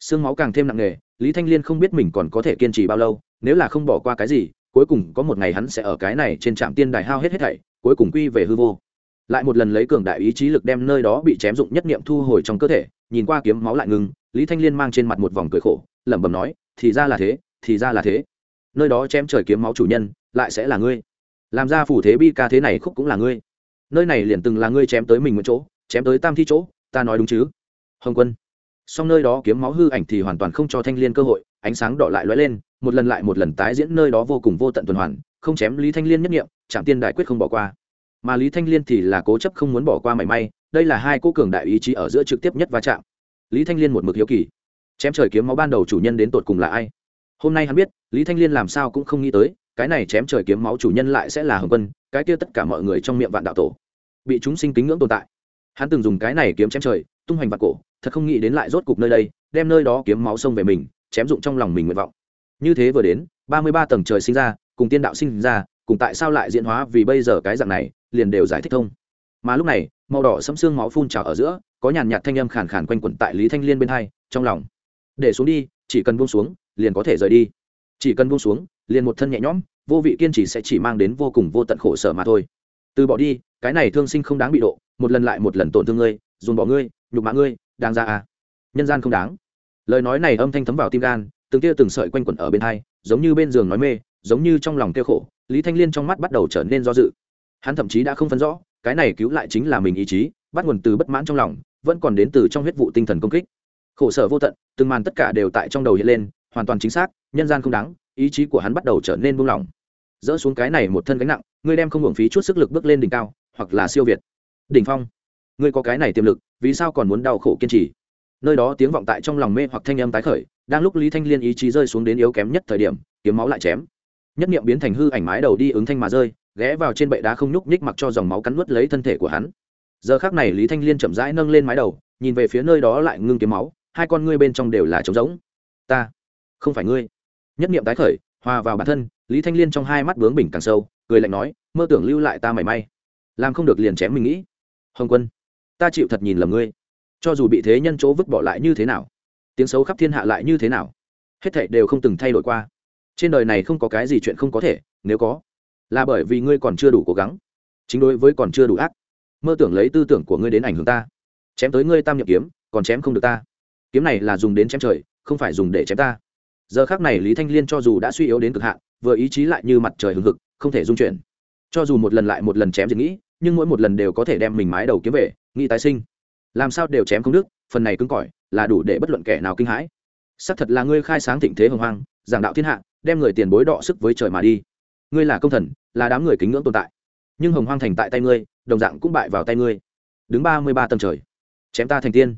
Xương máu càng thêm nặng nề, lý thanh liên không biết mình còn có thể kiên trì bao lâu, nếu là không bỏ qua cái gì, cuối cùng có một ngày hắn sẽ ở cái này trên trạm tiên đài hao hết hết thảy, cuối cùng quy về hư vô lại một lần lấy cường đại ý chí lực đem nơi đó bị chém dụng nhất niệm thu hồi trong cơ thể, nhìn qua kiếm máu lại ngừng, lý thanh liên mang trên mặt một vòng cười khổ, lẩm bẩm nói, thì ra là thế, thì ra là thế. Nơi đó chém trời kiếm máu chủ nhân, lại sẽ là ngươi. Làm ra phủ thế bi ca thế này khúc cũng là ngươi. Nơi này liền từng là ngươi chém tới mình một chỗ, chém tới tam thi chỗ, ta nói đúng chứ? Hồng quân. Song nơi đó kiếm máu hư ảnh thì hoàn toàn không cho thanh liên cơ hội, ánh sáng đỏ lại lóe lên, một lần lại một lần tái diễn nơi đó vô cùng vô tận tuần hoàn, không chém lý thanh liên nhất nghiệm trạm tiên đại quyết không bỏ qua mà lý thanh liên thì là cố chấp không muốn bỏ qua mảy may, đây là hai cô cường đại ý chí ở giữa trực tiếp nhất va chạm. Lý thanh liên một mực hiếu kỳ. Chém trời kiếm máu ban đầu chủ nhân đến tột cùng là ai? Hôm nay hắn biết, lý thanh liên làm sao cũng không nghĩ tới, cái này chém trời kiếm máu chủ nhân lại sẽ là hồng quân, cái kia tất cả mọi người trong miệng vạn đạo tổ bị chúng sinh kính ngưỡng tồn tại. Hắn từng dùng cái này kiếm chém trời, tung hoành vạn cổ, thật không nghĩ đến lại rốt cục nơi đây, đem nơi đó kiếm máu sông về mình, chém dụng trong lòng mình nguyện vọng. Như thế vừa đến, ba mươi ba tầng trời sinh ra, cùng tiên đạo sinh ra, cùng tại sao lại diễn hóa vì bây giờ cái dạng này liền đều giải thích thông. Mà lúc này, màu đỏ sẫm xương máu phun trào ở giữa, có nhàn nhạt thanh âm khàn khàn quanh quẩn tại lý thanh liên bên hai, trong lòng. Để xuống đi, chỉ cần buông xuống, liền có thể rời đi. Chỉ cần buông xuống, liền một thân nhẹ nhõm, vô vị kiên trì sẽ chỉ mang đến vô cùng vô tận khổ sở mà thôi. Từ bỏ đi, cái này thương sinh không đáng bị độ, một lần lại một lần tổn thương ngươi, dồn bỏ ngươi, nhục mạ ngươi đang ra à. Nhân gian không đáng. Lời nói này âm thanh thấm vào tim gan, từng tia từng sợi quanh quẩn ở bên hai, giống như bên giường nói mê, giống như trong lòng kêu khổ, lý thanh liên trong mắt bắt đầu trở nên do dự hắn thậm chí đã không phân rõ, cái này cứu lại chính là mình ý chí, bắt nguồn từ bất mãn trong lòng, vẫn còn đến từ trong huyết vụ tinh thần công kích. Khổ sở vô tận, từng màn tất cả đều tại trong đầu hiện lên, hoàn toàn chính xác, nhân gian không đáng, ý chí của hắn bắt đầu trở nên buông lỏng. Dỡ xuống cái này một thân gánh nặng, ngươi đem không hưởng phí chút sức lực bước lên đỉnh cao, hoặc là siêu việt. Đỉnh phong, ngươi có cái này tiềm lực, vì sao còn muốn đau khổ kiên trì? Nơi đó tiếng vọng tại trong lòng mê hoặc thanh âm tái khởi, đang lúc lý thanh liên ý chí rơi xuống đến yếu kém nhất thời điểm, kiếm máu lại chém. Nhất niệm biến thành hư ảnh mái đầu đi ứng thanh mà rơi ghé vào trên bệ đá không nhúc nhích mặc cho dòng máu cắn nuốt lấy thân thể của hắn. Giờ khác này lý thanh liên chậm rãi nâng lên mái đầu, nhìn về phía nơi đó lại ngưng kiếm máu, hai con ngươi bên trong đều là trống rỗng. Ta, không phải ngươi. Nhất niệm tái khởi, hòa vào bản thân, lý thanh liên trong hai mắt bướng bình càng sâu, cười lạnh nói, mơ tưởng lưu lại ta mảy may. Làm không được liền chém mình nghĩ. Hồng quân, ta chịu thật nhìn lầm ngươi. Cho dù bị thế nhân chỗ vứt bỏ lại như thế nào, tiếng xấu khắp thiên hạ lại như thế nào, hết thảy đều không từng thay đổi qua. Trên đời này không có cái gì chuyện không có thể, nếu có là bởi vì ngươi còn chưa đủ cố gắng. Chính đối với còn chưa đủ ác. Mơ tưởng lấy tư tưởng của ngươi đến ảnh hưởng ta. Chém tới ngươi tam nhậm kiếm, còn chém không được ta. Kiếm này là dùng đến chém trời, không phải dùng để chém ta. Giờ khác này lý thanh liên cho dù đã suy yếu đến cực hạn, vừa ý chí lại như mặt trời hừng hực, không thể dung chuyển. Cho dù một lần lại một lần chém diệt nghĩ, nhưng mỗi một lần đều có thể đem mình mái đầu kiếm về, nghĩ tái sinh. Làm sao đều chém không đức phần này cứng cỏi, là đủ để bất luận kẻ nào kinh hãi. Xác thật là ngươi khai sáng thịnh thế hồng hoang, giảng đạo thiên hạ, đem người tiền bối đọ sức với trời mà đi. Ngươi là công thần là đám người kính ngưỡng tồn tại. Nhưng hồng hoang thành tại tay ngươi, đồng dạng cũng bại vào tay ngươi. Đứng ba mươi ba tầng trời. Chém ta thành tiên.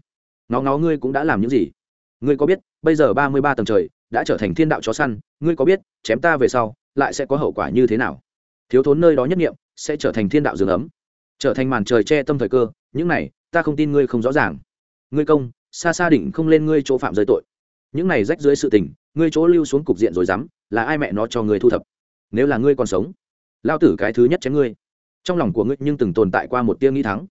Ngó ngó ngươi cũng đã làm những gì? Ngươi có biết, bây giờ ba mươi ba tầng trời đã trở thành thiên đạo chó săn, ngươi có biết, chém ta về sau, lại sẽ có hậu quả như thế nào? Thiếu thốn nơi đó nhất nghiệm sẽ trở thành thiên đạo rừng ấm. Trở thành màn trời che tâm thời cơ, những này, ta không tin ngươi không rõ ràng. Ngươi công, xa xa đỉnh không lên ngươi chỗ phạm giới tội. Những này rách dưới sự tình, ngươi chỗ lưu xuống cục diện rồi dám, là ai mẹ nó cho ngươi thu thập? Nếu là ngươi còn sống lao tử cái thứ nhất chém ngươi. Trong lòng của ngươi nhưng từng tồn tại qua một tia nghĩ thắng.